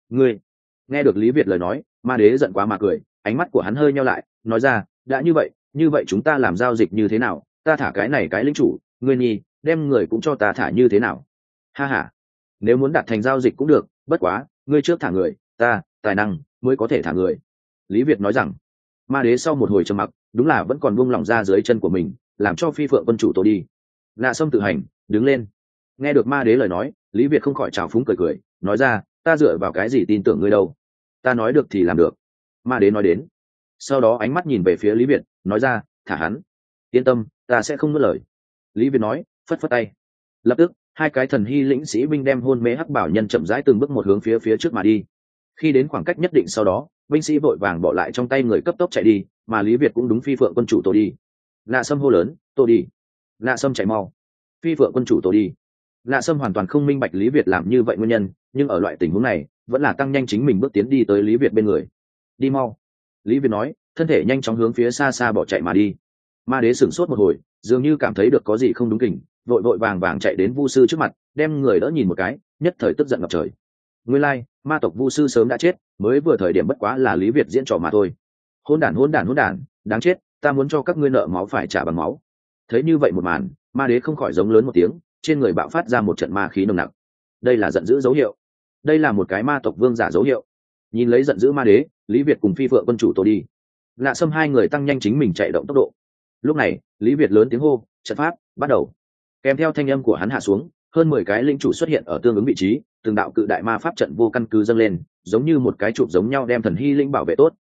Ngươi, nghe được lý việt lời nói, ma đế giận quá mà cười, ánh mắt của hắn hơi nhau lại, nói ra, đã như vậy như vậy chúng ta làm giao dịch như thế nào? Ta thả cái này cái lính chủ, ngươi nhi, đem người cũng cho ta thả như thế nào? Ha h a nếu muốn đạt thành giao dịch cũng được, bất quá, ngươi trước thả người, ta, tài năng, mới có thể thả người lý việt nói rằng, ma đế sau một hồi trầm mặc, đúng là vẫn còn buông lỏng ra dưới chân của mình, làm cho phi phượng quân chủ tổ đi. Nạ sâm tự hành, đứng lên. Nghe được ma đế lời nói, lý việt không khỏi trào phúng cười cười, nói ra, ta dựa vào cái gì tin tưởng ngươi đâu? Ta nói được thì làm được. Ma đế nói đến. Sau đó ánh mắt nhìn về phía lý việt, nói ra, thả hắn. Yên tâm, ta sẽ không ngớt lời. Lý việt nói, phất phất tay. Lập tức, hai cái thần hy lĩnh sĩ binh đem hôn mê hắc bảo nhân chậm rãi từng bước một hướng phía phía trước mà đi khi đến khoảng cách nhất định sau đó, binh sĩ vội vàng bỏ lại trong tay người cấp tốc chạy đi, mà lý việt cũng đúng phi phượng quân chủ tổ đi. Nạ sâm hô lớn tổ đi. Nạ sâm chạy mau. Phi phượng quân chủ tổ đi. Nạ sâm hoàn toàn không minh bạch lý việt làm như vậy nguyên nhân, nhưng ở loại tình huống này, vẫn là tăng nhanh chính mình bước tiến đi tới lý việt bên người. Đi mau. Lý việt nói, thân thể nhanh chóng hướng phía xa xa bỏ chạy mà đi. Ma đế sửng sốt một hồi, dường như cảm thấy được có gì không đúng kình, vội vội vàng vàng chạy đến vu sư trước mặt, đem người đỡ nhìn một cái, nhất thời tức giận ngập trời nguyên lai, ma tộc vu sư sớm đã chết mới vừa thời điểm bất quá là lý việt diễn trò mà thôi. Hôn đản hôn đản hôn đản đáng chết ta muốn cho các ngươi nợ máu phải trả bằng máu. Thấy như vậy một màn ma đế không khỏi giống lớn một tiếng trên người bạo phát ra một trận ma khí nồng nặc. Đây là giận dữ dấu hiệu. Đây là một cái ma tộc vương giả dấu hiệu. Nhìn lấy giận dữ ma đế lý việt cùng phi phượng quân chủ tôi đi. Lạ xâm hai người tăng nhanh chính mình chạy động tốc độ. Lúc này lý việt lớn tiếng hô trận pháp bắt đầu. Kèm theo thanh âm của hắn hạ xuống hơn mười cái linh chủ xuất hiện ở tương ứng vị trí từng đạo cự đại ma pháp trận vô căn cứ dâng lên, giống như một cái chụp giống nhau đem thần hy linh bảo vệ tốt.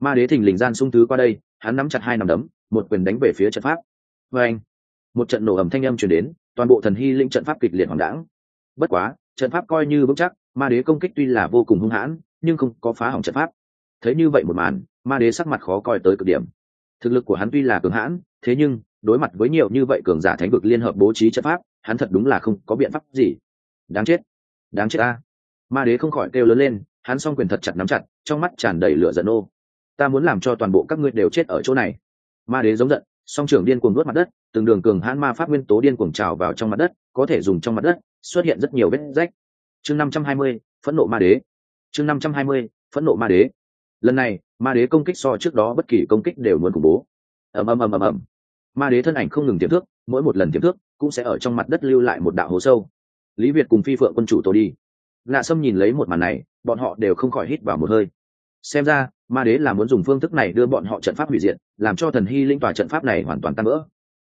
Ma đế thình lình gian sung thứ qua đây, hắn nắm chặt hai nằm đấm, một quyền đánh về phía trận pháp. Vê anh, một trận nổ ầm thanh âm chuyển đến, toàn bộ thần hy linh trận pháp kịch liệt hoàng đãng. Bất quá, trận pháp coi như vững chắc, ma đế công kích tuy là vô cùng hung hãn, nhưng không có phá hỏng trận pháp. Thấy như vậy một màn, ma đế sắc mặt khó coi tới cực điểm. Thực lực của hắn tuy là cường hãn, thế nhưng, đối mặt với nhiều như vậy cường giả thánh vực liên hợp bố trí trận pháp, hắn thật đúng là không có biện pháp gì. Đáng chết đáng chết ta. Ma đế không khỏi kêu lớn lên, hắn s o n g quyền thật chặt nắm chặt, trong mắt tràn đầy lửa giận ô ta muốn làm cho toàn bộ các ngươi đều chết ở chỗ này. Ma đế giống giận, song trưởng điên cuồng nuốt mặt đất, từng đường cường hãn ma pháp nguyên tố điên cuồng trào vào trong mặt đất, có thể dùng trong mặt đất, xuất hiện rất nhiều vết rách. Chương năm trăm hai mươi, phẫn nộ ma đế. Chương năm trăm hai mươi, phẫn nộ ma đế. Lần này, ma đế công kích so trước đó bất kỳ công kích đều muốn khủng bố. Ầm ầm ầm ầm ầm. Ma đế thân ảnh không ngừng tiềm thước mỗi một lần tiềm thước cũng sẽ ở trong mặt đất lưu lại một đạo hố sâu lý việt cùng phi phượng quân chủ tổ đi. Lạ sâm nhìn lấy một màn này, bọn họ đều không khỏi hít vào một hơi. Xem ra, ma đế là muốn dùng phương thức này đưa bọn họ trận pháp hủy diệt, làm cho thần hy linh tòa trận pháp này hoàn toàn tan vỡ.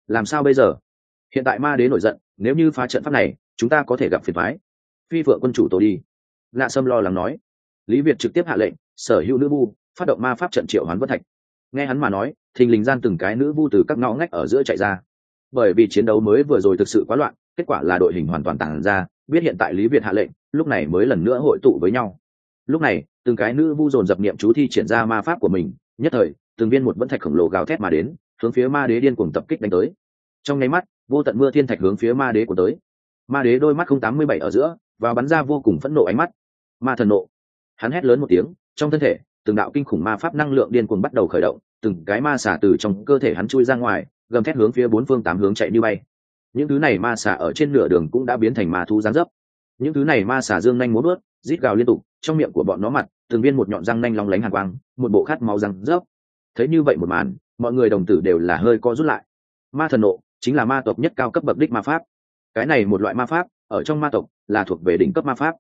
Làm sao bây giờ? Hiện tại ma đế nổi giận, nếu như phá trận pháp này, chúng ta có thể gặp phiền thoái phi phượng quân chủ tổ đi. Lạ sâm lo lắng nói. Lý việt trực tiếp hạ lệnh, sở hữu nữ vu, phát động ma pháp trận triệu hoán vân thạch. Nghe hắn mà nói, thình lình gian từng cái nữ vu từ các ngõ ngách ở giữa chạy ra. Bởi vì chiến đấu mới vừa rồi thực sự quá loạn kết quả là đội hình hoàn toàn tàn ra, biết hiện tại lý việt hạ lệnh, lúc này mới lần nữa hội tụ với nhau. Lúc này, từng cái nữ vu dồn dập niệm chú thi triển ra ma pháp của mình, nhất thời, từng viên một vẫn thạch khổng lồ gào thét mà đến, hướng phía ma đế điên cuồng tập kích đánh tới. Trong nháy mắt, vô tận mưa thiên thạch hướng phía ma đế của tới. Ma đế đôi mắt không tám mươi bảy ở giữa, và bắn ra vô cùng phẫn nộ ánh mắt. Ma thần nộ. Hắn hét lớn một tiếng, trong thân thể, từng đạo kinh khủng ma pháp năng lượng điên cuồng bắt đầu khởi động, từng cái ma xả từ trong cơ thể hắn chui ra ngoài, gầm thét hướng phía bốn phương tám hướng chạy như bay những thứ này ma xà ở trên nửa đường cũng đã biến thành ma thú gián dấp. Những thứ này ma xà dương nhanh muốn bớt rít gào liên tục, trong miệng của bọn nó mặt, từng viên một nhọn răng nanh long lánh hàn quang, một bộ khát máu răng rớp thấy như vậy một màn, mọi người đồng tử đều là hơi co rút lại. Ma thần nộ chính là ma tộc nhất cao cấp bậc đích ma pháp. Cái này một loại ma pháp, ở trong ma tộc, là thuộc về đỉnh cấp ma pháp.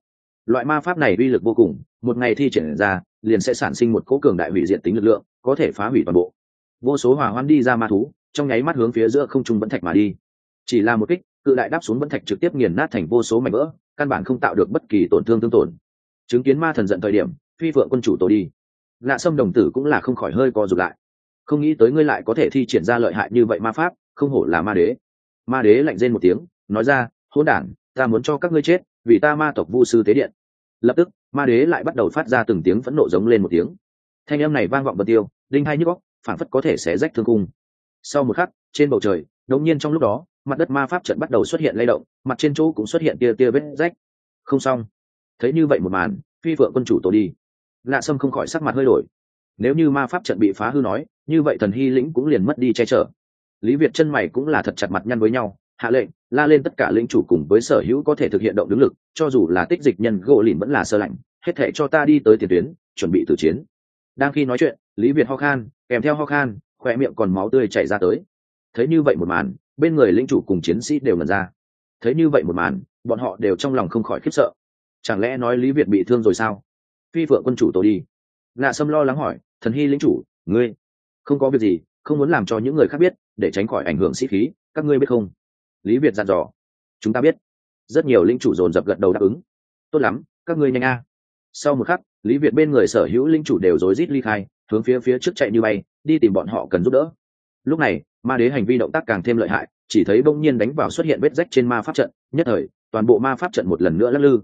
Loại ma pháp này uy lực vô cùng, một ngày thi triển ra, liền sẽ sản sinh một cố cường đại hủy diệt tính lực lượng, có thể phá hủy toàn bộ. Vô số hỏa hoan đi ra ma thú, trong nháy mắt hướng phía giữa không trung vẫn thạch mà đi chỉ là một kích, cự đại đáp xuống vẫn thạch trực tiếp nghiền nát thành vô số mảnh vỡ, căn bản không tạo được bất kỳ tổn thương tương tổn. Chứng kiến ma thần giận thời điểm, phi phượng quân chủ tổ đi. Lạ sâm đồng tử cũng là không khỏi hơi co rụt lại. Không nghĩ tới ngươi lại có thể thi triển ra lợi hại như vậy ma pháp, không hổ là ma đế. Ma đế lạnh rên một tiếng, nói ra, hỗn đản, ta muốn cho các ngươi chết, vì ta ma tộc vu sư tế điện. Lập tức, ma đế lại bắt đầu phát ra từng tiếng phẫn nộ giống lên một tiếng. Thanh âm này vang vọng bật tiêu, đinh hai nhức góc phản phất có thể xé rách thương cung. Sau một khắc, trên bầu trời, đột nhiên trong lúc đó mặt đất ma pháp trận bắt đầu xuất hiện lay động, mặt trên chỗ cũng xuất hiện tia tia vết rách. Không xong. Thấy như vậy một màn, phi vợ quân chủ tổ đi. Lạ sâm không khỏi sắc mặt hơi đổi. Nếu như ma pháp trận bị phá hư nói, như vậy thần hy lĩnh cũng liền mất đi che chở. Lý việt chân mày cũng là thật chặt mặt nhăn với nhau, hạ lệnh, la lên tất cả lĩnh chủ cùng với sở hữu có thể thực hiện động đứng lực, cho dù là tích dịch nhân gỗ lìn vẫn là sơ lạnh, hết thể cho ta đi tới tiền tuyến, chuẩn bị tử chiến. Đang khi nói chuyện, lý việt ho khan, kèm theo ho khan khoe miệng còn máu tươi chảy ra tới. Thấy như vậy một màn bên người lĩnh chủ cùng chiến sĩ đều ngẩn ra. Thấy như vậy một màn, bọn họ đều trong lòng không khỏi khiếp sợ. Chẳng lẽ nói lý việt bị thương rồi sao? Phi vợ quân chủ tôi đi. Nạ sâm lo lắng hỏi, thần hy lĩnh chủ, ngươi không có việc gì, không muốn làm cho những người khác biết, để tránh khỏi ảnh hưởng sĩ khí, các ngươi biết không? Lý việt dặn dò. Chúng ta biết. Rất nhiều lĩnh chủ dồn dập gật đầu đáp ứng. Tốt lắm, các ngươi nhanh a. Sau một khắc, lý việt bên người sở hữu lĩnh chủ đều rối rít ly khai, hướng phía phía trước chạy như bay, đi tìm bọn họ cần giúp đỡ. Lúc này ma đế hành vi động tác càng thêm lợi hại, chỉ thấy bỗng nhiên đánh vào xuất hiện vết rách trên ma pháp trận, nhất thời, toàn bộ ma pháp trận một lần nữa lắc lư.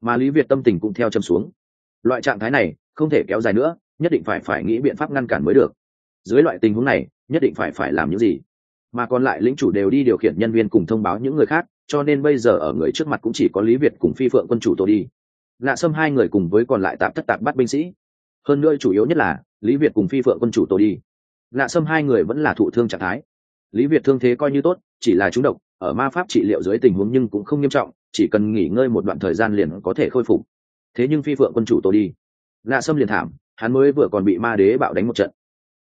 Mà lý việt tâm tình cũng theo châm xuống. Loại trạng thái này, không thể kéo dài nữa, nhất định phải phải nghĩ biện pháp ngăn cản mới được. Dưới loại tình huống này, nhất định phải phải làm những gì? Mà còn lại lĩnh chủ đều đi điều khiển nhân viên cùng thông báo những người khác, cho nên bây giờ ở người trước mặt cũng chỉ có lý việt cùng phi phượng quân chủ tôi đi. Lạ xâm hai người cùng với còn lại tạm thất tạp bắt binh sĩ. Hơn nữa chủ yếu nhất là, lý việt cùng phi phượng quân chủ tôi đi lạ Sâm hai người vẫn là thụ thương trạng thái. Lý việt thương thế coi như tốt, chỉ là trúng độc, ở ma pháp trị liệu dưới tình huống nhưng cũng không nghiêm trọng, chỉ cần nghỉ ngơi một đoạn thời gian liền có thể khôi phục. Thế nhưng phi phượng quân chủ tôi đi. Lạ Sâm liền thảm, hắn mới vừa còn bị ma đế bạo đánh một trận.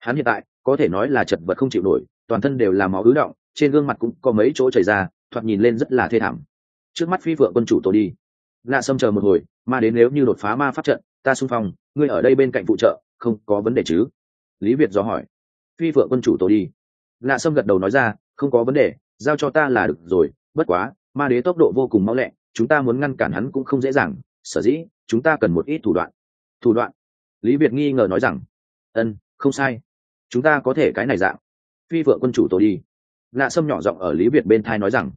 Hắn hiện tại, có thể nói là chật vật không chịu nổi, toàn thân đều là máu ứ động, trên gương mặt cũng có mấy chỗ chảy ra, thoạt nhìn lên rất là thê thảm. Trước mắt phi phượng quân chủ tôi đi. Lạ sâm chờ một hồi, ma đến nếu như đột phá ma pháp trận, ta xung phong, ngươi ở đây bên cạnh phụ trợ, không có vấn đề chứ? Lý việt do hỏi phi vợ quân chủ tôi đi. Lạ sâm gật đầu nói ra, không có vấn đề, giao cho ta là được rồi, bất quá, ma đế tốc độ vô cùng mau lẹ, chúng ta muốn ngăn cản hắn cũng không dễ dàng, sở dĩ, chúng ta cần một ít thủ đoạn. Thủ đoạn? Lý việt nghi ngờ nói rằng, ân, không sai. Chúng ta có thể cái này dạng. Phi vợ quân chủ tổ đi. Lạ sâm nhỏ giọng ở lý việt bên thai nói rằng,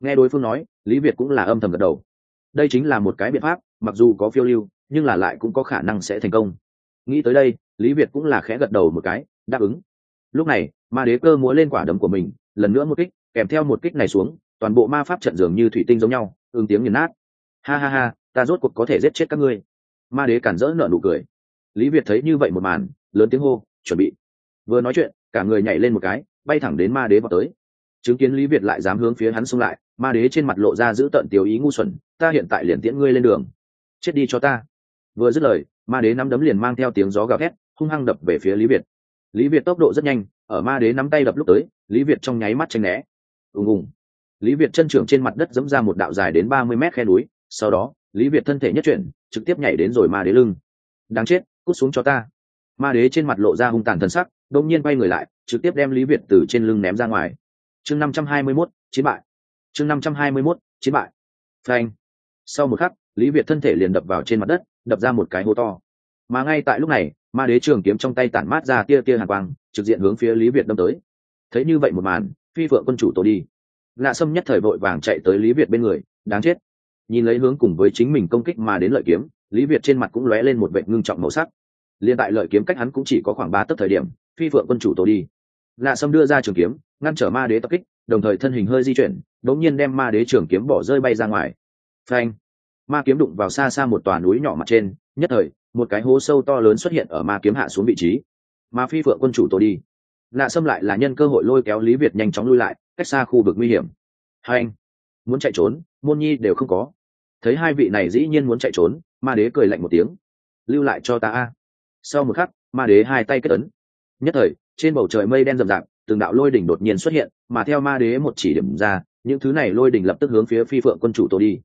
nghe đối phương nói, lý việt cũng là âm thầm gật đầu. Đây chính là một cái biện pháp, mặc dù có phiêu lưu, nhưng là lại cũng có khả năng sẽ thành công. Nghĩ tới đây, lý việt cũng là khẽ gật đầu một cái, đáp ứng lúc này, ma đế cơ múa lên quả đấm của mình, lần nữa một kích, kèm theo một kích này xuống, toàn bộ ma pháp trận dường như thủy tinh giống nhau, ương tiếng nghiền nát. Ha ha ha, ta rốt cuộc có thể giết chết các ngươi. Ma đế cản rỡ nở nụ cười. Lý việt thấy như vậy một màn, lớn tiếng hô, chuẩn bị. Vừa nói chuyện, cả người nhảy lên một cái, bay thẳng đến ma đế vào tới. Chứng kiến lý việt lại dám hướng phía hắn xông lại, ma đế trên mặt lộ ra giữ tận tiểu ý ngu xuẩn, ta hiện tại liền tiễn ngươi lên đường. Chết đi cho ta. Vừa dứt lời, ma đế nắm đấm liền mang theo tiếng gió gào thét, hung hăng đập về phía lý việt lý việt tốc độ rất nhanh, ở ma đế nắm tay đập lúc tới, lý việt trong nháy mắt tranh né. Ùng ùng. Lý việt chân trưởng trên mặt đất dẫm ra một đạo dài đến ba mươi mét khe núi, sau đó, lý việt thân thể nhất chuyển, trực tiếp nhảy đến rồi ma đế lưng. Đáng chết, cút xuống cho ta. Ma đế trên mặt lộ ra hung tàn thân sắc đông nhiên quay người lại, trực tiếp đem lý việt từ trên lưng ném ra ngoài. Chương năm trăm hai mươi mốt, chiến bại. Chương năm trăm hai mươi mốt, chiến bại. Frank sau một khắc, lý việt thân thể liền đập vào trên mặt đất, đập ra một cái hố to. Mà ngay tại lúc này ma đế trường kiếm trong tay tản mát ra tia tia hàn quang, trực diện hướng phía lý việt đâm tới. Thấy như vậy một màn, phi vợ quân chủ tổ đi. Lạ sâm nhất thời vội vàng chạy tới lý việt bên người, đáng chết. Nhìn lấy hướng cùng với chính mình công kích mà đến lợi kiếm, lý việt trên mặt cũng lóe lên một vệ ngưng trọng màu sắc. Liên tại lợi kiếm cách hắn cũng chỉ có khoảng ba tấc thời điểm, phi vợ quân chủ tổ đi. Lạ sâm đưa ra trường kiếm, ngăn trở ma đế tập kích, đồng thời thân hình hơi di chuyển đống nhiên đem ma đế trường kiếm bỏ rơi bay ra ngoài. Phanh! Ma kiếm đụng vào xa xa một tòa núi nhỏ mặt trên, nhất thời một cái hố sâu to lớn xuất hiện ở ma kiếm hạ xuống vị trí. Ma phi phượng quân chủ tôi đi. Lạ xâm lại là nhân cơ hội lôi kéo lý việt nhanh chóng lui lại, cách xa khu vực nguy hiểm. Hai anh, muốn chạy trốn, môn nhi đều không có. Thấy hai vị này dĩ nhiên muốn chạy trốn, ma đế cười lạnh một tiếng. Lưu lại cho ta a. Sau một khắc, ma đế hai tay kết ấn. Nhất thời, trên bầu trời mây đen rậm rạp, từng đạo lôi đỉnh đột nhiên xuất hiện, mà theo ma đế một chỉ điểm ra, những thứ này lôi đỉnh lập tức hướng phía phi phượng quân chủ tổ đi.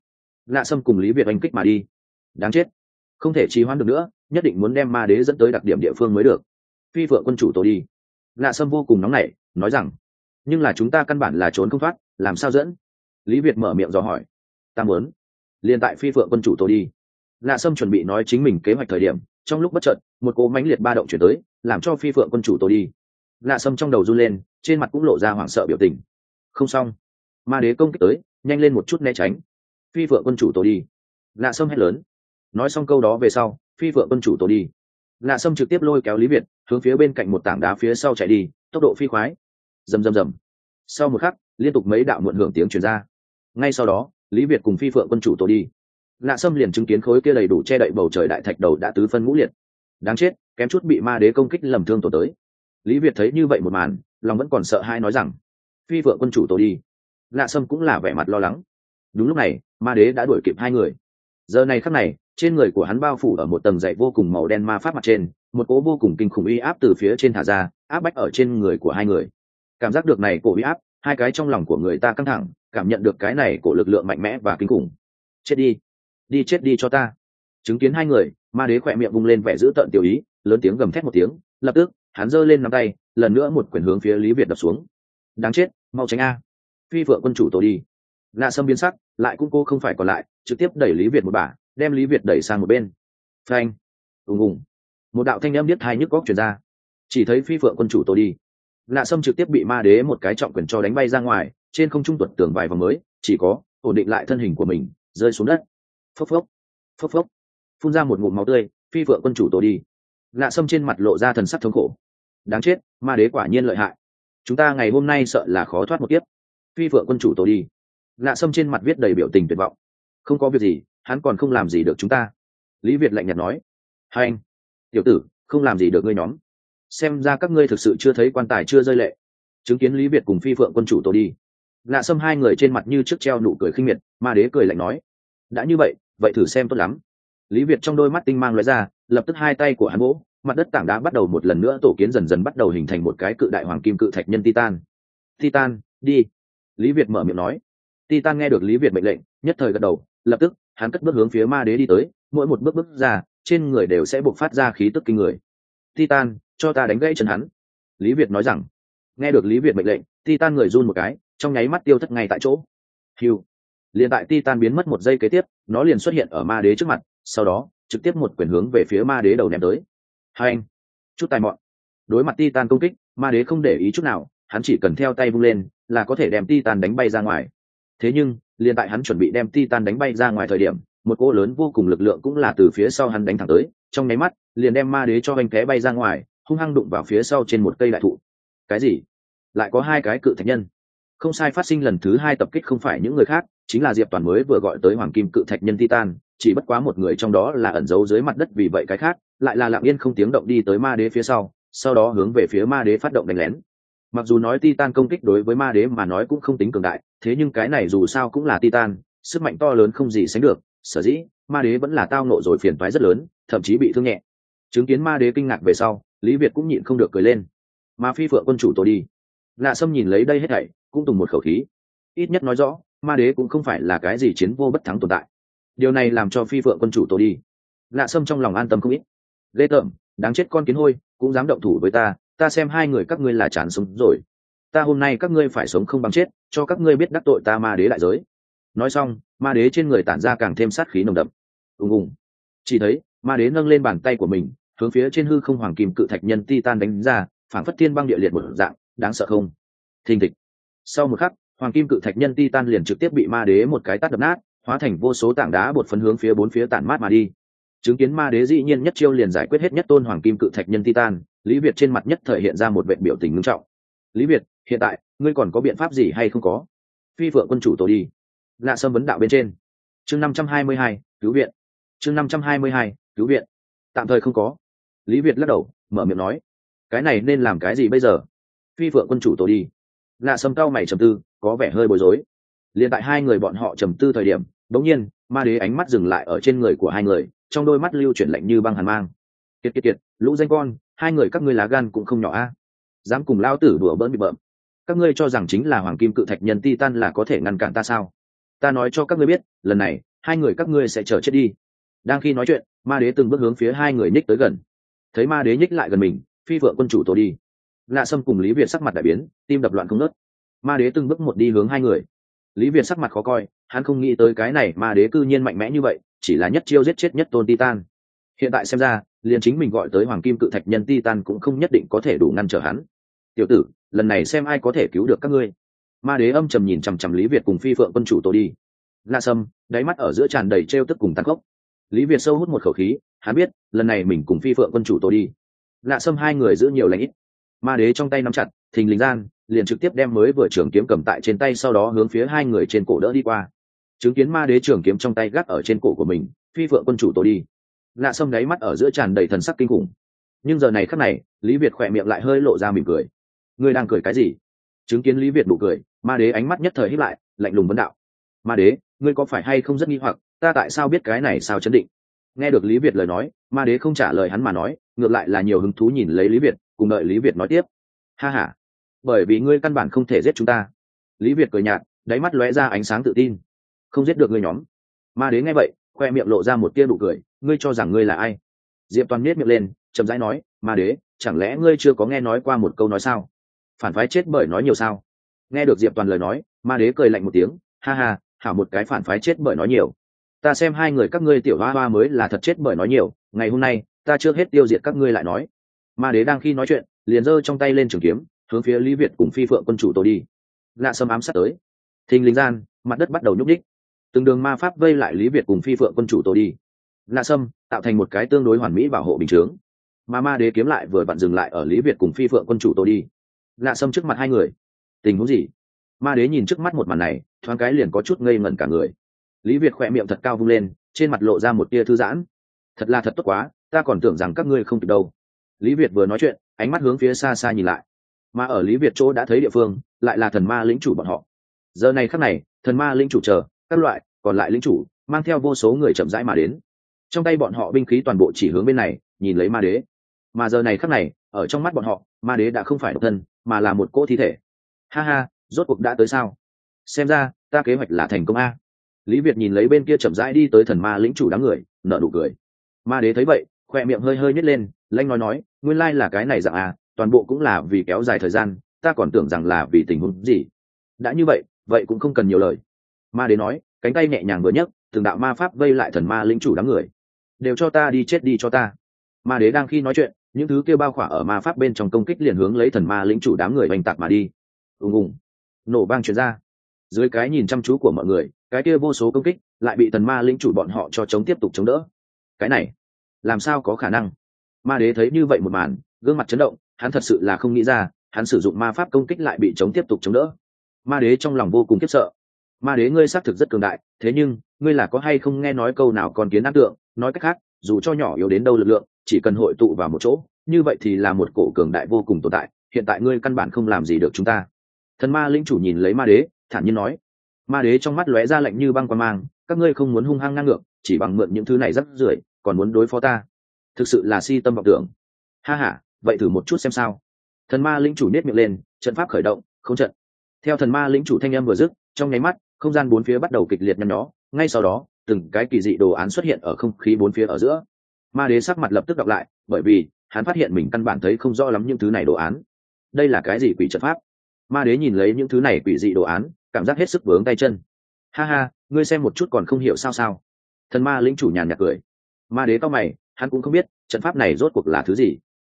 Lạ sâm cùng lý việt oanh kích mà đi. Đáng chết không thể trì hoãn được nữa, nhất định muốn đem ma đế dẫn tới đặc điểm địa phương mới được. Phi vợ quân chủ tổ đi. Lạ sâm vô cùng nóng nảy, nói rằng, nhưng là chúng ta căn bản là trốn không thoát, làm sao dẫn? Lý việt mở miệng dò hỏi. Ta muốn. Liền tại phi phượng quân chủ tổ đi. Lạ sâm chuẩn bị nói chính mình kế hoạch thời điểm, trong lúc bất trợt một cỗ mánh liệt ba động chuyển tới, làm cho phi phượng quân chủ tổ đi. Lạ sâm trong đầu run lên, trên mặt cũng lộ ra hoảng sợ biểu tình. Không xong. Ma đế công kích tới, nhanh lên một chút né tránh. Phi phượng quân chủ tổ đi. Lạ sâm hét lớn nói xong câu đó về sau, phi vợ quân chủ tổ đi. Lạ sâm trực tiếp lôi kéo lý việt, hướng phía bên cạnh một tảng đá phía sau chạy đi, tốc độ phi khoái. Rầm rầm rầm. Sau một khắc, liên tục mấy đạo muộn hưởng tiếng truyền ra. Ngay sau đó, lý việt cùng phi phượng quân chủ tổ đi. Lạ sâm liền chứng kiến khối kia đầy đủ che đậy bầu trời đại thạch đầu đã tứ phân ngũ liệt. Đáng chết, kém chút bị ma đế công kích lầm thương tổ tới. Lý việt thấy như vậy một màn, lòng vẫn còn sợ hai nói rằng, phi vợ quân chủ tổ đi. Lạ sâm cũng là vẻ mặt lo lắng. Đúng lúc này, ma đế đã đuổi kịp hai người. Giờ này khắc này trên người của hắn bao phủ ở một tầng dậy vô cùng màu đen ma pháp mặt trên, một cỗ vô cùng kinh khủng uy áp từ phía trên thả ra, áp bách ở trên người của hai người. Cảm giác được này cổ uy áp, hai cái trong lòng của người ta căng thẳng, cảm nhận được cái này của lực lượng mạnh mẽ và kinh khủng. Chết đi. Đi chết đi cho ta. Chứng kiến hai người, ma đế khỏe miệng bung lên vẻ dữ tợn tiểu ý, lớn tiếng gầm thét một tiếng, lập tức, hắn giơ lên nắm tay, lần nữa một quyển hướng phía lý việt đập xuống. Đáng chết, mau tránh a. Phi vợ quân chủ tổ đi. Lạ sâm biến sắc, lại cũng cô không phải còn lại, trực tiếp đẩy lý việt một bà đem lý việt đẩy sang một bên. Phanh, ùng ùng. Một đạo thanh âm biết hai nhức góc chuyển ra. Chỉ thấy phi phượng quân chủ tôi đi. Lạ sâm trực tiếp bị ma đế một cái trọng quyền cho đánh bay ra ngoài, trên không trung tuột tường vài vòng mới, chỉ có, ổn định lại thân hình của mình, rơi xuống đất. Phốc phốc phốc phốc. Phun ra một ngụm máu tươi, phi phượng quân chủ tôi đi. Lạ sâm trên mặt lộ ra thần sắc thống khổ. Đáng chết, ma đế quả nhiên lợi hại. Chúng ta ngày hôm nay sợ là khó thoát một tiếp phi phượng quân chủ tôi đi. Lạ sâm trên mặt viết đầy biểu tình tuyệt vọng. Không có việc gì hắn còn không làm gì được chúng ta. Lý việt lạnh nhạt nói. Hai anh, tiểu tử, không làm gì được ngươi nhóm. Xem ra các ngươi thực sự chưa thấy quan tài chưa rơi lệ. Chứng kiến lý việt cùng phi phượng quân chủ tổ đi. Lạ sâm hai người trên mặt như trước treo nụ cười khinh miệt, ma đế cười lạnh nói. Đã như vậy vậy thử xem tốt lắm. Lý việt trong đôi mắt tinh mang loại ra, lập tức hai tay của hắn gỗ mặt đất tảng đá bắt đầu một lần nữa tổ kiến dần dần bắt đầu hình thành một cái cự đại hoàng kim cự thạch nhân titan. Titan, đi. Lý việt mở miệng nói. Titan nghe được lý việt mệnh lệnh, nhất thời gật đầu, lập tức hắn cất bước hướng phía ma đế đi tới, mỗi một bước bước ra, trên người đều sẽ buộc phát ra khí tức kinh người. Titan, cho ta đánh gãy chân hắn. Lý việt nói rằng. Nghe được lý việt mệnh lệnh, titan người run một cái, trong nháy mắt tiêu thất ngay tại chỗ. Hiu liền tại titan biến mất một giây kế tiếp, nó liền xuất hiện ở ma đế trước mặt, sau đó, trực tiếp một quyền hướng về phía ma đế đầu ném tới. Hai anh. Chút tài mọn. Đối mặt titan công kích, ma đế không để ý chút nào, hắn chỉ cần theo tay vung lên, là có thể đem titan đánh bay ra ngoài. Thế nhưng liền tại hắn chuẩn bị đem titan đánh bay ra ngoài thời điểm, một cô lớn vô cùng lực lượng cũng là từ phía sau hắn đánh thẳng tới. Trong nháy mắt, liền đem ma đế cho anh té bay ra ngoài, hung hăng đụng vào phía sau trên một cây đại thụ. Cái gì? Lại có hai cái cự thạch nhân. Không sai, phát sinh lần thứ hai tập kích không phải những người khác, chính là diệp toàn mới vừa gọi tới hoàng kim cự thạch nhân titan, chỉ bất quá một người trong đó là ẩn giấu dưới mặt đất vì vậy cái khác, lại là lặng yên không tiếng động đi tới ma đế phía sau sau đó hướng về phía ma đế phát động đánh lén. Mặc dù nói titan công kích đối với ma đế mà nói cũng không tính cường đại thế nhưng cái này dù sao cũng là titan, sức mạnh to lớn không gì sánh được, sở dĩ, ma đế vẫn là tao nộ rồi phiền toái rất lớn, thậm chí bị thương nhẹ. Chứng kiến ma đế kinh ngạc về sau, lý việt cũng nhịn không được cười lên. Ma phi phượng quân chủ tôi đi. Lạ sâm nhìn lấy đây hết thảy, cũng tùng một khẩu khí. Ít nhất nói rõ, ma đế cũng không phải là cái gì chiến vô bất thắng tồn tại. Điều này làm cho phi phượng quân chủ tôi đi. Lạ sâm trong lòng an tâm không ít. Ghê tởm, đáng chết con kiến hôi, cũng dám động thủ với ta ta xem hai người các ngươi là chán sống rồi ta hôm nay các ngươi phải sống không bằng chết, cho các ngươi biết đắc tội ta ma đế đại giới. Nói xong, ma đế trên người tản ra càng thêm sát khí nồng đậm. Ùng ùng. Chỉ thấy, ma đế nâng lên bàn tay của mình, hướng phía trên hư không hoàng kim cự thạch nhân titan đánh ra phản phất thiên băng địa liệt một dạng, đáng sợ không? Thình thịch. Sau một khắc, hoàng kim cự thạch nhân titan liền trực tiếp bị ma đế một cái tát đập nát, hóa thành vô số tảng đá bột phấn hướng phía bốn phía tản mát mà đi. Chứng kiến ma đế dĩ nhiên nhất chiêu liền giải quyết hết nhất tôn hoàng kim cự thạch nhân titan, lý việt trên mặt nhất thời hiện ra một vệ biểu tình ngưng trọng. Lý việt hiện tại, ngươi còn có biện pháp gì hay không có? Phi phượng quân chủ tổ đi. Lạ sâm vấn đạo bên trên. Chương năm trăm hai mươi hai, cứu viện. Chương năm trăm hai mươi hai, cứu viện. Tạm thời không có. Lý việt lắc đầu, mở miệng nói, cái này nên làm cái gì bây giờ? Phi phượng quân chủ tổ đi. Lạ sâm cao mày trầm tư, có vẻ hơi bối rối. Liền tại hai người bọn họ trầm tư thời điểm đ ỗ n g nhiên, ma đế ánh mắt dừng lại ở trên người của hai người, trong đôi mắt lưu chuyển lạnh như băng hàn mang. Kiệt kiệt kiệt, lũ danh con, hai người các ngươi lá gan cũng không nhỏ a. Dám cùng lao tử đùa bỡn bị bợm các ngươi cho rằng chính là hoàng kim cự thạch nhân ti tan là có thể ngăn cản ta sao? Ta nói cho các ngươi biết, lần này, hai người các ngươi sẽ chờ chết đi. Đang khi nói chuyện, ma đế từng bước hướng phía hai người nhích tới gần. Thấy ma đế nhích lại gần mình, phi vợ quân chủ tổ đi. Lạ sâm cùng lý việt sắc mặt đại biến, tim đập loạn không ngớt. Ma đế từng bước một đi hướng hai người. Lý việt sắc mặt khó coi, hắn không nghĩ tới cái này ma đế cư nhiên mạnh mẽ như vậy, chỉ là nhất chiêu giết chết nhất tôn titan. Hiện tại xem ra, liền chính mình gọi tới hoàng kim cự thạch nhân titan cũng không nhất định có thể đủ ngăn trở hắn. Tiểu tử lần này xem ai có thể cứu được các ngươi. Ma đế âm trầm nhìn chằm chằm lý việt cùng phi phượng quân chủ tổ đi. La sâm, đáy mắt ở giữa tràn đầy trêu tức cùng tăng khốc. Lý việt sâu hút một khẩu khí, hắn biết, lần này mình cùng phi phượng quân chủ tổ đi. Lạ sâm hai người giữ nhiều lãnh ít. Ma đế trong tay nắm chặt, thình lình gian, liền trực tiếp đem mới vừa trường kiếm cầm tại trên tay sau đó hướng phía hai người trên cổ đỡ đi qua. Chứng kiến ma đế trường kiếm trong tay gác ở trên cổ của mình, phi phượng quân chủ tổ đi. Lạ sâm đáy mắt ở giữa tràn đầy thần sắc kinh khủng. Nhưng giờ này khắc này, lý việt khỏe miệng lại hơi lộ ra mỉm cười ngươi đang cười cái gì? Chứng kiến lý việt đủ cười, ma đế ánh mắt nhất thời hít lại, lạnh lùng vấn đạo. Ma đế, ngươi có phải hay không rất nghi hoặc, ta tại sao biết cái này sao chấn định? Nghe được lý việt lời nói, ma đế không trả lời hắn mà nói, ngược lại là nhiều hứng thú nhìn lấy lý việt, cùng đợi lý việt nói tiếp. Ha h a bởi vì ngươi căn bản không thể giết chúng ta. Lý việt cười nhạt, đáy mắt lóe ra ánh sáng tự tin. Không giết được ngươi nhóm. Ma đế nghe vậy, khoe miệng lộ ra một tia đủ cười, ngươi cho rằng ngươi là ai? Diệp toàn miết miệng lên, chậm rãi nói, ma đế, chẳng lẽ ngươi chưa có nghe nói qua một câu nói sao? Phản phái chết bởi nói nhiều sao? Nghe được diệp toàn lời nói, ma đế cười lạnh một tiếng, ha ha, hảo một cái phản phái chết bởi nói nhiều. Ta xem hai người các ngươi tiểu hoa hoa mới là thật chết bởi nói nhiều, ngày hôm nay, ta chưa hết tiêu diệt các ngươi lại nói. Ma đế đang khi nói chuyện, liền giơ trong tay lên trường kiếm, hướng phía lý việt cùng phi phượng quân chủ tôi đi. Lạ sâm ám sát tới. Thình lính gian, mặt đất bắt đầu nhúc đích từng đường ma pháp vây lại lý việt cùng phi phượng quân chủ tôi đi. Lạ sâm, tạo thành một cái tương đối hoàn mỹ bảo hộ bình chướng. Mà ma đế kiếm lại vừa vặn dừng lại ở lý việt cùng phi phượng quân chủ tôi đi lạ sâm trước mặt hai người. Tình huống gì? Ma đế nhìn trước mắt một màn này, thoáng cái liền có chút ngây ngẩn cả người. Lý việt khỏe miệng thật cao vung lên, trên mặt lộ ra một tia thư giãn. Thật là thật tốt quá, ta còn tưởng rằng các ngươi không kịp đâu. Lý việt vừa nói chuyện, ánh mắt hướng phía xa xa nhìn lại. Mà ở lý việt chỗ đã thấy địa phương, lại là thần ma lĩnh chủ bọn họ. Giờ này khắc này, thần ma lĩnh chủ chờ, các loại, còn lại lĩnh chủ, mang theo vô số người chậm rãi mà đến. Trong tay bọn họ binh khí toàn bộ chỉ hướng bên này, nhìn lấy ma đế. Mà giờ này khắc này, ở trong mắt bọn họ ma đế đã không phải độc thân, mà là một cỗ thi thể. Ha ha, rốt cuộc đã tới sao? Xem ra, ta kế hoạch là thành công a. Lý việt nhìn lấy bên kia chậm rãi đi tới thần ma lĩnh chủ đám người nợ nụ cười. Ma đế thấy vậy, khoe miệng hơi hơi nhét lên lanh nói nói, nguyên lai là cái này dạng à toàn bộ cũng là vì kéo dài thời gian, ta còn tưởng rằng là vì tình huống gì. Đã như vậy vậy cũng không cần nhiều lời. Ma đế nói, cánh tay nhẹ nhàng vừa nhấc, từng đạo ma pháp vây lại thần ma lĩnh chủ đám người. Đều cho ta đi chết đi cho ta. Ma đế đang khi nói chuyện những thứ kêu bao khỏa ở ma pháp bên trong công kích liền hướng lấy thần ma lĩnh chủ đám người oanh tạc mà đi. Ùng ùng. Nổ vang chuyển ra. Dưới cái nhìn chăm chú của mọi người, cái kia vô số công kích lại bị thần ma lĩnh chủ bọn họ cho chống tiếp tục chống đỡ. Cái này, làm sao có khả năng? Ma đế thấy như vậy một màn, gương mặt chấn động, hắn thật sự là không nghĩ ra, hắn sử dụng ma pháp công kích lại bị chống tiếp tục chống đỡ. Ma đế trong lòng vô cùng khiếp sợ. Ma đế ngươi xác thực rất cường đại, thế nhưng, ngươi là có hay không nghe nói câu nào còn kiến ác tượng? Nói cách khác, dù cho nhỏ yếu đến đâu lực lượng chỉ cần hội tụ vào một chỗ, như vậy thì là một cổ cường đại vô cùng tồn tại, hiện tại ngươi căn bản không làm gì được chúng ta. Thần ma linh chủ nhìn lấy ma đế, thản nhiên nói. Ma đế trong mắt lóe ra lạnh như băng qua mang, các ngươi không muốn hung hăng ngang ngược, chỉ bằng mượn những thứ này rất rưởi, còn muốn đối phó ta. Thực sự là si tâm vọng tưởng. Ha ha, vậy thử một chút xem sao. Thần ma linh chủ nết miệng lên, trận pháp khởi động, không trận. Theo thần ma linh chủ thanh âm vừa dứt, trong nháy mắt, không gian bốn phía bắt đầu kịch liệt nhăn nhó, ngay sau đó, từng cái kỳ dị đồ án xuất hiện ở không khí bốn phía ở giữa ma đế sắc mặt lập tức đọc lại, bởi vì, hắn phát hiện mình căn bản thấy không rõ lắm những thứ này đồ án. Đây là cái gì quỷ trận pháp? Ma đế nhìn lấy những thứ này quỷ dị đồ án, cảm giác hết sức vướng tay chân. Ha ha, ngươi xem một chút còn không hiểu sao sao. Thần ma lĩnh chủ nhàn nhạt cười. Ma đế to mày, hắn cũng không biết trận pháp này rốt cuộc là thứ gì.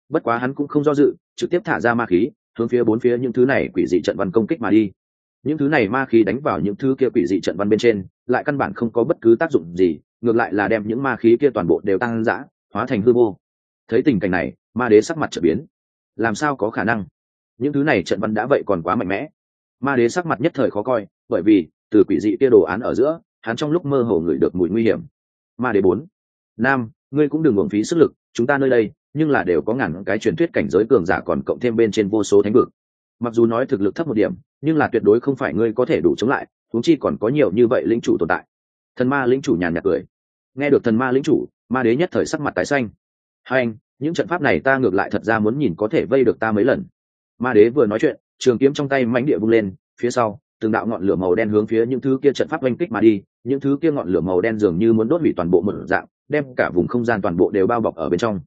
Bất quá hắn cũng không do dự, trực tiếp thả ra ma khí, hướng phía bốn phía những thứ này quỷ dị trận văn công kích mà đi. Những thứ này ma khí đánh vào những thứ kia quỷ dị trận văn bên trên lại căn bản không có bất cứ tác dụng gì, ngược lại là đem những ma khí kia toàn bộ đều tăng dã, hóa thành hư vô. Thấy tình cảnh này, ma đế sắc mặt trở biến. Làm sao có khả năng? Những thứ này trận văn đã vậy còn quá mạnh mẽ. Ma đế sắc mặt nhất thời khó coi, bởi vì, từ quỷ dị kia đồ án ở giữa, hắn trong lúc mơ hồ ngửi được mùi nguy hiểm. Ma đế bốn, nam, ngươi cũng đừng uổng phí sức lực, chúng ta nơi đây, nhưng là đều có ngàn cái truyền thuyết cảnh giới cường giả còn cộng thêm bên trên vô số thánh vực. Mặc dù nói thực lực thấp một điểm, nhưng là tuyệt đối không phải ngươi có thể đủ chống lại huống chi còn có nhiều như vậy lĩnh chủ tồn tại. Thần ma lĩnh chủ nhàn nhạt cười. Nghe được thần ma lĩnh chủ, ma đế nhất thời sắc mặt tái xanh. Hai anh, những trận pháp này ta ngược lại thật ra muốn nhìn có thể vây được ta mấy lần. Ma đế vừa nói chuyện, trường kiếm trong tay mãnh địa vung lên, phía sau, từng đạo ngọn lửa màu đen hướng phía những thứ kia trận pháp oanh kích mà đi, những thứ kia ngọn lửa màu đen dường như muốn đốt hủy toàn bộ một dạng, đem cả vùng không gian toàn bộ đều bao bọc ở bên trong.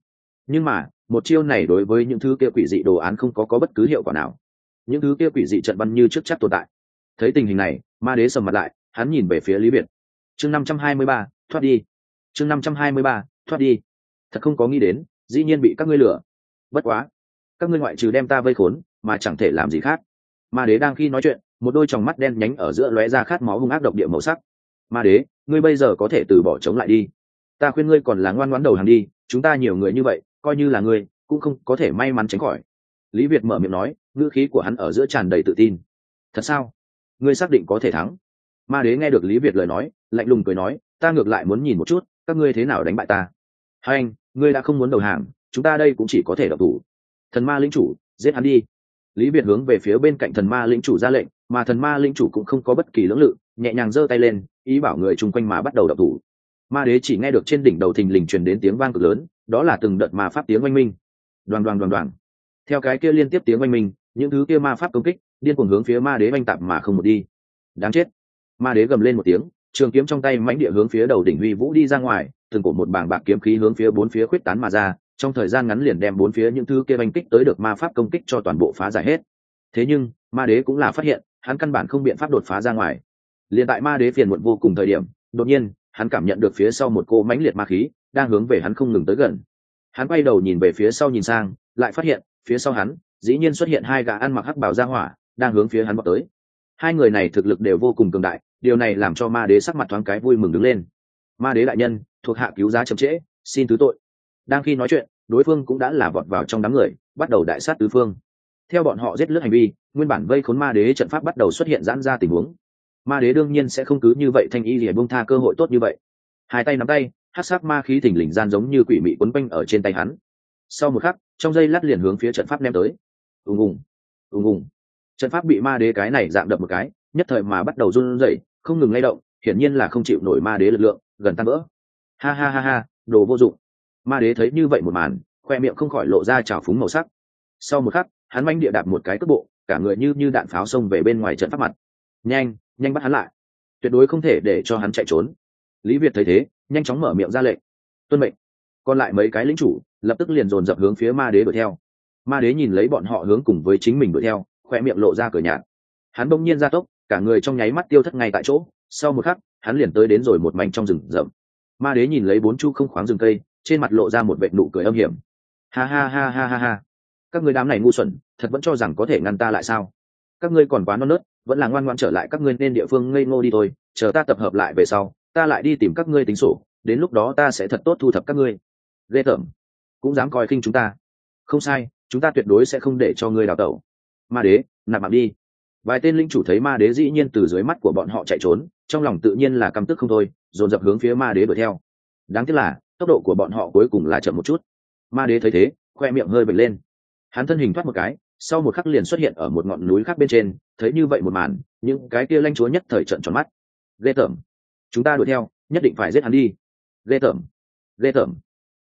Nhưng mà, một chiêu này đối với những thứ kia quỷ dị đồ án không có có bất cứ hiệu quả nào. Những thứ kia quỷ dị trận văn như trước chắc tồn tại. Thấy tình hình này ma đế sầm mặt lại, hắn nhìn về phía lý việt. Chương năm trăm hai mươi ba, thoát đi. Chương năm trăm hai mươi ba, thoát đi. Thật không có nghĩ đến, dĩ nhiên bị các ngươi lừa. Bất quá, các ngươi ngoại trừ đem ta vây khốn, mà chẳng thể làm gì khác. Ma đế đang khi nói chuyện, một đôi tròng mắt đen nhánh ở giữa lóe ra khát máu hung ác độc địa màu sắc. Ma đế, ngươi bây giờ có thể từ bỏ chống lại đi. Ta khuyên ngươi còn là ngoan ngoãn đầu hàng đi, chúng ta nhiều người như vậy, coi như là ngươi, cũng không có thể may mắn tránh khỏi. Lý việt mở miệng nói, ngữ khí của hắn ở giữa tràn đầy tự tin. Thật sao? Ngươi xác định có thể thắng. Ma đế nghe được lý việt lời nói, lạnh lùng cười nói, ta ngược lại muốn nhìn một chút, các ngươi thế nào đánh bại ta. Hai anh, ngươi đã không muốn đầu hàng, chúng ta đây cũng chỉ có thể độc thủ. Thần ma lĩnh chủ, giết hắn đi. Lý việt hướng về phía bên cạnh thần ma lĩnh chủ ra lệnh, mà thần ma lĩnh chủ cũng không có bất kỳ lưỡng lự, nhẹ nhàng giơ tay lên, ý bảo người chung quanh mà bắt đầu độc thủ. Ma đế chỉ nghe được trên đỉnh đầu thình lình truyền đến tiếng vang cực lớn, đó là từng đợt ma pháp tiếng oanh minh. Đoàn đoàn đoàn đoàn theo cái kia liên tiếp tiếng oanh minh, những thứ kia ma pháp công kích điên cuồng hướng phía ma đế oanh tạp mà không một đi. Đáng chết. Ma đế gầm lên một tiếng, trường kiếm trong tay mãnh địa hướng phía đầu đỉnh huy vũ đi ra ngoài, từng cổ một bảng bạc kiếm khí hướng phía bốn phía khuyết tán mà ra, trong thời gian ngắn liền đem bốn phía những thứ kia oanh kích tới được ma pháp công kích cho toàn bộ phá giải hết. Thế nhưng, ma đế cũng là phát hiện, hắn căn bản không biện pháp đột phá ra ngoài. Liền tại ma đế phiền muộn vô cùng thời điểm, đột nhiên, hắn cảm nhận được phía sau một cô mãnh liệt ma khí, đang hướng về hắn không ngừng tới gần. Hắn quay đầu nhìn về phía sau nhìn sang, lại phát hiện, phía sau hắn, dĩ nhiên xuất hiện hai gã ăn mặc hắc bảo ra hỏa đang hướng phía hắn vào tới. Hai người này thực lực đều vô cùng cường đại, điều này làm cho ma đế sắc mặt thoáng cái vui mừng đứng lên. Ma đế đại nhân, thuộc hạ cứu giá chậm trễ, xin thứ tội. Đang khi nói chuyện, đối phương cũng đã là vọt vào trong đám người, bắt đầu đại sát tứ phương. Theo bọn họ giết lướt hành vi, nguyên bản vây khốn ma đế trận pháp bắt đầu xuất hiện giãn ra tình huống. Ma đế đương nhiên sẽ không cứ như vậy thanh y lìa bông tha cơ hội tốt như vậy. Hai tay nắm tay hát sắc ma khí thỉnh lình gian giống như quỷ mị quấn quanh ở trên tay hắn. Sau một khắc, trong dây lát liền hướng phía trận pháp ném tới. Ùng ùng ùng ùng trận pháp bị ma đế cái này dạng đập một cái, nhất thời mà bắt đầu run rẩy, không ngừng lay động, hiển nhiên là không chịu nổi ma đế lực lượng, gần tan vỡ. Ha ha ha ha, đồ vô dụng. Ma đế thấy như vậy một màn, khoe miệng không khỏi lộ ra trào phúng màu sắc. Sau một khắc, hắn manh địa đạp một cái cước bộ, cả người như như đạn pháo xông về bên ngoài trận pháp mặt. Nhanh nhanh bắt hắn lại. Tuyệt đối không thể để cho hắn chạy trốn. Lý việt thấy thế, nhanh chóng mở miệng ra lệnh. Tuân mệnh. Còn lại mấy cái lính chủ, lập tức liền dồn dập hướng phía ma đế đuổi theo. Ma đế nhìn lấy bọn họ hướng cùng với chính mình đuổi theo khoe miệng lộ ra cửa nhạt. Hắn bỗng nhiên ra tốc, cả người trong nháy mắt tiêu thất ngay tại chỗ, sau một khắc, hắn liền tới đến rồi một mảnh trong rừng rậm. Ma đế nhìn lấy bốn chu không khoáng rừng cây, trên mặt lộ ra một vệ nụ cười âm hiểm. Ha ha ha ha ha ha. Các người đám này ngu xuẩn, thật vẫn cho rằng có thể ngăn ta lại sao? Các ngươi còn quá non nớt, vẫn là ngoan ngoan trở lại các ngươi nên địa phương ngây ngô đi thôi, chờ ta tập hợp lại về sau, ta lại đi tìm các ngươi tính sổ, đến lúc đó ta sẽ thật tốt thu thập các ngươi. Ghê tởm. Cũng dám coi khinh chúng ta. Không sai, chúng ta tuyệt đối sẽ không để cho ngươi đào tẩu ma đế, nạp mạng đi. Vài tên linh chủ thấy ma đế dĩ nhiên từ dưới mắt của bọn họ chạy trốn, trong lòng tự nhiên là căm tức không thôi, dồn dập hướng phía ma đế đuổi theo. Đáng tiếc là, tốc độ của bọn họ cuối cùng là chậm một chút. Ma đế thấy thế, khoe miệng hơi bật lên. Hắn thân hình thoát một cái, sau một khắc liền xuất hiện ở một ngọn núi khác bên trên, thấy như vậy một màn, những cái kia lanh chúa nhất thời trận tròn mắt. Ghê tởm. Chúng ta đuổi theo, nhất định phải giết hắn đi. Ghê tởm. Ghê tởm.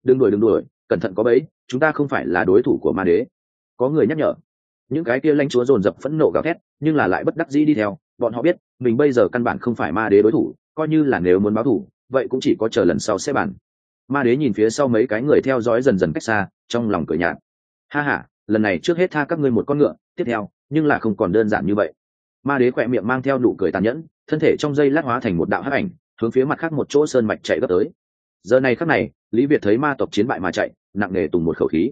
Đừng đuổi đừng đuổi, cẩn thận có bẫy, chúng ta không phải là đối thủ của ma đế. Có người nhắc nhở những cái kia lãnh chúa dồn dập phẫn nộ gào thét, nhưng là lại bất đắc dĩ đi theo. Bọn họ biết, mình bây giờ căn bản không phải ma đế đối thủ, coi như là nếu muốn báo thủ, vậy cũng chỉ có chờ lần sau xếp bàn. Ma đế nhìn phía sau mấy cái người theo dõi dần dần cách xa, trong lòng cười nhạt. Ha ha, lần này trước hết tha các ngươi một con ngựa, tiếp theo, nhưng là không còn đơn giản như vậy. Ma đế khỏe miệng mang theo nụ cười tàn nhẫn, thân thể trong dây lát hóa thành một đạo hắc ảnh, hướng phía mặt khác một chỗ sơn mạch chạy gấp tới. Giờ này khắc này, lý việt thấy ma tộc chiến bại mà chạy, nặng nề tùng một khẩu khí.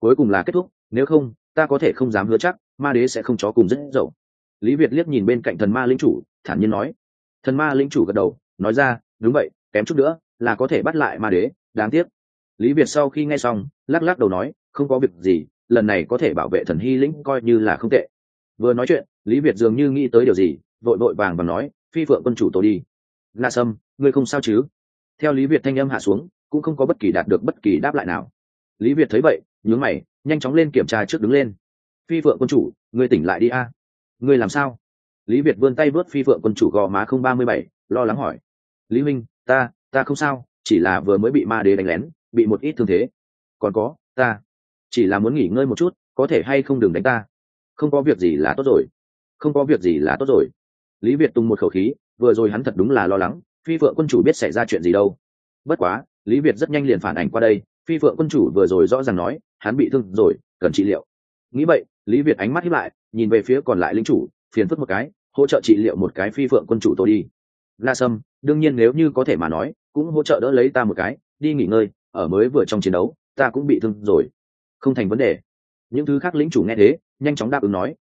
Cuối cùng là kết thúc, nếu không ta có thể không dám hứa chắc, ma đế sẽ không chó cùng rất dậu. Lý việt liếc nhìn bên cạnh thần ma linh chủ, thản nhiên nói. Thần ma linh chủ gật đầu, nói ra, đúng vậy, kém chút nữa, là có thể bắt lại ma đế, đáng tiếc. Lý việt sau khi nghe xong, lắc lắc đầu nói, không có việc gì, lần này có thể bảo vệ thần hy lĩnh coi như là không tệ. Vừa nói chuyện, lý việt dường như nghĩ tới điều gì, vội vội vàng và nói, phi phượng quân chủ tổ đi. La sâm, ngươi không sao chứ? Theo lý việt thanh âm hạ xuống, cũng không có bất kỳ đạt được bất kỳ đáp lại nào. Lý việt thấy vậy, nhướng mày nhanh chóng lên kiểm tra trước đứng lên. Phi phượng quân chủ, ngươi tỉnh lại đi a. Ngươi làm sao? Lý việt vươn tay vớt phi phượng quân chủ gò má không ba mươi bảy, lo lắng hỏi. Lý minh, ta ta không sao, chỉ là vừa mới bị ma đế đánh lén, bị một ít thương thế. Còn có, ta, chỉ là muốn nghỉ ngơi một chút, có thể hay không đừng đánh ta. Không có việc gì là tốt rồi. Không có việc gì là tốt rồi. Lý việt tung một khẩu khí, vừa rồi hắn thật đúng là lo lắng, phi vợ quân chủ biết xảy ra chuyện gì đâu. Bất quá, lý việt rất nhanh liền phản ảnh qua đây, phi vợ quân chủ vừa rồi rõ ràng nói hắn bị thương rồi, cần trị liệu. Nghĩ vậy, lý việt ánh mắt hiếp lại, nhìn về phía còn lại lính chủ, phiền phức một cái, hỗ trợ trị liệu một cái phi phượng quân chủ tôi đi. La sâm, đương nhiên nếu như có thể mà nói, cũng hỗ trợ đỡ lấy ta một cái, đi nghỉ ngơi, ở mới vừa trong chiến đấu, ta cũng bị thương rồi. Không thành vấn đề. Những thứ khác lính chủ nghe thế, nhanh chóng đáp ứng nói.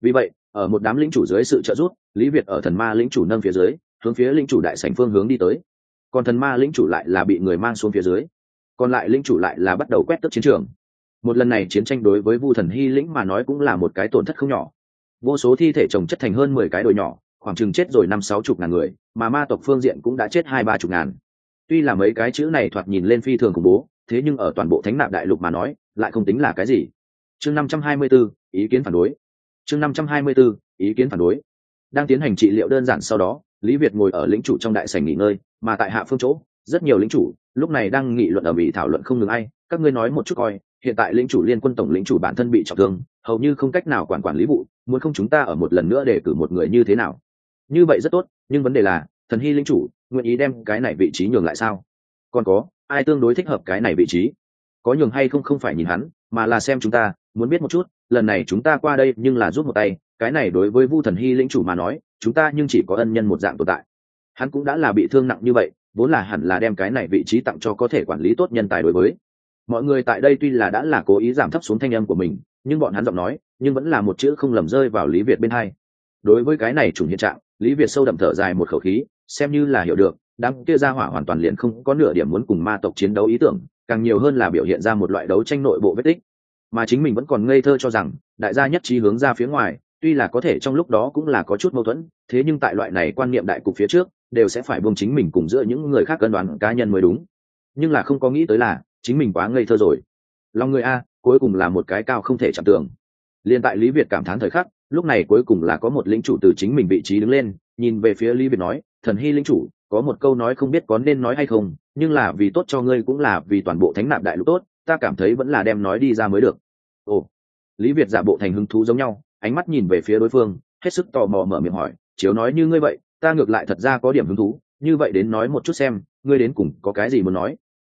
Vì vậy, ở một đám lính chủ dưới sự trợ giúp, lý việt ở thần ma lính chủ nâng phía dưới, hướng phía lính chủ đại sảnh phương hướng đi tới. Còn thần ma lính chủ lại là bị người mang xuống phía dưới. Còn lại lính chủ lại là bắt đầu quét tức chiến trường một lần này chiến tranh đối với vu thần hy lĩnh mà nói cũng là một cái tổn thất không nhỏ. Vô số thi thể trồng chất thành hơn mười cái đồi nhỏ khoảng chừng chết rồi năm sáu chục ngàn người mà ma tộc phương diện cũng đã chết hai ba chục ngàn. Tuy là mấy cái chữ này thoạt nhìn lên phi thường khủng bố thế nhưng ở toàn bộ thánh nạp đại lục mà nói lại không tính là cái gì. Chương năm trăm hai mươi 524, ý kiến phản đối. Chương năm trăm hai mươi 524, ý kiến phản đối. Đang tiến hành trị liệu đơn giản sau đó lý việt ngồi ở lĩnh chủ trong đại sảnh nghỉ ngơi mà tại hạ phương chỗ rất nhiều lĩnh chủ lúc này đang nghị luận ở mỹ thảo luận không ngừng ai các ngươi nói một chút coi hiện tại lĩnh chủ liên quân tổng lĩnh chủ bản thân bị trọng thương, hầu như không cách nào quản quản lý vụ, muốn không chúng ta ở một lần nữa để cử một người như thế nào? Như vậy rất tốt, nhưng vấn đề là, thần hy lĩnh chủ, nguyện ý đem cái này vị trí nhường lại sao? Còn có, ai tương đối thích hợp cái này vị trí? Có nhường hay không không phải nhìn hắn, mà là xem chúng ta, muốn biết một chút, lần này chúng ta qua đây nhưng là rút một tay, cái này đối với vu thần hy lĩnh chủ mà nói, chúng ta nhưng chỉ có ân nhân một dạng tồn tại. Hắn cũng đã là bị thương nặng như vậy, vốn là hẳn là đem cái này vị trí tặng cho có thể quản lý tốt nhân tài đối với mọi người tại đây tuy là đã là cố ý giảm thấp xuống thanh âm của mình, nhưng bọn hắn giọng nói, nhưng vẫn là một chữ không lầm rơi vào lý việt bên hai. Đối với cái này chủng hiện trạng, lý việt sâu đậm thở dài một khẩu khí, xem như là hiểu được, đám kia ra hỏa hoàn toàn liền không có nửa điểm muốn cùng ma tộc chiến đấu ý tưởng, càng nhiều hơn là biểu hiện ra một loại đấu tranh nội bộ vết tích. Mà chính mình vẫn còn ngây thơ cho rằng, đại gia nhất trí hướng ra phía ngoài, tuy là có thể trong lúc đó cũng là có chút mâu thuẫn, thế nhưng tại loại này quan niệm đại cục phía trước, đều sẽ phải buông chính mình cùng giữa những người khác cân đoán cá nhân mới đúng. Nhưng là không có nghĩ tới là chính mình quá ngây thơ rồi. Lòng người a, cuối cùng là một cái cao không thể chạm tưởng liên tại lý việt cảm thán thời khắc, lúc này cuối cùng là có một lĩnh chủ từ chính mình vị trí đứng lên, nhìn về phía lý việt nói, thần hy lĩnh chủ, có một câu nói không biết có nên nói hay không, nhưng là vì tốt cho ngươi cũng là vì toàn bộ thánh nạp đại lục tốt, ta cảm thấy vẫn là đem nói đi ra mới được. Ồ. Lý việt giả bộ thành hứng thú giống nhau, ánh mắt nhìn về phía đối phương, hết sức tò mò mở miệng hỏi, chiếu nói như ngươi vậy, ta ngược lại thật ra có điểm hứng thú, như vậy đến nói một chút xem, ngươi đến cùng có cái gì muốn nói?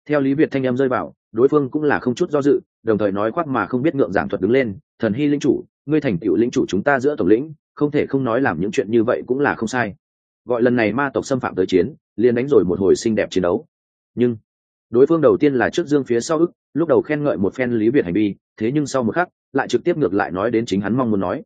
Theo lý việt thanh em rơi vào, đối phương cũng là không chút do dự, đồng thời nói khoác mà không biết ngượng giảng thuật đứng lên, thần hy linh chủ, ngươi thành tựu linh chủ chúng ta giữa tổng lĩnh, không thể không nói làm những chuyện như vậy cũng là không sai. Gọi lần này ma tộc xâm phạm tới chiến, liền đánh rồi một hồi xinh đẹp chiến đấu. Nhưng, đối phương đầu tiên là trước dương phía sau ức, lúc đầu khen ngợi một phen lý việt hành vi, thế nhưng sau một khắc, lại trực tiếp ngược lại nói đến chính hắn mong muốn nói.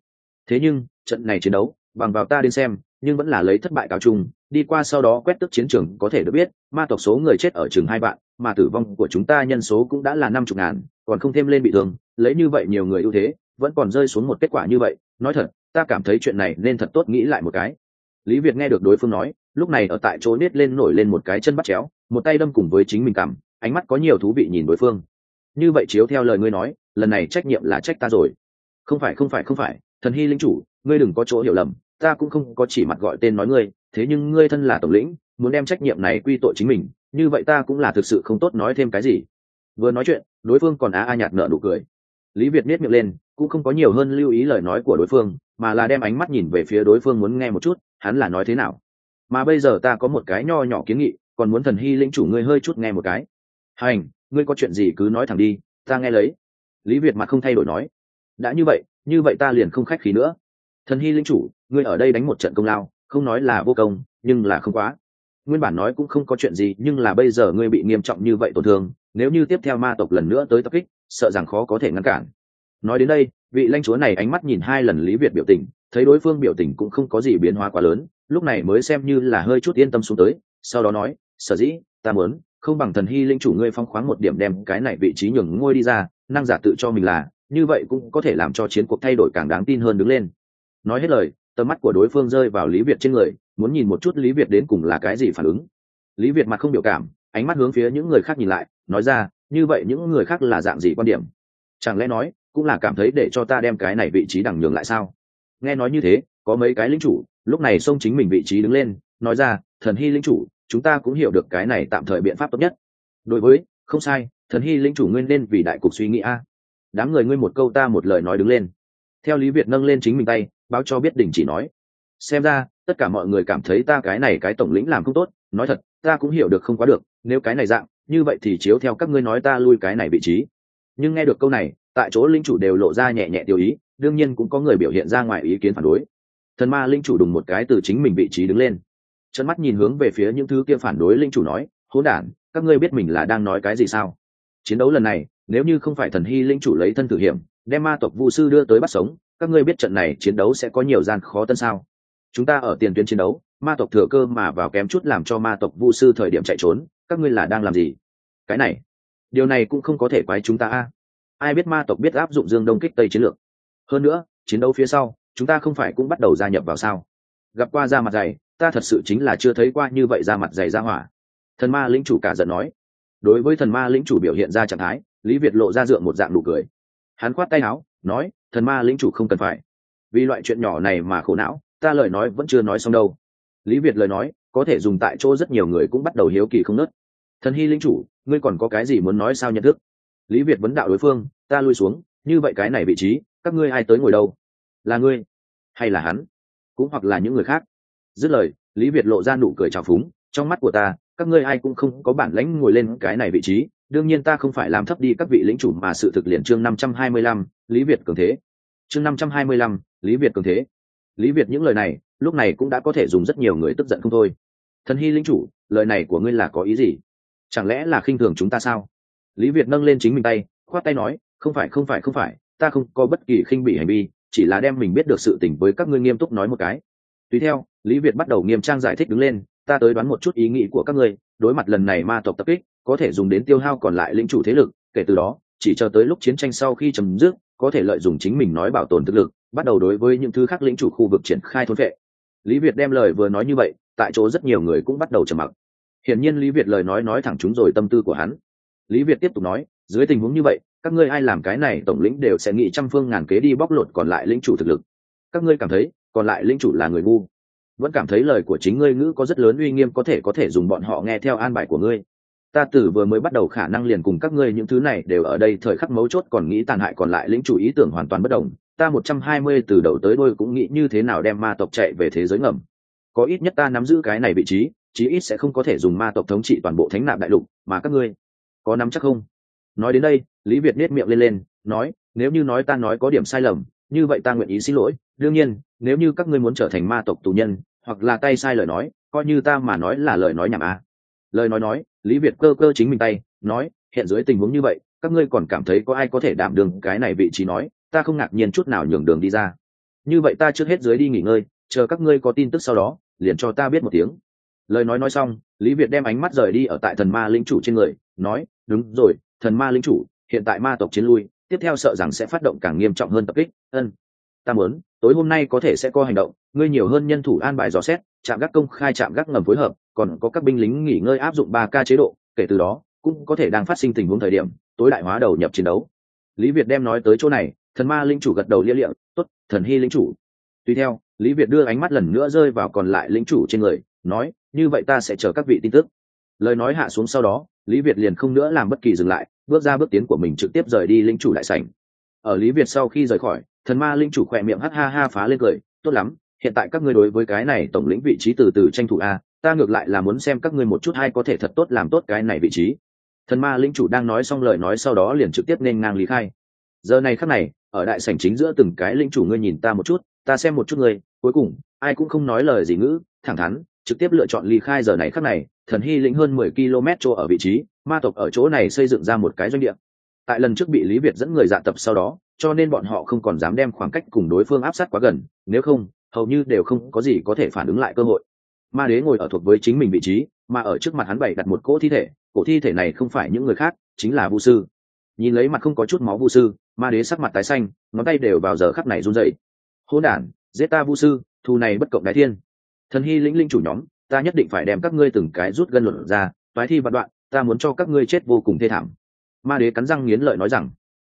Thế nhưng, trận này chiến đấu, bằng vào ta đến xem, nhưng vẫn là lấy thất bại cáo chung, đi qua sau đó quét tức chiến trường có thể được biết, ma tộc số người chết ở chừng hai vạn mà tử vong của chúng ta nhân số cũng đã là năm chục ngàn, còn không thêm lên bị thương, lấy như vậy nhiều người ưu thế, vẫn còn rơi xuống một kết quả như vậy. Nói thật, ta cảm thấy chuyện này nên thật tốt nghĩ lại một cái. Lý việt nghe được đối phương nói, lúc này ở tại chỗ nết lên nổi lên một cái chân bắt chéo, một tay đâm cùng với chính mình cảm ánh mắt có nhiều thú vị nhìn đối phương. Như vậy chiếu theo lời ngươi nói, lần này trách nhiệm là trách ta rồi. Không phải không phải không phải, thần hy linh chủ, ngươi đừng có chỗ hiểu lầm, ta cũng không có chỉ mặt gọi tên nói ngươi, thế nhưng ngươi thân là tổng lĩnh, muốn đem trách nhiệm này quy tội chính mình như vậy ta cũng là thực sự không tốt nói thêm cái gì. Vừa nói chuyện, đối phương còn á a nhạt nợ nụ cười. Lý việt miết miệng lên, cũng không có nhiều hơn lưu ý lời nói của đối phương, mà là đem ánh mắt nhìn về phía đối phương muốn nghe một chút, hắn là nói thế nào. Mà bây giờ ta có một cái nho nhỏ kiến nghị, còn muốn thần hy lĩnh chủ ngươi hơi chút nghe một cái. Hành, ngươi có chuyện gì cứ nói thẳng đi, ta nghe lấy. Lý việt mặt không thay đổi nói. Đã như vậy như vậy ta liền không khách khí nữa. Thần hy linh chủ, ngươi ở đây đánh một trận công lao, không nói là vô công, nhưng là không quá nguyên bản nói cũng không có chuyện gì, nhưng là bây giờ ngươi bị nghiêm trọng như vậy tổn thương, nếu như tiếp theo ma tộc lần nữa tới tập kích, sợ rằng khó có thể ngăn cản. Nói đến đây, vị lãnh chúa này ánh mắt nhìn hai lần lý việt biểu tình, thấy đối phương biểu tình cũng không có gì biến hóa quá lớn, lúc này mới xem như là hơi chút yên tâm xuống tới, sau đó nói, sở dĩ, ta muốn, không bằng thần hy linh chủ ngươi phong khoáng một điểm đem cái này vị trí nhường ngôi đi ra, năng giả tự cho mình là, như vậy cũng có thể làm cho chiến cuộc thay đổi càng đáng tin hơn đứng lên. Nói hết lời, tầm mắt của đối phương rơi vào lý việt trên người muốn nhìn một chút lý việt đến cùng là cái gì phản ứng. Lý việt mặt không biểu cảm, ánh mắt hướng phía những người khác nhìn lại, nói ra, như vậy những người khác là dạng gì quan điểm? Chẳng lẽ nói, cũng là cảm thấy để cho ta đem cái này vị trí đằng nhường lại sao? Nghe nói như thế, có mấy cái lính chủ, lúc này xông chính mình vị trí đứng lên, nói ra, thần hy lính chủ, chúng ta cũng hiểu được cái này tạm thời biện pháp tốt nhất. Đối với, không sai, thần hy lính chủ nguyên nên vì đại cục suy nghĩ a. Đám người ngươi một câu ta một lời nói đứng lên. Theo lý việt nâng lên chính mình tay, báo cho biết đình chỉ nói. Xem ra tất cả mọi người cảm thấy ta cái này cái tổng lĩnh làm không tốt, nói thật, ta cũng hiểu được không quá được, nếu cái này dạng, như vậy thì chiếu theo các ngươi nói ta lui cái này vị trí. Nhưng nghe được câu này, tại chỗ linh chủ đều lộ ra nhẹ nhẹ tiêu ý, đương nhiên cũng có người biểu hiện ra ngoài ý kiến phản đối. Thần ma linh chủ đùng một cái từ chính mình vị trí đứng lên. Chân mắt nhìn hướng về phía những thứ kia phản đối linh chủ nói, hỗn đản, các ngươi biết mình là đang nói cái gì sao? Chiến đấu lần này, nếu như không phải thần hy linh chủ lấy thân thử hiểm, đem ma tộc vu sư đưa tới bắt sống, các ngươi biết trận này chiến đấu sẽ có nhiều gian khó tân sao? Chúng ta ở tiền tuyến chiến đấu, ma tộc thừa cơ mà vào kém chút làm cho ma tộc vu sư thời điểm chạy trốn, các ngươi là đang làm gì? Cái này, điều này cũng không có thể quái chúng ta a. Ai biết ma tộc biết áp dụng dương đông kích tây chiến lược? Hơn nữa, chiến đấu phía sau, chúng ta không phải cũng bắt đầu gia nhập vào sao? Gặp qua da mặt dày, ta thật sự chính là chưa thấy qua như vậy da mặt dày ra hỏa. Thần ma lĩnh chủ cả giận nói. Đối với thần ma lĩnh chủ biểu hiện ra trạng thái, lý việt lộ ra dựa một dạng nụ cười. Hắn khoát tay áo, nói, thần ma lĩnh chủ không cần phải. Vì loại chuyện nhỏ này mà khổ não ta lời nói vẫn chưa nói xong đâu. Lý việt lời nói, có thể dùng tại chỗ rất nhiều người cũng bắt đầu hiếu kỳ không nớt. Thần hy lĩnh chủ, ngươi còn có cái gì muốn nói sao nhận thức? Lý việt vấn đạo đối phương, ta lui xuống, như vậy cái này vị trí, các ngươi ai tới ngồi đâu? Là ngươi hay là hắn? Cũng hoặc là những người khác. Dứt lời, lý việt lộ ra nụ cười trào phúng, trong mắt của ta, các ngươi ai cũng không có bản lãnh ngồi lên cái này vị trí, đương nhiên ta không phải làm thấp đi các vị lĩnh chủ mà sự thực liền chương năm trăm hai mươi lăm, lý việt cường thế. Chương năm trăm hai mươi lăm, lý việt cường thế lý việt những lời này, lúc này cũng đã có thể dùng rất nhiều người tức giận không thôi. Thần hy linh chủ, lời này của ngươi là có ý gì? Chẳng lẽ là khinh thường chúng ta sao? Lý việt nâng lên chính mình tay, khoát tay nói, không phải không phải không phải, ta không có bất kỳ khinh bị hành vi, chỉ là đem mình biết được sự tình với các ngươi nghiêm túc nói một cái. Tùy theo, lý việt bắt đầu nghiêm trang giải thích đứng lên, ta tới đoán một chút ý nghĩ của các ngươi, đối mặt lần này ma tộc tập kích, có thể dùng đến tiêu hao còn lại lĩnh chủ thế lực, kể từ đó, chỉ chờ tới lúc chiến tranh sau khi chấm dứt, có thể lợi dụng chính mình nói bảo tồn thực lực bắt đầu đối với những thứ khác lĩnh chủ khu vực triển khai thôn vệ. Lý việt đem lời vừa nói như vậy, tại chỗ rất nhiều người cũng bắt đầu trầm mặc. Hiển nhiên lý việt lời nói nói thẳng chúng rồi tâm tư của hắn. Lý việt tiếp tục nói, dưới tình huống như vậy, các ngươi ai làm cái này, tổng lĩnh đều sẽ nghĩ trăm phương ngàn kế đi bóc lột còn lại lĩnh chủ thực lực. Các ngươi cảm thấy, còn lại lĩnh chủ là người ngu. Vẫn cảm thấy lời của chính ngươi ngữ có rất lớn uy nghiêm có thể có thể dùng bọn họ nghe theo an bài của ngươi. Ta tử vừa mới bắt đầu khả năng liền cùng các ngươi những thứ này đều ở đây thời khắc mấu chốt còn nghĩ tàn hại còn lại lĩnh chủ ý tưởng hoàn toàn bất đồng ta một trăm hai mươi từ đầu tới đôi cũng nghĩ như thế nào đem ma tộc chạy về thế giới ngầm. Có ít nhất ta nắm giữ cái này vị trí, chí ít sẽ không có thể dùng ma tộc thống trị toàn bộ thánh nạp đại lục, mà các ngươi có nắm chắc không? Nói đến đây, lý việt nết miệng lên lên, nói, nếu như nói ta nói có điểm sai lầm, như vậy ta nguyện ý xin lỗi. Đương nhiên, nếu như các ngươi muốn trở thành ma tộc tù nhân, hoặc là tay sai lời nói, coi như ta mà nói là lời nói nhảm a lời nói nói, lý việt cơ cơ chính mình tay, nói, hiện dưới tình huống như vậy, các ngươi còn cảm thấy có ai có thể đảm đường cái này vị trí nói? Ta không ngạc nhiên chút nào nhường đường đi ra. Như vậy ta trước hết dưới đi nghỉ ngơi, chờ các ngươi có tin tức sau đó, liền cho ta biết một tiếng. Lời nói nói xong, lý việt đem ánh mắt rời đi ở tại thần ma linh chủ trên người, nói, đúng rồi, thần ma linh chủ, hiện tại ma tộc chiến lui, tiếp theo sợ rằng sẽ phát động càng nghiêm trọng hơn tập kích. Ân, ta muốn, tối hôm nay có thể sẽ có hành động, ngươi nhiều hơn nhân thủ an bài dò xét chạm gác công khai chạm gác ngầm phối hợp, còn có các binh lính nghỉ ngơi áp dụng ba k chế độ, kể từ đó, cũng có thể đang phát sinh tình huống thời điểm, tối đại hóa đầu nhập chiến đấu. Lý việt đem nói tới chỗ này thần ma linh chủ gật đầu lia liệm tốt, thần hy linh chủ. Tuy theo, lý việt đưa ánh mắt lần nữa rơi vào còn lại linh chủ trên người, nói, như vậy ta sẽ chờ các vị tin tức. Lời nói hạ xuống sau đó, lý việt liền không nữa làm bất kỳ dừng lại, bước ra bước tiến của mình trực tiếp rời đi linh chủ đại sảnh. Ở lý việt sau khi rời khỏi, thần ma linh chủ khỏe miệng hắt ha ha phá lên cười, tốt lắm, hiện tại các ngươi đối với cái này tổng lĩnh vị trí từ từ tranh thủ a, ta ngược lại là muốn xem các ngươi một chút hay có thể thật tốt làm tốt cái này vị trí. Thần ma linh chủ đang nói xong lời nói sau đó liền trực tiếp nên ngang lý khai. Giờ này khắc này ở đại sảnh chính giữa từng cái linh chủ ngươi nhìn ta một chút, ta xem một chút ngươi, cuối cùng, ai cũng không nói lời gì ngữ, thẳng thắn, trực tiếp lựa chọn ly khai giờ này khắc này, thần hy lĩnh hơn mười km chỗ ở vị trí, ma tộc ở chỗ này xây dựng ra một cái doanh địa. Tại lần trước bị lý việt dẫn người dạ tập sau đó, cho nên bọn họ không còn dám đem khoảng cách cùng đối phương áp sát quá gần, nếu không, hầu như đều không có gì có thể phản ứng lại cơ hội. Ma đế ngồi ở thuộc với chính mình vị trí, mà ở trước mặt hắn bày đặt một cỗ thi thể, cỗ thi thể này không phải những người khác, chính là vu sư nhìn lấy mặt không có chút máu vu sư, ma đế sắc mặt tái xanh, ngón tay đều vào giờ khắc này run dậy hôn đản, giết ta vu sư, thù này bất cộng đái thiên. Thần hy lĩnh linh chủ nhóm, ta nhất định phải đem các ngươi từng cái rút gân luận ra, toái thi vạn đoạn, ta muốn cho các ngươi chết vô cùng thê thảm. Ma đế cắn răng nghiến lợi nói rằng.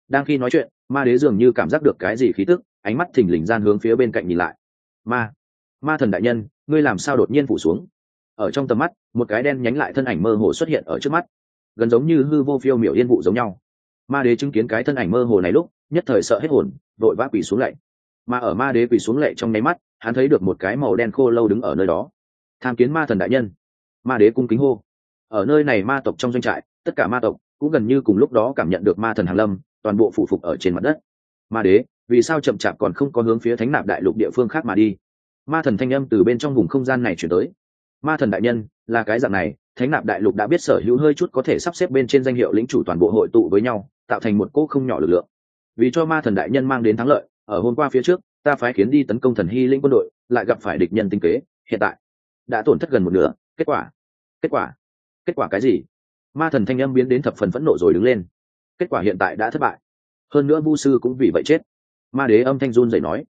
Đang khi nói chuyện, ma đế dường như cảm giác được cái gì khí tức, ánh mắt thình lình gian hướng phía bên cạnh nhìn lại. Ma ma thần đại nhân, ngươi làm sao đột nhiên phủ xuống? Ở trong tầm mắt, một cái đen nhánh lại thân ảnh mơ hồ xuất hiện ở trước mắt. Gần giống như hư vô phiêu miểu yên vụ giống nhau ma đế chứng kiến cái thân ảnh mơ hồ này lúc, nhất thời sợ hết hồn, vội vã quỳ xuống lạy. Mà ở ma đế quỳ xuống lệ trong nháy mắt, hắn thấy được một cái màu đen khô lâu đứng ở nơi đó. Tham kiến ma thần đại nhân. Ma đế cung kính hô. Ở nơi này ma tộc trong doanh trại, tất cả ma tộc cũng gần như cùng lúc đó cảm nhận được ma thần hàn lâm, toàn bộ phủ phục ở trên mặt đất. Ma đế, vì sao chậm chạp còn không có hướng phía thánh nạp đại lục địa phương khác mà đi? Ma thần thanh âm từ bên trong vùng không gian này chuyển tới. Ma thần đại nhân, là cái dạng này thánh nạp đại lục đã biết sở hữu hơi chút có thể sắp xếp bên trên danh hiệu lĩnh chủ toàn bộ hội tụ với nhau, tạo thành một cỗ không nhỏ lực lượng. Vì cho ma thần đại nhân mang đến thắng lợi, ở hôm qua phía trước, ta phái khiến đi tấn công thần hy lĩnh quân đội, lại gặp phải địch nhân tinh kế, hiện tại đã tổn thất gần một nửa. Kết quả kết quả kết quả cái gì? Ma thần thanh âm biến đến thập phần phẫn nộ rồi đứng lên. Kết quả hiện tại đã thất bại. Hơn nữa vu sư cũng vì vậy chết. Ma đế âm thanh run dậy nói,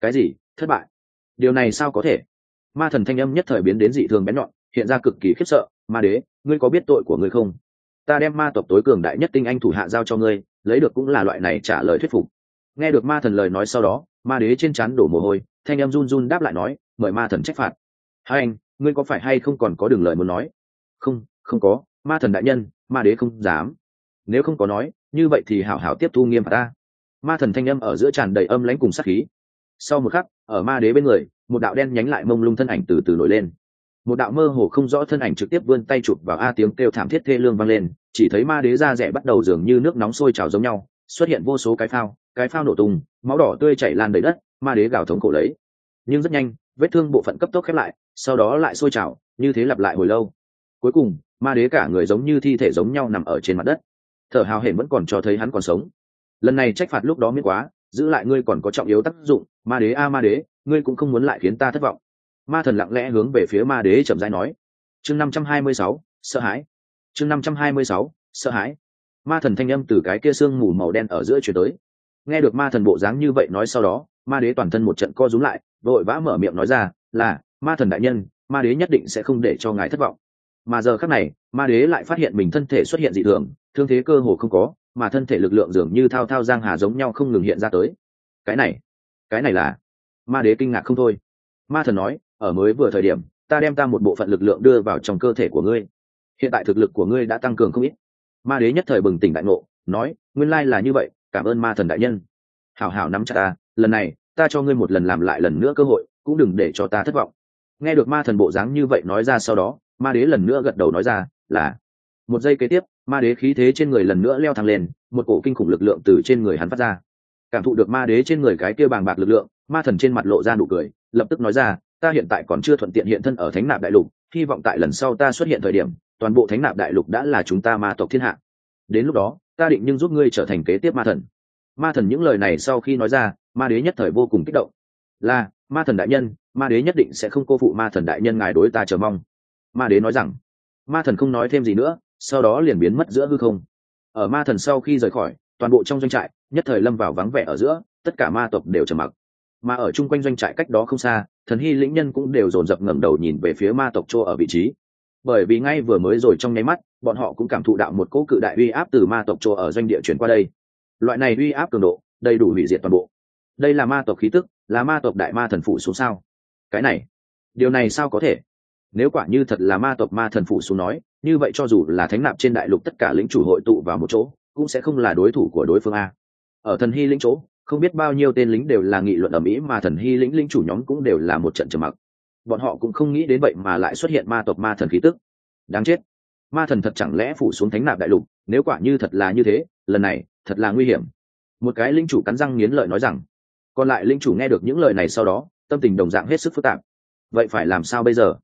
cái gì? Thất bại? Điều này sao có thể? Ma thần thanh âm nhất thời biến đến dị thường bén nhọn, hiện ra cực kỳ khiếp sợ ma đế, ngươi có biết tội của ngươi không? Ta đem ma tộc tối cường đại nhất tinh anh thủ hạ giao cho ngươi, lấy được cũng là loại này trả lời thuyết phục. Nghe được ma thần lời nói sau đó, ma đế trên trán đổ mồ hôi, thanh em run run đáp lại nói, mời ma thần trách phạt. Hai anh, ngươi có phải hay không còn có đường lời muốn nói? Không không có, ma thần đại nhân, ma đế không dám. Nếu không có nói, như vậy thì hảo hảo tiếp thu nghiêm phạt ta. Ma thần thanh âm ở giữa tràn đầy âm lãnh cùng sát khí. Sau một khắc, ở ma đế bên người, một đạo đen nhánh lại mông lung thân ảnh từ từ nổi lên một đạo mơ hồ không rõ thân ảnh trực tiếp vươn tay chụp vào a tiếng kêu thảm thiết thê lương vang lên, chỉ thấy ma đế da rẻ bắt đầu dường như nước nóng sôi trào giống nhau, xuất hiện vô số cái phao cái phao nổ tung, máu đỏ tươi chảy lan đầy đất, ma đế gào thống cổ lấy. Nhưng rất nhanh, vết thương bộ phận cấp tốc khép lại, sau đó lại sôi trào, như thế lặp lại hồi lâu. Cuối cùng, ma đế cả người giống như thi thể giống nhau nằm ở trên mặt đất. Thở hào hển vẫn còn cho thấy hắn còn sống. Lần này trách phạt lúc đó miễn quá, giữ lại ngươi còn có trọng yếu tác dụng, ma đế a ma đế, ngươi cũng không muốn lại khiến ta thất vọng ma thần lặng lẽ hướng về phía ma đế chậm rãi nói. Chương năm trăm hai mươi sáu, sợ hãi. Chương năm trăm hai mươi sáu, sợ hãi. Ma thần thanh âm từ cái kia sương mù màu đen ở giữa chuyển tới. Nghe được ma thần bộ dáng như vậy nói sau đó, ma đế toàn thân một trận co rúm lại, vội vã mở miệng nói ra, là, ma thần đại nhân, ma đế nhất định sẽ không để cho ngài thất vọng. Mà giờ khác này, ma đế lại phát hiện mình thân thể xuất hiện dị thường, thương thế cơ hồ không có, mà thân thể lực lượng dường như thao thao giang hà giống nhau không ngừng hiện ra tới. Cái này cái này là? Ma đế kinh ngạc không thôi. Ma thần nói ở mới vừa thời điểm, ta đem ta một bộ phận lực lượng đưa vào trong cơ thể của ngươi. Hiện tại thực lực của ngươi đã tăng cường không ít. Ma đế nhất thời bừng tỉnh đại ngộ, nói, nguyên lai là như vậy, cảm ơn ma thần đại nhân. Hảo hảo nắm chặt ta, lần này, ta cho ngươi một lần làm lại lần nữa cơ hội, cũng đừng để cho ta thất vọng. Nghe được ma thần bộ dáng như vậy nói ra sau đó, ma đế lần nữa gật đầu nói ra, là. Một giây kế tiếp, ma đế khí thế trên người lần nữa leo thang lên, một cổ kinh khủng lực lượng từ trên người hắn phát ra. Cảm thụ được ma đế trên người cái kia bàng bạc lực lượng, ma thần trên mặt lộ ra nụ cười, lập tức nói ra ta hiện tại còn chưa thuận tiện hiện thân ở thánh nạp đại lục, hy vọng tại lần sau ta xuất hiện thời điểm, toàn bộ thánh nạp đại lục đã là chúng ta ma tộc thiên hạ. Đến lúc đó, ta định nhưng giúp ngươi trở thành kế tiếp ma thần. Ma thần những lời này sau khi nói ra, ma đế nhất thời vô cùng kích động. Là, ma thần đại nhân, ma đế nhất định sẽ không cô phụ ma thần đại nhân ngài đối ta chờ mong. Ma đế nói rằng. Ma thần không nói thêm gì nữa, sau đó liền biến mất giữa hư không. Ở ma thần sau khi rời khỏi, toàn bộ trong doanh trại, nhất thời lâm vào vắng vẻ ở giữa, tất cả ma tộc đều trầm mặc mà ở chung quanh doanh trại cách đó không xa, thần hy lĩnh nhân cũng đều dồn dập ngẩng đầu nhìn về phía ma tộc chỗ ở vị trí. Bởi vì ngay vừa mới rồi trong nháy mắt, bọn họ cũng cảm thụ đạo một cỗ cự đại uy áp từ ma tộc chỗ ở doanh địa chuyển qua đây. Loại này uy áp cường độ, đầy đủ hủy diệt toàn bộ. Đây là ma tộc khí tức, là ma tộc đại ma thần phụ xuống sao? Cái này, điều này sao có thể? Nếu quả như thật là ma tộc ma thần phụ xuống nói, như vậy cho dù là thánh nạp trên đại lục tất cả lĩnh chủ hội tụ vào một chỗ, cũng sẽ không là đối thủ của đối phương a. Ở thần hy lĩnh chỗ không biết bao nhiêu tên lính đều là nghị luận ở mỹ mà thần hy lĩnh lĩnh chủ nhóm cũng đều là một trận trầm mặc. Bọn họ cũng không nghĩ đến vậy mà lại xuất hiện ma tộc ma thần khí tức. Đáng chết. Ma thần thật chẳng lẽ phủ xuống thánh nạp đại lục? Nếu quả như thật là như thế, lần này, thật là nguy hiểm. Một cái linh chủ cắn răng nghiến lợi nói rằng, còn lại linh chủ nghe được những lời này sau đó, tâm tình đồng dạng hết sức phức tạp. Vậy phải làm sao bây giờ?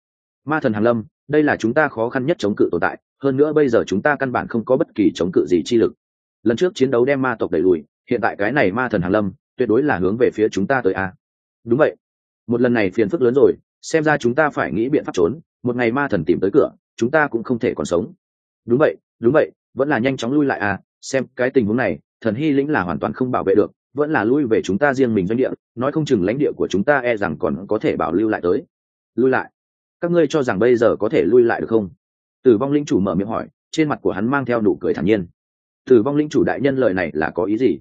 Ma thần hàn lâm, đây là chúng ta khó khăn nhất chống cự tồn tại, hơn nữa bây giờ chúng ta căn bản không có bất kỳ chống cự gì chi lực. Lần trước chiến đấu đem ma tộc đẩy lùi hiện tại cái này ma thần hàn lâm, tuyệt đối là hướng về phía chúng ta tới a. Đúng vậy. Một lần này phiền phức lớn rồi, xem ra chúng ta phải nghĩ biện pháp trốn, một ngày ma thần tìm tới cửa, chúng ta cũng không thể còn sống. Đúng vậy đúng vậy, vẫn là nhanh chóng lui lại à xem cái tình huống này, thần hy lĩnh là hoàn toàn không bảo vệ được, vẫn là lui về chúng ta riêng mình doanh địa, nói không chừng lãnh địa của chúng ta e rằng còn có thể bảo lưu lại tới. Lui lại. Các ngươi cho rằng bây giờ có thể lui lại được không? Tử vong linh chủ mở miệng hỏi, trên mặt của hắn mang theo nụ cười thản nhiên. Tử vong linh chủ đại nhân lời này là có ý gì?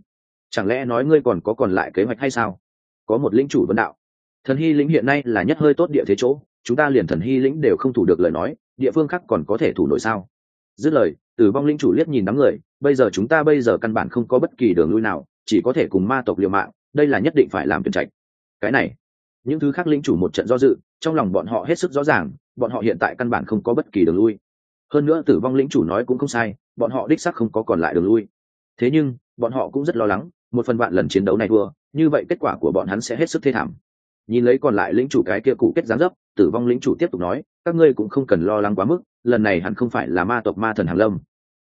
Chẳng lẽ nói ngươi còn có còn lại kế hoạch hay sao? Có một linh chủ vấn đạo. Thần hy lĩnh hiện nay là nhất hơi tốt địa thế chỗ, chúng ta liền thần hy lĩnh đều không thủ được lời nói, địa phương khác còn có thể thủ nổi sao? Dứt lời tử vong linh chủ liếc nhìn đám người, bây giờ chúng ta bây giờ căn bản không có bất kỳ đường lui nào, chỉ có thể cùng ma tộc liều mạng, đây là nhất định phải làm tuyển trạch. Cái này, những thứ khác linh chủ một trận do dự, trong lòng bọn họ hết sức rõ ràng, bọn họ hiện tại căn bản không có bất kỳ đường lui. Hơn nữa tử vong lĩnh chủ nói cũng không sai, bọn họ đích sắc không có còn lại đường lui. Thế nhưng, bọn họ cũng rất lo lắng một phần vạn lần chiến đấu này thua, như vậy kết quả của bọn hắn sẽ hết sức thê thảm. Nhìn lấy còn lại lĩnh chủ cái kia cụ kết gián dấp, tử vong lĩnh chủ tiếp tục nói, các ngươi cũng không cần lo lắng quá mức, lần này hắn không phải là ma tộc ma thần hàn lâm.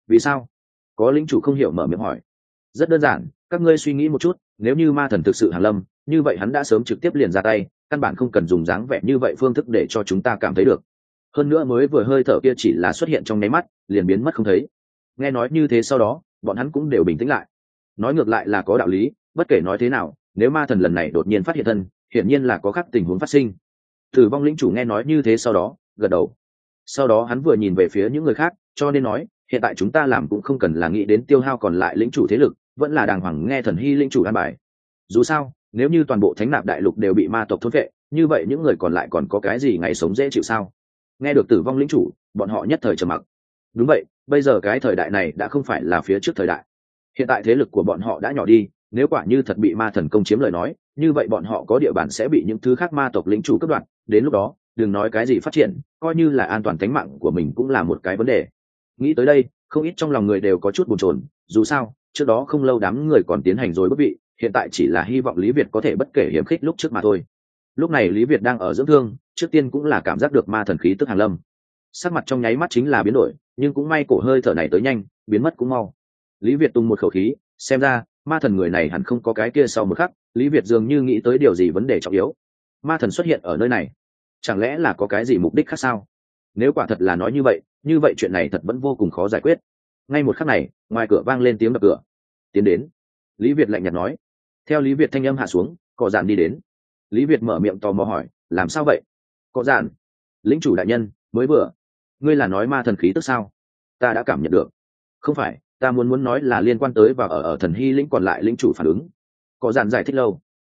Vì sao? Có lĩnh chủ không hiểu mở miệng hỏi. Rất đơn giản, các ngươi suy nghĩ một chút, nếu như ma thần thực sự hàn lâm, như vậy hắn đã sớm trực tiếp liền ra tay, căn bản không cần dùng dáng vẻ như vậy phương thức để cho chúng ta cảm thấy được. Hơn nữa mới vừa hơi thở kia chỉ là xuất hiện trong nháy mắt, liền biến mất không thấy. Nghe nói như thế sau đó, bọn hắn cũng đều bình tĩnh lại nói ngược lại là có đạo lý, bất kể nói thế nào, nếu ma thần lần này đột nhiên phát hiện thân, hiển nhiên là có các tình huống phát sinh. Tử vong lĩnh chủ nghe nói như thế sau đó, gật đầu. Sau đó hắn vừa nhìn về phía những người khác, cho nên nói, hiện tại chúng ta làm cũng không cần là nghĩ đến tiêu hao còn lại lĩnh chủ thế lực, vẫn là đàng hoàng nghe thần hy lĩnh chủ an bài. Dù sao, nếu như toàn bộ thánh nạp đại lục đều bị ma tộc thốt vệ, như vậy những người còn lại còn có cái gì ngày sống dễ chịu sao? Nghe được tử vong lĩnh chủ, bọn họ nhất thời trầm mặc. Đúng vậy, bây giờ cái thời đại này đã không phải là phía trước thời đại hiện tại thế lực của bọn họ đã nhỏ đi, nếu quả như thật bị ma thần công chiếm lời nói, như vậy bọn họ có địa bàn sẽ bị những thứ khác ma tộc lĩnh chủ cướp đoạt. Đến lúc đó, đừng nói cái gì phát triển, coi như là an toàn tính mạng của mình cũng là một cái vấn đề. Nghĩ tới đây, không ít trong lòng người đều có chút bồn chồn, dù sao, trước đó không lâu đám người còn tiến hành rồi bất vị, hiện tại chỉ là hy vọng lý việt có thể bất kể hiểm khích lúc trước mà thôi. Lúc này lý việt đang ở dưỡng thương, trước tiên cũng là cảm giác được ma thần khí tức hàn lâm. Sắc mặt trong nháy mắt chính là biến đổi, nhưng cũng may cổ hơi thở này tới nhanh, biến mất cũng mau lý việt tung một khẩu khí, xem ra, ma thần người này hẳn không có cái kia sau một khắc, lý việt dường như nghĩ tới điều gì vấn đề trọng yếu. Ma thần xuất hiện ở nơi này, chẳng lẽ là có cái gì mục đích khác sao? Nếu quả thật là nói như vậy như vậy chuyện này thật vẫn vô cùng khó giải quyết. Ngay một khắc này, ngoài cửa vang lên tiếng đập cửa. Tiến đến. Lý việt lạnh nhạt nói. Theo lý việt thanh âm hạ xuống, cọ dạn đi đến. Lý việt mở miệng tò mò hỏi, làm sao vậy? Cọ dạn lính chủ đại nhân, mới vừa. Ngươi là nói ma thần khí tức sao? Ta đã cảm nhận được. Không phải ta muốn muốn nói là liên quan tới và ở ở thần hy lĩnh còn lại lĩnh chủ phản ứng. Có giản giải thích lâu.